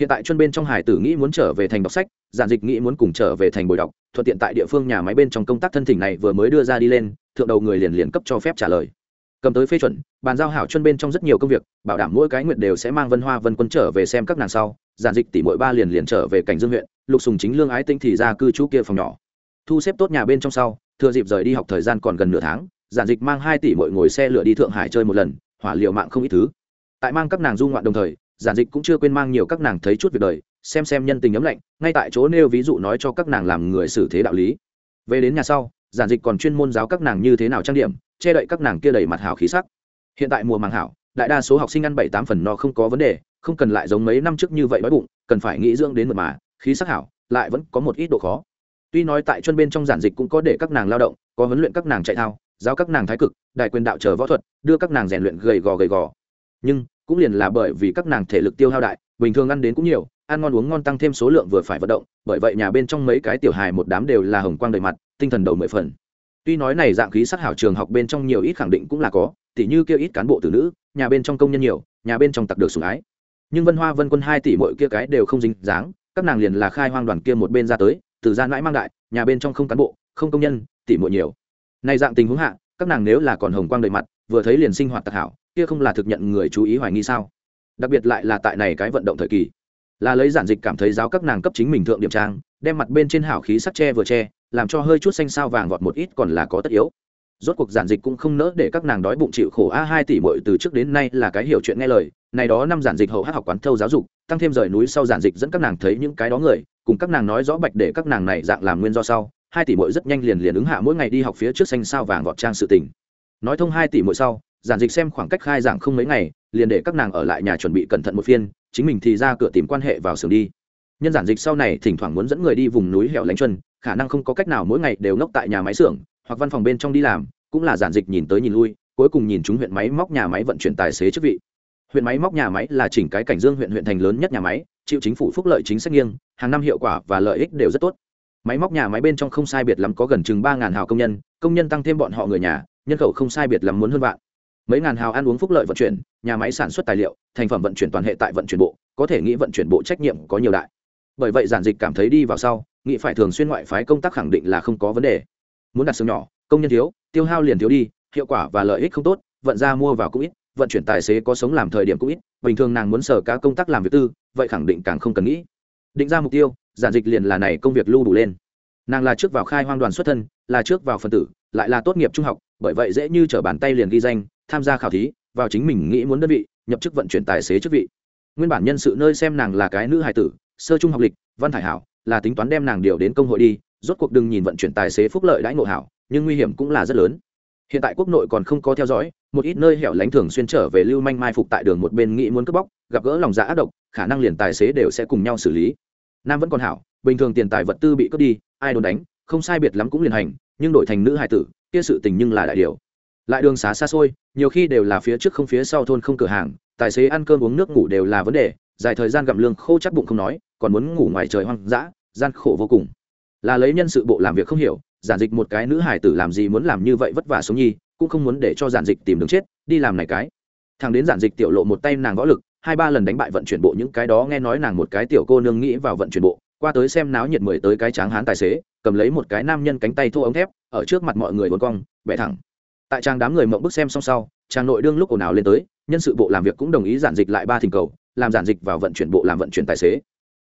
Hiện tại chuyên bên trong hải tử nghĩ muốn trở về thành đọc sách, giản dịch nghĩ muốn cùng trở về thành bồi đọc, thuận tiện tại địa phương nhà máy bên trong công tác thân thỉnh này vừa mới đưa ra đi lên, thượng đầu người liền liền cấp cho phép trả lời. Cầm tới phê chuẩn, bàn giao hảo chuyên bên trong rất nhiều công việc, bảo đảm mỗi cái nguyện đều sẽ mang vân hoa vân quân trở về xem các nàng sau, giản dịch tỷ mỗi ba liền liền trở về cảnh dương huyện, lục sùng chính lương ái tinh thì ra cư trú kia phòng nhỏ thu xếp tốt nhà bên trong sau, thừa dịp rời đi học thời gian còn gần nửa tháng, giản dịch mang hai tỷ mỗi ngồi xe lửa đi thượng hải chơi một lần, hỏa liệu mạng không ít thứ. Tại mang các nàng du ngoạn đồng thời, giản dịch cũng chưa quên mang nhiều các nàng thấy chút việc đời, xem xem nhân tình ấm lạnh, ngay tại chỗ nêu ví dụ nói cho các nàng làm người xử thế đạo lý. Về đến nhà sau, giản dịch còn chuyên môn giáo các nàng như thế nào trang điểm, che đậy các nàng kia đầy mặt hảo khí sắc. Hiện tại mùa màng hảo, đại đa số học sinh ăn bảy tám phần no không có vấn đề, không cần lại giống mấy năm trước như vậy đói bụng, cần phải nghĩ dưỡng đến mật mà, khí sắc hảo, lại vẫn có một ít độ khó tuy nói tại chân bên trong giản dịch cũng có để các nàng lao động, có huấn luyện các nàng chạy thao, giáo các nàng thái cực, đại quyền đạo chờ võ thuật, đưa các nàng rèn luyện gầy gò gầy gò. Nhưng, cũng liền là bởi vì các nàng thể lực tiêu hao đại, bình thường ăn đến cũng nhiều, ăn ngon uống ngon tăng thêm số lượng vừa phải vận động, bởi vậy nhà bên trong mấy cái tiểu hài một đám đều là hồng quang đầy mặt, tinh thần đầu mười phần. Tuy nói này dạng khí sắc hảo trường học bên trong nhiều ít khẳng định cũng là có, tỉ như kia ít cán bộ tử nữ, nhà bên trong công nhân nhiều, nhà bên trong tặc được sủng ái. Nhưng vân hoa, vân quân hai tỷ mỗi kia cái đều không dính dáng, các nàng liền là khai hoang đoàn kia một bên ra tới từ gian mãi mang đại, nhà bên trong không cán bộ, không công nhân tỷ muội nhiều. Nay dạng tình huống hạ, các nàng nếu là còn hồng quang đầy mặt, vừa thấy liền sinh hoạt tặc hảo, kia không là thực nhận người chú ý hoài nghi sao? Đặc biệt lại là tại này cái vận động thời kỳ, là lấy giản dịch cảm thấy giáo các nàng cấp chính mình thượng điểm trang, đem mặt bên trên hảo khí sắc che vừa che, làm cho hơi chút xanh sao vàng vọt một ít còn là có tất yếu. Rốt cuộc giản dịch cũng không nỡ để các nàng đói bụng chịu khổ a hai tỷ bội từ trước đến nay là cái hiểu chuyện nghe lời. Này đó năm giản dịch hầu hát học quán thâu giáo dục, tăng thêm rời núi sau giản dịch dẫn các nàng thấy những cái đó người cùng các nàng nói rõ bạch để các nàng này dạng làm nguyên do sau, hai tỷ mội rất nhanh liền liền ứng hạ mỗi ngày đi học phía trước xanh sao vàng vọt trang sự tình. Nói thông hai tỷ mội sau, giản dịch xem khoảng cách khai giảng không mấy ngày, liền để các nàng ở lại nhà chuẩn bị cẩn thận một phiên, chính mình thì ra cửa tìm quan hệ vào xưởng đi. Nhân giản dịch sau này thỉnh thoảng muốn dẫn người đi vùng núi hẻo lánh chân khả năng không có cách nào mỗi ngày đều ngốc tại nhà máy xưởng, hoặc văn phòng bên trong đi làm, cũng là giản dịch nhìn tới nhìn lui, cuối cùng nhìn chúng huyện máy móc nhà máy vận chuyển tài xế chức vị. Huyện máy móc nhà máy là chỉnh cái cảnh dương huyện huyện thành lớn nhất nhà máy chịu chính phủ phúc lợi chính sách nghiêng, hàng năm hiệu quả và lợi ích đều rất tốt. Máy móc nhà máy bên trong không sai biệt lắm có gần chừng ba ngàn hào công nhân công nhân tăng thêm bọn họ người nhà, nhân khẩu không sai biệt lắm muốn hơn vạn. Mấy ngàn hào ăn uống phúc lợi vận chuyển, nhà máy sản xuất tài liệu, thành phẩm vận chuyển toàn hệ tại vận chuyển bộ, có thể nghĩ vận chuyển bộ trách nhiệm có nhiều đại. Bởi vậy giản dịch cảm thấy đi vào sau, nghĩ phải thường xuyên ngoại phái công tác khẳng định là không có vấn đề. Muốn đặt xưởng nhỏ, công nhân thiếu, tiêu hao liền thiếu đi, hiệu quả và lợi ích không tốt, vận ra mua vào cũng ít vận chuyển tài xế có sống làm thời điểm cũng ít, bình thường nàng muốn sở cá công tác làm việc tư, vậy khẳng định càng không cần nghĩ. Định ra mục tiêu, giản dịch liền là này công việc lưu đủ lên. Nàng là trước vào khai hoang đoàn xuất thân, là trước vào phần tử, lại là tốt nghiệp trung học, bởi vậy dễ như trở bàn tay liền ghi danh, tham gia khảo thí, vào chính mình nghĩ muốn đơn vị, nhập chức vận chuyển tài xế chức vị. Nguyên bản nhân sự nơi xem nàng là cái nữ hài tử, sơ trung học lịch, văn thải hảo, là tính toán đem nàng điều đến công hội đi, rốt cuộc đừng nhìn vận chuyển tài xế phúc lợi đãi ngộ hảo, nhưng nguy hiểm cũng là rất lớn. Hiện tại quốc nội còn không có theo dõi một ít nơi hẻo lánh thường xuyên trở về lưu manh mai phục tại đường một bên nghĩ muốn cướp bóc, gặp gỡ lòng dạ ác độc, khả năng liền tài xế đều sẽ cùng nhau xử lý. Nam vẫn còn hảo, bình thường tiền tài vật tư bị cướp đi, ai đồn đánh, không sai biệt lắm cũng liền hành, nhưng đổi thành nữ hải tử, kia sự tình nhưng là đại điều. Lại đường xá xa xôi, nhiều khi đều là phía trước không phía sau thôn không cửa hàng, tài xế ăn cơm uống nước ngủ đều là vấn đề, dài thời gian gặm lương khô chắc bụng không nói, còn muốn ngủ ngoài trời hoang dã, gian khổ vô cùng. Là lấy nhân sự bộ làm việc không hiểu, giản dịch một cái nữ hải tử làm gì muốn làm như vậy vất vả sống nhi cũng không muốn để cho giản dịch tìm đường chết, đi làm này cái. Thằng đến giản dịch tiểu lộ một tay nàng võ lực, hai ba lần đánh bại vận chuyển bộ những cái đó nghe nói nàng một cái tiểu cô nương nghĩ vào vận chuyển bộ, qua tới xem náo nhiệt mười tới cái tráng hán tài xế, cầm lấy một cái nam nhân cánh tay thô ống thép, ở trước mặt mọi người vốn cong, bẻ thẳng. Tại trang đám người mộng bức xem xong sau, trang nội đương lúc ồn ào lên tới, nhân sự bộ làm việc cũng đồng ý giản dịch lại ba thỉnh cầu, làm giản dịch vào vận chuyển bộ làm vận chuyển tài xế.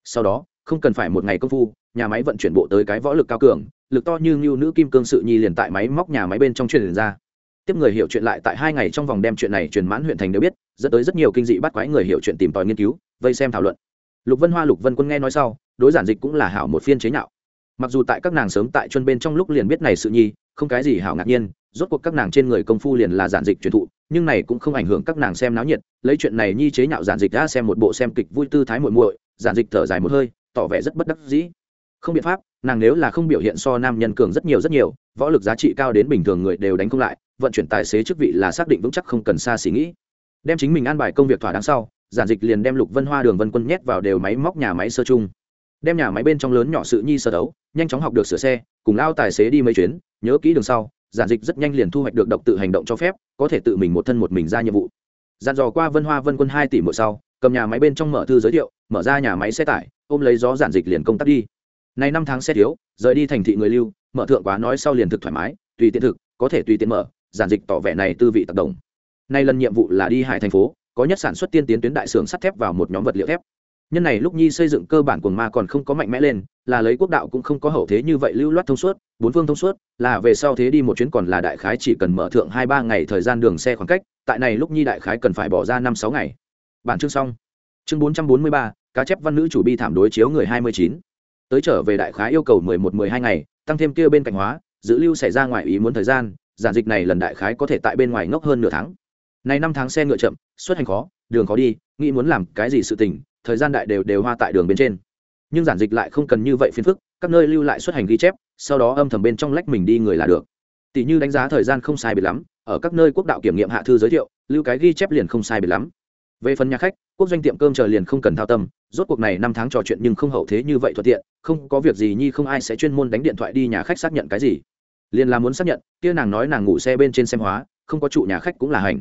Sau đó, không cần phải một ngày công phu, nhà máy vận chuyển bộ tới cái võ lực cao cường, lực to như ngưu nữ kim cương sự nhi liền tại máy móc nhà máy bên trong truyền ra tiếp người hiểu chuyện lại tại hai ngày trong vòng đem chuyện này truyền mãn huyện thành đều biết, dẫn tới rất nhiều kinh dị bắt quái người hiểu chuyện tìm tòi nghiên cứu, vây xem thảo luận. Lục vân hoa, lục vân quân nghe nói sau, đối giản dịch cũng là hảo một phiên chế nhạo. Mặc dù tại các nàng sớm tại chuân bên trong lúc liền biết này sự nhi, không cái gì hảo ngạc nhiên, rốt cuộc các nàng trên người công phu liền là giản dịch truyền thụ, nhưng này cũng không ảnh hưởng các nàng xem náo nhiệt, lấy chuyện này nhi chế nhạo giản dịch ra xem một bộ xem kịch vui tư thái muội muội, giản dịch thở dài một hơi, tỏ vẻ rất bất đắc dĩ. Không biện pháp, nàng nếu là không biểu hiện so nam nhân cường rất nhiều rất nhiều, võ lực giá trị cao đến bình thường người đều đánh không lại vận chuyển tài xế chức vị là xác định vững chắc không cần xa xỉ nghĩ. Đem chính mình an bài công việc thỏa đáng sau, giản dịch liền đem lục vân hoa, đường vân quân nhét vào đều máy móc nhà máy sơ chung. Đem nhà máy bên trong lớn nhỏ sự nhi sơ đấu, nhanh chóng học được sửa xe, cùng lao tài xế đi mấy chuyến, nhớ kỹ đường sau, giản dịch rất nhanh liền thu hoạch được độc tự hành động cho phép, có thể tự mình một thân một mình ra nhiệm vụ. Dàn dò qua vân hoa, vân quân hai tỷ mỗi sau, cầm nhà máy bên trong mở thư giới thiệu, mở ra nhà máy xe tải, ôm lấy gió giản dịch liền công tác đi. Nay năm tháng xe thiếu, rời đi thành thị người lưu, mở thượng quá nói sau liền thực thoải mái, tùy tiện thực, có thể tùy tiện mở giản dịch tỏ vẻ này tư vị tác động nay lần nhiệm vụ là đi hải thành phố, có nhất sản xuất tiên tiến tuyến đại xưởng sắt thép vào một nhóm vật liệu thép. Nhân này lúc nhi xây dựng cơ bản của ma còn không có mạnh mẽ lên, là lấy quốc đạo cũng không có hậu thế như vậy lưu loát thông suốt, bốn phương thông suốt, là về sau thế đi một chuyến còn là đại khái chỉ cần mở thượng hai ba ngày thời gian đường xe khoảng cách, tại này lúc nhi đại khái cần phải bỏ ra năm sáu ngày. Bản chương xong. Chương bốn trăm bốn mươi ba, cá chép văn nữ chủ bi thảm đối chiếu người hai mươi chín. Tới trở về đại khái yêu cầu mười một mười hai ngày, tăng thêm kia bên cạnh hóa giữ lưu xảy ra ngoài ý muốn thời gian giản dịch này lần đại khái có thể tại bên ngoài ngốc hơn nửa tháng. Này năm tháng xe ngựa chậm, xuất hành khó, đường khó đi, nghĩ muốn làm cái gì sự tình, thời gian đại đều đều hoa tại đường bên trên. Nhưng giản dịch lại không cần như vậy phiền phức, các nơi lưu lại xuất hành ghi chép, sau đó âm thầm bên trong lách mình đi người là được. Tỷ như đánh giá thời gian không sai biệt lắm, ở các nơi quốc đạo kiểm nghiệm hạ thư giới thiệu, lưu cái ghi chép liền không sai biệt lắm. Về phần nhà khách, quốc doanh tiệm cơm chờ liền không cần thao tâm, rốt cuộc này năm tháng trò chuyện nhưng không hậu thế như vậy thuận tiện, không có việc gì nhi không ai sẽ chuyên môn đánh điện thoại đi nhà khách xác nhận cái gì liền là muốn xác nhận, kia nàng nói nàng ngủ xe bên trên xem hóa, không có trụ nhà khách cũng là hành.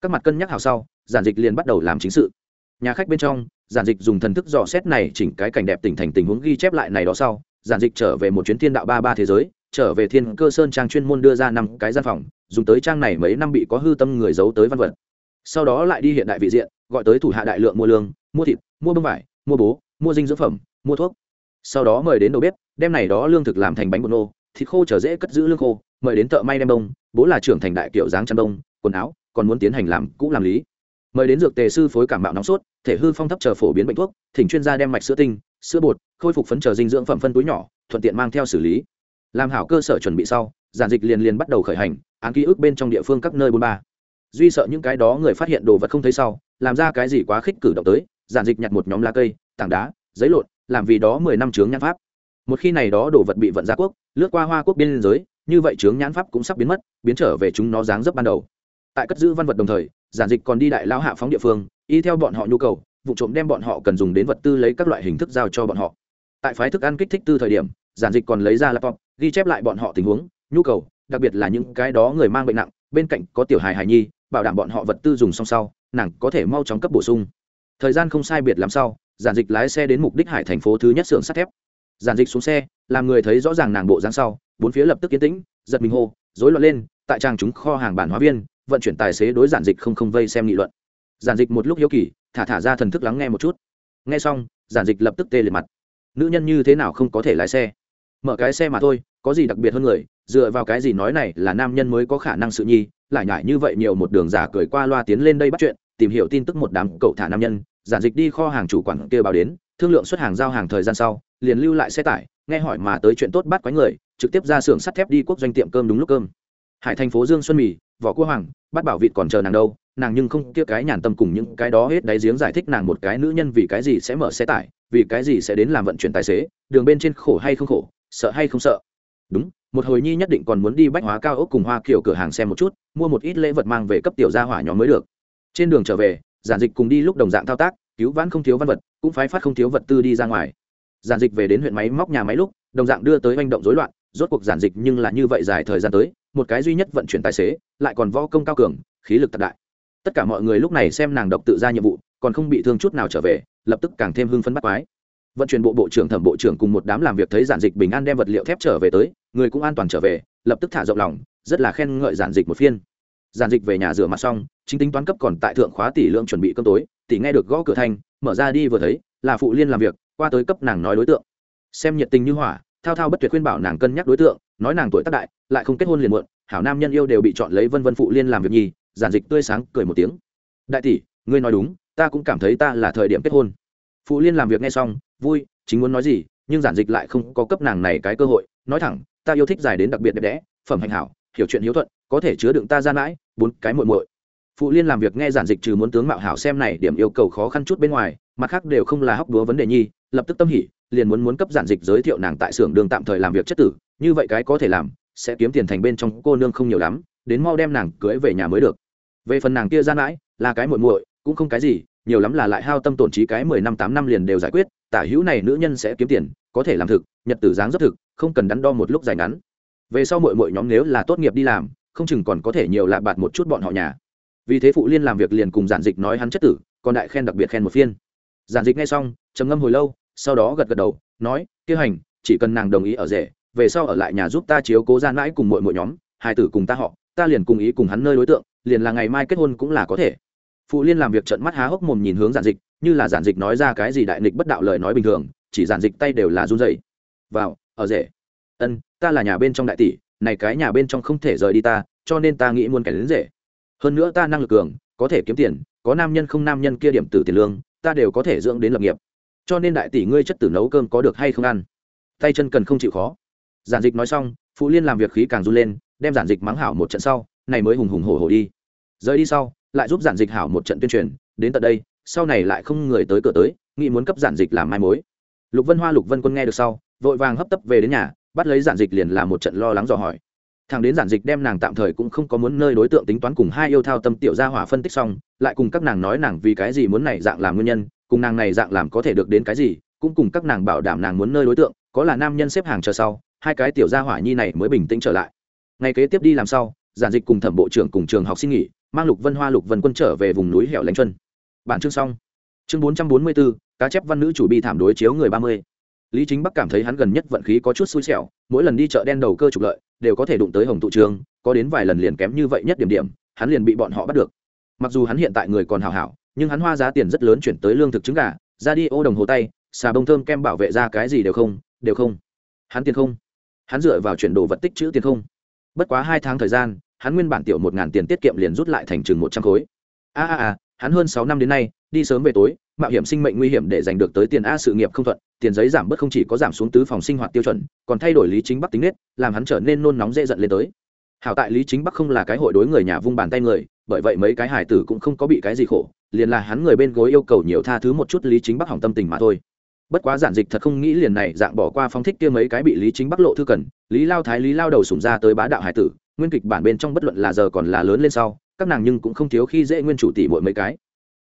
Các mặt cân nhắc hào sau, giản dịch liền bắt đầu làm chính sự. Nhà khách bên trong, giản dịch dùng thần thức dò xét này chỉnh cái cảnh đẹp tỉnh thành tình huống ghi chép lại này đó sau, giản dịch trở về một chuyến thiên đạo ba ba thế giới, trở về thiên cơ sơn trang chuyên môn đưa ra năm cái gian phòng, dùng tới trang này mấy năm bị có hư tâm người giấu tới văn vật. Sau đó lại đi hiện đại vị diện, gọi tới thủ hạ đại lượng mua lương, mua thịt, mua bông vải, mua bố, mua dinh dưỡng phẩm, mua thuốc. Sau đó mời đến đầu bếp, đem này đó lương thực làm thành bánh bột nô thịt khô trở dễ cất giữ lương khô, mời đến thợ may đem đông bố là trưởng thành đại kiểu dáng chăn đông quần áo, còn muốn tiến hành làm cũ làm lý. Mời đến dược tề sư phối cảm mạo nóng sốt, thể hư phong thấp chờ phổ biến bệnh thuốc, thỉnh chuyên gia đem mạch sữa tinh, sữa bột, khôi phục phấn chờ dinh dưỡng phẩm phân túi nhỏ, thuận tiện mang theo xử lý. Làm hảo cơ sở chuẩn bị sau, giản dịch liền liền bắt đầu khởi hành, án ký ức bên trong địa phương các nơi bôn ba. Duy sợ những cái đó người phát hiện đồ vật không thấy sau, làm ra cái gì quá khích cử động tới, giản dịch nhặt một nhóm lá cây, tảng đá, giấy lộn, làm vì đó mười năm chướng nhãn pháp một khi này đó đồ vật bị vận ra quốc, lướt qua hoa quốc biên giới, như vậy chướng nhãn pháp cũng sắp biến mất, biến trở về chúng nó dáng dấp ban đầu. Tại cất giữ văn vật đồng thời, giản dịch còn đi đại lao hạ phóng địa phương, y theo bọn họ nhu cầu, vụ trộm đem bọn họ cần dùng đến vật tư lấy các loại hình thức giao cho bọn họ. Tại phái thức ăn kích thích tư thời điểm, giản dịch còn lấy ra laptop, ghi chép lại bọn họ tình huống, nhu cầu, đặc biệt là những cái đó người mang bệnh nặng, bên cạnh có tiểu hài hài nhi, bảo đảm bọn họ vật tư dùng xong sau, nàng có thể mau chóng cấp bổ sung. Thời gian không sai biệt làm sau, giản dịch lái xe đến mục đích hải thành phố thứ nhất xưởng sắt thép giản dịch xuống xe, làm người thấy rõ ràng nàng bộ dáng sau, bốn phía lập tức yên tĩnh, giật mình hô, rối loạn lên, tại trang chúng kho hàng bản hóa viên, vận chuyển tài xế đối giản dịch không không vây xem nghị luận. Giản dịch một lúc hiếu kỳ, thả thả ra thần thức lắng nghe một chút. Nghe xong, giản dịch lập tức tê liệt mặt. Nữ nhân như thế nào không có thể lái xe? Mở cái xe mà thôi, có gì đặc biệt hơn người, dựa vào cái gì nói này là nam nhân mới có khả năng sự nhi, lại nhải như vậy nhiều một đường giả cười qua loa tiến lên đây bắt chuyện, tìm hiểu tin tức một đám cậu thả nam nhân, giản dịch đi kho hàng chủ quản kia báo đến thương lượng xuất hàng giao hàng thời gian sau, liền lưu lại xe tải, nghe hỏi mà tới chuyện tốt bắt quái người, trực tiếp ra xưởng sắt thép đi quốc doanh tiệm cơm đúng lúc cơm. Hải thành phố dương xuân mì, vỏ cua hoàng, bắt bảo vịt còn chờ nàng đâu, nàng nhưng không kia cái nhàn tâm cùng những cái đó hết đáy giếng giải thích nàng một cái nữ nhân vì cái gì sẽ mở xe tải, vì cái gì sẽ đến làm vận chuyển tài xế, đường bên trên khổ hay không khổ, sợ hay không sợ. Đúng, một hồi nhi nhất định còn muốn đi bách hóa cao ốc cùng hoa kiểu cửa hàng xem một chút, mua một ít lễ vật mang về cấp tiểu gia hỏa nhóm mới được. Trên đường trở về, giản dịch cùng đi lúc đồng dạng thao tác cứu vãn không thiếu văn vật, cũng phái phát không thiếu vật tư đi ra ngoài. Giản dịch về đến huyện máy móc nhà máy lúc, đồng dạng đưa tới manh động rối loạn, rốt cuộc giản dịch nhưng là như vậy dài thời gian tới, một cái duy nhất vận chuyển tài xế, lại còn võ công cao cường, khí lực thật đại. Tất cả mọi người lúc này xem nàng độc tự ra nhiệm vụ, còn không bị thương chút nào trở về, lập tức càng thêm hưng phấn bắt quái. Vận chuyển bộ bộ trưởng thẩm bộ trưởng cùng một đám làm việc thấy giản dịch bình an đem vật liệu thép trở về tới, người cũng an toàn trở về, lập tức thả rộng lòng, rất là khen ngợi giản dịch một phiên. Giản dịch về nhà rửa mặt xong, chính tính toán cấp còn tại thượng khóa tỷ lượng chuẩn bị cơm tối tỷ nghe được gõ cửa thanh mở ra đi vừa thấy, là phụ liên làm việc, qua tới cấp nàng nói đối tượng. Xem nhiệt tình như hỏa, thao thao bất tuyệt khuyên bảo nàng cân nhắc đối tượng, nói nàng tuổi tác đại, lại không kết hôn liền muộn, hảo nam nhân yêu đều bị chọn lấy vân vân phụ liên làm việc nhì, giản dịch tươi sáng, cười một tiếng. Đại tỷ, ngươi nói đúng, ta cũng cảm thấy ta là thời điểm kết hôn. Phụ liên làm việc nghe xong, vui, chính muốn nói gì, nhưng giản dịch lại không có cấp nàng này cái cơ hội, nói thẳng, ta yêu thích dài đến đặc biệt đẹp đẽ, phẩm hạnh hảo, hiểu chuyện hiếu thuận, có thể chứa đựng ta gian mãi, bốn cái muội muội phụ liên làm việc nghe giản dịch trừ muốn tướng mạo hảo xem này điểm yêu cầu khó khăn chút bên ngoài, mặt khác đều không là hóc đúa vấn đề nhi, lập tức tâm hỉ, liền muốn muốn cấp giản dịch giới thiệu nàng tại xưởng đường tạm thời làm việc chất tử, như vậy cái có thể làm, sẽ kiếm tiền thành bên trong cô nương không nhiều lắm, đến mau đem nàng cưới về nhà mới được. Về phần nàng kia gian mãi là cái muội muội, cũng không cái gì, nhiều lắm là lại hao tâm tổn trí cái mười năm tám năm liền đều giải quyết, tả hữu này nữ nhân sẽ kiếm tiền, có thể làm thực, nhật tử dáng rất thực, không cần đắn đo một lúc dài ngắn. Về sau muội muội nhóm nếu là tốt nghiệp đi làm, không chừng còn có thể nhiều lạ bạt một chút bọn họ nhà vì thế phụ liên làm việc liền cùng giản dịch nói hắn chất tử, còn đại khen đặc biệt khen một phiên. Giản dịch nghe xong, trầm ngâm hồi lâu, sau đó gật gật đầu, nói tiêu hành, chỉ cần nàng đồng ý ở rể, về sau ở lại nhà giúp ta chiếu cố gian mãi cùng mọi mọi nhóm, hai tử cùng ta họ, ta liền cùng ý cùng hắn nơi đối tượng, liền là ngày mai kết hôn cũng là có thể. Phụ liên làm việc trận mắt há hốc mồm nhìn hướng giản dịch, như là giản dịch nói ra cái gì đại nghịch bất đạo lời nói bình thường, chỉ giản dịch tay đều là run dậy vào, ở rể. Ân, ta là nhà bên trong đại tỷ, này cái nhà bên trong không thể rời đi ta, cho nên ta nghĩ muốn kẻ đến rể hơn nữa ta năng lực cường, có thể kiếm tiền, có nam nhân không nam nhân kia điểm tử tiền lương, ta đều có thể dưỡng đến lập nghiệp. Cho nên đại tỷ ngươi chất tử nấu cơm có được hay không ăn? Tay chân cần không chịu khó. Giản dịch nói xong phụ liên làm việc khí càng run lên, đem giản dịch mắng hảo một trận sau, này mới hùng hùng hổ hổ đi. Rời đi sau, lại giúp giản dịch hảo một trận tuyên truyền, đến tận đây, sau này lại không người tới cửa tới, nghĩ muốn cấp giản dịch làm mai mối. Lục vân hoa, lục vân quân nghe được sau, vội vàng hấp tấp về đến nhà, bắt lấy giản dịch liền làm một trận lo lắng dò hỏi thằng đến giản dịch đem nàng tạm thời cũng không có muốn nơi đối tượng tính toán cùng hai yêu thao tâm tiểu gia hỏa phân tích xong, lại cùng các nàng nói nàng vì cái gì muốn này dạng làm nguyên nhân, cùng nàng này dạng làm có thể được đến cái gì, cũng cùng các nàng bảo đảm nàng muốn nơi đối tượng, có là nam nhân xếp hàng chờ sau, hai cái tiểu gia hỏa nhi này mới bình tĩnh trở lại. Ngày kế tiếp đi làm sau, giản dịch cùng thẩm bộ trưởng cùng trường học xin nghỉ, mang lục vân hoa, lục vân quân trở về vùng núi hẻo lánh chân bản chương xong. Chương bốn trăm bốn mươi bốn cá chép văn nữ chủ bi thảm đối chiếu người ba mươi lý chính bắc cảm thấy hắn gần nhất vận khí có chút xui xẻo, mỗi lần đi chợ đen đầu cơ trục lợi, đều có thể đụng tới hồng tụ trường, có đến vài lần liền kém như vậy nhất điểm điểm, hắn liền bị bọn họ bắt được. Mặc dù hắn hiện tại người còn hảo hảo, nhưng hắn hoa giá tiền rất lớn chuyển tới lương thực trứng gà, ra đi ô đồng hồ tay, xà bông thơm kem bảo vệ ra cái gì đều không đều không. Hắn tiền không. Hắn dựa vào chuyển đồ vật tích chữ tiền không. Bất quá hai tháng thời gian, hắn nguyên bản tiểu một ngàn tiền tiết kiệm liền rút lại thành chừng một trăm khối. A a a, hắn hơn sáu năm đến nay, đi sớm về tối mạo hiểm sinh mệnh nguy hiểm để giành được tới tiền a sự nghiệp không thuận, tiền giấy giảm bớt không chỉ có giảm xuống tứ phòng sinh hoạt tiêu chuẩn, còn thay đổi lý chính bắc tính nết, làm hắn trở nên nôn nóng dễ giận lên tới. Hảo tại lý chính bắc không là cái hội đối người nhà vung bàn tay người, bởi vậy mấy cái hải tử cũng không có bị cái gì khổ, liền là hắn người bên gối yêu cầu nhiều tha thứ một chút lý chính bắc hỏng tâm tình mà thôi. Bất quá giản dịch thật không nghĩ liền này dạng bỏ qua phong thích kia mấy cái bị lý chính bắc lộ thư cần, lý lao thái lý lao đầu sủng ra tới bá đạo hải tử, nguyên kịch bản bên trong bất luận là giờ còn là lớn lên sau, các nàng nhưng cũng không thiếu khi dễ nguyên chủ tỷ mỗi mấy cái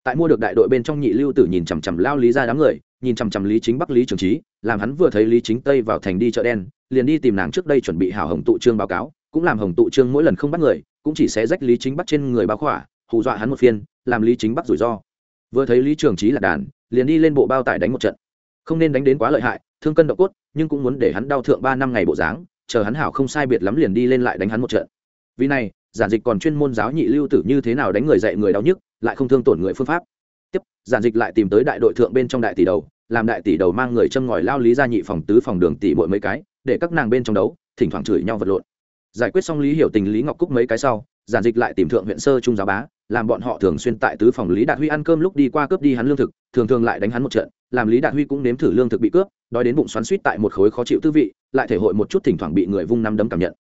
tại mua được đại đội bên trong nhị lưu tử nhìn chằm chằm lao lý ra đám người, nhìn chằm chằm lý chính bắc lý trường trí, làm hắn vừa thấy lý chính tây vào thành đi chợ đen, liền đi tìm nàng trước đây chuẩn bị hảo hồng tụ trương báo cáo, cũng làm hồng tụ trương mỗi lần không bắt người, cũng chỉ sẽ rách lý chính bắc trên người báo khỏa, hù dọa hắn một phiên, làm lý chính bắc rủi ro. Vừa thấy lý trường trí là đàn, liền đi lên bộ bao tải đánh một trận. Không nên đánh đến quá lợi hại, thương cân độ cốt, nhưng cũng muốn để hắn đau thượng ba năm ngày bộ dáng, chờ hắn hảo không sai biệt lắm liền đi lên lại đánh hắn một trận. Vì này, giản dịch còn chuyên môn giáo nhị lưu tử như thế nào đánh người dạy người đau nhức lại không thương tổn người phương pháp. Tiếp, giản dịch lại tìm tới đại đội thượng bên trong đại tỷ đầu, làm đại tỷ đầu mang người châm ngòi lao lý ra nhị phòng tứ phòng đường tỷ mỗi mấy cái, để các nàng bên trong đấu, thỉnh thoảng chửi nhau vật lộn. Giải quyết xong lý hiểu tình, lý ngọc cúc mấy cái sau, giản dịch lại tìm thượng huyện sơ trung giáo bá, làm bọn họ thường xuyên tại tứ phòng lý đạt huy ăn cơm lúc đi qua cướp đi hắn lương thực, thường thường lại đánh hắn một trận, làm lý đạt huy cũng nếm thử lương thực bị cướp, đói đến bụng xoắn suýt tại một khối khó chịu tư vị, lại thể hội một chút thỉnh thoảng bị người vung năm đấm cảm nhận.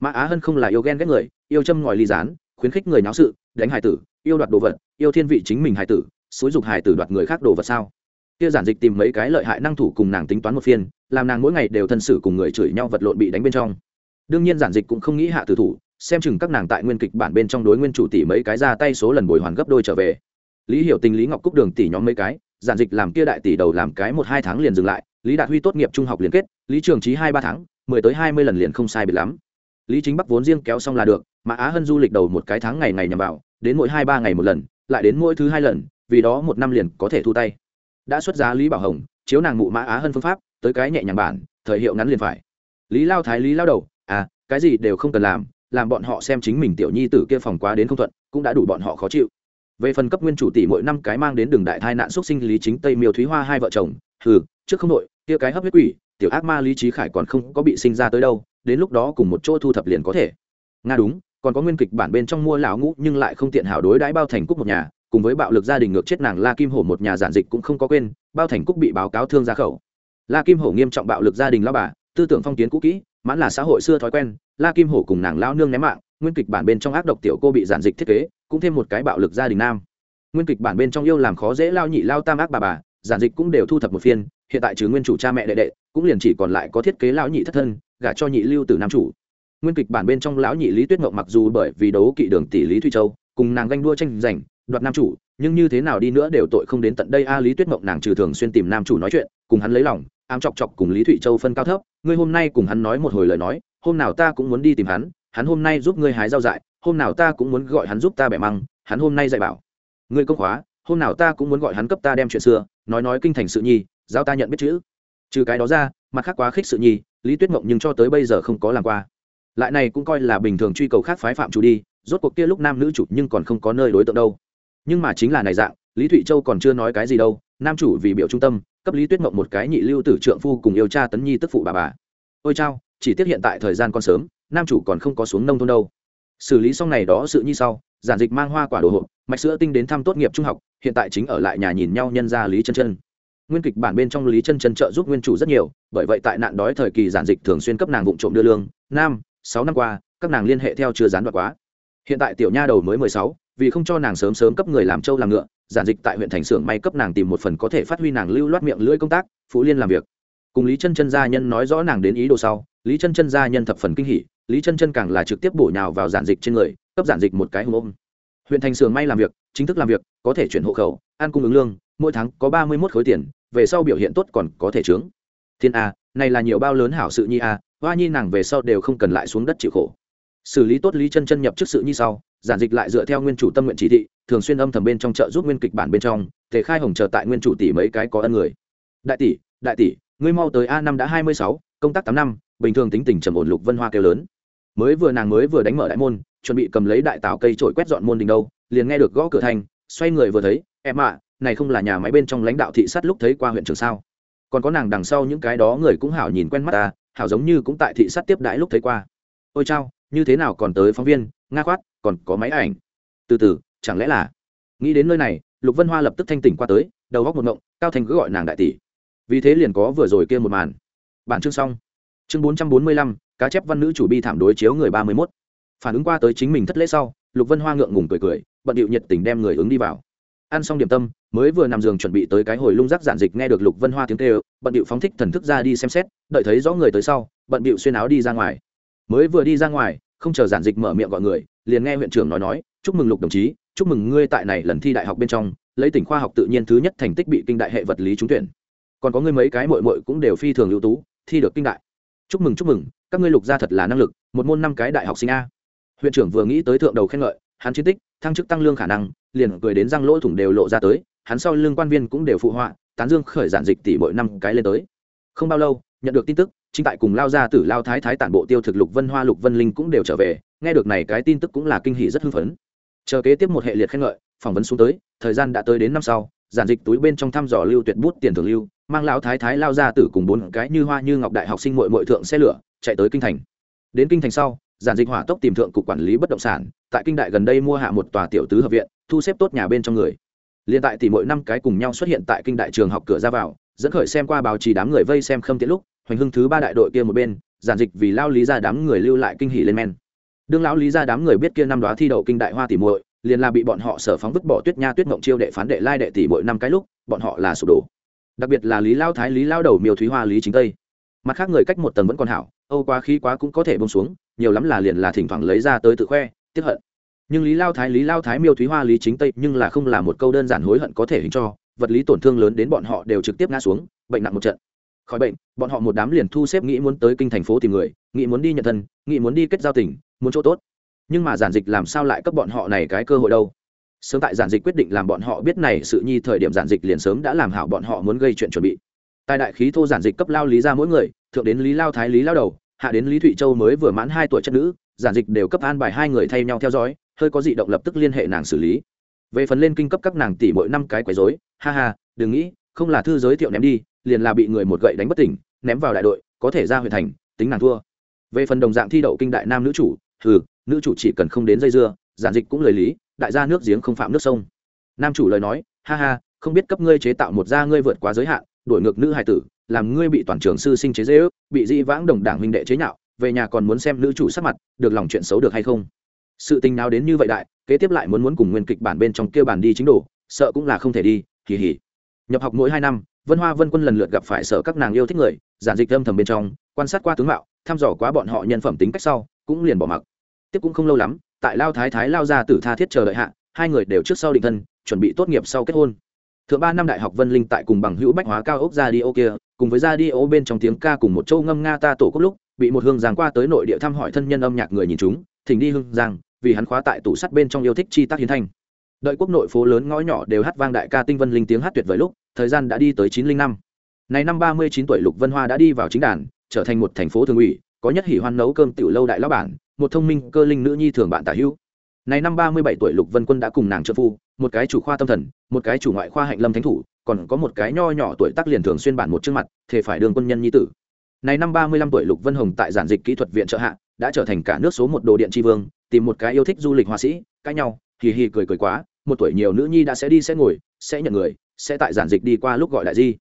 Mã á hân không là yêu ghen ghét người, yêu châm ngòi ly gián, khuyến khích người náo sự, đánh hài tử yêu đoạt đồ vật, yêu thiên vị chính mình hài tử, xúi dục hài tử đoạt người khác đồ vật sao? Kia giản dịch tìm mấy cái lợi hại năng thủ cùng nàng tính toán một phiên, làm nàng mỗi ngày đều thân xử cùng người chửi nhau vật lộn bị đánh bên trong. Đương nhiên giản dịch cũng không nghĩ hạ tử thủ, xem chừng các nàng tại nguyên kịch bản bên trong đối nguyên chủ tỷ mấy cái ra tay số lần bồi hoàn gấp đôi trở về. Lý hiểu tình, lý ngọc cúc đường tỷ nhóm mấy cái, giản dịch làm kia đại tỷ đầu làm cái một hai tháng liền dừng lại, lý đạt huy tốt nghiệp trung học liên kết, lý trường trí hai ba tháng, mười tới hai mươi lần liền không sai biệt lắm. Lý chính bắc vốn riêng kéo xong là được mà á hân du lịch đầu một cái tháng ngày ngày nhằm vào, đến mỗi hai ba ngày một lần, lại đến mỗi thứ hai lần, vì đó một năm liền có thể thu tay. Đã xuất giá lý bảo hồng, chiếu nàng mụ mã á hân phương pháp, tới cái nhẹ nhàng bản, thời hiệu ngắn liền phải. Lý lao thái, lý lao đầu à cái gì đều không cần làm làm bọn họ xem chính mình tiểu nhi tử kia phòng quá đến không thuận, cũng đã đủ bọn họ khó chịu. Về phần cấp nguyên chủ tỷ mỗi năm cái mang đến đường đại thai nạn xuất sinh lý chính tây miêu thúy hoa hai vợ chồng, hừ, trước không đội kia cái hấp huyết quỷ, tiểu ác ma lý trí khải còn không có bị sinh ra tới đâu, đến lúc đó cùng một chỗ thu thập liền có thể. Nga đúng còn có nguyên kịch bản bên trong mua lão ngũ nhưng lại không tiện hảo đối đãi bao thành cúc một nhà, cùng với bạo lực gia đình ngược chết nàng la kim hổ một nhà giản dịch cũng không có quên, bao thành cúc bị báo cáo thương ra khẩu. La kim hổ nghiêm trọng bạo lực gia đình lao bà, tư tưởng phong kiến cũ kỹ, mãn là xã hội xưa thói quen, la kim hổ cùng nàng lao nương ném mạng, nguyên kịch bản bên trong ác độc tiểu cô bị giản dịch thiết kế, cũng thêm một cái bạo lực gia đình nam. Nguyên kịch bản bên trong yêu làm khó dễ lao nhị lao tam ác bà bà, giản dịch cũng đều thu thập một phiên, hiện tại trừ nguyên chủ cha mẹ đệ đệ, cũng liền chỉ còn lại có thiết kế lao nhị thất thân, gả cho nhị lưu từ nam chủ nguyên kịch bản bên trong lão nhị lý tuyết ngộng mặc dù bởi vì đấu kỵ đường tỷ lý thụy châu, cùng nàng ganh đua tranh giành, đoạt nam chủ, nhưng như thế nào đi nữa đều tội không đến tận đây. A, lý tuyết ngộng nàng trừ thường xuyên tìm nam chủ nói chuyện, cùng hắn lấy lòng, ám chọc chọc cùng lý thụy châu phân cao thấp. Ngươi hôm nay cùng hắn nói một hồi lời nói, hôm nào ta cũng muốn đi tìm hắn hắn hôm nay giúp ngươi hái rau dại, hôm nào ta cũng muốn gọi hắn giúp ta bẻ măng, hắn hôm nay dạy bảo. Ngươi công khóa, hôm nào ta cũng muốn gọi hắn cấp ta đem chuyện xưa, nói nói kinh thành sự nhi, giao ta nhận biết chữ. Trừ cái đó ra, mặt khác quá khích sự nhi, lý tuyết mộng nhưng cho tới bây giờ không có làm qua lại này cũng coi là bình thường truy cầu khác phái phạm chủ đi, rốt cuộc kia lúc nam nữ chủ nhưng còn không có nơi đối tượng đâu. Nhưng mà chính là này dạng, lý thụy châu còn chưa nói cái gì đâu, nam chủ vì biểu trung tâm, cấp lý tuyết mộng một cái nhị lưu tử trượng phu cùng yêu cha tấn nhi tức phụ bà bà. Ôi chao, chỉ tiếc hiện tại thời gian còn sớm, nam chủ còn không có xuống nông thôn đâu. Xử lý xong này đó sự như sau, giản dịch mang hoa quả đồ hộp, mạch sữa tinh đến thăm tốt nghiệp trung học, hiện tại chính ở lại nhà nhìn nhau nhân ra lý chân chân. Nguyên kịch bản bên trong lý chân chân trợ giúp nguyên chủ rất nhiều, bởi vậy tại nạn đói thời kỳ giản dịch thường xuyên cấp nàng vụ trộm đưa lương, nam sáu năm qua, các nàng liên hệ theo chưa gián đoạn quá. Hiện tại tiểu nha đầu mới mười sáu, vì không cho nàng sớm sớm cấp người làm trâu làm ngựa, giản dịch tại huyện thành xưởng may cấp nàng tìm một phần có thể phát huy nàng lưu loát miệng lưỡi công tác phụ liên làm việc. Cùng lý chân chân gia nhân nói rõ nàng đến ý đồ sau, lý chân chân gia nhân thập phần kinh hỉ, lý chân chân càng là trực tiếp bổ nhào vào giản dịch trên người, cấp giản dịch một cái hùng ôm. Huyện thành xưởng may làm việc, chính thức làm việc, có thể chuyển hộ khẩu, ăn cung ứng lương, mỗi tháng có ba mươi một khối tiền, về sau biểu hiện tốt còn có thể trướng. Thiên a, này là nhiều bao lớn hảo sự nhi a hoa nhi nàng về sau đều không cần lại xuống đất chịu khổ. Xử lý tốt lý chân chân nhập trước sự như sau, giản dịch lại dựa theo nguyên chủ tâm nguyện chỉ thị, thường xuyên âm thầm bên trong chợ giúp nguyên kịch bản bên trong thể khai hồng chờ tại nguyên chủ tỷ mấy cái có ân người. Đại tỷ đại tỷ, ngươi mau tới a năm đã hai mươi sáu, công tác tám năm, bình thường tính tình trầm ổn lục vân hoa kêu lớn. Mới vừa nàng mới vừa đánh mở đại môn, chuẩn bị cầm lấy đại tảo cây trổi quét dọn môn đình đâu, liền nghe được gõ cửa thành, xoay người vừa thấy, em ạ, này không là nhà máy bên trong lãnh đạo thị sát lúc thấy qua huyện trường sao? Còn có nàng đằng sau những cái đó người cũng hảo nhìn quen mắt ta hảo giống như cũng tại thị sát tiếp đãi lúc thấy qua. Ôi chao, như thế nào còn tới phóng viên, nga khoát, còn có máy ảnh. Từ từ, chẳng lẽ là? Nghĩ đến nơi này, lục vân hoa lập tức thanh tỉnh qua tới, đầu góc một ngộng, cao thành cứ gọi nàng đại tỷ. Vì thế liền có vừa rồi kia một màn. Bản chương xong. Chương bốn trăm bốn mươi lăm, cá chép văn nữ chủ bi thảm đối chiếu người ba mươi mốt. Phản ứng qua tới chính mình thất lễ sau, lục vân hoa ngượng ngùng cười cười, bận điệu nhiệt tình đem người ứng đi vào ăn xong điểm tâm, mới vừa nằm giường chuẩn bị tới cái hồi lung rác giản dịch nghe được lục vân hoa tiếng kêu, bận điệu phóng thích thần thức ra đi xem xét, đợi thấy rõ người tới sau, bận điệu xuyên áo đi ra ngoài. Mới vừa đi ra ngoài, không chờ giản dịch mở miệng gọi người, liền nghe huyện trưởng nói nói, chúc mừng lục đồng chí, chúc mừng ngươi tại này lần thi đại học bên trong, lấy tỉnh khoa học tự nhiên thứ nhất thành tích bị kinh đại hệ vật lý trúng tuyển. Còn có ngươi mấy cái mội mội cũng đều phi thường ưu tú, thi được kinh đại. Chúc mừng chúc mừng, các ngươi lục gia thật là năng lực, một môn năm cái đại học sinh a. Huyện trưởng vừa nghĩ tới thượng đầu khen ngợi hắn chiến tích, thăng chức tăng lương khả năng, liền cười đến răng lỗ thủng đều lộ ra tới, hắn sau lương quan viên cũng đều phụ họa, tán dương khởi giản dịch tỷ mỗi năm cái lên tới. Không bao lâu, nhận được tin tức, chính tại cùng lao gia tử lao thái thái tản bộ tiêu thực lục vân hoa, lục vân linh cũng đều trở về, nghe được này cái tin tức cũng là kinh hỷ rất hưng phấn. Chờ kế tiếp một hệ liệt khen ngợi, phỏng vấn xuống tới, thời gian đã tới đến năm sau, giản dịch túi bên trong thăm dò lưu tuyệt bút tiền thường lưu, mang lão thái thái lao ra tử cùng bốn cái như hoa như ngọc đại học sinh mội mội thượng xe lửa, chạy tới kinh thành. Đến kinh thành sau giản dịch hỏa tốc tìm thượng cục quản lý bất động sản, tại kinh đại gần đây mua hạ một tòa tiểu tứ hợp viện, thu xếp tốt nhà bên trong người. Liên tại thì mỗi năm cái cùng nhau xuất hiện tại kinh đại trường học cửa ra vào, dẫn khởi xem qua báo chí đám người vây xem khâm tiện lúc, hoành hưng thứ ba đại đội kia một bên, giản dịch vì lao lý ra đám người lưu lại kinh hỉ lên men. Đương lão lý ra đám người biết kia năm đó thi đậu kinh đại hoa tỷ muội, liền là bị bọn họ sở phóng vứt bỏ tuyết nha tuyết ngộng chiêu đệ phán đệ lai đệ tỷ mỗi năm cái lúc, bọn họ là sụp đổ. Đặc biệt là lý lao thái, lý lao đầu miêu thúy hoa, lý chính tây. Mặt khác người cách một tầng vẫn còn hảo âu quá khí quá cũng có thể bông xuống, nhiều lắm là liền là thỉnh thoảng lấy ra tới tự khoe, tiếp hận. Nhưng lý lao thái, lý lao thái miêu thúy hoa lý chính tây nhưng là không là một câu đơn giản hối hận có thể hình cho, vật lý tổn thương lớn đến bọn họ đều trực tiếp ngã xuống, bệnh nặng một trận. Khỏi bệnh, bọn họ một đám liền thu xếp nghĩ muốn tới kinh thành phố tìm người, nghĩ muốn đi nhận thân, nghĩ muốn đi kết giao tình, muốn chỗ tốt. Nhưng mà giản dịch làm sao lại cấp bọn họ này cái cơ hội đâu? Sớm tại giản dịch quyết định làm bọn họ biết này sự nhi thời điểm giản dịch liền sớm đã làm hảo bọn họ muốn gây chuyện chuẩn bị tài đại khí thô giản dịch cấp lao lý ra mỗi người, thượng đến lý lao thái, lý lao đầu, hạ đến lý thụy châu mới vừa mãn hai tuổi chất nữ, giản dịch đều cấp an bài hai người thay nhau theo dõi, hơi có dị động lập tức liên hệ nàng xử lý. Về phần lên kinh cấp các nàng tỷ mỗi năm cái quấy rối, ha ha, đừng nghĩ, không là thư giới thiệu ném đi, liền là bị người một gậy đánh bất tỉnh, ném vào đại đội, có thể ra huyện thành, tính nàng thua. Về phần đồng dạng thi đậu kinh đại nam nữ chủ, hừ, nữ chủ chỉ cần không đến dây dưa, giản dịch cũng lời lý, đại gia nước giếng không phạm nước sông. Nam chủ lời nói, ha ha, không biết cấp ngươi chế tạo một gia ngươi vượt quá giới hạn đổi ngược nữ hài tử, làm ngươi bị toàn trường sư sinh chế dễ ước bị dĩ vãng đồng đảng huynh đệ chế nhạo, về nhà còn muốn xem nữ chủ sắc mặt, được lòng chuyện xấu được hay không? Sự tình nào đến như vậy đại, kế tiếp lại muốn muốn cùng nguyên kịch bản bên trong kia bản đi chính đồ, sợ cũng là không thể đi kỳ hỉ nhập học mỗi hai năm, vân hoa vân quân lần lượt gặp phải sợ các nàng yêu thích người, giản dịch âm thầm bên trong, quan sát qua tướng mạo, thăm dò quá bọn họ nhân phẩm tính cách sau, cũng liền bỏ mặc. Tiếp cũng không lâu lắm, tại lao thái thái lao ra tử tha thiết chờ đợi hạ, hai người đều trước sau định thân, chuẩn bị tốt nghiệp sau kết hôn thượng ba năm đại học vân linh tại cùng bằng hữu bách hóa cao ốc ra đi ô kia, cùng với ra đi ô bên trong tiếng ca cùng một châu ngâm nga ta tổ quốc lúc, bị một hương giang qua tới nội địa thăm hỏi thân nhân âm nhạc người nhìn chúng, thỉnh đi hương giang, vì hắn khóa tại tủ sắt bên trong yêu thích chi tác hiến thanh. Đợi quốc nội phố lớn ngõ nhỏ đều hát vang đại ca tinh vân linh tiếng hát tuyệt vời lúc, thời gian đã đi tới chín linh năm. Này năm ba mươi chín tuổi lục vân hoa đã đi vào chính đàn, trở thành một thành phố thường ủy, có nhất hỉ hoan nấu cơm tiểu lâu đại lão bản, một thông minh cơ linh nữ nhi thường bạn tả hữu. Này năm ba mươi bảy tuổi lục vân quân đã cùng nàng trợ phu một cái chủ khoa tâm thần, một cái chủ ngoại khoa hạnh lâm thánh thủ, còn có một cái nho nhỏ tuổi tác liền thường xuyên bản một trước mặt thể phải đường quân nhân nhi tử. Này năm ba mươi lăm tuổi lục vân hồng tại giản dịch kỹ thuật viện trợ hạ, đã trở thành cả nước số một đồ điện tri vương, tìm một cái yêu thích du lịch họa sĩ, cãi nhau, hì hì cười cười quá, một tuổi nhiều nữ nhi đã sẽ đi sẽ ngồi, sẽ nhận người, sẽ tại giản dịch đi qua lúc gọi lại di.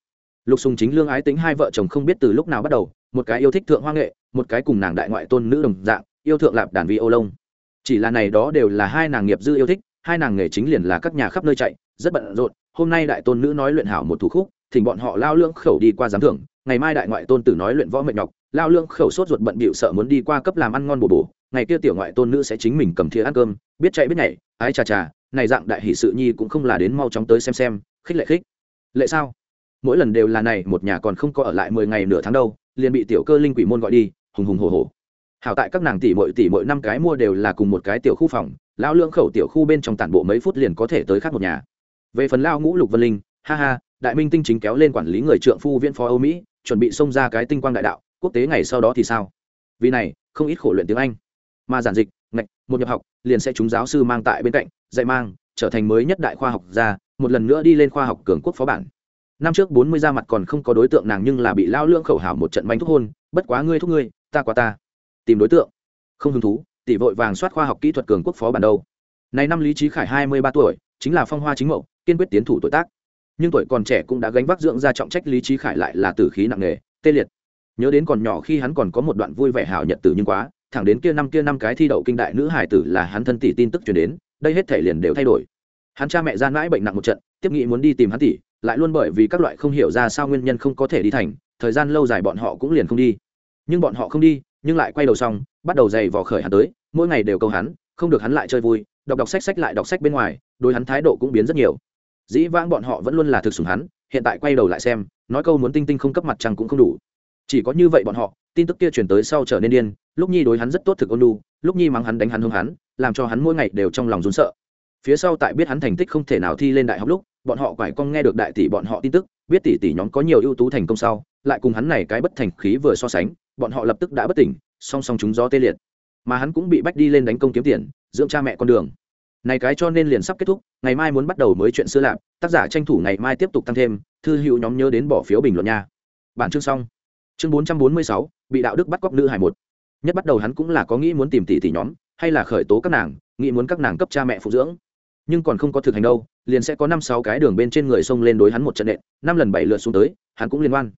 Lục sùng chính lương ái tính hai vợ chồng không biết từ lúc nào bắt đầu, một cái yêu thích thượng hoa nghệ, một cái cùng nàng đại ngoại tôn nữ đồng dạng, yêu thượng lạp đàn vi ô lông. Chỉ là này đó đều là hai nàng nghiệp dư yêu thích hai nàng nghề chính liền là các nhà khắp nơi chạy, rất bận rộn, hôm nay đại tôn nữ nói luyện hảo một thủ khúc, thỉnh bọn họ lao lương khẩu đi qua giám thưởng, ngày mai đại ngoại tôn tử nói luyện võ mệnh nhọc, lao lương khẩu sốt ruột bận bịu sợ muốn đi qua cấp làm ăn ngon bổ bổ, ngày kia tiểu ngoại tôn nữ sẽ chính mình cầm thìa ăn cơm, biết chạy biết nhảy, ái chà chà, này dạng đại hỷ sự nhi cũng không là đến mau chóng tới xem xem, khích lệ khích. Lệ sao? Mỗi lần đều là này, một nhà còn không có ở lại mười ngày nửa tháng đâu, liền bị tiểu cơ linh quỷ môn gọi đi, hùng hùng hồ hồ hảo tại các nàng tỷ mỗi tỷ mỗi năm cái mua đều là cùng một cái tiểu khu phòng, lão lương khẩu tiểu khu bên trong tản bộ mấy phút liền có thể tới khác một nhà. Về phần lao ngũ lục vân linh, ha ha, đại minh tinh chính kéo lên quản lý người trượng phu viện phó âu mỹ, chuẩn bị xông ra cái tinh quang đại đạo, quốc tế ngày sau đó thì sao? Vì này, không ít khổ luyện tiếng anh. Mà giản dịch, ngạch, một nhập học, liền sẽ chúng giáo sư mang tại bên cạnh, dạy mang, trở thành mới nhất đại khoa học gia, một lần nữa đi lên khoa học cường quốc phó bản. Năm trước bốn mươi ra mặt còn không có đối tượng nàng nhưng là bị lao lương khẩu hảo một trận bánh thúc hôn, bất quá ngươi thúc ngươi, ta quá ta tìm đối tượng. Không hứng thú tỷ vội vàng soát khoa học kỹ thuật cường quốc phó bản đâu. Này năm lý trí khải hai mươi ba tuổi, chính là phong hoa chính mậu, kiên quyết tiến thủ tuổi tác. Nhưng tuổi còn trẻ cũng đã gánh vác dưỡng ra trọng trách lý trí khải lại là tử khí nặng nề, tê liệt. Nhớ đến còn nhỏ khi hắn còn có một đoạn vui vẻ hào nhật tử nhưng quá, thẳng đến kia năm kia năm cái thi đậu kinh đại nữ hải tử là hắn thân tỷ tin tức truyền đến, đây hết thể liền đều thay đổi. Hắn cha mẹ gian mãi bệnh nặng một trận, tiếp nghị muốn đi tìm hắn tỷ, lại luôn bởi vì các loại không hiểu ra sao nguyên nhân không có thể đi thành, thời gian lâu dài bọn họ cũng liền không đi. Nhưng bọn họ không đi nhưng lại quay đầu xong, bắt đầu dày vò khởi hắn tới, mỗi ngày đều câu hắn, không được hắn lại chơi vui, đọc đọc sách sách lại đọc sách bên ngoài, đối hắn thái độ cũng biến rất nhiều. Dĩ vãng bọn họ vẫn luôn là thực sủng hắn, hiện tại quay đầu lại xem, nói câu muốn tinh tinh không cấp mặt trăng cũng không đủ. Chỉ có như vậy bọn họ, tin tức kia chuyển tới sau trở nên điên, lúc nhi đối hắn rất tốt thực ôn lu lúc nhi mắng hắn đánh hắn hưng hắn, làm cho hắn mỗi ngày đều trong lòng rốn sợ. Phía sau tại biết hắn thành tích không thể nào thi lên đại học lúc, bọn họ quải con nghe được đại tỷ bọn họ tin tức, biết tỷ tỷ nhóm có nhiều ưu tú thành công sau, lại cùng hắn này cái bất thành khí vừa so sánh bọn họ lập tức đã bất tỉnh, song song chúng gió tê liệt. Mà hắn cũng bị bách đi lên đánh công kiếm tiền, dưỡng cha mẹ con đường. Này cái cho nên liền sắp kết thúc, ngày mai muốn bắt đầu mới chuyện xưa lạp tác giả tranh thủ ngày mai tiếp tục tăng thêm, thư hữu nhóm nhớ đến bỏ phiếu bình luận nha. Bản chương xong. Chương bốn trăm bốn mươi sáu, bị đạo đức bắt cóc nữ hải một. Nhất bắt đầu hắn cũng là có nghĩ muốn tìm tỷ tỷ nhóm, hay là khởi tố các nàng, nghĩ muốn các nàng cấp cha mẹ phụ dưỡng. Nhưng còn không có thực hành đâu, liền sẽ có năm sáu cái đường bên trên người xông lên đối hắn một trận nện, năm lần bảy lượt xuống tới, hắn cũng liên quan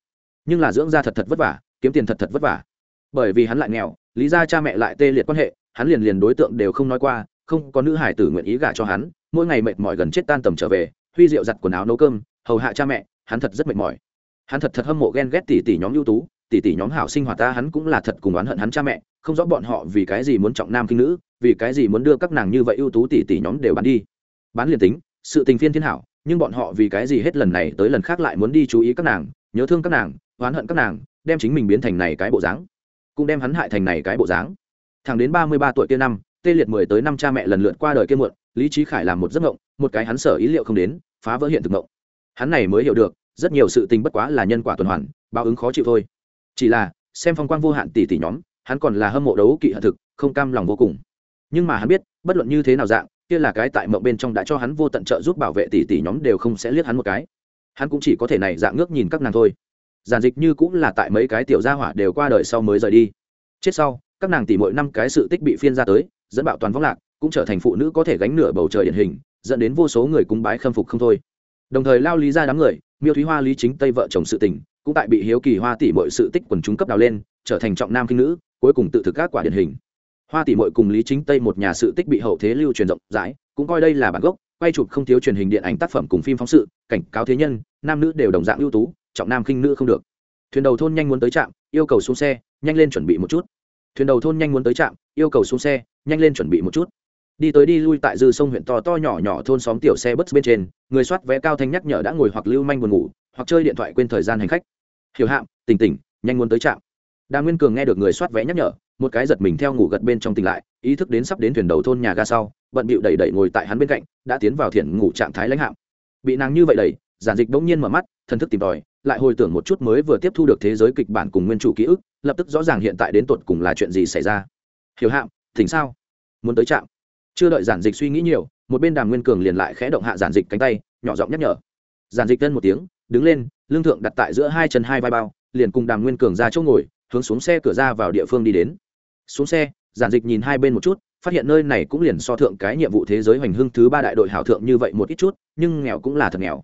nhưng là dưỡng ra thật thật vất vả kiếm tiền thật thật vất vả. Bởi vì hắn lại nghèo, lý ra cha mẹ lại tê liệt quan hệ, hắn liền liền đối tượng đều không nói qua, không có nữ hải tử nguyện ý gả cho hắn, mỗi ngày mệt mỏi gần chết tan tầm trở về, huy rượu giặt quần áo nấu cơm, hầu hạ cha mẹ, hắn thật rất mệt mỏi. Hắn thật thật hâm mộ ghen ghét tỷ tỷ nhóm ưu tú tỷ tỷ nhóm hảo sinh hoạt ta, hắn cũng là thật cùng oán hận hắn cha mẹ, không rõ bọn họ vì cái gì muốn trọng nam kinh nữ, vì cái gì muốn đưa các nàng như vậy ưu tú tỷ tỷ nhóm đều bán đi. Bán liền tính, sự tình phiên thiên hảo, nhưng bọn họ vì cái gì hết lần này tới lần khác lại muốn đi chú ý các nàng, nhớ thương các nàng, oán hận các nàng đem chính mình biến thành này cái bộ dáng, cũng đem hắn hại thành này cái bộ dáng. Thẳng đến ba mươi ba tuổi kia năm, tê liệt mười tới năm cha mẹ lần lượt qua đời kia muộn, lý trí khải làm một giấc mộng, một cái hắn sở ý liệu không đến, phá vỡ hiện thực mộng. Hắn này mới hiểu được, rất nhiều sự tình bất quá là nhân quả tuần hoàn, báo ứng khó chịu thôi. Chỉ là, xem phong quang vô hạn tỷ tỷ nhóm, hắn còn là hâm mộ đấu kỵ hận thực, không cam lòng vô cùng. Nhưng mà hắn biết, bất luận như thế nào dạng, kia là cái tại mộng bên trong đã cho hắn vô tận trợ giúp bảo vệ tỷ tỷ nhóm đều không sẽ liếc hắn một cái. Hắn cũng chỉ có thể này dạng ngước nhìn các nàng thôi giản dịch như cũng là tại mấy cái tiểu gia hỏa đều qua đời sau mới rời đi. Chết sau, các nàng tỷ mỗi năm cái sự tích bị phiên ra tới, dẫn bạo toàn vong lạc, cũng trở thành phụ nữ có thể gánh nửa bầu trời điển hình, dẫn đến vô số người cúng bái khâm phục không thôi. Đồng thời lao lý ra đám người, miêu thúy hoa, lý chính, tây vợ chồng sự tình, cũng tại bị hiếu kỳ hoa tỷ mọi sự tích quần chúng cấp đào lên, trở thành trọng nam kinh nữ, cuối cùng tự thực các quả điển hình. Hoa tỷ mội cùng lý chính, tây một nhà sự tích bị hậu thế lưu truyền rộng rãi, cũng coi đây là bản gốc, quay chụp không thiếu truyền hình điện ảnh tác phẩm cùng phim phóng sự, cảnh cáo thế nhân, nam nữ đều đồng dạng ưu tú trọng nam khinh nữ không được. Thuyền đầu thôn nhanh muốn tới trạm, yêu cầu xuống xe, nhanh lên chuẩn bị một chút. Thuyền đầu thôn nhanh muốn tới trạm, yêu cầu xuống xe, nhanh lên chuẩn bị một chút. Đi tới đi lui tại dư sông huyện to to nhỏ nhỏ thôn xóm tiểu xe bất bên trên, người soát vé cao thanh nhắc nhở đã ngồi hoặc lưu manh buồn ngủ, hoặc chơi điện thoại quên thời gian hành khách. Hiểu hạm, tỉnh tỉnh, nhanh muốn tới trạm. Đà nguyên cường nghe được người soát vé nhắc nhở, một cái giật mình theo ngủ gật bên trong tỉnh lại, ý thức đến sắp đến thuyền đầu thôn nhà ga sau, bận bịu đẩy đẩy ngồi tại hắn bên cạnh, đã tiến vào thiện ngủ trạng thái lãnh hạm. Bị nàng như vậy đẩy, giản dịch bỗng nhiên mở mắt thần thức tìm tòi, lại hồi tưởng một chút mới vừa tiếp thu được thế giới kịch bản cùng nguyên chủ ký ức, lập tức rõ ràng hiện tại đến tột cùng là chuyện gì xảy ra. Hiểu hạm thỉnh sao? Muốn tới trạm. Chưa đợi giản dịch suy nghĩ nhiều, một bên đàm nguyên cường liền lại khẽ động hạ giản dịch cánh tay, nhỏ giọng nhắc nhở. Giản dịch thân một tiếng, đứng lên lương thượng đặt tại giữa hai chân hai vai bao, liền cùng đàm nguyên cường ra chỗ ngồi, hướng xuống xe cửa ra vào địa phương đi đến. Xuống xe, giản dịch nhìn hai bên một chút, phát hiện nơi này cũng liền so thượng cái nhiệm vụ thế giới hoành hưng thứ ba đại đội hảo thượng như vậy một ít chút, nhưng nghèo cũng là thật nghèo.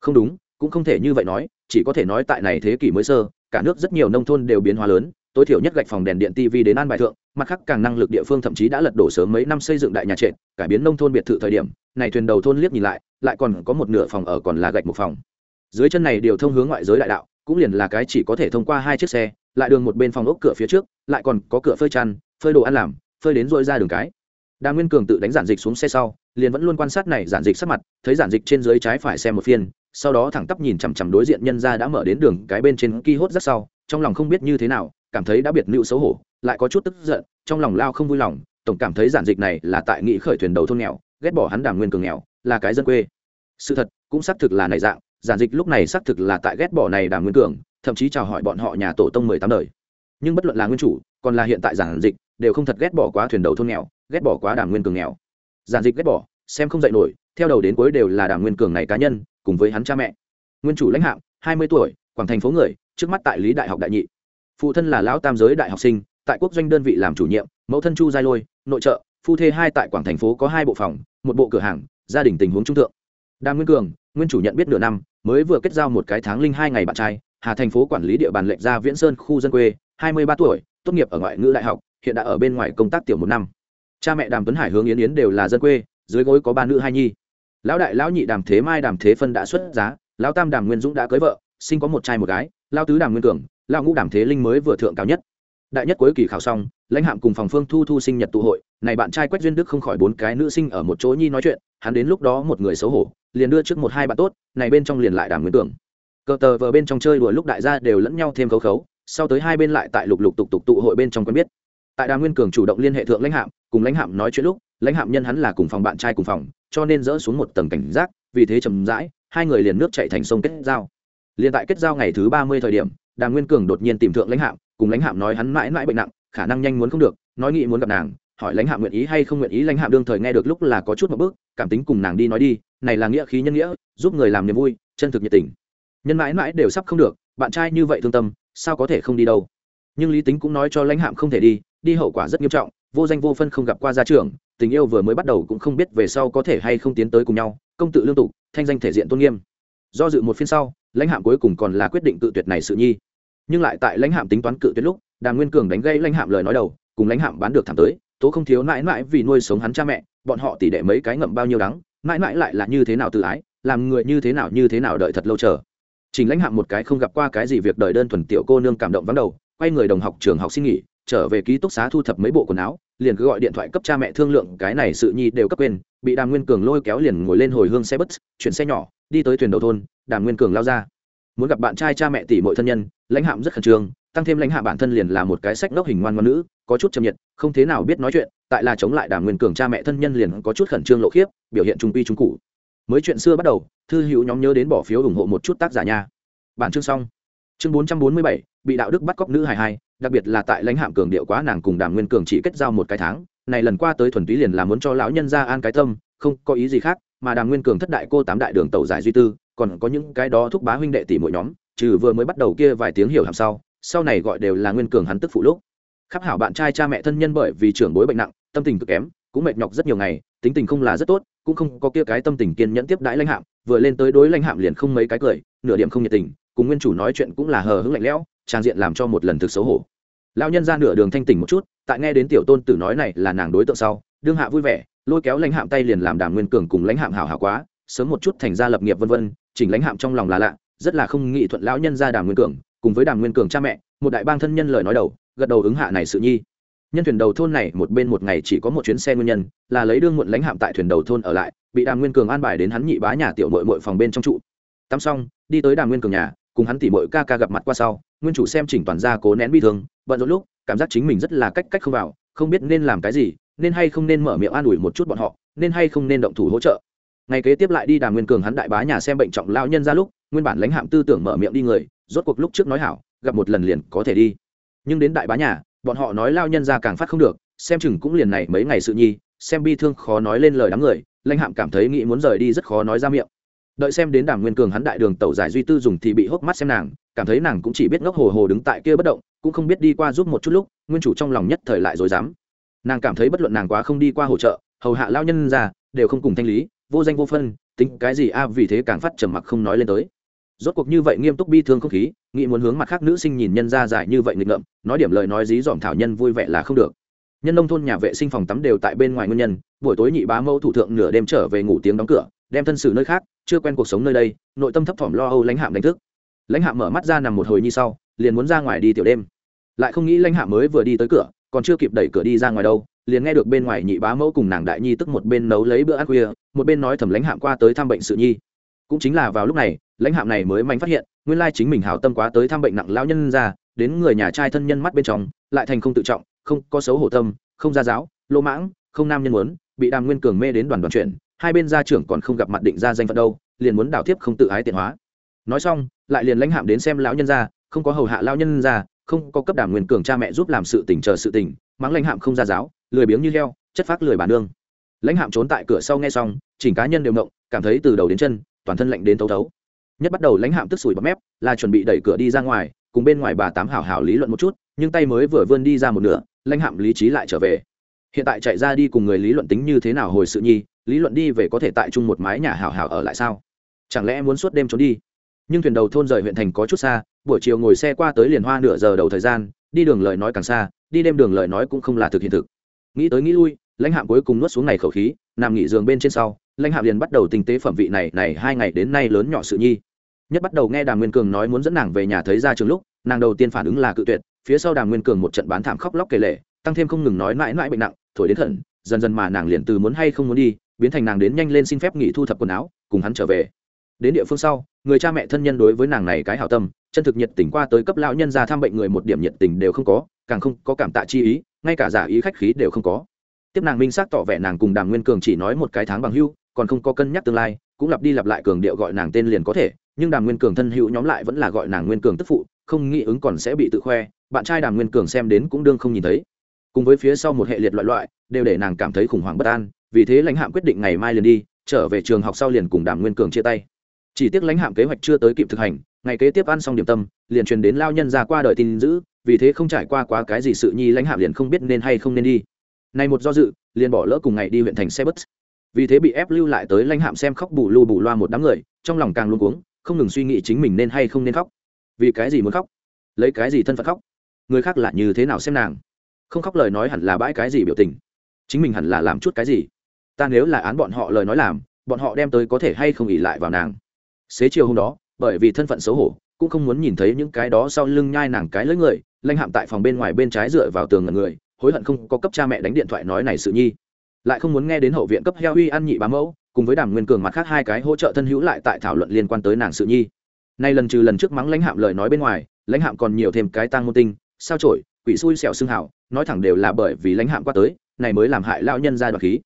Không đúng cũng không thể như vậy nói, chỉ có thể nói tại này thế kỷ mới sơ, cả nước rất nhiều nông thôn đều biến hóa lớn, tối thiểu nhất gạch phòng đèn điện tv đến an bài thượng, mặt khác càng năng lực địa phương thậm chí đã lật đổ sớm mấy năm xây dựng đại nhà trệt, cải biến nông thôn biệt thự thời điểm, này thuyền đầu thôn liếc nhìn lại lại còn có một nửa phòng ở còn là gạch một phòng. Dưới chân này điều thông hướng ngoại giới đại đạo, cũng liền là cái chỉ có thể thông qua hai chiếc xe, lại đường một bên phòng ốc cửa phía trước, lại còn có cửa phơi chăn, phơi đồ ăn làm, phơi đến dội ra đường cái. Đa nguyên cường tự đánh giản dịch xuống xe sau, liền vẫn luôn quan sát này giản dịch sắc mặt, thấy giản dịch trên dưới trái phải xem một phiên sau đó thẳng tắp nhìn chằm chằm đối diện nhân ra đã mở đến đường cái bên trên ki hốt rất sau, trong lòng không biết như thế nào, cảm thấy đã biệt nữ xấu hổ, lại có chút tức giận, trong lòng lao không vui lòng, tổng cảm thấy giản dịch này là tại nghị khởi thuyền đầu thôn nghèo, ghét bỏ hắn đàm nguyên cường nghèo, là cái dân quê. Sự thật, cũng xác thực là này dạng, giản dịch lúc này xác thực là tại ghét bỏ này đàm nguyên cường, thậm chí chào hỏi bọn họ nhà tổ tông mười tám đời. Nhưng bất luận là nguyên chủ, còn là hiện tại giản dịch, đều không thật ghét bỏ quá thuyền đầu thôn nghèo, ghét bỏ quá đàm nguyên cường nghèo. Giản dịch ghét bỏ, xem không dạy nổi, theo đầu đến cuối đều là đàm nguyên cường này cá nhân cùng với hắn cha mẹ. Nguyên chủ lãnh hạng, hai mươi tuổi, quảng thành phố người, trước mắt tại lý đại học đại nhị. Phụ thân là lão tam giới đại học sinh, tại quốc doanh đơn vị làm chủ nhiệm, mẫu thân chu giai lôi, nội trợ, phu thê hai tại quảng thành phố có hai bộ phòng, một bộ cửa hàng, gia đình tình huống trung thượng. Đàm nguyên cường, nguyên chủ nhận biết nửa năm, mới vừa kết giao một cái tháng linh hai ngày bạn trai, hà thành phố quản lý địa bàn lệnh gia viễn sơn khu dân quê, hai mươi ba tuổi, tốt nghiệp ở ngoại ngữ đại học, hiện đã ở bên ngoài công tác tiểu một năm. Cha mẹ đàm tuấn hải hướng yến yến đều là dân quê, dưới gối có ba nữ hai nhi lão đại, lão nhị đàm thế mai đàm thế phân đã xuất giá, lão tam đàm nguyên dũng đã cưới vợ, sinh có một trai một gái lao tứ đàm nguyên cường lao ngũ đàm thế linh mới vừa thượng cao nhất. Đại nhất cuối kỳ khảo xong, lãnh hạm cùng phòng phương thu thu sinh nhật tụ hội, này bạn trai quách duyên đức không khỏi bốn cái nữ sinh ở một chỗ nhi nói chuyện, hắn đến lúc đó một người xấu hổ, liền đưa trước một hai bạn tốt, này bên trong liền lại đàm nguyên cường. Cờ tờ vờ bên trong chơi đùa lúc đại gia đều lẫn nhau thêm khấu khấu, sau tới hai bên lại tại lục lục tục tục tụ hội bên trong quen biết. Tại đàm nguyên cường chủ động liên hệ thượng lãnh hạm, cùng lãnh hạm nói chuyện lúc lãnh hạm nhân hắn là cùng phòng bạn trai cùng phòng, cho nên dỡ xuống một tầng cảnh giác, vì thế chầm rãi, hai người liền nước chạy thành sông kết giao. Liền tại kết giao ngày thứ ba mươi thời điểm, đàm nguyên cường đột nhiên tìm thượng lãnh hạm, cùng lãnh hạm nói hắn mãi mãi bệnh nặng, khả năng nhanh muốn không được, nói nghĩ muốn gặp nàng, hỏi lãnh hạm nguyện ý hay không nguyện ý, lãnh hạm đương thời nghe được lúc là có chút một bước, cảm tính cùng nàng đi nói đi, này là nghĩa khí nhân nghĩa, giúp người làm niềm vui, chân thực nhiệt tình. Nhân mãi mãi đều sắp không được, bạn trai như vậy thương tâm, sao có thể không đi đâu? Nhưng lý tính cũng nói cho lãnh hạm không thể đi đi hậu quả rất nghiêm trọng, vô danh vô phân không gặp qua gia trưởng tình yêu vừa mới bắt đầu cũng không biết về sau có thể hay không tiến tới cùng nhau, công tự lương tục thanh danh thể diện tôn nghiêm. Do dự một phiên sau, lãnh hạm cuối cùng còn là quyết định cự tuyệt này sự nhi. Nhưng lại tại lãnh hạm tính toán cự tuyệt lúc, đàm nguyên cường đánh gây lãnh hạm lời nói đầu, cùng lãnh hạm bán được thảm tới, tố không thiếu mãi mãi vì nuôi sống hắn cha mẹ, bọn họ tỷ đệ mấy cái ngậm bao nhiêu đắng mãi mãi lại là như thế nào tự ái, làm người như thế nào như thế nào đợi thật lâu chờ. Trình lãnh hạm một cái không gặp qua cái gì việc đợi đơn thuần tiểu cô nương cảm động vắng đầu, quay người đồng học trường học xin nghỉ trở về ký túc xá thu thập mấy bộ quần áo, liền cứ gọi điện thoại cấp cha mẹ thương lượng, cái này sự nhi đều cấp quên, bị đàm nguyên cường lôi kéo liền ngồi lên hồi hương xe bus, chuyển xe nhỏ, đi tới thuyền đầu thôn, đàm nguyên cường lao ra. Muốn gặp bạn trai cha mẹ tỷ mọi thân nhân, lãnh hạm rất khẩn trương, tăng thêm lãnh hạ bản thân liền là một cái sách ngốc hình ngoan ngoan nữ, có chút chậm nhiệt, không thế nào biết nói chuyện, tại là chống lại đàm nguyên cường cha mẹ thân nhân liền có chút khẩn trương lộ khiếp, biểu hiện trung pi trung cụ mới chuyện xưa bắt đầu, thư hữu nhóm nhớ đến bỏ phiếu ủng hộ một chút tác giả nha. Bản chương xong. Chương bốn trăm bốn mươi bảy, bị đạo đức bắt cóc nữ hài hai đặc biệt là tại lãnh hạm cường điệu quá nàng cùng đàm nguyên cường chỉ kết giao một cái tháng, này lần qua tới thuần túy liền là muốn cho lão nhân ra an cái tâm, không có ý gì khác, mà đàm nguyên cường thất đại cô tám đại đường tàu giải duy tư, còn có những cái đó thúc bá huynh đệ tỷ mỗi nhóm, trừ vừa mới bắt đầu kia vài tiếng hiểu hàm sau sau này gọi đều là nguyên cường hắn tức phụ lúc. Khắp hảo bạn trai cha mẹ thân nhân bởi vì trưởng bối bệnh nặng, tâm tình cực kém, cũng mệt nhọc rất nhiều ngày, tính tình không là rất tốt, cũng không có kia cái tâm tình kiên nhẫn tiếp đãi lãnh hạm, vừa lên tới đối lãnh hạm liền không mấy cái cười, nửa điểm không nhiệt tình, cùng nguyên chủ nói chuyện cũng là hờ hững lạnh lẽo, trang diện làm cho một lần thực xấu hổ lao nhân ra nửa đường thanh tỉnh một chút, tại nghe đến tiểu tôn tử nói này là nàng đối tượng sau, đương hạ vui vẻ, lôi kéo lãnh hạm tay liền làm đàm nguyên cường cùng lãnh hạm hảo hảo quá, sớm một chút thành ra lập nghiệp vân vân, chỉnh lãnh hạm trong lòng là lạ, rất là không nghị thuận lão nhân ra đàm nguyên cường, cùng với đàm nguyên cường cha mẹ, một đại bang thân nhân lời nói đầu, gật đầu ứng hạ này sự nhi. Nhân thuyền đầu thôn này một bên một ngày chỉ có một chuyến xe nguyên nhân, là lấy đương muộn lãnh hạm tại thuyền đầu thôn ở lại, bị đàm nguyên cường an bài đến hắn nhị bá nhà tiểu mội mội phòng bên trong trụ. Tắm xong, đi tới đàm nguyên cường nhà, cùng hắn tỉ mội ca ca gặp mặt qua sau, nguyên chủ xem chỉnh toàn gia cố nén bi thương bận rộn lúc, cảm giác chính mình rất là cách cách không vào, không biết nên làm cái gì, nên hay không nên mở miệng an ủi một chút bọn họ, nên hay không nên động thủ hỗ trợ. Ngày kế tiếp lại đi đàm nguyên cường hắn đại bá nhà xem bệnh trọng lao nhân ra lúc, nguyên bản lãnh hạm tư tưởng mở miệng đi người, rốt cuộc lúc trước nói hảo, gặp một lần liền có thể đi. Nhưng đến đại bá nhà, bọn họ nói lao nhân ra càng phát không được, xem chừng cũng liền này mấy ngày sự nhi, xem bi thương khó nói lên lời đám người, lãnh hạm cảm thấy nghĩ muốn rời đi rất khó nói ra miệng đợi xem đến đàm nguyên cường hắn đại đường tẩu giải duy tư dùng thì bị hốc mắt xem nàng, cảm thấy nàng cũng chỉ biết ngốc hồ hồ đứng tại kia bất động, cũng không biết đi qua giúp một chút lúc, nguyên chủ trong lòng nhất thời lại rồi dám nàng cảm thấy bất luận nàng quá không đi qua hỗ trợ, hầu hạ lao nhân ra, đều không cùng thanh lý, vô danh vô phân, tính cái gì a, vì thế càng phát trầm mặc không nói lên tới. Rốt cuộc như vậy nghiêm túc bi thương không khí, nghĩ muốn hướng mặt khác nữ sinh nhìn nhân ra dài như vậy nghịch ngợm, nói điểm lời nói dí dỏm thảo nhân vui vẻ là không được. Nhân nông thôn nhà vệ sinh phòng tắm đều tại bên ngoài nguyên nhân, buổi tối nhị bá mẫu thủ thượng nửa đêm trở về ngủ tiếng đóng cửa đem thân xử nơi khác, chưa quen cuộc sống nơi đây, nội tâm thấp thỏm lo âu lãnh hạm đánh thức. Lãnh hạm mở mắt ra nằm một hồi như sau, liền muốn ra ngoài đi tiểu đêm. Lại không nghĩ lãnh hạm mới vừa đi tới cửa, còn chưa kịp đẩy cửa đi ra ngoài đâu, liền nghe được bên ngoài nhị bá mẫu cùng nàng đại nhi tức một bên nấu lấy bữa ăn khuya, một bên nói thầm lãnh hạm qua tới thăm bệnh sự nhi. Cũng chính là vào lúc này, lãnh hạm này mới manh phát hiện, nguyên lai chính mình hảo tâm quá tới thăm bệnh nặng lão nhân ra, đến người nhà trai thân nhân mắt bên trong, lại thành không tự trọng, không có xấu hổ tâm, không ra giáo, lô mãng, không nam nhân muốn, bị đàm nguyên cường mê đến đoàn đoàn chuyện hai bên gia trưởng còn không gặp mặt định ra danh phận đâu liền muốn đảo tiếp không tự ái tiện hóa. Nói xong lại liền lãnh hạm đến xem lão nhân ra không có hầu hạ lão nhân ra không có cấp đảm nguyên cường cha mẹ giúp làm sự tỉnh chờ sự tỉnh, mắng lãnh hạm không ra giáo lười biếng như heo chất phác lười bản nương. Lãnh hạm trốn tại cửa sau nghe xong chỉnh cá nhân đều động cảm thấy từ đầu đến chân toàn thân lạnh đến thấu thấu. Nhất bắt đầu lãnh hạm tức sủi bắp mép là chuẩn bị đẩy cửa đi ra ngoài cùng bên ngoài bà tám hảo hảo lý luận một chút nhưng tay mới vừa vươn đi ra một nửa lãnh hạm lý trí lại trở về. Hiện tại chạy ra đi cùng người lý luận tính như thế nào hồi sự nhi lý luận đi về có thể tại chung một mái nhà hảo hảo ở lại sao? Chẳng lẽ muốn suốt đêm trốn đi? Nhưng thuyền đầu thôn rời huyện thành có chút xa, buổi chiều ngồi xe qua tới liền hoa nửa giờ đầu thời gian, đi đường lời nói càng xa, đi đêm đường lời nói cũng không là thực hiện thực. Nghĩ tới nghĩ lui, lãnh hạm cuối cùng nuốt xuống này khẩu khí, nằm nghỉ giường bên trên sau, lãnh hạm liền bắt đầu tinh tế phẩm vị này này hai ngày đến nay lớn nhỏ sự nhi. Nhất bắt đầu nghe đàm nguyên cường nói muốn dẫn nàng về nhà thấy ra trường lúc, nàng đầu tiên phản ứng là cự tuyệt, phía sau đàm nguyên cường một trận bán thảm khóc lóc kể lệ tăng thêm không ngừng nói mãi mãi bệnh nặng, thổi đến thận dần dần mà nàng liền từ muốn hay không muốn đi biến thành nàng đến nhanh lên xin phép nghỉ thu thập quần áo, cùng hắn trở về. Đến địa phương sau, người cha mẹ thân nhân đối với nàng này cái hảo tâm, chân thực nhiệt tình qua tới cấp lão nhân ra thăm bệnh người một điểm nhiệt tình đều không có, càng không có cảm tạ chi ý, ngay cả giả ý khách khí đều không có. Tiếp nàng minh xác tỏ vẻ nàng cùng đàm nguyên cường chỉ nói một cái tháng bằng hưu, còn không có cân nhắc tương lai, cũng lặp đi lặp lại cường điệu gọi nàng tên liền có thể, nhưng đàm nguyên cường thân hữu nhóm lại vẫn là gọi nàng nguyên cường tức phụ, không nghĩ ứng còn sẽ bị tự khoe, bạn trai đàm nguyên cường xem đến cũng đương không nhìn thấy. Cùng với phía sau một hệ liệt loại loại, đều để nàng cảm thấy khủng hoảng bất an vì thế lãnh hạm quyết định ngày mai liền đi, trở về trường học sau liền cùng đàm nguyên cường chia tay. Chỉ tiếc lãnh hạm kế hoạch chưa tới kịp thực hành, ngày kế tiếp ăn xong điểm tâm, liền truyền đến lao nhân ra qua đời tin giữ, vì thế không trải qua quá cái gì sự nhi lãnh hạm liền không biết nên hay không nên đi. Này một do dự, liền bỏ lỡ cùng ngày đi huyện thành xe bus. Vì thế bị ép lưu lại tới lãnh hạm xem khóc bù lu bù loa một đám người, trong lòng càng luôn cuống, không ngừng suy nghĩ chính mình nên hay không nên khóc. Vì cái gì muốn khóc? Lấy cái gì thân phận khóc? Người khác là như thế nào xem nàng? Không khóc lời nói hẳn là bãi cái gì biểu tình? Chính mình hẳn là làm chút cái gì? Ta nếu là án bọn họ lời nói làm, bọn họ đem tới có thể hay không ỉ lại vào nàng. Xế chiều hôm đó, bởi vì thân phận xấu hổ, cũng không muốn nhìn thấy những cái đó sau lưng nhai nàng cái lưỡi người, lanh hạm tại phòng bên ngoài bên trái dựa vào tường ngần người, hối hận không có cấp cha mẹ đánh điện thoại nói này sự nhi. Lại không muốn nghe đến hậu viện cấp heo uy ăn nhị bá mẫu, cùng với đàm nguyên cường mặt khác hai cái hỗ trợ thân hữu lại tại thảo luận liên quan tới nàng sự nhi. Nay lần trừ lần trước mắng lãnh hạm lời nói bên ngoài lãnh hạm còn nhiều thêm cái tang môn tinh, sao trổi quỷ xui xẻo xương hảo nói thẳng đều là bởi vì lãnh hạm qua tới, này mới làm hại lao nhân ra đoạt khí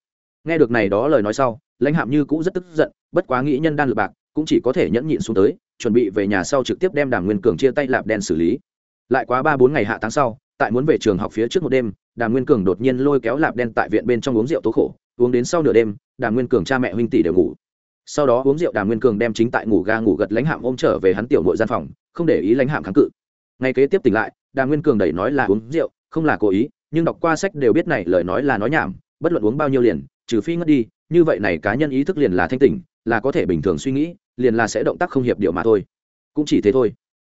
nghe được này đó lời nói sau, lãnh hạm như cũ rất tức giận, bất quá nghĩ nhân đan lược bạc, cũng chỉ có thể nhẫn nhịn xuống tới, chuẩn bị về nhà sau trực tiếp đem đàm nguyên cường chia tay lạp đen xử lý. Lại quá ba bốn ngày hạ tháng sau, tại muốn về trường học phía trước một đêm, đàm nguyên cường đột nhiên lôi kéo lạp đen tại viện bên trong uống rượu tố khổ, uống đến sau nửa đêm, đàm nguyên cường cha mẹ huynh tỷ đều ngủ. Sau đó uống rượu, đàm nguyên cường đem chính tại ngủ ga ngủ gật lãnh hạm ôm trở về hắn tiểu nội gian phòng, không để ý lãnh hạm kháng cự. Ngay kế tiếp tỉnh lại, đàm nguyên cường đẩy nói là uống rượu, không là cố ý, nhưng đọc qua sách đều biết này lời nói là nói nhảm bất luận uống bao nhiêu liền, trừ phi ngất đi, như vậy này cá nhân ý thức liền là thanh tỉnh, là có thể bình thường suy nghĩ, liền là sẽ động tác không hiệp điều mà thôi. Cũng chỉ thế thôi.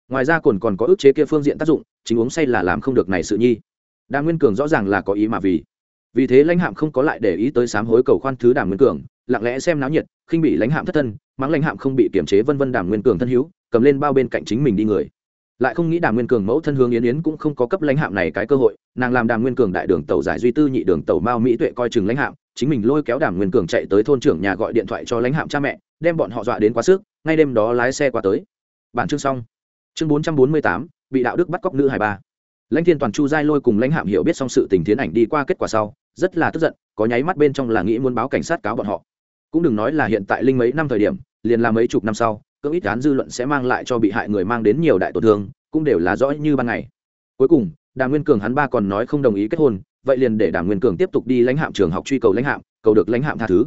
Ngoài ra còn còn có ức chế kia phương diện tác dụng, chính uống say là làm không được này sự nhi. Đàm nguyên cường rõ ràng là có ý mà vì. Vì thế lãnh hạm không có lại để ý tới sám hối cầu khoan thứ đàm nguyên cường, lặng lẽ xem náo nhiệt, khinh bị lãnh hạm thất thân, mắng lãnh hạm không bị kiểm chế vân vân đàm nguyên cường thân hữu, cầm lên bao bên cạnh chính mình đi người lại không nghĩ đàm nguyên cường mẫu thân hướng yến yến cũng không có cấp lãnh hạm này cái cơ hội, nàng làm đàm nguyên cường đại đường tàu giải duy tư nhị đường tàu mao mỹ tuệ coi chừng lãnh hạm, chính mình lôi kéo đàm nguyên cường chạy tới thôn trưởng nhà gọi điện thoại cho lãnh hạm cha mẹ, đem bọn họ dọa đến quá sức, ngay đêm đó lái xe qua tới. Bản chương xong. Chương bốn trăm bốn mươi tám, bị đạo đức bắt cóc nữ hải ba. Lãnh thiên toàn chu giai lôi cùng lãnh hạm hiểu biết xong sự tình tiến ảnh đi qua kết quả sau, rất là tức giận, có nháy mắt bên trong là nghĩ muốn báo cảnh sát cáo bọn họ. Cũng đừng nói là hiện tại linh mấy năm thời điểm, liền là mấy chục năm sau cưỡng ít án dư luận sẽ mang lại cho bị hại người mang đến nhiều đại tổn thương, cũng đều là rõ như ban ngày. Cuối cùng, đàm nguyên cường hắn ba còn nói không đồng ý kết hôn, vậy liền để đàm nguyên cường tiếp tục đi lãnh hạm trường học truy cầu lãnh hạm, cầu được lãnh hạm tha thứ.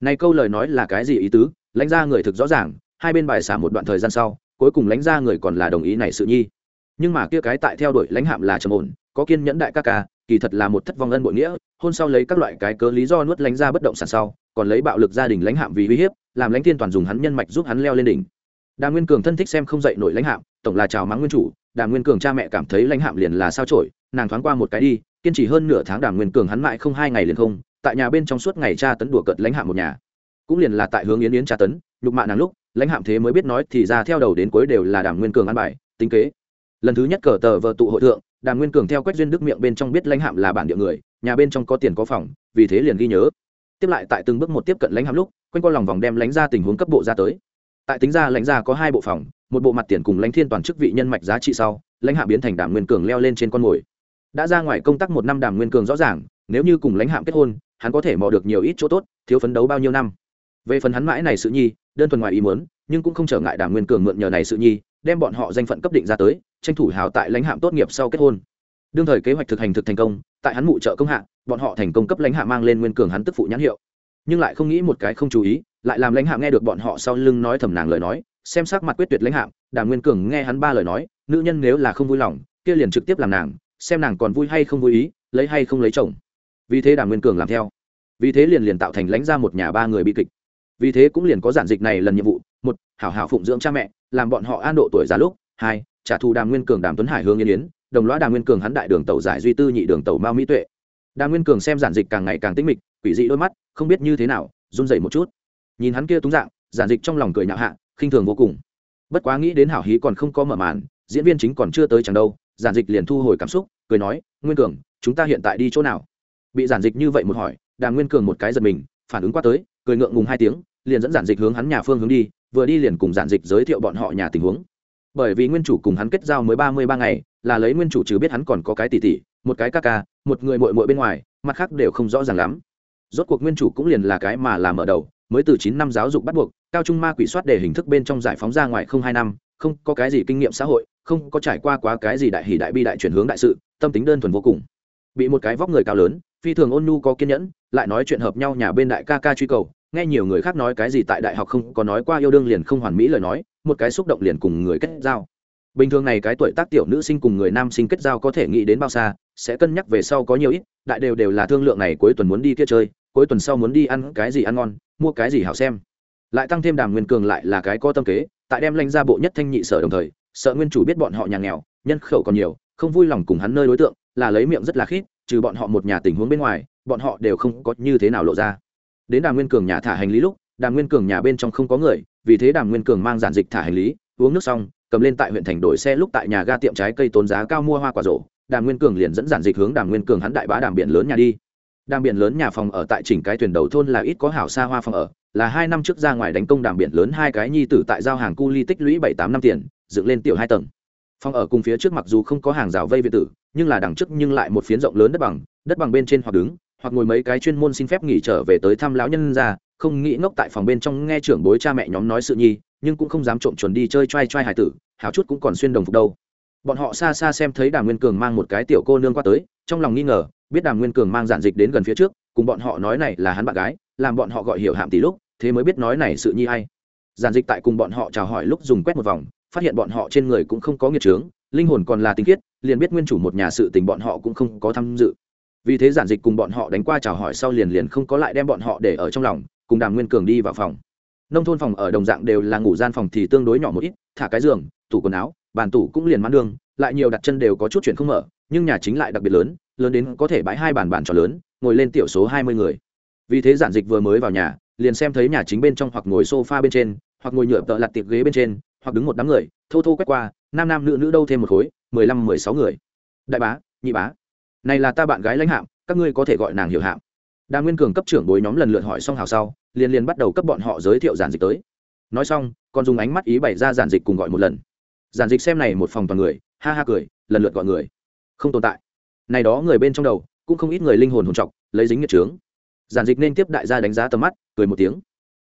Này câu lời nói là cái gì ý tứ? Lãnh ra người thực rõ ràng, hai bên bài xả một đoạn thời gian sau, cuối cùng lãnh ra người còn là đồng ý này sự nhi. Nhưng mà kia cái tại theo đuổi lãnh hạm là trầm ổn, có kiên nhẫn đại ca ca, kỳ thật là một thất vong ân bội nghĩa, hôn sau lấy các loại cái cớ lý do nuốt lãnh ra bất động sản sau, còn lấy bạo lực gia đình lãnh hạm vì uy hiếp, làm lãnh thiên toàn dùng hắn nhân mạch giúp hắn leo lên đỉnh đà nguyên cường thân thích xem không dậy nổi lãnh hạm, tổng là chào mắng nguyên chủ, đà nguyên cường cha mẹ cảm thấy lãnh hạm liền là sao trổi nàng thoáng qua một cái đi, kiên trì hơn nửa tháng đà nguyên cường hắn mãi không hai ngày liền không, tại nhà bên trong suốt ngày cha tấn đùa cợt lãnh hạm một nhà. Cũng liền là tại hướng yến yến tra tấn, nhục mạ nàng lúc, lãnh hạm thế mới biết nói thì ra theo đầu đến cuối đều là đàm nguyên cường ăn bài, tính kế. Lần thứ nhất cờ tờ vợ tụ hội thượng đàm nguyên cường theo quách duyên đức miệng bên trong biết lãnh hạm là bản địa người, nhà bên trong có tiền có phòng, vì thế liền ghi nhớ. Tiếp lại tại từng bước một tiếp cận lãnh hạm lúc, quanh qua lòng vòng đem lãnh ra tình huống cấp bộ ra tới tại tính ra lãnh gia có hai bộ phòng, một bộ mặt tiền cùng lãnh thiên toàn chức vị nhân mạch giá trị sau, lãnh hạ biến thành đàm nguyên cường leo lên trên con mồi. Đã ra ngoài công tác một năm đàm nguyên cường rõ ràng, nếu như cùng lãnh hạm kết hôn, hắn có thể mò được nhiều ít chỗ tốt, thiếu phấn đấu bao nhiêu năm. Về phần hắn mãi này sự nhi, đơn thuần ngoài ý muốn, nhưng cũng không trở ngại đàm nguyên cường mượn nhờ này sự nhi, đem bọn họ danh phận cấp định ra tới, tranh thủ hào tại lãnh hạm tốt nghiệp sau kết hôn. Đương thời kế hoạch thực hành thực thành công, tại hắn mụ trợ công hạ, bọn họ thành công cấp lãnh hạ mang lên nguyên cường hắn tức phụ nhãn hiệu. Nhưng lại không nghĩ một cái không chú ý lại làm lãnh hạ nghe được bọn họ sau lưng nói thầm nàng lời nói, xem sắc mặt quyết tuyệt lãnh hạ đàm nguyên cường nghe hắn ba lời nói, nữ nhân nếu là không vui lòng, kia liền trực tiếp làm nàng, xem nàng còn vui hay không vui ý, lấy hay không lấy chồng. Vì thế đàm nguyên cường làm theo. Vì thế liền liền tạo thành lãnh ra một nhà ba người bi kịch. Vì thế cũng liền có giản dịch này lần nhiệm vụ, một, hảo hảo phụng dưỡng cha mẹ, làm bọn họ an độ tuổi già lúc, hai, trả thù đàm nguyên cường đàm tuấn hải hương yên yến, đồng loa đàm nguyên cường hắn đại đường tàu giải duy tư nhị đường tàu mao mỹ tuệ. Đàm nguyên cường xem giản dịch càng ngày càng tĩnh mịch, quỷ dị đôi mắt, không biết như thế nào, run dậy một chút nhìn hắn kia túng dạng, giản dịch trong lòng cười nhạo hạ, khinh thường vô cùng. Bất quá nghĩ đến hảo hí còn không có mở màn, diễn viên chính còn chưa tới chẳng đâu, giản dịch liền thu hồi cảm xúc, cười nói, nguyên cường, chúng ta hiện tại đi chỗ nào? Bị giản dịch như vậy một hỏi đàng nguyên cường một cái giật mình, phản ứng qua tới, cười ngượng ngùng hai tiếng, liền dẫn giản dịch hướng hắn nhà phương hướng đi, vừa đi liền cùng giản dịch giới thiệu bọn họ nhà tình huống. Bởi vì nguyên chủ cùng hắn kết giao mới ba mươi ba ngày, là lấy nguyên chủ chứ biết hắn còn có cái tỷ tỷ, một cái ca ca, một người mội mội bên ngoài, mặt khác đều không rõ ràng lắm. Rốt cuộc nguyên chủ cũng liền là cái mà làm ở đầu mới từ chín năm giáo dục bắt buộc, cao trung ma quỷ soát để hình thức bên trong giải phóng ra ngoài không hai năm, không có cái gì kinh nghiệm xã hội, không có trải qua quá cái gì đại hỷ đại bi đại chuyển hướng đại sự, tâm tính đơn thuần vô cùng. Bị một cái vóc người cao lớn, phi thường ôn nhu có kiên nhẫn, lại nói chuyện hợp nhau nhà bên đại ca ca truy cầu, nghe nhiều người khác nói cái gì tại đại học không có nói qua yêu đương liền không hoàn mỹ lời nói, một cái xúc động liền cùng người kết giao. Bình thường này cái tuổi tác tiểu nữ sinh cùng người nam sinh kết giao có thể nghĩ đến bao xa, sẽ cân nhắc về sau có nhiều ít, đại đều đều là thương lượng này cuối tuần muốn đi kia chơi cuối tuần sau muốn đi ăn cái gì ăn ngon, mua cái gì hảo xem. Lại tăng thêm đàm nguyên cường lại là cái có tâm kế, tại đem lanh ra bộ nhất thanh nhị sở đồng thời, sợ nguyên chủ biết bọn họ nhà nghèo, nhân khẩu còn nhiều, không vui lòng cùng hắn nơi đối tượng, là lấy miệng rất là khít, trừ bọn họ một nhà tình huống bên ngoài, bọn họ đều không có như thế nào lộ ra. Đến đàm nguyên cường nhà thả hành lý lúc, đàm nguyên cường nhà bên trong không có người, vì thế đàm nguyên cường mang giản dịch thả hành lý, uống nước xong, cầm lên tại huyện thành đổi xe lúc tại nhà ga tiệm trái cây tốn giá cao mua hoa quả rổ, đàm nguyên cường liền dẫn giản dịch hướng đàm nguyên cường hắn đại bá đàm biển lớn nhà đi đàm biển lớn nhà phòng ở tại chỉnh cái thuyền đầu thôn là ít có hảo xa hoa phòng ở, là hai năm trước ra ngoài đánh công đàm biển lớn hai cái nhi tử tại giao hàng cu ly tích lũy bảy tám năm tiền, dựng lên tiểu hai tầng. Phòng ở cùng phía trước mặc dù không có hàng rào vây việt tử, nhưng là đằng trước nhưng lại một phiến rộng lớn đất bằng đất bằng bên trên hoặc đứng, hoặc ngồi mấy cái chuyên môn xin phép nghỉ trở về tới thăm lão nhân ra, không nghĩ ngốc tại phòng bên trong nghe trưởng bối cha mẹ nhóm nói sự nhi, nhưng cũng không dám trộm chuẩn đi chơi t r a i t r a i hải tử hào chút cũng còn xuyên đồng phục đâu. Bọn họ xa xa xem thấy đàm nguyên cường mang một cái tiểu cô nương qua tới, trong lòng nghi ngờ biết đàm nguyên cường mang giản dịch đến gần phía trước, cùng bọn họ nói này là hắn bạn gái, làm bọn họ gọi hiểu hạm tỷ lúc, thế mới biết nói này sự nhi hay giản dịch tại cùng bọn họ chào hỏi lúc dùng quét một vòng, phát hiện bọn họ trên người cũng không có nghiệt trướng linh hồn còn là tinh khiết, liền biết nguyên chủ một nhà sự tình bọn họ cũng không có tham dự. Vì thế giản dịch cùng bọn họ đánh qua chào hỏi sau liền liền không có lại đem bọn họ để ở trong lòng, cùng đàm nguyên cường đi vào phòng. Nông thôn phòng ở đồng dạng đều là ngủ gian phòng thì tương đối nhỏ một ít, thả cái giường, tủ quần áo, bàn tủ cũng liền mãn đường, lại nhiều đặt chân đều có chút chuyện không mở, nhưng nhà chính lại đặc biệt lớn lớn đến có thể bãi hai bàn bàn trò lớn, ngồi lên tiểu số hai mươi người. Vì thế giản dịch vừa mới vào nhà, liền xem thấy nhà chính bên trong hoặc ngồi sofa bên trên, hoặc ngồi nhựa tợ lặt tiệc ghế bên trên, hoặc đứng một đám người, thô thô quét qua, nam nam nữ nữ đâu thêm một khối, mười lăm, mười sáu người. Đại bá, nhị bá, này là ta bạn gái lãnh hạm, các ngươi có thể gọi nàng hiểu hạm. Đa nguyên cường cấp trưởng bối nhóm lần lượt hỏi xong hào sau, liền liền bắt đầu cấp bọn họ giới thiệu giản dịch tới. Nói xong, còn dùng ánh mắt ý bày ra giản dịch cùng gọi một lần. Giản dịch xem này một phòng toàn người, ha ha cười, lần lượt gọi người. Không tồn tại này đó người bên trong đầu, cũng không ít người linh hồn hồn trọc, lấy dính nghiệt trướng giản dịch nên tiếp đại gia đánh giá tầm mắt, cười một tiếng.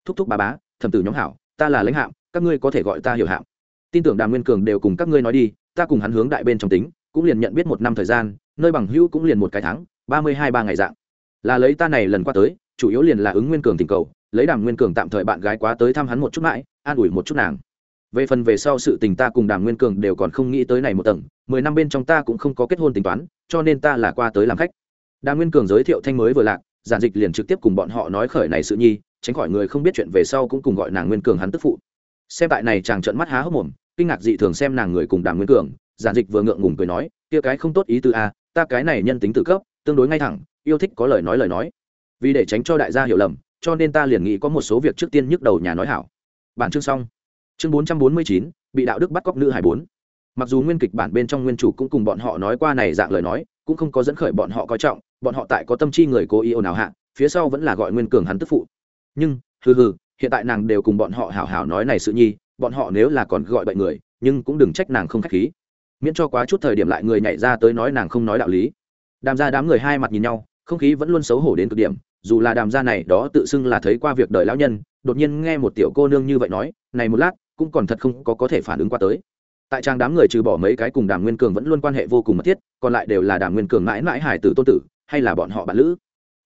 Thúc thúc bà bá, thẩm tử nhóm hảo, ta là lãnh hạm, các ngươi có thể gọi ta hiểu hạm. Tin tưởng đàm nguyên cường đều cùng các ngươi nói đi, ta cùng hắn hướng đại bên trong tính, cũng liền nhận biết một năm thời gian, nơi bằng hữu cũng liền một cái tháng, ba mươi hai ba ngày dạng. Là lấy ta này lần qua tới, chủ yếu liền là ứng nguyên cường tình cầu, lấy đàm nguyên cường tạm thời bạn gái quá tới thăm hắn một chút mãi, an ủi một chút nàng. Về phần về sau sự tình ta cùng đàm nguyên cường đều còn không nghĩ tới này một tầng, mười năm bên trong ta cũng không có kết hôn tính toán cho nên ta là qua tới làm khách. Đa nguyên cường giới thiệu thanh mới vừa lạc, giản dịch liền trực tiếp cùng bọn họ nói khởi này sự nhi, tránh khỏi người không biết chuyện về sau cũng cùng gọi nàng nguyên cường hắn tức phụ. Xem tại này chàng trận mắt há hốc mồm, kinh ngạc dị thường xem nàng người cùng đàm nguyên cường, giản dịch vừa ngượng ngùng cười nói, kia cái không tốt ý tư a, ta cái này nhân tính tự cấp, tương đối ngay thẳng, yêu thích có lời nói lời nói. Vì để tránh cho đại gia hiểu lầm, cho nên ta liền nghĩ có một số việc trước tiên nhức đầu nhà nói hảo. Bản chương xong. Chương bốn trăm bốn mươi chín, bị đạo đức bắt cóc nữ hải bốn mặc dù nguyên kịch bản bên trong nguyên chủ cũng cùng bọn họ nói qua này dạng lời nói, cũng không có dẫn khởi bọn họ coi trọng, bọn họ tại có tâm chi người cố ý ồn ào hạ, phía sau vẫn là gọi nguyên cường hắn tức phụ. Nhưng, hừ hừ, hiện tại nàng đều cùng bọn họ hảo hảo nói này sự nhi, bọn họ nếu là còn gọi bệnh người, nhưng cũng đừng trách nàng không khách khí. Miễn cho quá chút thời điểm lại người nhảy ra tới nói nàng không nói đạo lý. Đàm ra đám người hai mặt nhìn nhau, không khí vẫn luôn xấu hổ đến cực điểm, dù là đàm gia này đó tự xưng là thấy qua việc đời lão nhân, đột nhiên nghe một tiểu cô nương như vậy nói, này một lát, cũng còn thật không có có thể phản ứng qua tới tại trang đám người trừ bỏ mấy cái cùng đàm nguyên cường vẫn luôn quan hệ vô cùng mật thiết, còn lại đều là đàm nguyên cường mãi mãi hải tử tôn tử, hay là bọn họ bạn lữ.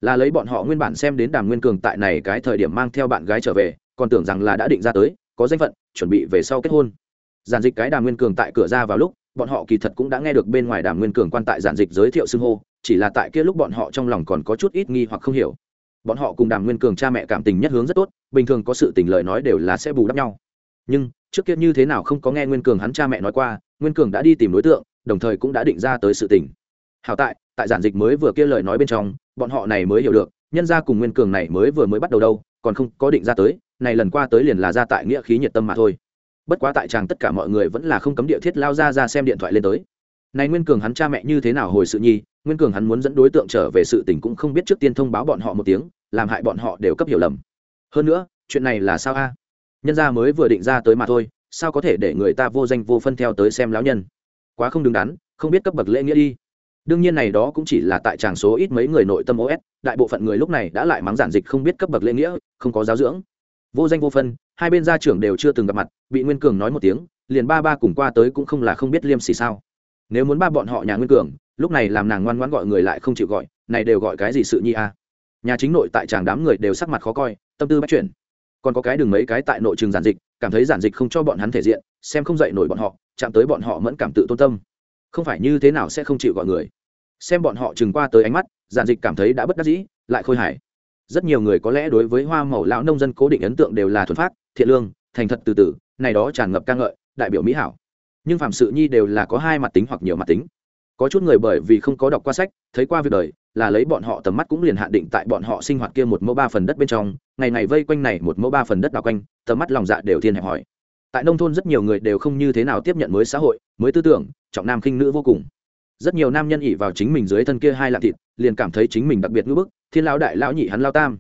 Là lấy bọn họ nguyên bản xem đến đàm nguyên cường tại này cái thời điểm mang theo bạn gái trở về, còn tưởng rằng là đã định ra tới, có danh phận, chuẩn bị về sau kết hôn. Giản dịch cái đàm nguyên cường tại cửa ra vào lúc, bọn họ kỳ thật cũng đã nghe được bên ngoài đàm nguyên cường quan tại giản dịch giới thiệu xưng hô, chỉ là tại kia lúc bọn họ trong lòng còn có chút ít nghi hoặc không hiểu. Bọn họ cùng đàm nguyên cường cha mẹ cảm tình nhất hướng rất tốt, bình thường có sự tình lời nói đều là sẽ bù đắp nhau. Nhưng trước kia như thế nào không có nghe nguyên cường hắn cha mẹ nói qua, nguyên cường đã đi tìm đối tượng, đồng thời cũng đã định ra tới sự tình. Hảo tại tại giản dịch mới vừa kia lời nói bên trong, bọn họ này mới hiểu được, nhân ra cùng nguyên cường này mới vừa mới bắt đầu đâu, còn không có định ra tới, này lần qua tới liền là ra tại nghĩa khí nhiệt tâm mà thôi. Bất quá tại chàng tất cả mọi người vẫn là không cấm địa thiết lao ra ra xem điện thoại lên tới. Này nguyên cường hắn cha mẹ như thế nào hồi sự nhi, nguyên cường hắn muốn dẫn đối tượng trở về sự tình cũng không biết trước tiên thông báo bọn họ một tiếng, làm hại bọn họ đều cấp hiểu lầm. Hơn nữa, chuyện này là sao a? Nhân gia mới vừa định ra tới mà thôi, sao có thể để người ta vô danh vô phân theo tới xem lão nhân? Quá không đứng đắn, không biết cấp bậc lễ nghĩa đi. Đương nhiên này đó cũng chỉ là tại tràng số ít mấy người nội tâm os đại bộ phận người lúc này đã lại mắng giản dịch không biết cấp bậc lễ nghĩa, không có giáo dưỡng. Vô danh vô phân, hai bên gia trưởng đều chưa từng gặp mặt, bị nguyên cường nói một tiếng, liền ba ba cùng qua tới cũng không là không biết liêm sỉ sao. Nếu muốn ba bọn họ nhà nguyên cường, lúc này làm nàng ngoan ngoãn gọi người lại không chịu gọi, này đều gọi cái gì sự nhi a? Nhà chính nội tại chàng đám người đều sắc mặt khó coi, tâm tư bắt chuyển còn có cái đường mấy cái tại nội trường giản dịch, cảm thấy giản dịch không cho bọn hắn thể diện, xem không dạy nổi bọn họ, chạm tới bọn họ mẫn cảm tự tôn tâm. Không phải như thế nào sẽ không chịu gọi người. Xem bọn họ chừng qua tới ánh mắt, giản dịch cảm thấy đã bất đắc dĩ, lại khôi hài. Rất nhiều người có lẽ đối với hoa màu lão nông dân cố định ấn tượng đều là thuần phát, thiện lương, thành thật từ từ, này đó tràn ngập ca ngợi, đại biểu mỹ hảo. Nhưng phạm sự nhi đều là có hai mặt tính hoặc nhiều mặt tính có chút người bởi vì không có đọc qua sách, thấy qua việc đời, là lấy bọn họ tầm mắt cũng liền hạn định tại bọn họ sinh hoạt kia một mẫu ba phần đất bên trong, ngày ngày vây quanh này một mẫu ba phần đất đào quanh, tầm mắt lòng dạ đều thiên hẹp hỏi tại nông thôn rất nhiều người đều không như thế nào tiếp nhận mới xã hội, mới tư tưởng, trọng nam khinh nữ vô cùng. Rất nhiều nam nhân ỉ vào chính mình dưới thân kia hai lạng thịt, liền cảm thấy chính mình đặc biệt ngữ bức, thiên lão đại lão nhị hắn lao tam.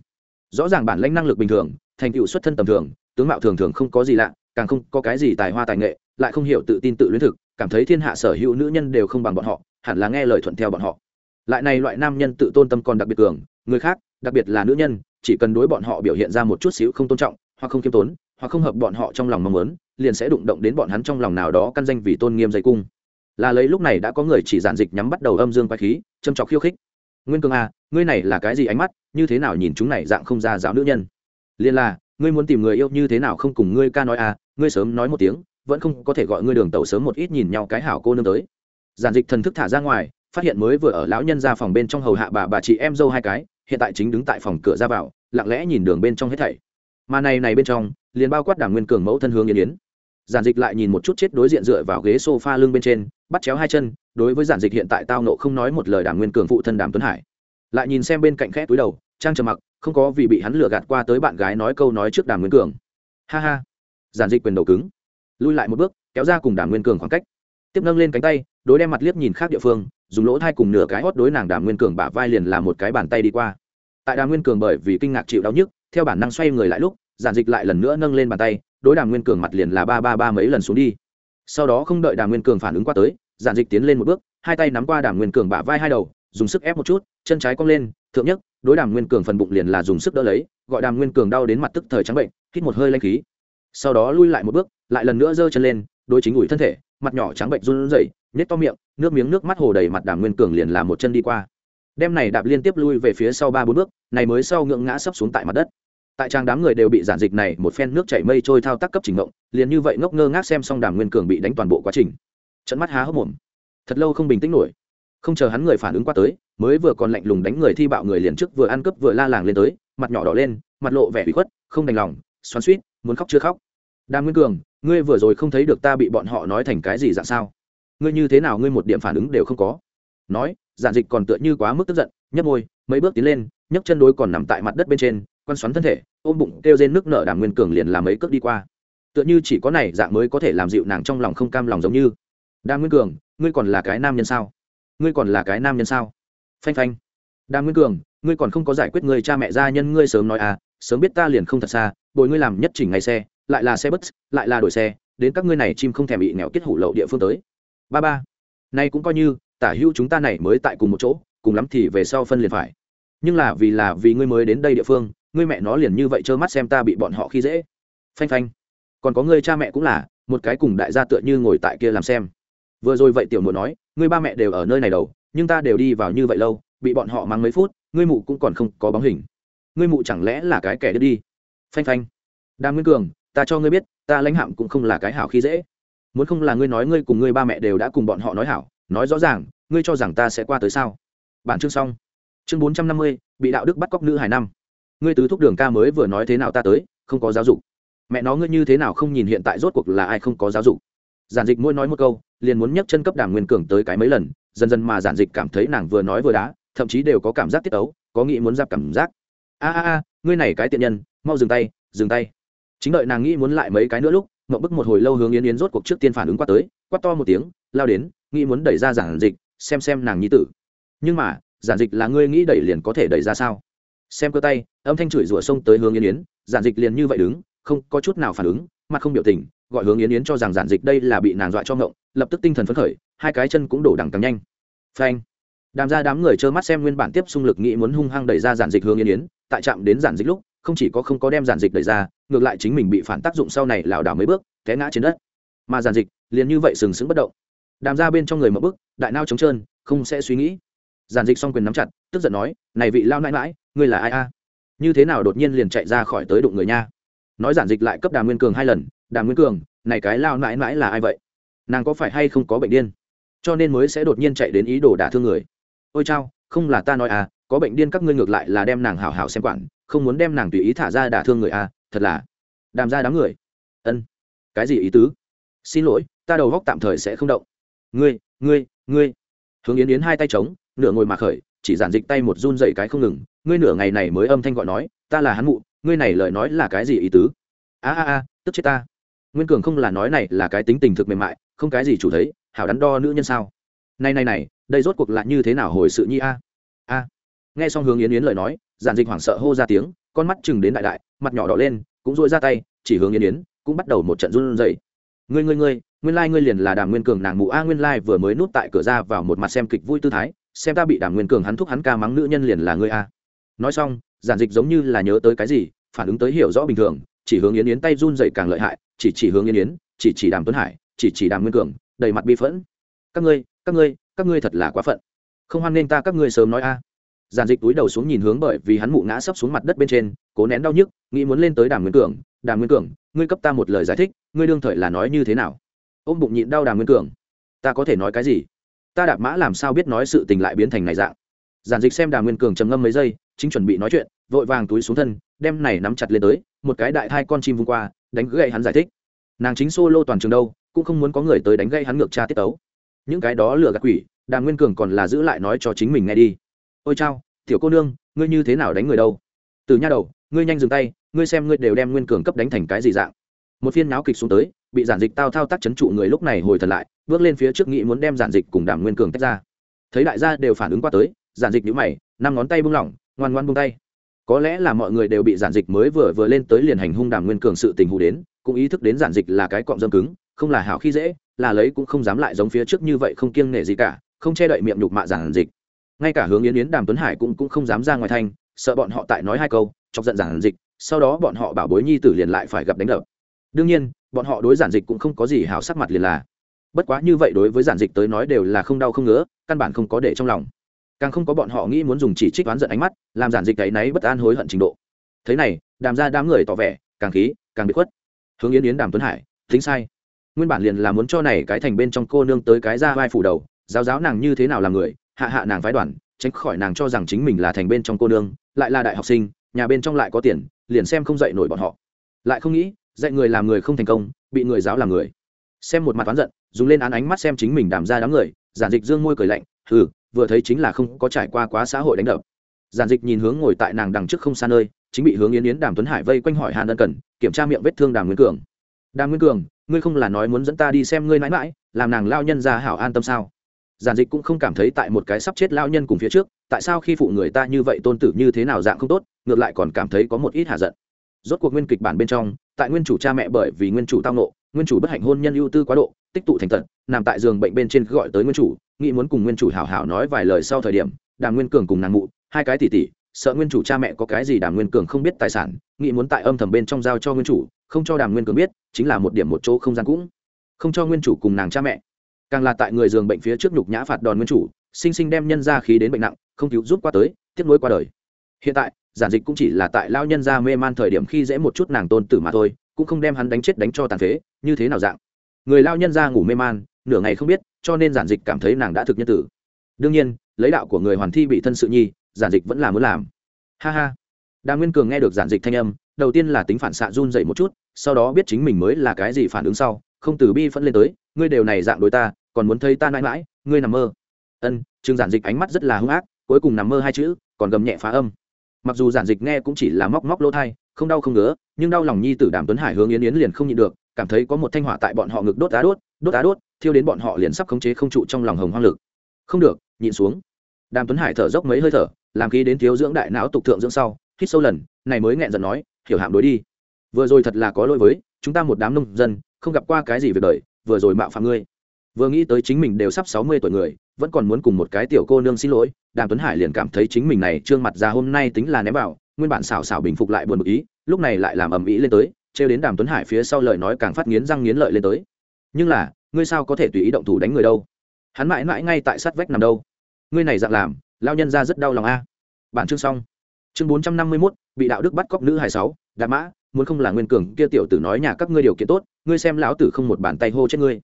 Rõ ràng bản lãnh năng lực bình thường, thành tựu xuất thân tầm thường, tướng mạo thường thường không có gì lạ, càng không có cái gì tài hoa tài nghệ, lại không hiểu tự tin tự luyến thực, cảm thấy thiên hạ sở hữu nữ nhân đều không bằng bọn họ hẳn là nghe lời thuận theo bọn họ. Lại này loại nam nhân tự tôn tâm còn đặc biệt cường người khác đặc biệt là nữ nhân chỉ cần đối bọn họ biểu hiện ra một chút xíu không tôn trọng hoặc không khiêm tốn hoặc không hợp bọn họ trong lòng mong muốn liền sẽ đụng động đến bọn hắn trong lòng nào đó căn danh vì tôn nghiêm dây cung. Là lấy lúc này đã có người chỉ giản dịch nhắm bắt đầu âm dương quái khí châm trọc khiêu khích. Nguyên cương a à, ngươi này là cái gì ánh mắt như thế nào nhìn chúng này dạng không ra giáo nữ nhân? Liên là ngươi muốn tìm người yêu như thế nào không cùng ngươi ca nói a à, ngươi sớm nói một tiếng vẫn không có thể gọi ngươi đường tàu sớm một ít nhìn nhau cái hảo cô nương tới giản dịch thần thức thả ra ngoài, phát hiện mới vừa ở lão nhân ra phòng bên trong hầu hạ bà bà chị em dâu hai cái, hiện tại chính đứng tại phòng cửa ra vào, lặng lẽ nhìn đường bên trong hết thảy. Mà này này bên trong, liền bao quát đảng nguyên cường mẫu thân hướng yên yến. Giản dịch lại nhìn một chút chết đối diện dựa vào ghế sofa lưng bên trên, bắt chéo hai chân, đối với giản dịch hiện tại tao nộ không nói một lời đảng nguyên cường phụ thân đàm tuấn hải. Lại nhìn xem bên cạnh khẽ túi đầu, trang trầm mặc, không có vì bị hắn lừa gạt qua tới bạn gái nói câu nói trước đàm nguyên cường. Ha ha. Giản dịch quyền đầu cứng. Lui lại một bước, kéo ra cùng đàm nguyên cường khoảng cách. Tiếp nâng lên cánh tay đối đem mặt liếc nhìn khác địa phương, dùng lỗ thai cùng nửa cái hót đối nàng đàm nguyên cường bả vai liền là một cái bàn tay đi qua. Tại đàm nguyên cường bởi vì kinh ngạc chịu đau nhức, theo bản năng xoay người lại lúc, giản dịch lại lần nữa nâng lên bàn tay, đối đàm nguyên cường mặt liền là ba ba ba mấy lần xuống đi. Sau đó không đợi đàm nguyên cường phản ứng qua tới, giản dịch tiến lên một bước, hai tay nắm qua đàm nguyên cường bả vai hai đầu, dùng sức ép một chút, chân trái cong lên, thượng nhất đối đàm nguyên cường phần bụng liền là dùng sức đỡ lấy, gọi đàm nguyên cường đau đến mặt tức thời trắng bệnh, hít một hơi lanh khí. Sau đó lui lại một bước, lại lần nữa giơ chân lên, đối chính ủi thân thể mặt nhỏ trắng bệnh run rẩy nhét to miệng, nước miếng nước mắt hồ đầy mặt đàm nguyên cường liền làm một chân đi qua. Đem này đạp liên tiếp lui về phía sau ba bốn bước, này mới sau ngưỡng ngã sấp xuống tại mặt đất. Tại trang đám người đều bị giản dịch này một phen nước chảy mây trôi thao tác cấp trình ngộng liền như vậy ngốc ngơ ngác xem xong đàm nguyên cường bị đánh toàn bộ quá trình. Trận mắt há hốc mồm. Thật lâu không bình tĩnh nổi. Không chờ hắn người phản ứng qua tới, mới vừa còn lạnh lùng đánh người thi bạo người liền trước vừa ăn cướp vừa la làng lên tới, mặt nhỏ đỏ lên, mặt lộ vẻ bị khuất, không đành lòng, xoắn suýt muốn khóc chưa khóc. Đàm nguyên cường ngươi vừa rồi không thấy được ta bị bọn họ nói thành cái gì dạng sao? Ngươi như thế nào ngươi một điểm phản ứng đều không có? Nói, giản dịch còn tựa như quá mức tức giận, nhấp môi, mấy bước tiến lên, nhấc chân đối còn nằm tại mặt đất bên trên, quan xoắn thân thể, ôm bụng kêu rên nước nở đàm nguyên cường liền làm mấy cước đi qua. Tựa như chỉ có này dạng mới có thể làm dịu nàng trong lòng không cam lòng giống như. Đàm nguyên cường, ngươi còn là cái nam nhân sao? Ngươi còn là cái nam nhân sao? Phanh phanh. Đàm nguyên cường, ngươi còn không có giải quyết người cha mẹ gia nhân ngươi sớm nói à sớm biết ta liền không thật xa bồi ngươi làm nhất chỉnh ngày xe, lại là xe bus, lại là đổi xe, đến các ngươi này chim không thèm bị nghèo kết hủ lậu địa phương tới. Ba ba, nay cũng coi như, tả hữu chúng ta này mới tại cùng một chỗ, cùng lắm thì về sau phân liền phải. Nhưng là vì là vì ngươi mới đến đây địa phương, ngươi mẹ nó liền như vậy trơ mắt xem ta bị bọn họ khi dễ. Phanh phanh. Còn có ngươi cha mẹ cũng là, một cái cùng đại gia tựa như ngồi tại kia làm xem. Vừa rồi vậy tiểu muội nói, ngươi ba mẹ đều ở nơi này đầu, nhưng ta đều đi vào như vậy lâu, bị bọn họ mang mấy phút, ngươi mụ cũng còn không có bóng hình. Ngươi mụ chẳng lẽ là cái kẻ đứt đi? Phanh phanh. Đàm nguyên cường, ta cho ngươi biết, ta lãnh hạm cũng không là cái hảo khi dễ. Muốn không là ngươi nói ngươi cùng ngươi ba mẹ đều đã cùng bọn họ nói hảo, nói rõ ràng, ngươi cho rằng ta sẽ qua tới sao? Bản chương xong. Chương bốn trăm năm mươi, bị đạo đức bắt cóc nữ hải năm. Ngươi tứ thúc đường ca mới vừa nói thế nào ta tới, không có giáo dục. Mẹ nó ngươi như thế nào không nhìn hiện tại rốt cuộc là ai không có giáo dục. Giản dịch mỗi nói một câu, liền muốn nhấc chân cấp đàm nguyên cường tới cái mấy lần, dần dần mà giản dịch cảm thấy nàng vừa nói vừa đá, thậm chí đều có cảm giác tiết ấu, có nghĩ muốn giáp cảm giác. A a a, ngươi này cái tiện nhân mau dừng tay dừng tay. Chính đợi nàng nghĩ muốn lại mấy cái nữa lúc mậu bức một hồi lâu hướng yến yến rốt cuộc trước tiên phản ứng qua tới, quát to một tiếng, lao đến, nghĩ muốn đẩy ra giản dịch, xem xem nàng nhi tử. Nhưng mà, giản dịch là ngươi nghĩ đẩy liền có thể đẩy ra sao? Xem cơ tay, âm thanh chửi rủa xông tới hướng yến yến, giản dịch liền như vậy đứng, không có chút nào phản ứng, mặt không biểu tình, gọi hướng yến yến cho rằng giản dịch đây là bị nàng dọa cho ngộng lập tức tinh thần phấn khởi, hai cái chân cũng đổ đằng càng nhanh. Phanh. Đàm ra đám người trơ mắt xem nguyên bản tiếp xung lực nghĩ muốn hung hăng đẩy ra giản dịch hướng yến yến, tại chạm đến giản dịch lúc không chỉ có không có đem giản dịch đẩy ra, ngược lại chính mình bị phản tác dụng sau này lảo đảo mấy bước, té ngã trên đất. Mà giản dịch liền như vậy sừng sững bất động. Đàm ra bên trong người mở bức đại nao trống trơn, không sẽ suy nghĩ. Giản dịch xong quyền nắm chặt, tức giận nói, này vị lao nãi mãi ngươi là ai a? Như thế nào đột nhiên liền chạy ra khỏi tới đụng người nha? Nói giản dịch lại cấp đàm nguyên cường hai lần, đàm nguyên cường, này cái lao nãi mãi là ai vậy? Nàng có phải hay không có bệnh điên? Cho nên mới sẽ đột nhiên chạy đến ý đồ đả thương người. Ôi chao, không là ta nói à có bệnh điên các ngươi ngược lại là đem nàng hảo hảo xem quản, không muốn đem nàng tùy ý thả ra đả thương người à thật là đàm ra đám người. Ân, cái gì ý tứ? Xin lỗi, ta đầu góc tạm thời sẽ không động. Ngươi ngươi ngươi. Hướng yến yến hai tay trống nửa ngồi mà khởi, chỉ giản dịch tay một run dậy cái không ngừng. Ngươi nửa ngày này mới âm thanh gọi nói, ta là hắn mụ, ngươi này lời nói là cái gì ý tứ? A a a, tức chết ta. Nguyên cường không là nói này là cái tính tình thực mềm mại, không cái gì chủ thấy, hảo đắn đo nữ nhân sao. Này này này, đây rốt cuộc là như thế nào hồi sự nhi a? A nghe xong hướng yến yến lời nói, giản dịch hoảng sợ hô ra tiếng, con mắt chừng đến đại đại, mặt nhỏ đỏ lên, cũng dội ra tay, chỉ hướng yến yến cũng bắt đầu một trận run rẩy. Ngươi ngươi ngươi, nguyên lai ngươi liền là đàm nguyên cường nàng mụ a, nguyên lai vừa mới nút tại cửa ra vào một mặt xem kịch vui tư thái, xem ta bị đàm nguyên cường hắn thúc hắn ca mắng nữ nhân liền là ngươi a. Nói xong, giản dịch giống như là nhớ tới cái gì, phản ứng tới hiểu rõ bình thường, chỉ hướng yến yến tay run dậy càng lợi hại, chỉ chỉ hướng yến yến, chỉ chỉ đàm tuấn hải, chỉ chỉ đàm nguyên cường, đầy mặt bi phẫn. Các ngươi các ngươi các ngươi thật là quá phận. Không hoan nên ta, các ngươi sớm nói a giản dịch túi đầu xuống nhìn hướng bởi vì hắn mụ ngã sấp xuống mặt đất bên trên, cố nén đau nhức, nghĩ muốn lên tới đàm nguyên cường. Đàm nguyên cường, ngươi cấp ta một lời giải thích, ngươi đương thời là nói như thế nào? Ôm bụng nhịn đau đàm nguyên cường. Ta có thể nói cái gì? Ta đạp mã làm sao biết nói sự tình lại biến thành này dạng? Giản dịch xem đàm nguyên cường trầm ngâm mấy giây, chính chuẩn bị nói chuyện, vội vàng túi xuống thân, đem này nắm chặt lên tới, một cái đại thai con chim vung qua, đánh gậy hắn giải thích. Nàng chính solo toàn trường đâu, cũng không muốn có người tới đánh gậy hắn ngược cha tiết tấu. Những cái đó lừa gạt quỷ, đàm nguyên cường còn là giữ lại nói cho chính mình nghe đi ôi chao, tiểu cô nương, ngươi như thế nào đánh người đâu? Từ nha đầu, ngươi nhanh dừng tay, ngươi xem ngươi đều đem nguyên cường cấp đánh thành cái gì dạng. Một phiên náo kịch xuống tới, bị giản dịch tao thao tác chấn trụ người lúc này hồi thật lại, bước lên phía trước nghĩ muốn đem giản dịch cùng đàm nguyên cường tách ra. Thấy đại gia đều phản ứng qua tới, giản dịch nhữ mày, năm ngón tay bung lỏng, ngoan ngoan bung tay. Có lẽ là mọi người đều bị giản dịch mới vừa vừa lên tới liền hành hung đàm nguyên cường sự tình hù đến, cũng ý thức đến giản dịch là cái cọm dâm cứng, không là hảo khi dễ, là lấy cũng không dám lại giống phía trước như vậy không kiêng nể gì cả, không che đậy miệng nhục mạ giản dịch ngay cả hướng yến yến đàm tuấn hải cũng cũng không dám ra ngoài thanh sợ bọn họ tại nói hai câu, chọc giận giản dịch, sau đó bọn họ bảo bối nhi tử liền lại phải gặp đánh đập. Đương nhiên, bọn họ đối giản dịch cũng không có gì hảo sắc mặt liền là. Bất quá như vậy đối với giản dịch tới nói đều là không đau không ngứa, căn bản không có để trong lòng. Càng không có bọn họ nghĩ muốn dùng chỉ trích oán giận ánh mắt, làm giản dịch ấy náy bất an hối hận trình độ. Thế này, đàm ra đám người tỏ vẻ, càng khí, càng bị khuất. Hướng yến yến đàm tuấn hải, tính sai. Nguyên bản liền là muốn cho này cái thành bên trong cô nương tới cái ra vai phủ đầu, giáo giáo nàng như thế nào là người hạ hạ nàng phái đoàn, tránh khỏi nàng cho rằng chính mình là thành bên trong cô nương, lại là đại học sinh, nhà bên trong lại có tiền, liền xem không dạy nổi bọn họ. Lại không nghĩ, dạy người làm người không thành công, bị người giáo làm người. Xem một mặt oán giận, dùng lên án ánh mắt xem chính mình đàm ra đám người, giản dịch dương môi cười lạnh ừ vừa thấy chính là không có trải qua quá xã hội đánh đập. Giản dịch nhìn hướng ngồi tại nàng đằng trước không xa nơi, chính bị hướng yến yến đàm tuấn hải vây quanh hỏi hàn ân cần, kiểm tra miệng vết thương đàm nguyên cường. Đàm nguyên cường, ngươi không là nói muốn dẫn ta đi xem ngươi mãi mãi, làm nàng lao nhân ra hảo an tâm sao? Giản dịch cũng không cảm thấy tại một cái sắp chết lao nhân cùng phía trước, tại sao khi phụ người ta như vậy tôn tử như thế nào dạng không tốt, ngược lại còn cảm thấy có một ít hạ giận. Rốt cuộc nguyên kịch bản bên trong, tại nguyên chủ cha mẹ bởi vì nguyên chủ tao nộ nguyên chủ bất hạnh hôn nhân ưu tư quá độ, tích tụ thành tận nằm tại giường bệnh bên trên gọi tới nguyên chủ, nghĩ muốn cùng nguyên chủ hảo hảo nói vài lời sau thời điểm, đàm nguyên cường cùng nàng mụ, hai cái tỷ tỷ, sợ nguyên chủ cha mẹ có cái gì đàm nguyên cường không biết tài sản, nghĩ muốn tại âm thầm bên trong giao cho nguyên chủ, không cho đàm nguyên cường biết, chính là một điểm một chỗ không gian cũng không cho nguyên chủ cùng nàng cha mẹ càng là tại người giường bệnh phía trước nhục nhã phạt đòn nguyên chủ, sinh sinh đem nhân ra khí đến bệnh nặng, không cứu giúp qua tới tiếp nối qua đời. Hiện tại, giản dịch cũng chỉ là tại lao nhân ra mê man thời điểm khi dễ một chút nàng tôn tử mà thôi, cũng không đem hắn đánh chết đánh cho tàn phế, như thế nào dạng. Người lao nhân ra ngủ mê man, nửa ngày không biết, cho nên giản dịch cảm thấy nàng đã thực nhân tử. Đương nhiên, lấy đạo của người hoàn thi bị thân sự nhi, giản dịch vẫn là muốn làm. Ha ha. Đa nguyên cường nghe được giản dịch thanh âm, đầu tiên là tính phản xạ run dậy một chút, sau đó biết chính mình mới là cái gì phản ứng sau, không từ bi phẫn lên tới, ngươi đều này dạng đối ta còn muốn thấy ta mãi mãi, ngươi nằm mơ. Ân chừng giản dịch ánh mắt rất là hung ác, cuối cùng nằm mơ hai chữ, còn gầm nhẹ phá âm. Mặc dù giản dịch nghe cũng chỉ là móc móc lỗ thai, không đau không ngứa, nhưng đau lòng nhi tử đàm tuấn hải hướng yến yến liền không nhịn được, cảm thấy có một thanh hỏa tại bọn họ ngực đốt á đốt đốt á đốt, thiêu đến bọn họ liền sắp khống chế không trụ trong lòng hồng hoang lực. Không được, nhịn xuống. Đàm tuấn hải thở dốc mấy hơi thở, làm khí đến thiếu dưỡng đại não tục thượng dưỡng sau, hít sâu lần, này mới nghẹn giận nói, hiểu hạm đối đi. Vừa rồi thật là có lỗi với chúng ta một đám nông dân, không gặp qua cái gì việc đời, vừa rồi mạo phạm ngươi vừa nghĩ tới chính mình đều sắp sáu mươi tuổi người, vẫn còn muốn cùng một cái tiểu cô nương xin lỗi, đàm tuấn hải liền cảm thấy chính mình này trương mặt ra hôm nay tính là ném vào, nguyên bản xảo xảo bình phục lại buồn bực ý, lúc này lại làm ầm ĩ lên tới, trêu đến đàm tuấn hải phía sau lời nói càng phát nghiến răng nghiến lợi lên tới. Nhưng là, ngươi sao có thể tùy ý động thủ đánh người đâu? Hắn mãi mãi ngay tại sát vách nằm đâu? Ngươi này dạng làm lao nhân ra rất đau lòng a. Bản chương xong. Chương bốn trăm năm mươi mốt, bị đạo đức bắt cóc nữ hai sáu đạp mã, muốn không là nguyên cường kia tiểu tử nói nhà các ngươi điều kiện tốt, ngươi xem lão tử không một bàn tay hô chết ngươi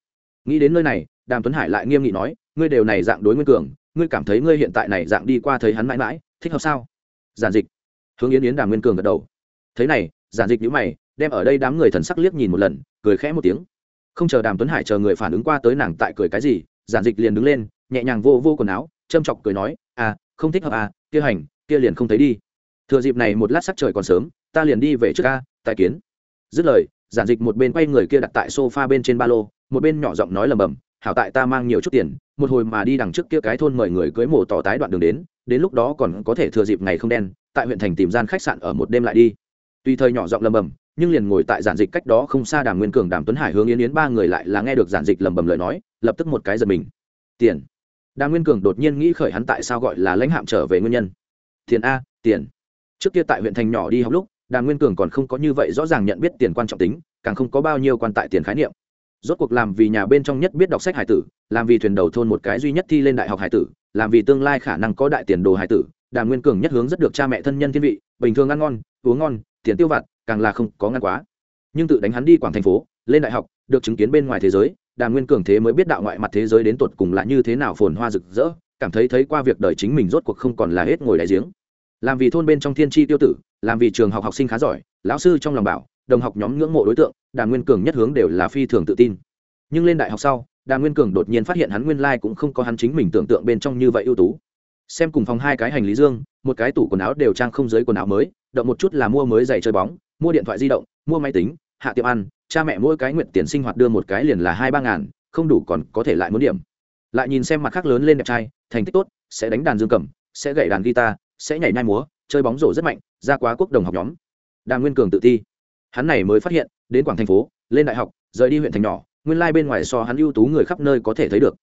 nghĩ đến nơi này, đàm tuấn hải lại nghiêm nghị nói, ngươi đều này dạng đối nguyên cường, ngươi cảm thấy ngươi hiện tại này dạng đi qua thấy hắn mãi mãi, thích hợp sao? Giản dịch. Hướng yến yến đàm nguyên cường gật đầu. Thế này, giản dịch nhữ mày, đem ở đây đám người thần sắc liếc nhìn một lần, cười khẽ một tiếng. Không chờ đàm tuấn hải chờ người phản ứng qua tới nàng tại cười cái gì, giản dịch liền đứng lên, nhẹ nhàng vô vô quần áo, châm chọc cười nói à không thích hợp à kia hành, kia liền không thấy đi. Thừa dịp này một lát sắc trời còn sớm, ta liền đi về trước ca, Tại kiến. Dứt lời, giản dịch một bên quay người kia đặt tại sofa bên trên ba lô một bên nhỏ giọng nói lầm bầm, hảo tại ta mang nhiều chút tiền, một hồi mà đi đằng trước kia cái thôn mời người cưới mổ tỏ tái đoạn đường đến đến lúc đó còn có thể thừa dịp ngày không đen, tại huyện thành tìm gian khách sạn ở một đêm lại đi. Tuy thời nhỏ giọng lầm bầm, nhưng liền ngồi tại giản dịch cách đó không xa đàm nguyên cường đàm tuấn hải hướng yến yến ba người lại là nghe được giản dịch lầm bầm lời nói, lập tức một cái giật mình. Tiền. Đàm nguyên cường đột nhiên nghĩ khởi hắn tại sao gọi là lãnh hạm trở về nguyên nhân. Tiền a, tiền. Trước kia tại huyện thành nhỏ đi học lúc, đàm nguyên cường còn không có như vậy rõ ràng nhận biết tiền quan trọng tính, càng không có bao nhiêu quan tại tiền khái niệm rốt cuộc làm vì nhà bên trong nhất biết đọc sách hải tử, làm vì thuyền đầu thôn một cái duy nhất thi lên đại học hải tử, làm vì tương lai khả năng có đại tiền đồ hải tử, đàm nguyên cường nhất hướng rất được cha mẹ thân nhân thiên vị, bình thường ăn ngon, uống ngon, tiền tiêu vặt, càng là không có ngăn quá. Nhưng tự đánh hắn đi quảng thành phố, lên đại học, được chứng kiến bên ngoài thế giới, đàm nguyên cường thế mới biết đạo ngoại mặt thế giới đến tột cùng là như thế nào phồn hoa rực rỡ, cảm thấy thấy qua việc đời chính mình rốt cuộc không còn là hết ngồi đại giếng. Làm vì thôn bên trong thiên tri tiêu tử, làm vì trường học học sinh khá giỏi, lão sư trong lòng bảo đồng học nhóm ngưỡng mộ đối tượng, đàm nguyên cường nhất hướng đều là phi thường tự tin. Nhưng lên đại học sau, đàm nguyên cường đột nhiên phát hiện hắn nguyên lai、like、cũng không có hắn chính mình tưởng tượng bên trong như vậy ưu tú. Xem cùng phòng hai cái hành lý dương, một cái tủ quần áo đều trang không dưới quần áo mới, động một chút là mua mới giày chơi bóng, mua điện thoại di động, mua máy tính, hạ tiệm ăn, cha mẹ mỗi cái nguyện tiền sinh hoạt đưa một cái liền là hai ba ngàn, không đủ còn có thể lại muốn điểm. Lại nhìn xem mặt khác lớn lên đẹp trai, thành tích tốt, sẽ đánh đàn dương cầm, sẽ gậy đàn guitar, sẽ nhảy nhai múa, chơi bóng rổ rất mạnh, ra quá quốc đồng học nhóm. Đàm nguyên cường tự ti hắn này mới phát hiện, đến quảng thành phố, lên đại học, rời đi huyện thành nhỏ, nguyên lai bên ngoài so hắn ưu tú người khắp nơi có thể thấy được.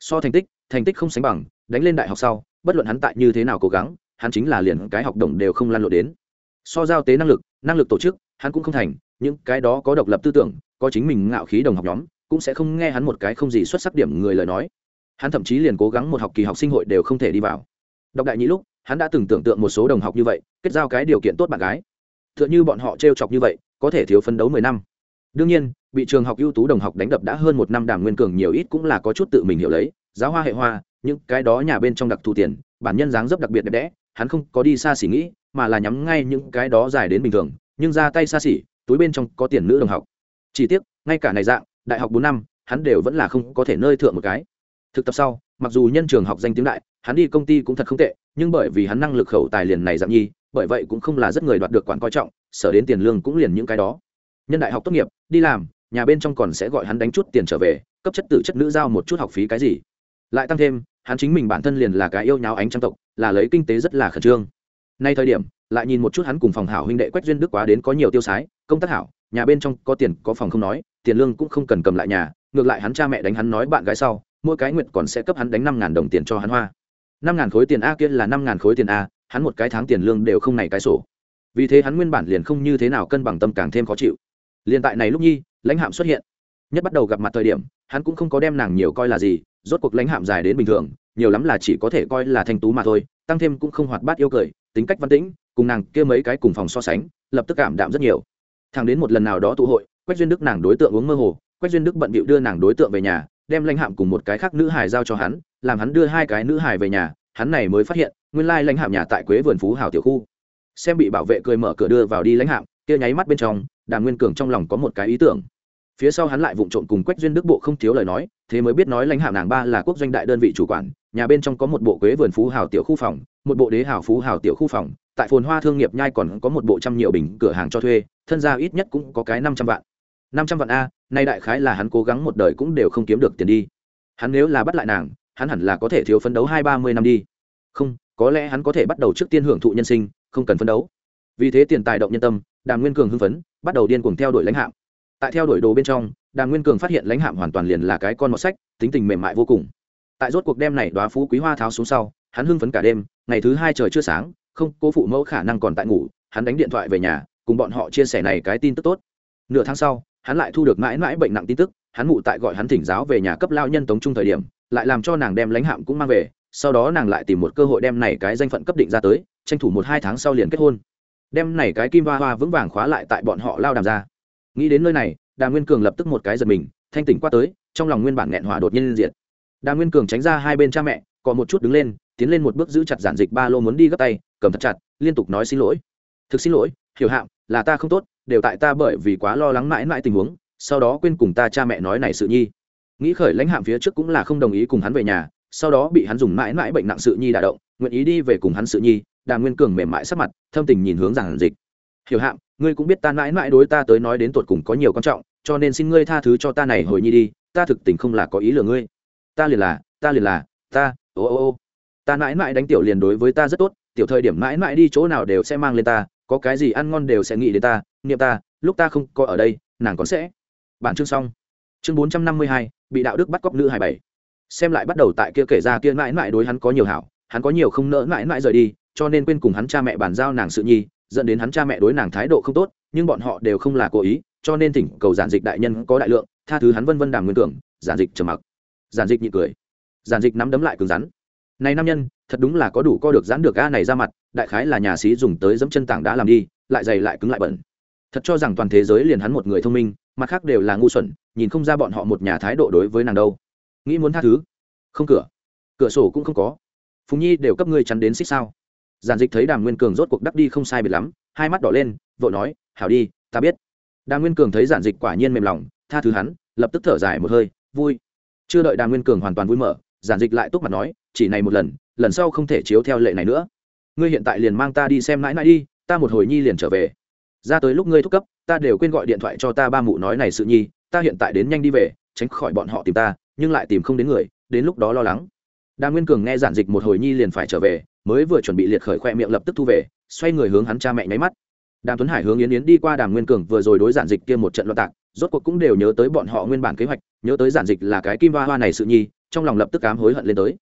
So thành tích thành tích không sánh bằng, đánh lên đại học sau, bất luận hắn tại như thế nào cố gắng, hắn chính là liền cái học đồng đều không lan lộ đến. So giao tế năng lực năng lực tổ chức, hắn cũng không thành, những cái đó có độc lập tư tưởng, có chính mình ngạo khí đồng học nhóm, cũng sẽ không nghe hắn một cái không gì xuất sắc điểm người lời nói. Hắn thậm chí liền cố gắng một học kỳ học sinh hội đều không thể đi vào. Đọc đại nhĩ lúc, hắn đã từng tưởng tượng một số đồng học như vậy, kết giao cái điều kiện tốt bạn gái. T h ư ợ n h ư bọn họ t r e o chọc như vậy có thể thiếu phấn đấu mười năm. Đương nhiên, bị trường học ưu tú đồng học đánh đập đã hơn một năm đàm nguyên cường nhiều ít cũng là có chút tự mình hiểu lấy, giáo hoa hệ hoa, những cái đó nhà bên trong đặc thù tiền, bản nhân dáng dấp đặc biệt đẹp đẽ, hắn không có đi xa xỉ nghĩ, mà là nhắm ngay những cái đó dài đến bình thường, nhưng ra tay xa xỉ, túi bên trong có tiền nữ đồng học. Chỉ tiếc, ngay cả này dạng, đại học bốn năm, hắn đều vẫn là không có thể nơi thượng một cái. Thực tập sau, mặc dù nhân trường học danh tiếng đại, hắn đi công ty cũng thật không tệ, nhưng bởi vì hắn năng lực khẩu tài liền này dạng nhi, bởi vậy cũng không là rất người đoạt được quản coi trọng sở đến tiền lương cũng liền những cái đó. Nhân đại học tốt nghiệp, đi làm, nhà bên trong còn sẽ gọi hắn đánh chút tiền trở về, cấp chất tử chất nữ giao một chút học phí cái gì. Lại tăng thêm, hắn chính mình bản thân liền là cái yêu nháo ánh trang tộc, là lấy kinh tế rất là khẩn trương. Nay thời điểm, lại nhìn một chút hắn cùng phòng hảo huynh đệ quách duyên đức quá đến có nhiều tiêu sái, công tác hảo, nhà bên trong có tiền, có phòng không nói, tiền lương cũng không cần cầm lại nhà, ngược lại hắn cha mẹ đánh hắn nói bạn gái sau, mỗi cái nguyện còn sẽ cấp hắn đánh năm ngàn đồng tiền cho hắn hoa. Năm ngàn khối tiền a kia là năm ngàn khối tiền a, hắn một cái tháng tiền lương đều không này cái sổ vì thế hắn nguyên bản liền không như thế nào cân bằng tâm càng thêm khó chịu. Liền tại này lúc nhi, lãnh hạm xuất hiện. Nhất bắt đầu gặp mặt thời điểm, hắn cũng không có đem nàng nhiều coi là gì, rốt cuộc lãnh hạm dài đến bình thường, nhiều lắm là chỉ có thể coi là thanh tú mà thôi, tăng thêm cũng không hoạt bát yêu cười, tính cách văn tĩnh, cùng nàng kia mấy cái cùng phòng so sánh, lập tức cảm đạm rất nhiều. Thằng đến một lần nào đó tụ hội, quách duyên đức nàng đối tượng uống mơ hồ, quách duyên đức bận bịu đưa nàng đối tượng về nhà, đem lãnh hạm cùng một cái khác nữ hải giao cho hắn, làm hắn đưa hai cái nữ hải về nhà, hắn này mới phát hiện, nguyên lai lãnh hạm nhà tại quế vườn phú hào tiểu khu xem bị bảo vệ cười mở cửa đưa vào đi lãnh hạm kia nháy mắt bên trong, đàm nguyên cường trong lòng có một cái ý tưởng. Phía sau hắn lại vụng trộm cùng quách duyên đức bộ không thiếu lời nói, thế mới biết nói lãnh hạm nàng ba là quốc doanh đại đơn vị chủ quản, nhà bên trong có một bộ quế vườn phú hào tiểu khu phòng, một bộ đế hào phú hào tiểu khu phòng, tại phồn hoa thương nghiệp nhai còn có một bộ trăm nhiều bình cửa hàng cho thuê, thân gia ít nhất cũng có cái năm trăm vạn. Năm trăm vạn a, nay đại khái là hắn cố gắng một đời cũng đều không kiếm được tiền đi. Hắn nếu là bắt lại nàng, hắn hẳn là có thể thiếu phấn đấu hai ba mươi năm đi. Không, có lẽ hắn có thể bắt đầu trước tiên hưởng thụ nhân sinh không cần phấn đấu. Vì thế tiền tài động nhân tâm, đàm nguyên cường hưng phấn, bắt đầu điên cuồng theo đuổi lãnh hạm. Tại theo đuổi đồ bên trong, đàm nguyên cường phát hiện lãnh hạm hoàn toàn liền là cái con mọt sách, tính tình mềm mại vô cùng. Tại rốt cuộc đêm này đoá phú quý hoa tháo xuống sau, hắn hưng phấn cả đêm, ngày thứ hai trời chưa sáng, không cô phụ mẫu khả năng còn tại ngủ, hắn đánh điện thoại về nhà, cùng bọn họ chia sẻ này cái tin tức tốt. Nửa tháng sau, hắn lại thu được mãi mãi bệnh nặng tin tức, hắn mụ tại gọi hắn thỉnh giáo về nhà cấp lao nhân tống trung thời điểm, lại làm cho nàng đem lãnh hạm cũng mang về sau đó nàng lại tìm một cơ hội đem này cái danh phận cấp định ra tới, tranh thủ một hai tháng sau liền kết hôn. Đem này cái kim hoa hoa vững vàng khóa lại tại bọn họ lao đàm ra. Nghĩ đến nơi này đà nguyên cường lập tức một cái giật mình, thanh tỉnh qua tới, trong lòng nguyên bản nghẹn hỏa đột nhiên diệt. Đà nguyên cường tránh ra hai bên cha mẹ còn một chút đứng lên, tiến lên một bước giữ chặt giản dịch ba lô muốn đi gấp tay, cầm thật chặt, liên tục nói xin lỗi. Thực xin lỗi, hiểu hạm là ta không tốt, đều tại ta bởi vì quá lo lắng mãi mãi tình huống, sau đó quên cùng ta cha mẹ nói này sự nhi. Nghĩ khởi lãnh hạm phía trước cũng là không đồng ý cùng hắn về nhà sau đó bị hắn dùng mãi mãi bệnh nặng sự nhi đả động, nguyện ý đi về cùng hắn sự nhi, đà nguyên cường mềm mại sắc mặt, thâm tình nhìn hướng giảng dịch. Hiểu hạm, ngươi cũng biết ta mãi mãi đối ta tới nói đến tột cùng có nhiều quan trọng, cho nên xin ngươi tha thứ cho ta này hồi nhi đi, ta thực tình không là có ý lừa ngươi. Ta liền là, ta liền là, ta, ô ô ô. Ta mãi mãi đánh tiểu liền đối với ta rất tốt, tiểu thời điểm mãi mãi đi chỗ nào đều sẽ mang lên ta, có cái gì ăn ngon đều sẽ nghĩ đến ta, niệm ta, lúc ta không có ở đây, nàng còn sẽ. Bản chương xong. Chương bốn trăm năm mươi hai, bị đạo đức bắt cóc nữ hai bảy xem lại bắt đầu tại kia kể ra kia mãi mãi đối hắn có nhiều hảo, hắn có nhiều không nỡ mãi mãi rời đi, cho nên quên cùng hắn cha mẹ bàn giao nàng sự nhi, dẫn đến hắn cha mẹ đối nàng thái độ không tốt, nhưng bọn họ đều không là cố ý, cho nên thỉnh cầu giản dịch đại nhân có đại lượng, tha thứ hắn vân vân đàm nguyên tưởng, giản dịch trầm mặc. Giản dịch nhị cười. Giản dịch nắm đấm lại cứng rắn. Này nam nhân, thật đúng là có đủ co được giãn được a này ra mặt, đại khái là nhà sĩ dùng tới dẫm chân tảng đã làm đi, lại dày lại cứng lại bẩn. Thật cho rằng toàn thế giới liền hắn một người thông minh, mặt khác đều là ngu xuẩn, nhìn không ra bọn họ một nhà thái độ đối với nàng đâu nghĩ muốn tha thứ? Không cửa. Cửa sổ cũng không có. Phùng nhi đều cấp ngươi chắn đến xích sao? Giản dịch thấy đàm nguyên cường rốt cuộc đắc đi không sai biệt lắm, hai mắt đỏ lên, vội nói, hảo đi, ta biết. Đàm nguyên cường thấy giản dịch quả nhiên mềm lòng, tha thứ hắn, lập tức thở dài một hơi, vui. Chưa đợi đàm nguyên cường hoàn toàn vui mở, giản dịch lại túc mặt nói, chỉ này một lần lần sau không thể chiếu theo lệ này nữa. Ngươi hiện tại liền mang ta đi xem mãi mãi đi, ta một hồi nhi liền trở về. Ra tới lúc ngươi thúc cấp, ta đều quên gọi điện thoại cho ta ba mụ nói này sự nhi, ta hiện tại đến nhanh đi về tránh khỏi bọn họ tìm ta, nhưng lại tìm không đến người, đến lúc đó lo lắng. Đàm nguyên cường nghe giản dịch một hồi nhi liền phải trở về, mới vừa chuẩn bị liệt khởi khoe miệng lập tức thu về, xoay người hướng hắn cha mẹ nháy mắt. Đàm tuấn hải hướng yến yến đi qua đàm nguyên cường vừa rồi đối giản dịch kia một trận loạn tạc, rốt cuộc cũng đều nhớ tới bọn họ nguyên bản kế hoạch, nhớ tới giản dịch là cái kim hoa hoa này sự nhi, trong lòng lập tức cám hối hận lên tới.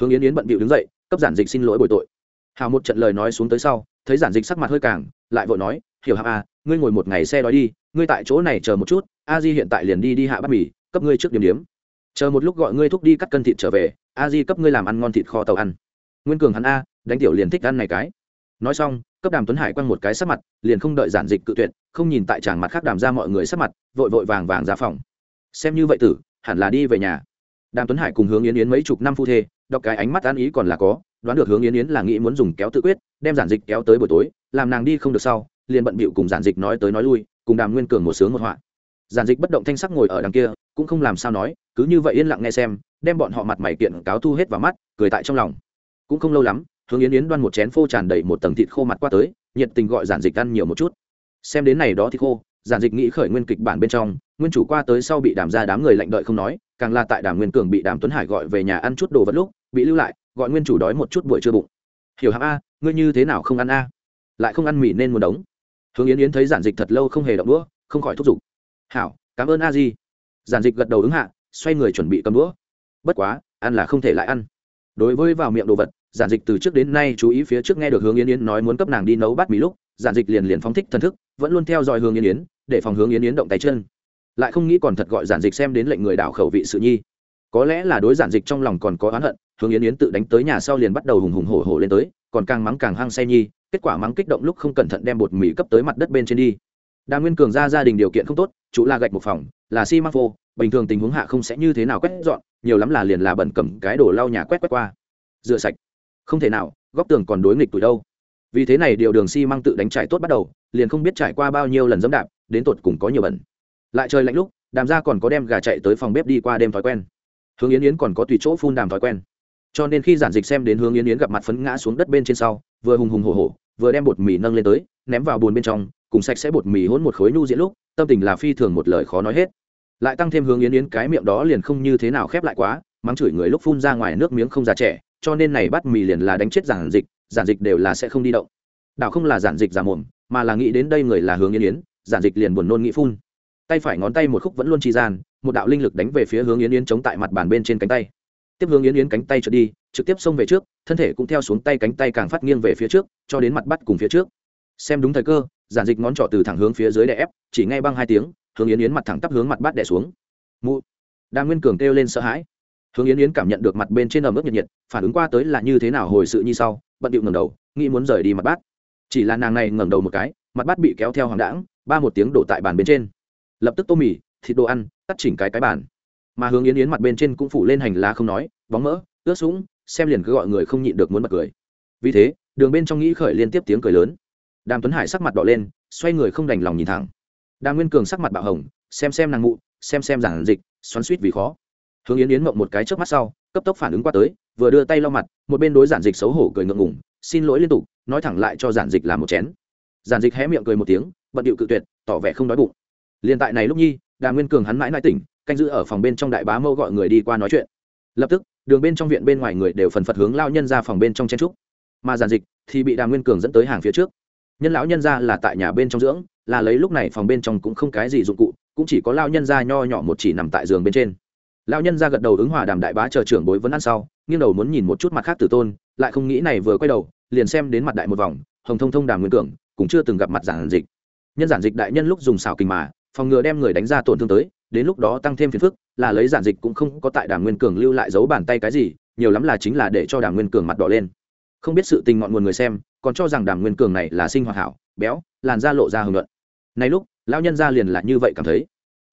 Hướng yến yến bận bịu đứng dậy, cấp giản dịch xin lỗi bồi tội. Hào một trận lời nói xuống tới sau, thấy giản dịch sắc mặt hơi càng, lại vội nói, hiểu hạng a à, ngươi ngồi một ngày xe đói đi, ngươi tại chỗ này chờ một chút, a di hiện tại liền đi đi hạ bát mì cấp ngươi trước điểm điểm. Chờ một lúc gọi ngươi thúc đi cắt cân thịt trở về, a di cấp ngươi làm ăn ngon thịt kho tàu ăn. Nguyên cường hắn a, đánh tiểu liền thích ăn này cái. Nói xong, cấp đàm tuấn hải quăng một cái sắc mặt, liền không đợi giản dịch cự tuyệt, không nhìn tại chàng mặt khác đàm ra mọi người sắc mặt, vội vội vàng vàng ra phòng. Xem như vậy tử, hẳn là đi về nhà. Đàm tuấn hải cùng hướng yến yến mấy chục năm phu thê, đọc cái ánh mắt án ý còn là có, đoán được hướng yến yến là nghĩ muốn dùng kéo tự quyết, đem giản dịch kéo tới buổi tối, làm nàng đi không được sau, liền bận bịu cùng giản dịch nói tới nói lui, cùng đàm nguyên cường một sướng một họa. Giản dịch bất động thanh sắc ngồi ở đằng kia cũng không làm sao nói, cứ như vậy yên lặng nghe xem, đem bọn họ mặt mày kiện cáo thu hết vào mắt, cười tại trong lòng. Cũng không lâu lắm, hướng yến yến đoan một chén phô tràn đầy một tầng thịt khô mặt qua tới, nhiệt tình gọi giản dịch ăn nhiều một chút. Xem đến này đó thì khô, giản dịch nghĩ khởi nguyên kịch bản bên trong, nguyên chủ qua tới sau bị đàm ra đám người lạnh đợi không nói, càng là tại đàm nguyên cường bị đàm tuấn hải gọi về nhà ăn chút đồ vật lúc, bị lưu lại, gọi nguyên chủ đói một chút buổi trưa bụng. Hiểu hạng a, ngươi như thế nào không ăn a? Lại không ăn mì nên muốn đống. Hướng yến yến thấy giản dịch thật lâu không hề động đũa, không khỏi thúc giục. Hảo, cảm ơn a di giản dịch gật đầu ứng hạ, xoay người chuẩn bị cầm đũa. Bất quá, ăn là không thể lại ăn. Đối với vào miệng đồ vật, giản dịch từ trước đến nay chú ý phía trước nghe được hướng yến yến nói muốn cấp nàng đi nấu bát mì lúc, giản dịch liền liền phóng thích thân thức, vẫn luôn theo dõi hướng yến yến, để phòng hướng yến yến động tay chân. Lại không nghĩ còn thật gọi giản dịch xem đến lệnh người đảo khẩu vị sự nhi. Có lẽ là đối giản dịch trong lòng còn có oán hận, hướng yến yến tự đánh tới nhà sau liền bắt đầu hùng hùng hổ hổ lên tới, còn càng mắng càng hăng say nhi, kết quả mắng kích động lúc không cẩn thận đem bột mì cấp tới mặt đất bên trên đi đa nguyên cường ra gia đình điều kiện không tốt, chủ là gạch một phòng, là xi măng phô, bình thường tình huống hạ không sẽ như thế nào quét dọn, nhiều lắm là liền là bẩn cầm cái đồ lau nhà quét quét qua. Rửa sạch. Không thể nào, góc tường còn đối nghịch tuổi đâu. Vì thế này điều đường xi măng tự đánh trải tốt bắt đầu, liền không biết trải qua bao nhiêu lần dẫm đạp, đến tột cùng có nhiều bẩn. Lại trời lạnh lúc, đàm ra còn có đem gà chạy tới phòng bếp đi qua đêm thói quen. Hướng yến yến còn có tùy chỗ phun đàm thói quen. Cho nên khi giản dịch xem đến hướng yến yến gặp mặt phấn ngã xuống đất bên trên sau, vừa hùng hùng hổ hổ, vừa đem bột mì nâng lên tới, ném vào bùn bên trong cùng sạch sẽ bột mì hỗn một khối nu diễn lúc, tâm tình là phi thường một lời khó nói hết. Lại tăng thêm hướng yến yến cái miệng đó liền không như thế nào khép lại quá, mắng chửi người lúc phun ra ngoài nước miếng không già trẻ, cho nên này bắt mì liền là đánh chết giản dịch giản dịch đều là sẽ không đi động. Đảo không là giản dịch giả mồm, mà là nghĩ đến đây người là hướng yến yến, giản dịch liền buồn nôn nghĩ phun. Tay phải ngón tay một khúc vẫn luôn trì gian, một đạo linh lực đánh về phía hướng yến yến chống tại mặt bàn bên trên cánh tay. Tiếp hướng yến yến cánh tay trượt đi, trực tiếp xông về trước, thân thể cũng theo xuống tay cánh tay càng phát nghiêng về phía trước, cho đến mặt bắt cùng phía trước. Xem đúng thời cơ giản dịch ngón trỏ từ thẳng hướng phía dưới đè ép, chỉ ngay băng hai tiếng, hướng yến yến mặt thẳng tắp hướng mặt Bát đè xuống. Mụ. Đa nguyên cường kêu lên sợ hãi. Hướng yến yến cảm nhận được mặt bên trên ẩm ướt nhiệt nhiệt, phản ứng qua tới là như thế nào hồi sự như sau, bận điệu ngẩng đầu, nghĩ muốn rời đi mặt bát. Chỉ là nàng này ngẩng đầu một cái, mặt bát bị kéo theo hoàng đãng, ba một tiếng đổ tại bàn bên trên. Lập tức tô mì, thịt đồ ăn, tắt chỉnh cái cái bàn. Mà hướng yến yến mặt bên trên cũng phủ lên hành lá không nói, bóng mỡ, ướt sũng, xem liền cứ gọi người không nhịn được muốn bật cười. Vì thế, đường bên trong nghĩ khởi liên tiếp tiếng cười lớn đàm tuấn hải sắc mặt đỏ lên, xoay người không đành lòng nhìn thẳng. Đàm nguyên cường sắc mặt bạo hồng, xem xem nàng mụ, xem xem giản dịch, xoắn suýt vì khó. Hướng yến yến mộng một cái trước mắt sau, cấp tốc phản ứng qua tới, vừa đưa tay lau mặt, một bên đối giản dịch xấu hổ cười ngượng ngùng, xin lỗi liên tục, nói thẳng lại cho giản dịch làm một chén. Giản dịch hé miệng cười một tiếng, bận điệu cự tuyệt, tỏ vẻ không đói bụng. Liền tại này lúc nhi, đàm nguyên cường hắn mãi mãi tỉnh, canh giữ ở phòng bên trong đại bá mâu gọi người đi qua nói chuyện. Lập tức, đường bên trong viện bên ngoài người đều phần phật hướng lao nhân ra phòng bên trong chen trúc. Mà giản dịch thì bị đàm nguyên cường dẫn tới hàng phía trước nhân lão nhân ra là tại nhà bên trong dưỡng, là lấy lúc này phòng bên trong cũng không cái gì dụng cụ, cũng chỉ có lao nhân ra nho nhỏ một chỉ nằm tại giường bên trên. Lao nhân ra gật đầu ứng hòa đàm đại bá chờ trưởng bối vẫn ăn sau, nghiêng đầu muốn nhìn một chút mặt khác tử tôn, lại không nghĩ này vừa quay đầu, liền xem đến mặt đại một vòng, hồng thông thông đàm nguyên cường, cũng chưa từng gặp mặt giản dịch. Nhân giản dịch đại nhân lúc dùng xào kình mà, phòng ngừa đem người đánh ra tổn thương tới, đến lúc đó tăng thêm phiền phức, là lấy giản dịch cũng không có tại đàm nguyên cường lưu lại dấu bàn tay cái gì, nhiều lắm là chính là để cho đàm nguyên cường mặt đỏ lên. Không biết sự tình ngọn nguồn người xem còn cho rằng đàm nguyên cường này là sinh hoạt hảo béo làn da lộ ra hưởng luận này lúc lão nhân ra liền là như vậy cảm thấy.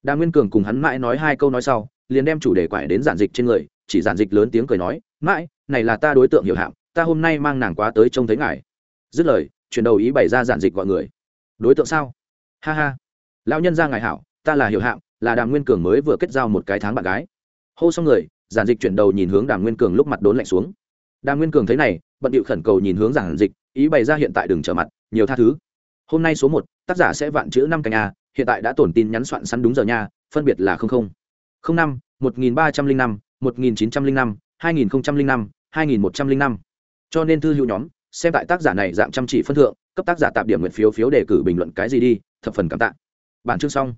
Đàm nguyên cường cùng hắn mãi nói hai câu nói sau liền đem chủ đề quải đến giản dịch trên người chỉ giản dịch lớn tiếng cười nói mãi này là ta đối tượng hiểu hạm ta hôm nay mang nàng quá tới trông thấy ngài. Dứt lời chuyển đầu ý bày ra giản dịch gọi người. Đối tượng sao? Ha ha lão nhân ra ngài hảo ta là hiểu hạm, là đàm nguyên cường mới vừa kết giao một cái tháng bạn gái. Hô xong người giản dịch chuyển đầu nhìn hướng đàm nguyên cường lúc mặt đốn lạnh xuống. Đàm nguyên cường thấy này bận điệu khẩn cầu nhìn hướng giản dịch ý bày ra hiện tại đừng trở mặt, nhiều tha thứ. Hôm nay số một, tác giả sẽ vạn chữ năm canh a, hiện tại đã tổn tin nhắn soạn sẵn đúng giờ nha, phân biệt là không không. Không năm, một nghìn ba trăm linh năm, một nghìn chín trăm linh năm, hai nghìn năm, hai nghìn một trăm linh năm. Cho nên thư hữu nhóm, xem tại tác giả này dạng chăm chỉ phân thượng, cấp tác giả tạp điểm nguyện phiếu phiếu đề cử bình luận cái gì đi, thập phần cảm tạ. Bản chương xong.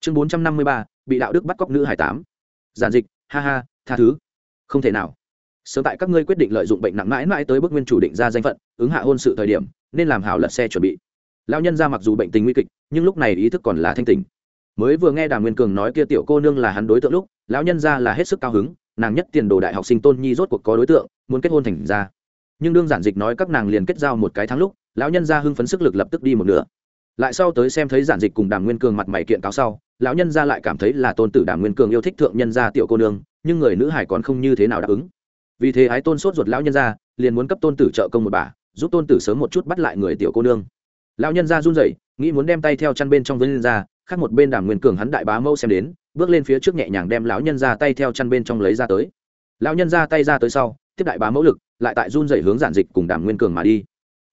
Chương bốn trăm năm mươi ba, bị đạo đức bắt cóc nữ hải tám. Giản dịch, ha ha, tha thứ. Không thể nào sớm tại các ngươi quyết định lợi dụng bệnh nặng mãi mãi tới bước nguyên chủ định ra danh phận, ứng hạ hôn sự thời điểm, nên làm hảo lật xe chuẩn bị. Lao nhân ra mặc dù bệnh tình nguy kịch, nhưng lúc này ý thức còn là thanh tình mới vừa nghe đàm nguyên cường nói kia tiểu cô nương là hắn đối tượng lúc, lão nhân ra là hết sức cao hứng, nàng nhất tiền đồ đại học sinh tôn nhi rốt cuộc có đối tượng, muốn kết hôn thành ra. Nhưng đương giản dịch nói các nàng liền kết giao một cái tháng lúc, lão nhân ra hưng phấn sức lực lập tức đi một nửa. Lại sau tới xem thấy giản dịch cùng đàm nguyên cường mặt mày kiện cáo sau, lão nhân ra lại cảm thấy là tôn tử đàm nguyên cường yêu thích thượng nhân gia tiểu cô nương, nhưng người nữ hải còn không như thế nào đáp ứng vì thế ái tôn sốt ruột lão nhân ra, liền muốn cấp tôn tử trợ công một bà, giúp tôn tử sớm một chút bắt lại người tiểu cô nương. Lão nhân ra run rẩy, nghĩ muốn đem tay theo chăn bên trong vân lên ra, khác một bên đàm nguyên cường hắn đại bá mâu xem đến, bước lên phía trước nhẹ nhàng đem lão nhân ra tay theo chăn bên trong lấy ra tới. Lão nhân ra tay ra tới sau, tiếp đại bá mẫu lực, lại tại run rẩy hướng giản dịch cùng đàm nguyên cường mà đi.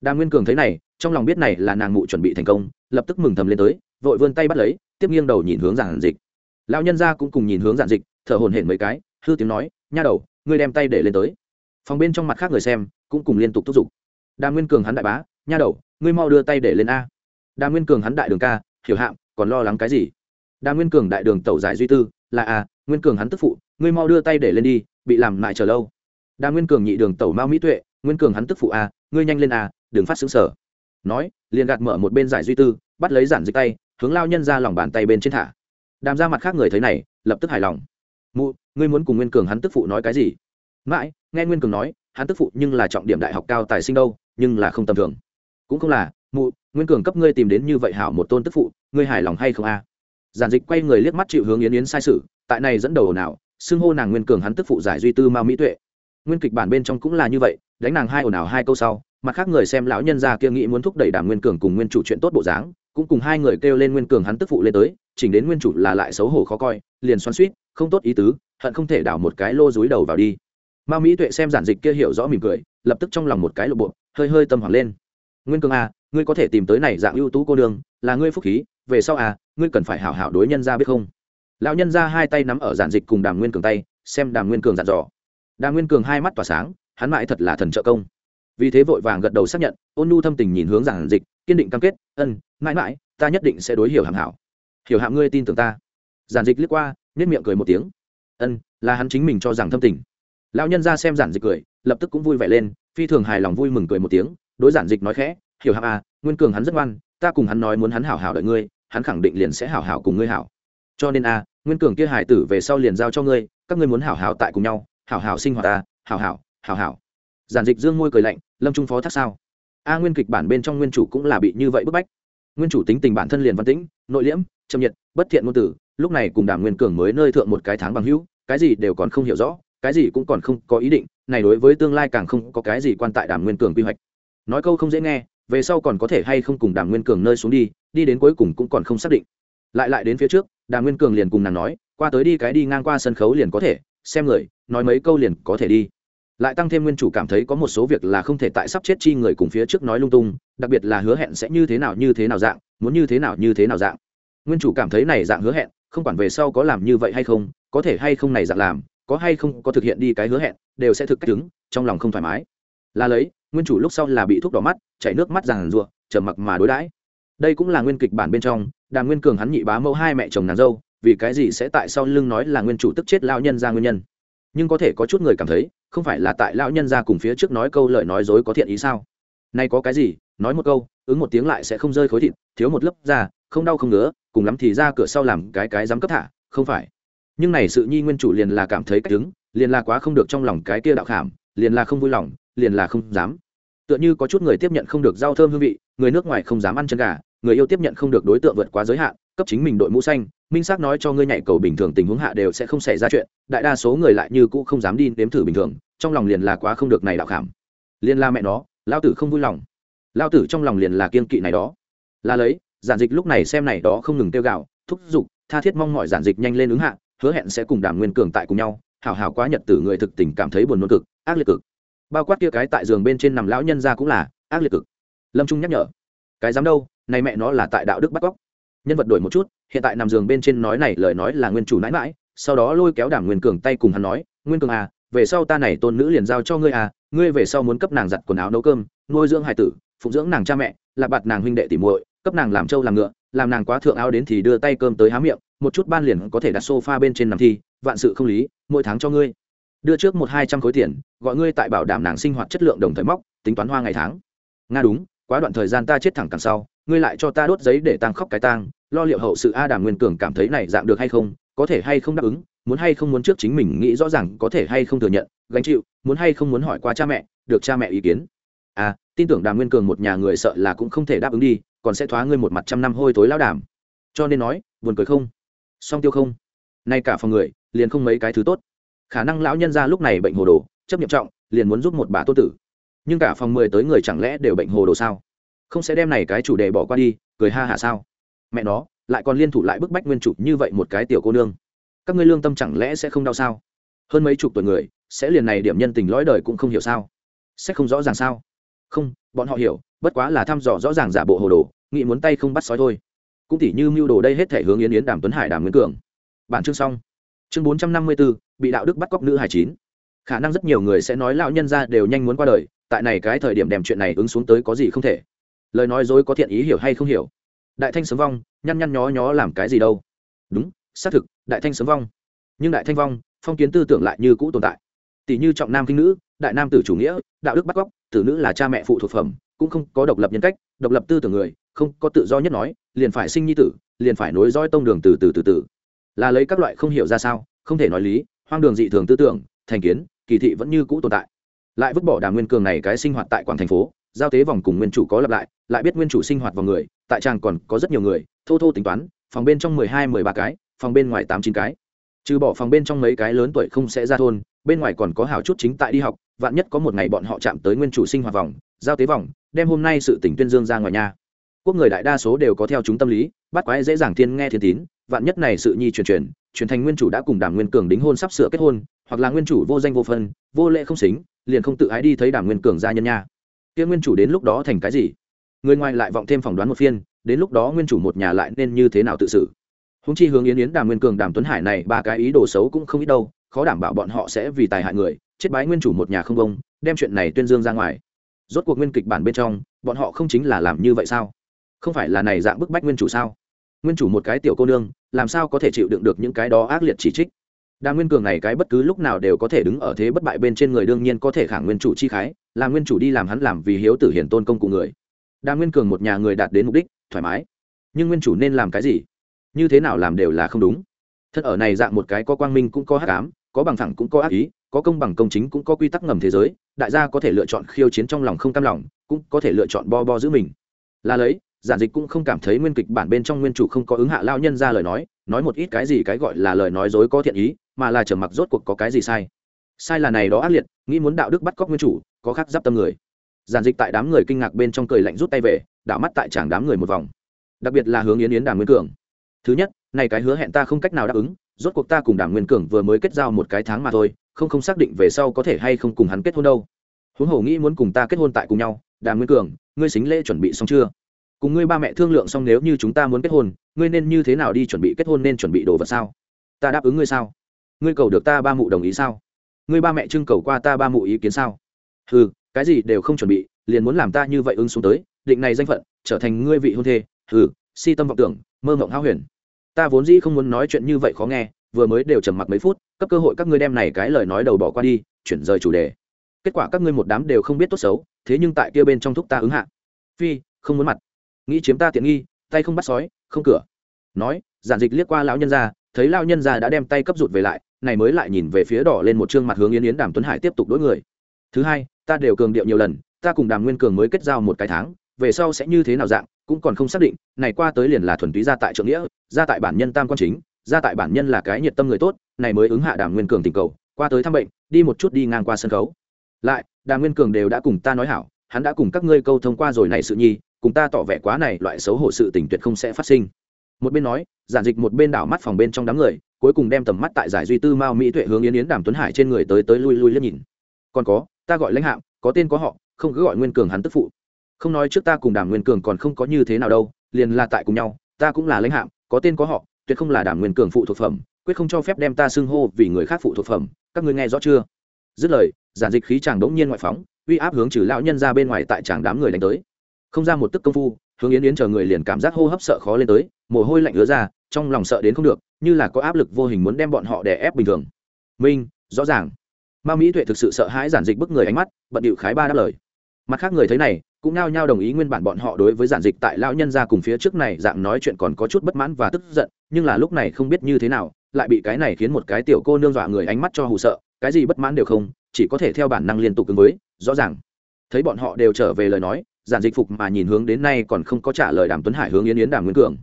Đàm nguyên cường thấy này, trong lòng biết này là nàng mụ chuẩn bị thành công, lập tức mừng thầm lên tới, vội vươn tay bắt lấy, tiếp nghiêng đầu nhìn hướng giản dịch. Lão nhân ra cũng cùng nhìn hướng giản dịch, thở hồn hển mấy cái, hư tiếng nói, nha đầu ngươi đem tay để lên tới. Phòng bên trong mặt khác người xem cũng cùng liên tục thúc giục. Đa nguyên cường hắn đại bá, nha đầu, ngươi mau đưa tay để lên a. Đa nguyên cường hắn đại đường ca, hiểu hạm, còn lo lắng cái gì? Đa nguyên cường đại đường tẩu giải duy tư, là a, nguyên cường hắn tức phụ, ngươi mau đưa tay để lên đi, bị làm lại chờ lâu. Đa nguyên cường nhị đường tẩu mao mỹ tuệ, nguyên cường hắn tức phụ a, ngươi nhanh lên a, đừng phát xứng sở. Nói, liền gạt mở một bên giải duy tư, bắt lấy giản dịch tay, hướng lao nhân ra lòng bàn tay bên trên thả. Đàm ra mặt khác người thấy này, lập tức hài lòng. Mụ ngươi muốn cùng nguyên cường hắn tức phụ nói cái gì? Mãi, nghe nguyên cường nói, hắn tức phụ nhưng là trọng điểm đại học cao tài sinh đâu, nhưng là không tầm thường. Cũng không là, mụ, nguyên cường cấp ngươi tìm đến như vậy hảo một tôn tức phụ, ngươi hài lòng hay không a? Giản dịch quay người liếc mắt chịu hướng yến yến sai sự, tại này dẫn đầu nào xưng hô nàng nguyên cường hắn tức phụ giải duy tư mao mỹ tuệ. Nguyên kịch bản bên trong cũng là như vậy, đánh nàng hai ồn ào hai câu sau, mặt khác người xem lão nhân gia kia nghĩ muốn thúc đẩy đàm nguyên cường cùng nguyên chủ chuyện tốt bộ dáng, cũng cùng hai người kêu lên nguyên cường hắn tức phụ lên tới, chỉnh đến nguyên chủ là lại xấu hổ khó coi, liền xoắn suýt không tốt ý tứ hận không thể đảo một cái lô dúi đầu vào đi. Ma mỹ tuệ xem giản dịch kia hiểu rõ mỉm cười, lập tức trong lòng một cái lộ bộ, hơi hơi tâm hoảng lên. Nguyên cường à ngươi có thể tìm tới này dạng ưu tú cô đường là ngươi phúc khí, về sau à ngươi cần phải hảo hảo đối nhân ra biết không? Lão nhân ra hai tay nắm ở giản dịch cùng đàm nguyên cường tay, xem đàm nguyên cường dặn dò. Đàm nguyên cường hai mắt tỏa sáng, hắn mãi thật là thần trợ công. Vì thế vội vàng gật đầu xác nhận, ôn nhu thâm tình nhìn hướng giản dịch, kiên định cam kết, ân, mãi mãi, ta nhất định sẽ đối hiểu hàm hảo. Hiểu hàm ngươi tin tưởng ta. Giản dịch liếc qua nết miệng cười một tiếng ân, là hắn chính mình cho rằng thâm tình. Lão nhân ra xem giản dịch cười, lập tức cũng vui vẻ lên, phi thường hài lòng vui mừng cười một tiếng, đối giản dịch nói khẽ, hiểu hạng à nguyên cường hắn rất ngoan, ta cùng hắn nói muốn hắn hảo hảo đợi ngươi, hắn khẳng định liền sẽ hảo hảo cùng ngươi hảo. Cho nên a nguyên cường kia hải tử về sau liền giao cho ngươi, các ngươi muốn hảo hảo tại cùng nhau, hảo hảo sinh hoạt ta hảo hảo hảo hảo. Giản dịch dương môi cười lạnh, lâm trung phó thác sao? A, nguyên kịch bản bên trong nguyên chủ cũng là bị như vậy bức bách. Nguyên chủ tính tình bản thân liền văn tĩnh, nội liễm chậm nhiệt, bất thiện ngôn tử lúc này cùng đàm nguyên cường mới nơi thượng một cái tháng bằng hữu, cái gì đều còn không hiểu rõ, cái gì cũng còn không có ý định, này đối với tương lai càng không có cái gì quan tại đàm nguyên cường quy hoạch. Nói câu không dễ nghe, về sau còn có thể hay không cùng đàm nguyên cường nơi xuống đi đi đến cuối cùng cũng còn không xác định. Lại lại đến phía trước, đàm nguyên cường liền cùng nàng nói, qua tới đi cái đi ngang qua sân khấu liền có thể, xem người, nói mấy câu liền có thể đi. Lại tăng thêm nguyên chủ cảm thấy có một số việc là không thể tại sắp chết chi người cùng phía trước nói lung tung, đặc biệt là hứa hẹn sẽ như thế nào như thế nào dạng, muốn như thế nào như thế nào dạng. Nguyên chủ cảm thấy này dạng hứa hẹn không quản về sau có làm như vậy hay không có thể hay không này dạng làm có hay không có thực hiện đi cái hứa hẹn đều sẽ thực cách đứng, trong lòng không thoải mái. Là lấy nguyên chủ lúc sau là bị thuốc đỏ mắt chảy nước mắt ràng rụa trầm mặc mà đối đãi. Đây cũng là nguyên kịch bản bên trong đàm nguyên cường hắn nhị bá mẫu hai mẹ chồng nàng dâu vì cái gì sẽ tại sau lưng nói là nguyên chủ tức chết lao nhân ra nguyên nhân? Nhưng có thể có chút người cảm thấy không phải là tại lão nhân ra cùng phía trước nói câu lời nói dối có thiện ý sao? Nay có cái gì nói một câu ứng một tiếng lại sẽ không rơi khối thịt thiếu một lớp da không đau không ngứa, cùng lắm thì ra cửa sau làm cái cái dám cấp thả, không phải. Nhưng này sự nhi nguyên chủ liền là cảm thấy cách đứng, liền là quá không được trong lòng cái kia đạo khảm, liền là không vui lòng, liền là không dám. Tựa như có chút người tiếp nhận không được rau thơm hương vị, người nước ngoài không dám ăn chân gà, người yêu tiếp nhận không được đối tượng vượt quá giới hạn, cấp chính mình đội mũ xanh, minh xác nói cho ngươi nhảy cầu bình thường tình huống hạ đều sẽ không xảy ra chuyện, đại đa số người lại như cũ không dám đi nếm thử bình thường, trong lòng liền là quá không được này đạo khảm. Liền la mẹ nó lao tử không vui lòng. Lao tử trong lòng liền là kiên kỵ này đó. Là lấy giản dịch lúc này xem này đó không ngừng tiêu gạo, thúc giục, tha thiết mong mọi giản dịch nhanh lên ứng hạ, hứa hẹn sẽ cùng đàm nguyên cường tại cùng nhau, hảo hảo quá nhật tử người thực tình cảm thấy buồn nôn cực, ác liệt cực. Bao quát kia cái tại giường bên trên nằm lão nhân ra cũng là, ác liệt cực. Lâm trung nhắc nhở, cái dám đâu, này mẹ nó là tại đạo đức bắt cóc. Nhân vật đổi một chút, hiện tại nằm giường bên trên nói này lời nói là nguyên chủ nãi mãi, sau đó lôi kéo đàm nguyên cường tay cùng hắn nói, nguyên cường à về sau ta này tôn nữ liền giao cho ngươi à ngươi về sau muốn cấp nàng giặt quần áo nấu cơm, nuôi dưỡng hải tử, phụng dưỡng nàng cha mẹ, là bạt nàng huynh đệ tỉ muội cấp nàng làm trâu làm ngựa, làm nàng quá thượng áo đến thì đưa tay cơm tới há miệng, một chút ban liền có thể đặt sofa bên trên nằm thi, vạn sự không lý, mỗi tháng cho ngươi. Đưa trước một hai trăm khối tiền, gọi ngươi tại bảo đảm nàng sinh hoạt chất lượng đồng thời móc, tính toán hoa ngày tháng. Nga đúng, quá đoạn thời gian ta chết thẳng càng sau, ngươi lại cho ta đốt giấy để tăng khóc cái tang, lo liệu hậu sự a đàm nguyên cường cảm thấy này dạng được hay không, có thể hay không đáp ứng, muốn hay không muốn trước chính mình nghĩ rõ ràng có thể hay không thừa nhận, gánh chịu, muốn hay không muốn hỏi qua cha mẹ, được cha mẹ ý kiến. À tin tưởng đàm nguyên cường một nhà người sợ là cũng không thể đáp ứng đi còn sẽ thoá ngươi một mặt trăm năm hôi tối lao đảm, cho nên nói buồn cười không? Song tiêu không? Nay cả phòng người liền không mấy cái thứ tốt. Khả năng lão nhân ra lúc này bệnh hồ đồ chấp niệm trọng liền muốn giúp một bà tô tử. Nhưng cả phòng mười tới người chẳng lẽ đều bệnh hồ đồ sao? Không sẽ đem này cái chủ đề bỏ qua đi cười ha hả sao? Mẹ nó lại còn liên thủ lại bức bách nguyên chủ như vậy một cái tiểu cô nương. Các ngươi lương tâm chẳng lẽ sẽ không đau sao? Hơn mấy chục tuổi người sẽ liền này điểm nhân tình lõi đời cũng không hiểu sao? Sẽ không rõ ràng sao? Không bọn họ hiểu, bất quá là thăm dò rõ ràng giả bộ hồ đồ, nghĩ muốn tay không bắt sói thôi. Cũng tỉ như mưu đồ đây hết thể hướng yến yến đàm tuấn hải đàm nguyễn cường. Bản chương xong. Chương bốn trăm năm mươi b ố bị đạo đức bắt cóc nữ hải chín. Khả năng rất nhiều người sẽ nói lão nhân ra đều nhanh muốn qua đời, tại này cái thời điểm đem chuyện này ứng xuống tới có gì không thể. Lời nói dối có thiện ý hiểu hay không hiểu. Đại thanh sớm vong, nhăn nhăn nhó nhó làm cái gì đâu. Đúng, xác thực, đại thanh sớm vong. Nhưng đại thanh vong, phong kiến tư tưởng lại như cũ tồn tại tỷ như trọng nam kinh nữ, đại nam tử chủ nghĩa, đạo đức bắt cóc, tử nữ là cha mẹ phụ thuộc phẩm, cũng không có độc lập nhân cách, độc lập tư tưởng người, không có tự do nhất nói, liền phải sinh nhi tử, liền phải nối dõi tông đường từ từ từ từ. Là lấy các loại không hiểu ra sao, không thể nói lý, hoang đường dị thường tư tưởng, thành kiến, kỳ thị vẫn như cũ tồn tại. Lại vứt bỏ đàm nguyên cường này cái sinh hoạt tại quảng thành phố, giao tế vòng cùng nguyên chủ có lặp lại lại biết nguyên chủ sinh hoạt vào người, tại tràng còn có rất nhiều người, thô thô tính toán, phòng bên trong mười hai, mười ba cái, phòng bên ngoài tám, chín cái trừ bỏ phòng bên trong mấy cái lớn tuổi không sẽ ra thôn, bên ngoài còn có hào chút chính tại đi học, vạn nhất có một ngày bọn họ chạm tới nguyên chủ sinh hoạt vòng, giao tế vòng, đem hôm nay sự tỉnh tuyên dương ra ngoài nhà. Quốc người đại đa số đều có theo chúng tâm lý, bắt quái dễ dàng thiên nghe thiên tín, vạn nhất này sự nhi truyền truyền truyền thành nguyên chủ đã cùng đảng nguyên cường đính hôn sắp sửa kết hôn, hoặc là nguyên chủ vô danh vô phân, vô lệ không xính, liền không tự ái đi thấy đảng nguyên cường gia nhân nha. Kia nguyên chủ đến lúc đó thành cái gì? Người ngoài lại vọng thêm phỏng đoán một phiên, đến lúc đó nguyên chủ một nhà lại nên như thế nào tự xử? Húng chi hướng yến yến đàm nguyên cường đàm tuấn hải này, ba cái ý đồ xấu cũng không ít đâu, khó đảm bảo bọn họ sẽ vì tài hại người, chết bái nguyên chủ một nhà không công, đem chuyện này tuyên dương ra ngoài. Rốt cuộc nguyên kịch bản bên trong, bọn họ không chính là làm như vậy sao? Không phải là này dạng bức bách nguyên chủ sao? Nguyên chủ một cái tiểu cô nương, làm sao có thể chịu đựng được những cái đó ác liệt chỉ trích? Đàm nguyên cường này cái bất cứ lúc nào đều có thể đứng ở thế bất bại bên trên người đương nhiên có thể khẳng nguyên chủ chi khái là nguyên chủ đi làm hắn làm vì hiếu tử hiển tôn công cụ người. Đàm nguyên cường một nhà người đạt đến mục đích, thoải mái. Nhưng nguyên chủ nên làm cái gì? Như thế nào làm đều là không đúng. Thật ở này dạng một cái có quang minh cũng có hắc ám, có bằng thẳng cũng có ác ý, có công bằng công chính cũng có quy tắc ngầm thế giới, đại gia có thể lựa chọn khiêu chiến trong lòng không cam lòng, cũng có thể lựa chọn bo bo giữ mình. Là lấy, giản dịch cũng không cảm thấy nguyên kịch bản bên trong nguyên chủ không có ứng hạ lao nhân ra lời nói nói một ít cái gì cái gọi là lời nói dối có thiện ý, mà là trở mặc rốt cuộc có cái gì sai. Sai là này đó ác liệt, nghĩ muốn đạo đức bắt cóc nguyên chủ, có khác giáp tâm người. Giản dịch tại đám người kinh ngạc bên trong cười lạnh rút tay về, đảo mắt tại chàng đám người một vòng. Đặc biệt là hướng yến yến đàm nguyên cường thứ nhất, này cái hứa hẹn ta không cách nào đáp ứng, rốt cuộc ta cùng đảng nguyên cường vừa mới kết giao một cái tháng mà thôi, không không xác định về sau có thể hay không cùng hắn kết hôn đâu. Huống hồ nghĩ muốn cùng ta kết hôn tại cùng nhau, đàm nguyên cường, ngươi xính lễ chuẩn bị xong chưa? Cùng ngươi ba mẹ thương lượng xong nếu như chúng ta muốn kết hôn, ngươi nên như thế nào đi chuẩn bị kết hôn nên chuẩn bị đồ vật sao? Ta đáp ứng ngươi sao? Ngươi cầu được ta ba mụ đồng ý sao? Ngươi ba mẹ trưng cầu qua ta ba mụ ý kiến sao? Ừ cái gì đều không chuẩn bị, liền muốn làm ta như vậy ứng xuống tới, định này danh phận, trở thành ngươi vị hôn thê. Ừ si tâm vọng tưởng mơ mộng hao huyền. Ta vốn dĩ không muốn nói chuyện như vậy khó nghe, vừa mới đều trầm mặc mấy phút, cấp cơ hội các ngươi đem này cái lời nói đầu bỏ qua đi, chuyển rời chủ đề. Kết quả các ngươi một đám đều không biết tốt xấu, thế nhưng tại kia bên trong thúc ta ứng hạ. Phi, không muốn mặt. Nghĩ chiếm ta tiện nghi, tay không bắt sói, không cửa. Nói, giản dịch liếc qua lão nhân gia, thấy lão nhân gia đã đem tay cấp rụt về lại, này mới lại nhìn về phía đỏ lên một trương mặt hướng yến yến đàm tuấn hải tiếp tục đối người. Thứ hai, ta đều cường điệu nhiều lần, ta cùng đàm nguyên cường mới kết giao một cái tháng về sau sẽ như thế nào dạng, cũng còn không xác định, này qua tới liền là thuần túy ra tại trượng nghĩa ra tại bản nhân tam quan chính ra tại bản nhân là cái nhiệt tâm người tốt, này mới ứng hạ đàm nguyên cường tình cầu, qua tới thăm bệnh, đi một chút đi ngang qua sân khấu. Lại, đàm nguyên cường đều đã cùng ta nói hảo, hắn đã cùng các ngươi câu thông qua rồi này sự nhi, cùng ta tỏ vẻ quá này loại xấu hổ sự tình tuyệt không sẽ phát sinh. Một bên nói, giản dịch một bên đảo mắt phòng bên trong đám người, cuối cùng đem tầm mắt tại giải duy tư mao mỹ tuệ hướng yến yến đàm tuấn hải trên người tới tới lui lui liếc nhìn. Còn có, ta gọi lãnh hạng có tên có họ, không cứ gọi nguyên cường hắn tức phụ không nói trước ta cùng đàm nguyên cường còn không có như thế nào đâu, liền là tại cùng nhau, ta cũng là lãnh hạng có tên có họ, tuyệt không là đàm nguyên cường phụ thuộc phẩm, quyết không cho phép đem ta xưng hô vì người khác phụ thuộc phẩm, các ngươi nghe rõ chưa? Dứt lời, giản dịch khí chàng đống nhiên ngoại phóng, uy áp hướng trừ lão nhân ra bên ngoài tại chàng đám người đánh tới. Không ra một tức công phu, hướng yến yến chờ người liền cảm giác hô hấp sợ khó lên tới, mồ hôi lạnh ứa ra, trong lòng sợ đến không được, như là có áp lực vô hình muốn đem bọn họ đè ép bình thường. Minh, rõ ràng. Ma mỹ tuệ thực sự sợ hãi giản dịch bức người ánh mắt, bận điệu khái ba đáp lời. Mặt khác người thấy này cũng nao nhao đồng ý nguyên bản bọn họ đối với giản dịch tại lão nhân ra cùng phía trước này dạng nói chuyện còn có chút bất mãn và tức giận, nhưng là lúc này không biết như thế nào, lại bị cái này khiến một cái tiểu cô nương dọa người ánh mắt cho hù sợ, cái gì bất mãn đều không, chỉ có thể theo bản năng liên tục ứng với, rõ ràng. Thấy bọn họ đều trở về lời nói, giản dịch phục mà nhìn hướng đến nay còn không có trả lời đàm tuấn hải hướng yến yến đàm nguyên cường.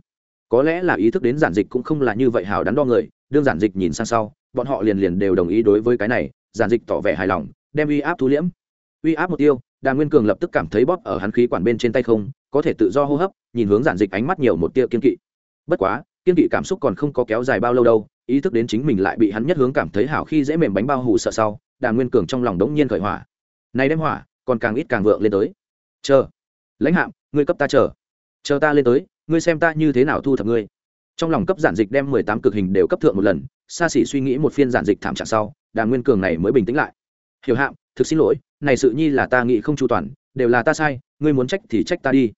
Có lẽ là ý thức đến giản dịch cũng không là như vậy hào đắn đo người, đương giản dịch nhìn sang sau, bọn họ liền liền đều đồng ý đối với cái này, giản dịch tỏ vẻ hài lòng, đem uy áp thu liễm. Uy áp mục tiêu đà nguyên cường lập tức cảm thấy bóp ở hắn khí quản bên trên tay không, có thể tự do hô hấp, nhìn hướng giản dịch ánh mắt nhiều một tia kiên kỵ. Bất quá, kiên kỵ cảm xúc còn không có kéo dài bao lâu đâu, ý thức đến chính mình lại bị hắn nhất hướng cảm thấy hảo khi dễ mềm bánh bao hù sợ sau đà nguyên cường trong lòng đống nhiên khởi hỏa. Này đem hỏa, còn càng ít càng vượng lên tới. Chờ. Lãnh hạm, ngươi cấp ta chờ. Chờ ta lên tới, ngươi xem ta như thế nào thu thập ngươi. Trong lòng cấp giản dịch đem mười tám cực hình đều cấp thượng một lần, xa xỉ suy nghĩ một phiên giản dịch thảm trạng sau đà nguyên cường này mới bình tĩnh lại. Hiểu hạm, thực xin lỗi này sự nhi là ta nghĩ không chu toàn, đều là ta sai, ngươi muốn trách thì trách ta đi.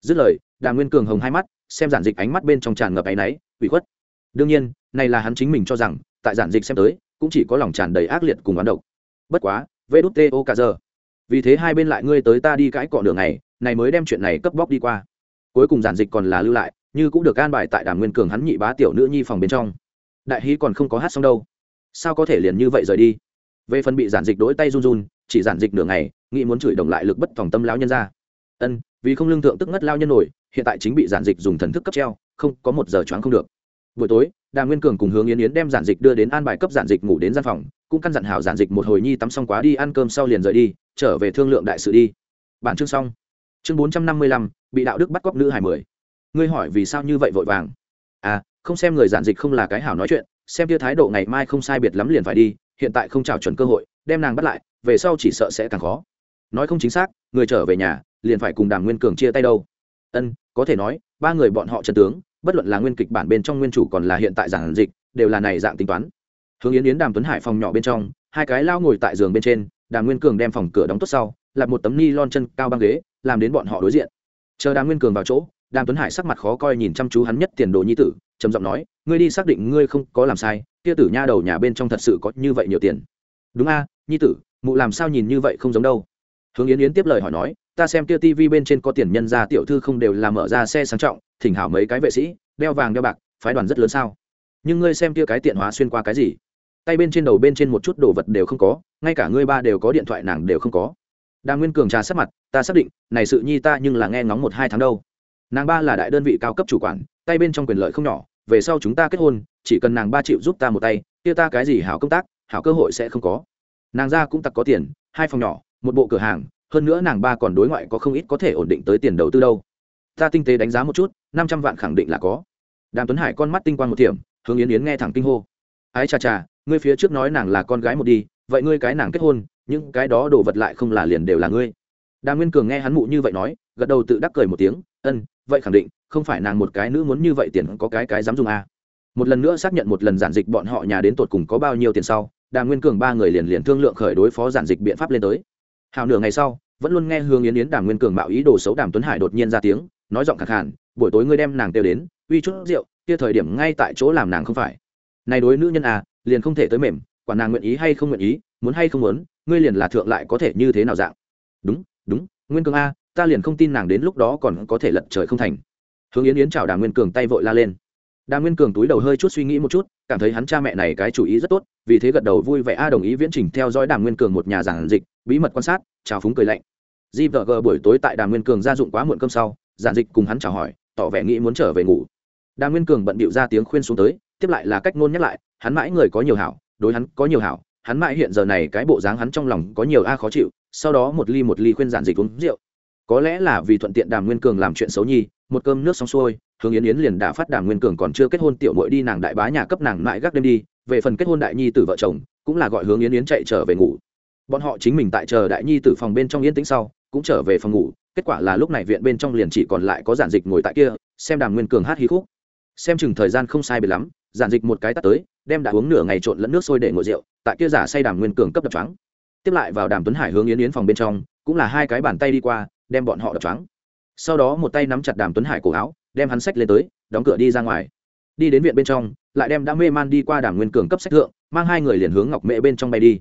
Dứt lời đà nguyên cường hồng hai mắt, xem giản dịch ánh mắt bên trong tràn ngập áy náy, ủy khuất. Đương nhiên, này là hắn chính mình cho rằng, tại giản dịch xem tới, cũng chỉ có lòng tràn đầy ác liệt cùng oán độc. Bất quá, vê đút tê ô cả giờ. Vì thế hai bên lại ngươi tới ta đi cãi cọ đường này này mới đem chuyện này cấp bóc đi qua. Cuối cùng giản dịch còn là lưu lại, như cũng được an bài tại đàm nguyên cường hắn nhị bá tiểu nữ nhi phòng bên trong. Đại hí còn không có hát xong đâu. Sao có thể liền như vậy rời đi? Về phần bị giản dịch đỗi tay run run, chỉ giản dịch nửa ngày, nghĩ muốn chửi đồng lại lực bất phòng tâm lão nhân ra. Ân, vì không lương thượng tức ngất lao nhân nổi, hiện tại chính bị giản dịch dùng thần thức cấp treo, không, có một giờ choáng không được. Buổi tối, đà nguyên cường cùng hướng yến yến đem giản dịch đưa đến an bài cấp giản dịch ngủ đến gian phòng, cũng căn dặn hảo giản dịch một hồi nhi tắm xong quá đi ăn cơm sau liền rời đi, trở về thương lượng đại sự đi. Bản chương xong. Chương bốn trăm năm mươi lăm, bị đạo đức bắt cóc nữ hải mười. Ngươi hỏi vì sao như vậy vội vàng? À không xem người giản dịch không là cái hảo nói chuyện, xem kia thái độ ngày mai không sai biệt lắm liền phải đi hiện tại không trào chuẩn cơ hội, đem nàng bắt lại, về sau chỉ sợ sẽ càng khó. Nói không chính xác, người trở về nhà, liền phải cùng đàm nguyên cường chia tay đâu. Ân, có thể nói, ba người bọn họ trần tướng, bất luận là nguyên kịch bản bên trong nguyên chủ còn là hiện tại giản dịch, đều là này dạng tính toán. Hướng yến yến đàm tuấn hải phòng nhỏ bên trong, hai cái lao ngồi tại giường bên trên, đàm nguyên cường đem phòng cửa đóng tốt sau là một tấm ni lon chân cao băng ghế, làm đến bọn họ đối diện. Chờ đàm nguyên cường vào chỗ đàm tuấn hải sắc mặt khó coi nhìn chăm chú hắn nhất tiền đồ nhi tử, trầm giọng nói, ngươi đi xác định ngươi không có làm sai, kia tử nha đầu nhà bên trong thật sự có như vậy nhiều tiền. Đúng a, nhi tử, mụ làm sao nhìn như vậy không giống đâu. Hướng yến yến tiếp lời hỏi nói, ta xem kia tv bên trên có tiền nhân ra tiểu thư không đều là mở ra xe sang trọng, thỉnh hảo mấy cái vệ sĩ, đeo vàng đeo bạc, phái đoàn rất lớn sao? Nhưng ngươi xem kia cái tiện hóa xuyên qua cái gì? Tay bên trên đầu bên trên một chút đồ vật đều không có, ngay cả ngươi ba đều có điện thoại nàng đều không có. Đa nguyên cường trà sát mặt, ta xác định, này sự nhi ta nhưng là nghe ngóng một hai tháng đâu nàng ba là đại đơn vị cao cấp chủ quản, tay bên trong quyền lợi không nhỏ, về sau chúng ta kết hôn, chỉ cần nàng ba chịu giúp ta một tay, kia ta cái gì hảo công tác, hảo cơ hội sẽ không có. Nàng ra cũng tặc có tiền, hai phòng nhỏ, một bộ cửa hàng, hơn nữa nàng ba còn đối ngoại có không ít có thể ổn định tới tiền đầu tư đâu. Ta tinh tế đánh giá một chút, năm trăm vạn khẳng định là có. Đàm tuấn hải con mắt tinh quang một điểm, hướng yến yến nghe thẳng kinh hô. Ái chà chà, ngươi phía trước nói nàng là con gái một đi, vậy ngươi cái nàng kết hôn, những cái đó đồ vật lại không là liền đều là ngươi. Đàm nguyên cường nghe hắn mụ như vậy nói, gật đầu tự đắc cười một tiếng, ân vậy khẳng định, không phải nàng một cái nữ muốn như vậy tiền có cái cái dám dùng à. một lần nữa xác nhận một lần giản dịch bọn họ nhà đến tột cùng có bao nhiêu tiền sau đàm nguyên cường ba người liền liền thương lượng khởi đối phó giản dịch biện pháp lên tới. Hào nửa ngày sau, vẫn luôn nghe hương yến yến đàm nguyên cường mạo ý đồ xấu đàm tuấn hải đột nhiên ra tiếng, nói giọng khẳng hẳn buổi tối ngươi đem nàng kêu đến, uy chút rượu, kia thời điểm ngay tại chỗ làm nàng không phải. Này đối nữ nhân à liền không thể tới mềm quả nàng nguyện ý hay không nguyện ý, muốn hay không muốn, ngươi liền là thượng lại có thể như thế nào dạng? Đúng đúng, nguyên cường a ta liền không tin nàng đến lúc đó còn có thể lật trời không thành. Hướng yến yến chào đà nguyên cường tay vội la lên. Đà nguyên cường túi đầu hơi chút suy nghĩ một chút, cảm thấy hắn cha mẹ này cái chủ ý rất tốt, vì thế gật đầu vui vẻ. A đồng ý viễn trình theo dõi đà nguyên cường một nhà giản dịch, bí mật quan sát, chào phúng cười lạnh. Di vợ gờ buổi tối tại đà nguyên cường gia dụng quá muộn cơm sau giản dịch cùng hắn chào hỏi, tỏ vẻ nghĩ muốn trở về ngủ. Đà nguyên cường bận bịu ra tiếng khuyên xuống tới, tiếp lại là cách ngôn nhắc lại, hắn mãi người có nhiều hảo, đối hắn có nhiều hảo, hắn mãi hiện giờ này cái bộ dáng hắn trong lòng có nhiều a khó chịu, sau đó một ly một ly khuyên giản dịch uống rượu có lẽ là vì thuận tiện đàm nguyên cường làm chuyện xấu nhi, một cơm nước xong xuôi, hướng yến yến liền đã phát đàm nguyên cường còn chưa kết hôn tiểu mội đi nàng đại bá nhà cấp nàng mãi gác đêm đi, về phần kết hôn đại nhi tử vợ chồng, cũng là gọi hướng yến yến chạy trở về ngủ. Bọn họ chính mình tại chờ đại nhi tử phòng bên trong yên tĩnh sau, cũng trở về phòng ngủ, kết quả là lúc này viện bên trong liền chỉ còn lại có giản dịch ngồi tại kia, xem đàm nguyên cường hát hí khúc. Xem chừng thời gian không sai biệt lắm, giản dịch một cái tắt tới, đem đã uống nửa ngày trộn lẫn nước sôi để ngồi rượu, tại kia giả say đàm nguyên cường cấp đập trắng tiếp lại vào đàm tuấn hải hướng yến yến phòng bên trong, cũng là hai cái bàn tay đi qua đem bọn họ đập trắng sau đó một tay nắm chặt đàm tuấn hải cổ áo, đem hắn sách lên tới, đóng cửa đi ra ngoài. Đi đến viện bên trong, lại đem đã mê man đi qua đàm nguyên cường cấp sách thượng, mang hai người liền hướng ngọc mễ bên trong bay đi.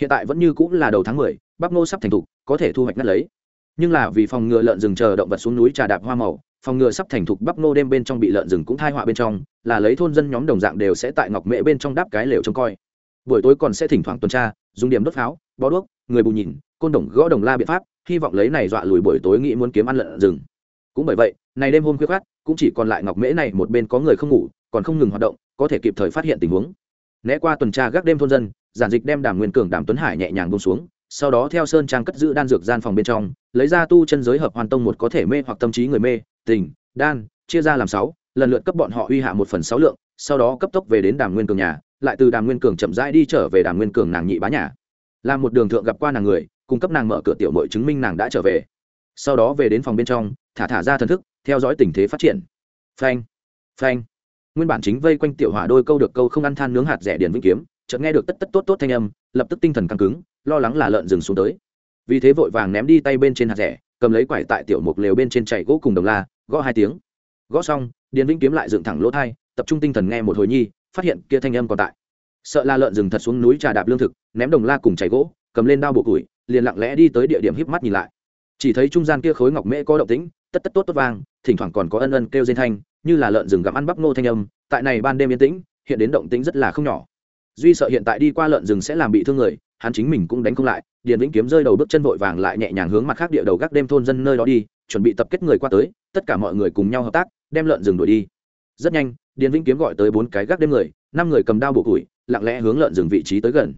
Hiện tại vẫn như cũng là đầu tháng mười bắp nô sắp thành thục, có thể thu hoạch ngắt lấy. Nhưng là vì phòng ngừa lợn rừng chờ động vật xuống núi trà đạp hoa màu, phòng ngừa sắp thành thục bắp nô đêm bên trong bị lợn rừng cũng thai họa bên trong, là lấy thôn dân nhóm đồng dạng đều sẽ tại ngọc mễ bên trong đáp cái lều trông coi. Buổi tối còn sẽ thỉnh thoảng tuần tra, dùng điểm đốt pháo, bó đuốc, người bù nhìn, côn đồng gõ đồng la biện pháp hy vọng lấy này dọa lùi buổi tối nghĩ muốn kiếm ăn lợn rừng. Cũng bởi vậy, này đêm hôm khuya khát cũng chỉ còn lại ngọc mễ này một bên có người không ngủ, còn không ngừng hoạt động, có thể kịp thời phát hiện tình huống. Né qua tuần tra gác đêm thôn dân, giản dịch đem đàm nguyên cường, đàm tuấn hải nhẹ nhàng bông xuống, sau đó theo sơn trang cất giữ đan dược gian phòng bên trong, lấy ra tu chân giới hợp hoàn tông một có thể mê hoặc tâm trí người mê, tình, đan, chia ra làm sáu, lần lượt cấp bọn họ uy hạ một phần sáu lượng, sau đó cấp tốc về đến đàm nguyên cường nhà, lại từ đàm nguyên cường chậm rãi đi trở về đàm nguyên cường nàng nhị bá nhà. Làm một đường thượng gặp qua nàng người cung cấp nàng mở cửa tiểu mội chứng minh nàng đã trở về. Sau đó về đến phòng bên trong, thả thả ra thần thức, theo dõi tình thế phát triển. Phanh phanh. Nguyên bản chính vây quanh tiểu hỏa đôi câu được câu không ăn than nướng hạt rẻ điền vĩnh kiếm, chợt nghe được tất tất tốt tốt thanh âm, lập tức tinh thần căng cứng, lo lắng là lợn rừng xuống tới. Vì thế vội vàng ném đi tay bên trên hạt rẻ, cầm lấy quải tại tiểu mục lều bên trên chạy gỗ cùng đồng la, gõ hai tiếng. Gõ xong, điền vĩnh kiếm lại dựng thẳng lỗ thai, tập trung tinh thần nghe một hồi nhi, phát hiện kia thanh âm còn tại. Sợ là lợn rừng thật xuống núi trà đạp lương thực, ném đồng la cùng chảy gỗ cầm lên đao bộ củi liền lặng lẽ đi tới địa điểm híp mắt nhìn lại. Chỉ thấy trung gian kia khối ngọc mễ có động tĩnh, tất tất tốt tốt vang, thỉnh thoảng còn có ân ân kêu dên thanh, như là lợn rừng gặm ăn bắp ngô thanh âm. Tại này ban đêm yên tĩnh, hiện đến động tĩnh rất là không nhỏ. Duy sợ hiện tại đi qua lợn rừng sẽ làm bị thương người, hắn chính mình cũng đánh không lại, điền vĩnh kiếm rơi đầu bước chân vội vàng lại nhẹ nhàng hướng mặt khác địa đầu gác đêm thôn dân nơi đó đi, chuẩn bị tập kết người qua tới, tất cả mọi người cùng nhau hợp tác, đem lợn rừng đuổi đi. Rất nhanh, điền vĩnh kiếm gọi tới bốn cái gác đêm người, năm người cầm đao buộc củi lặng lẽ hướng lợn rừng vị trí tới gần.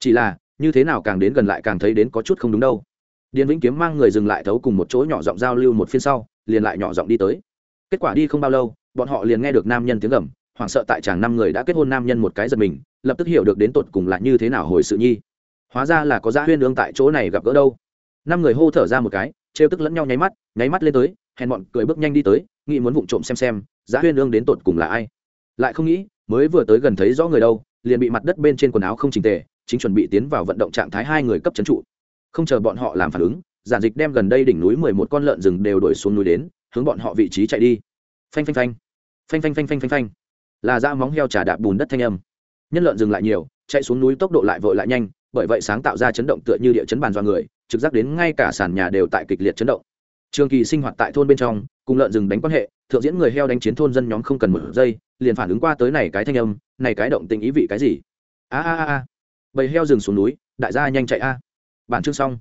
Chỉ là như thế nào càng đến gần lại càng thấy đến có chút không đúng đâu. Điền vĩnh kiếm mang người dừng lại thấu cùng một chỗ nhỏ giọng giao lưu một phiên sau, liền lại nhỏ giọng đi tới. Kết quả đi không bao lâu, bọn họ liền nghe được nam nhân tiếng gầm, hoảng sợ tại chàng năm người đã kết hôn nam nhân một cái giật mình, lập tức hiểu được đến tột cùng là như thế nào hồi sự nhi. Hóa ra là có gia huyên ương tại chỗ này gặp gỡ đâu. Năm người hô thở ra một cái, trêu tức lẫn nhau nháy mắt nháy mắt lên tới, hèn bọn cười bước nhanh đi tới, nghĩ muốn vụng trộm xem xem giá huyên ương đến tột cùng là ai. Lại không nghĩ, mới vừa tới gần thấy rõ người đâu, liền bị mặt đất bên trên quần áo không trình tề chính chuẩn bị tiến vào vận động trạng thái hai người cấp trấn trụ. Không chờ bọn họ làm phản ứng, giản dịch đem gần đây đỉnh núi mười một con lợn rừng đều đuổi xuống núi đến, hướng bọn họ vị trí chạy đi. Phanh phanh phanh. Phanh phanh phanh phanh phanh phanh. Là da móng heo trà đạp bùn đất thanh âm. Nhân lợn dừng lại nhiều, chạy xuống núi tốc độ lại vội lại nhanh, bởi vậy sáng tạo ra chấn động tựa như địa chấn bàn do người, trực giác đến ngay cả sàn nhà đều tại kịch liệt chấn động. Trường kỳ sinh hoạt tại thôn bên trong, cùng lợn rừng đánh quan hệ, thượng diễn người heo đánh chiến thôn dân nhóm không cần một giây, liền phản ứng qua tới này cái thanh âm, này cái động tình ý vị cái gì? A a a a bầy heo rừng xuống núi đại gia nhanh chạy a. Bản chương xong.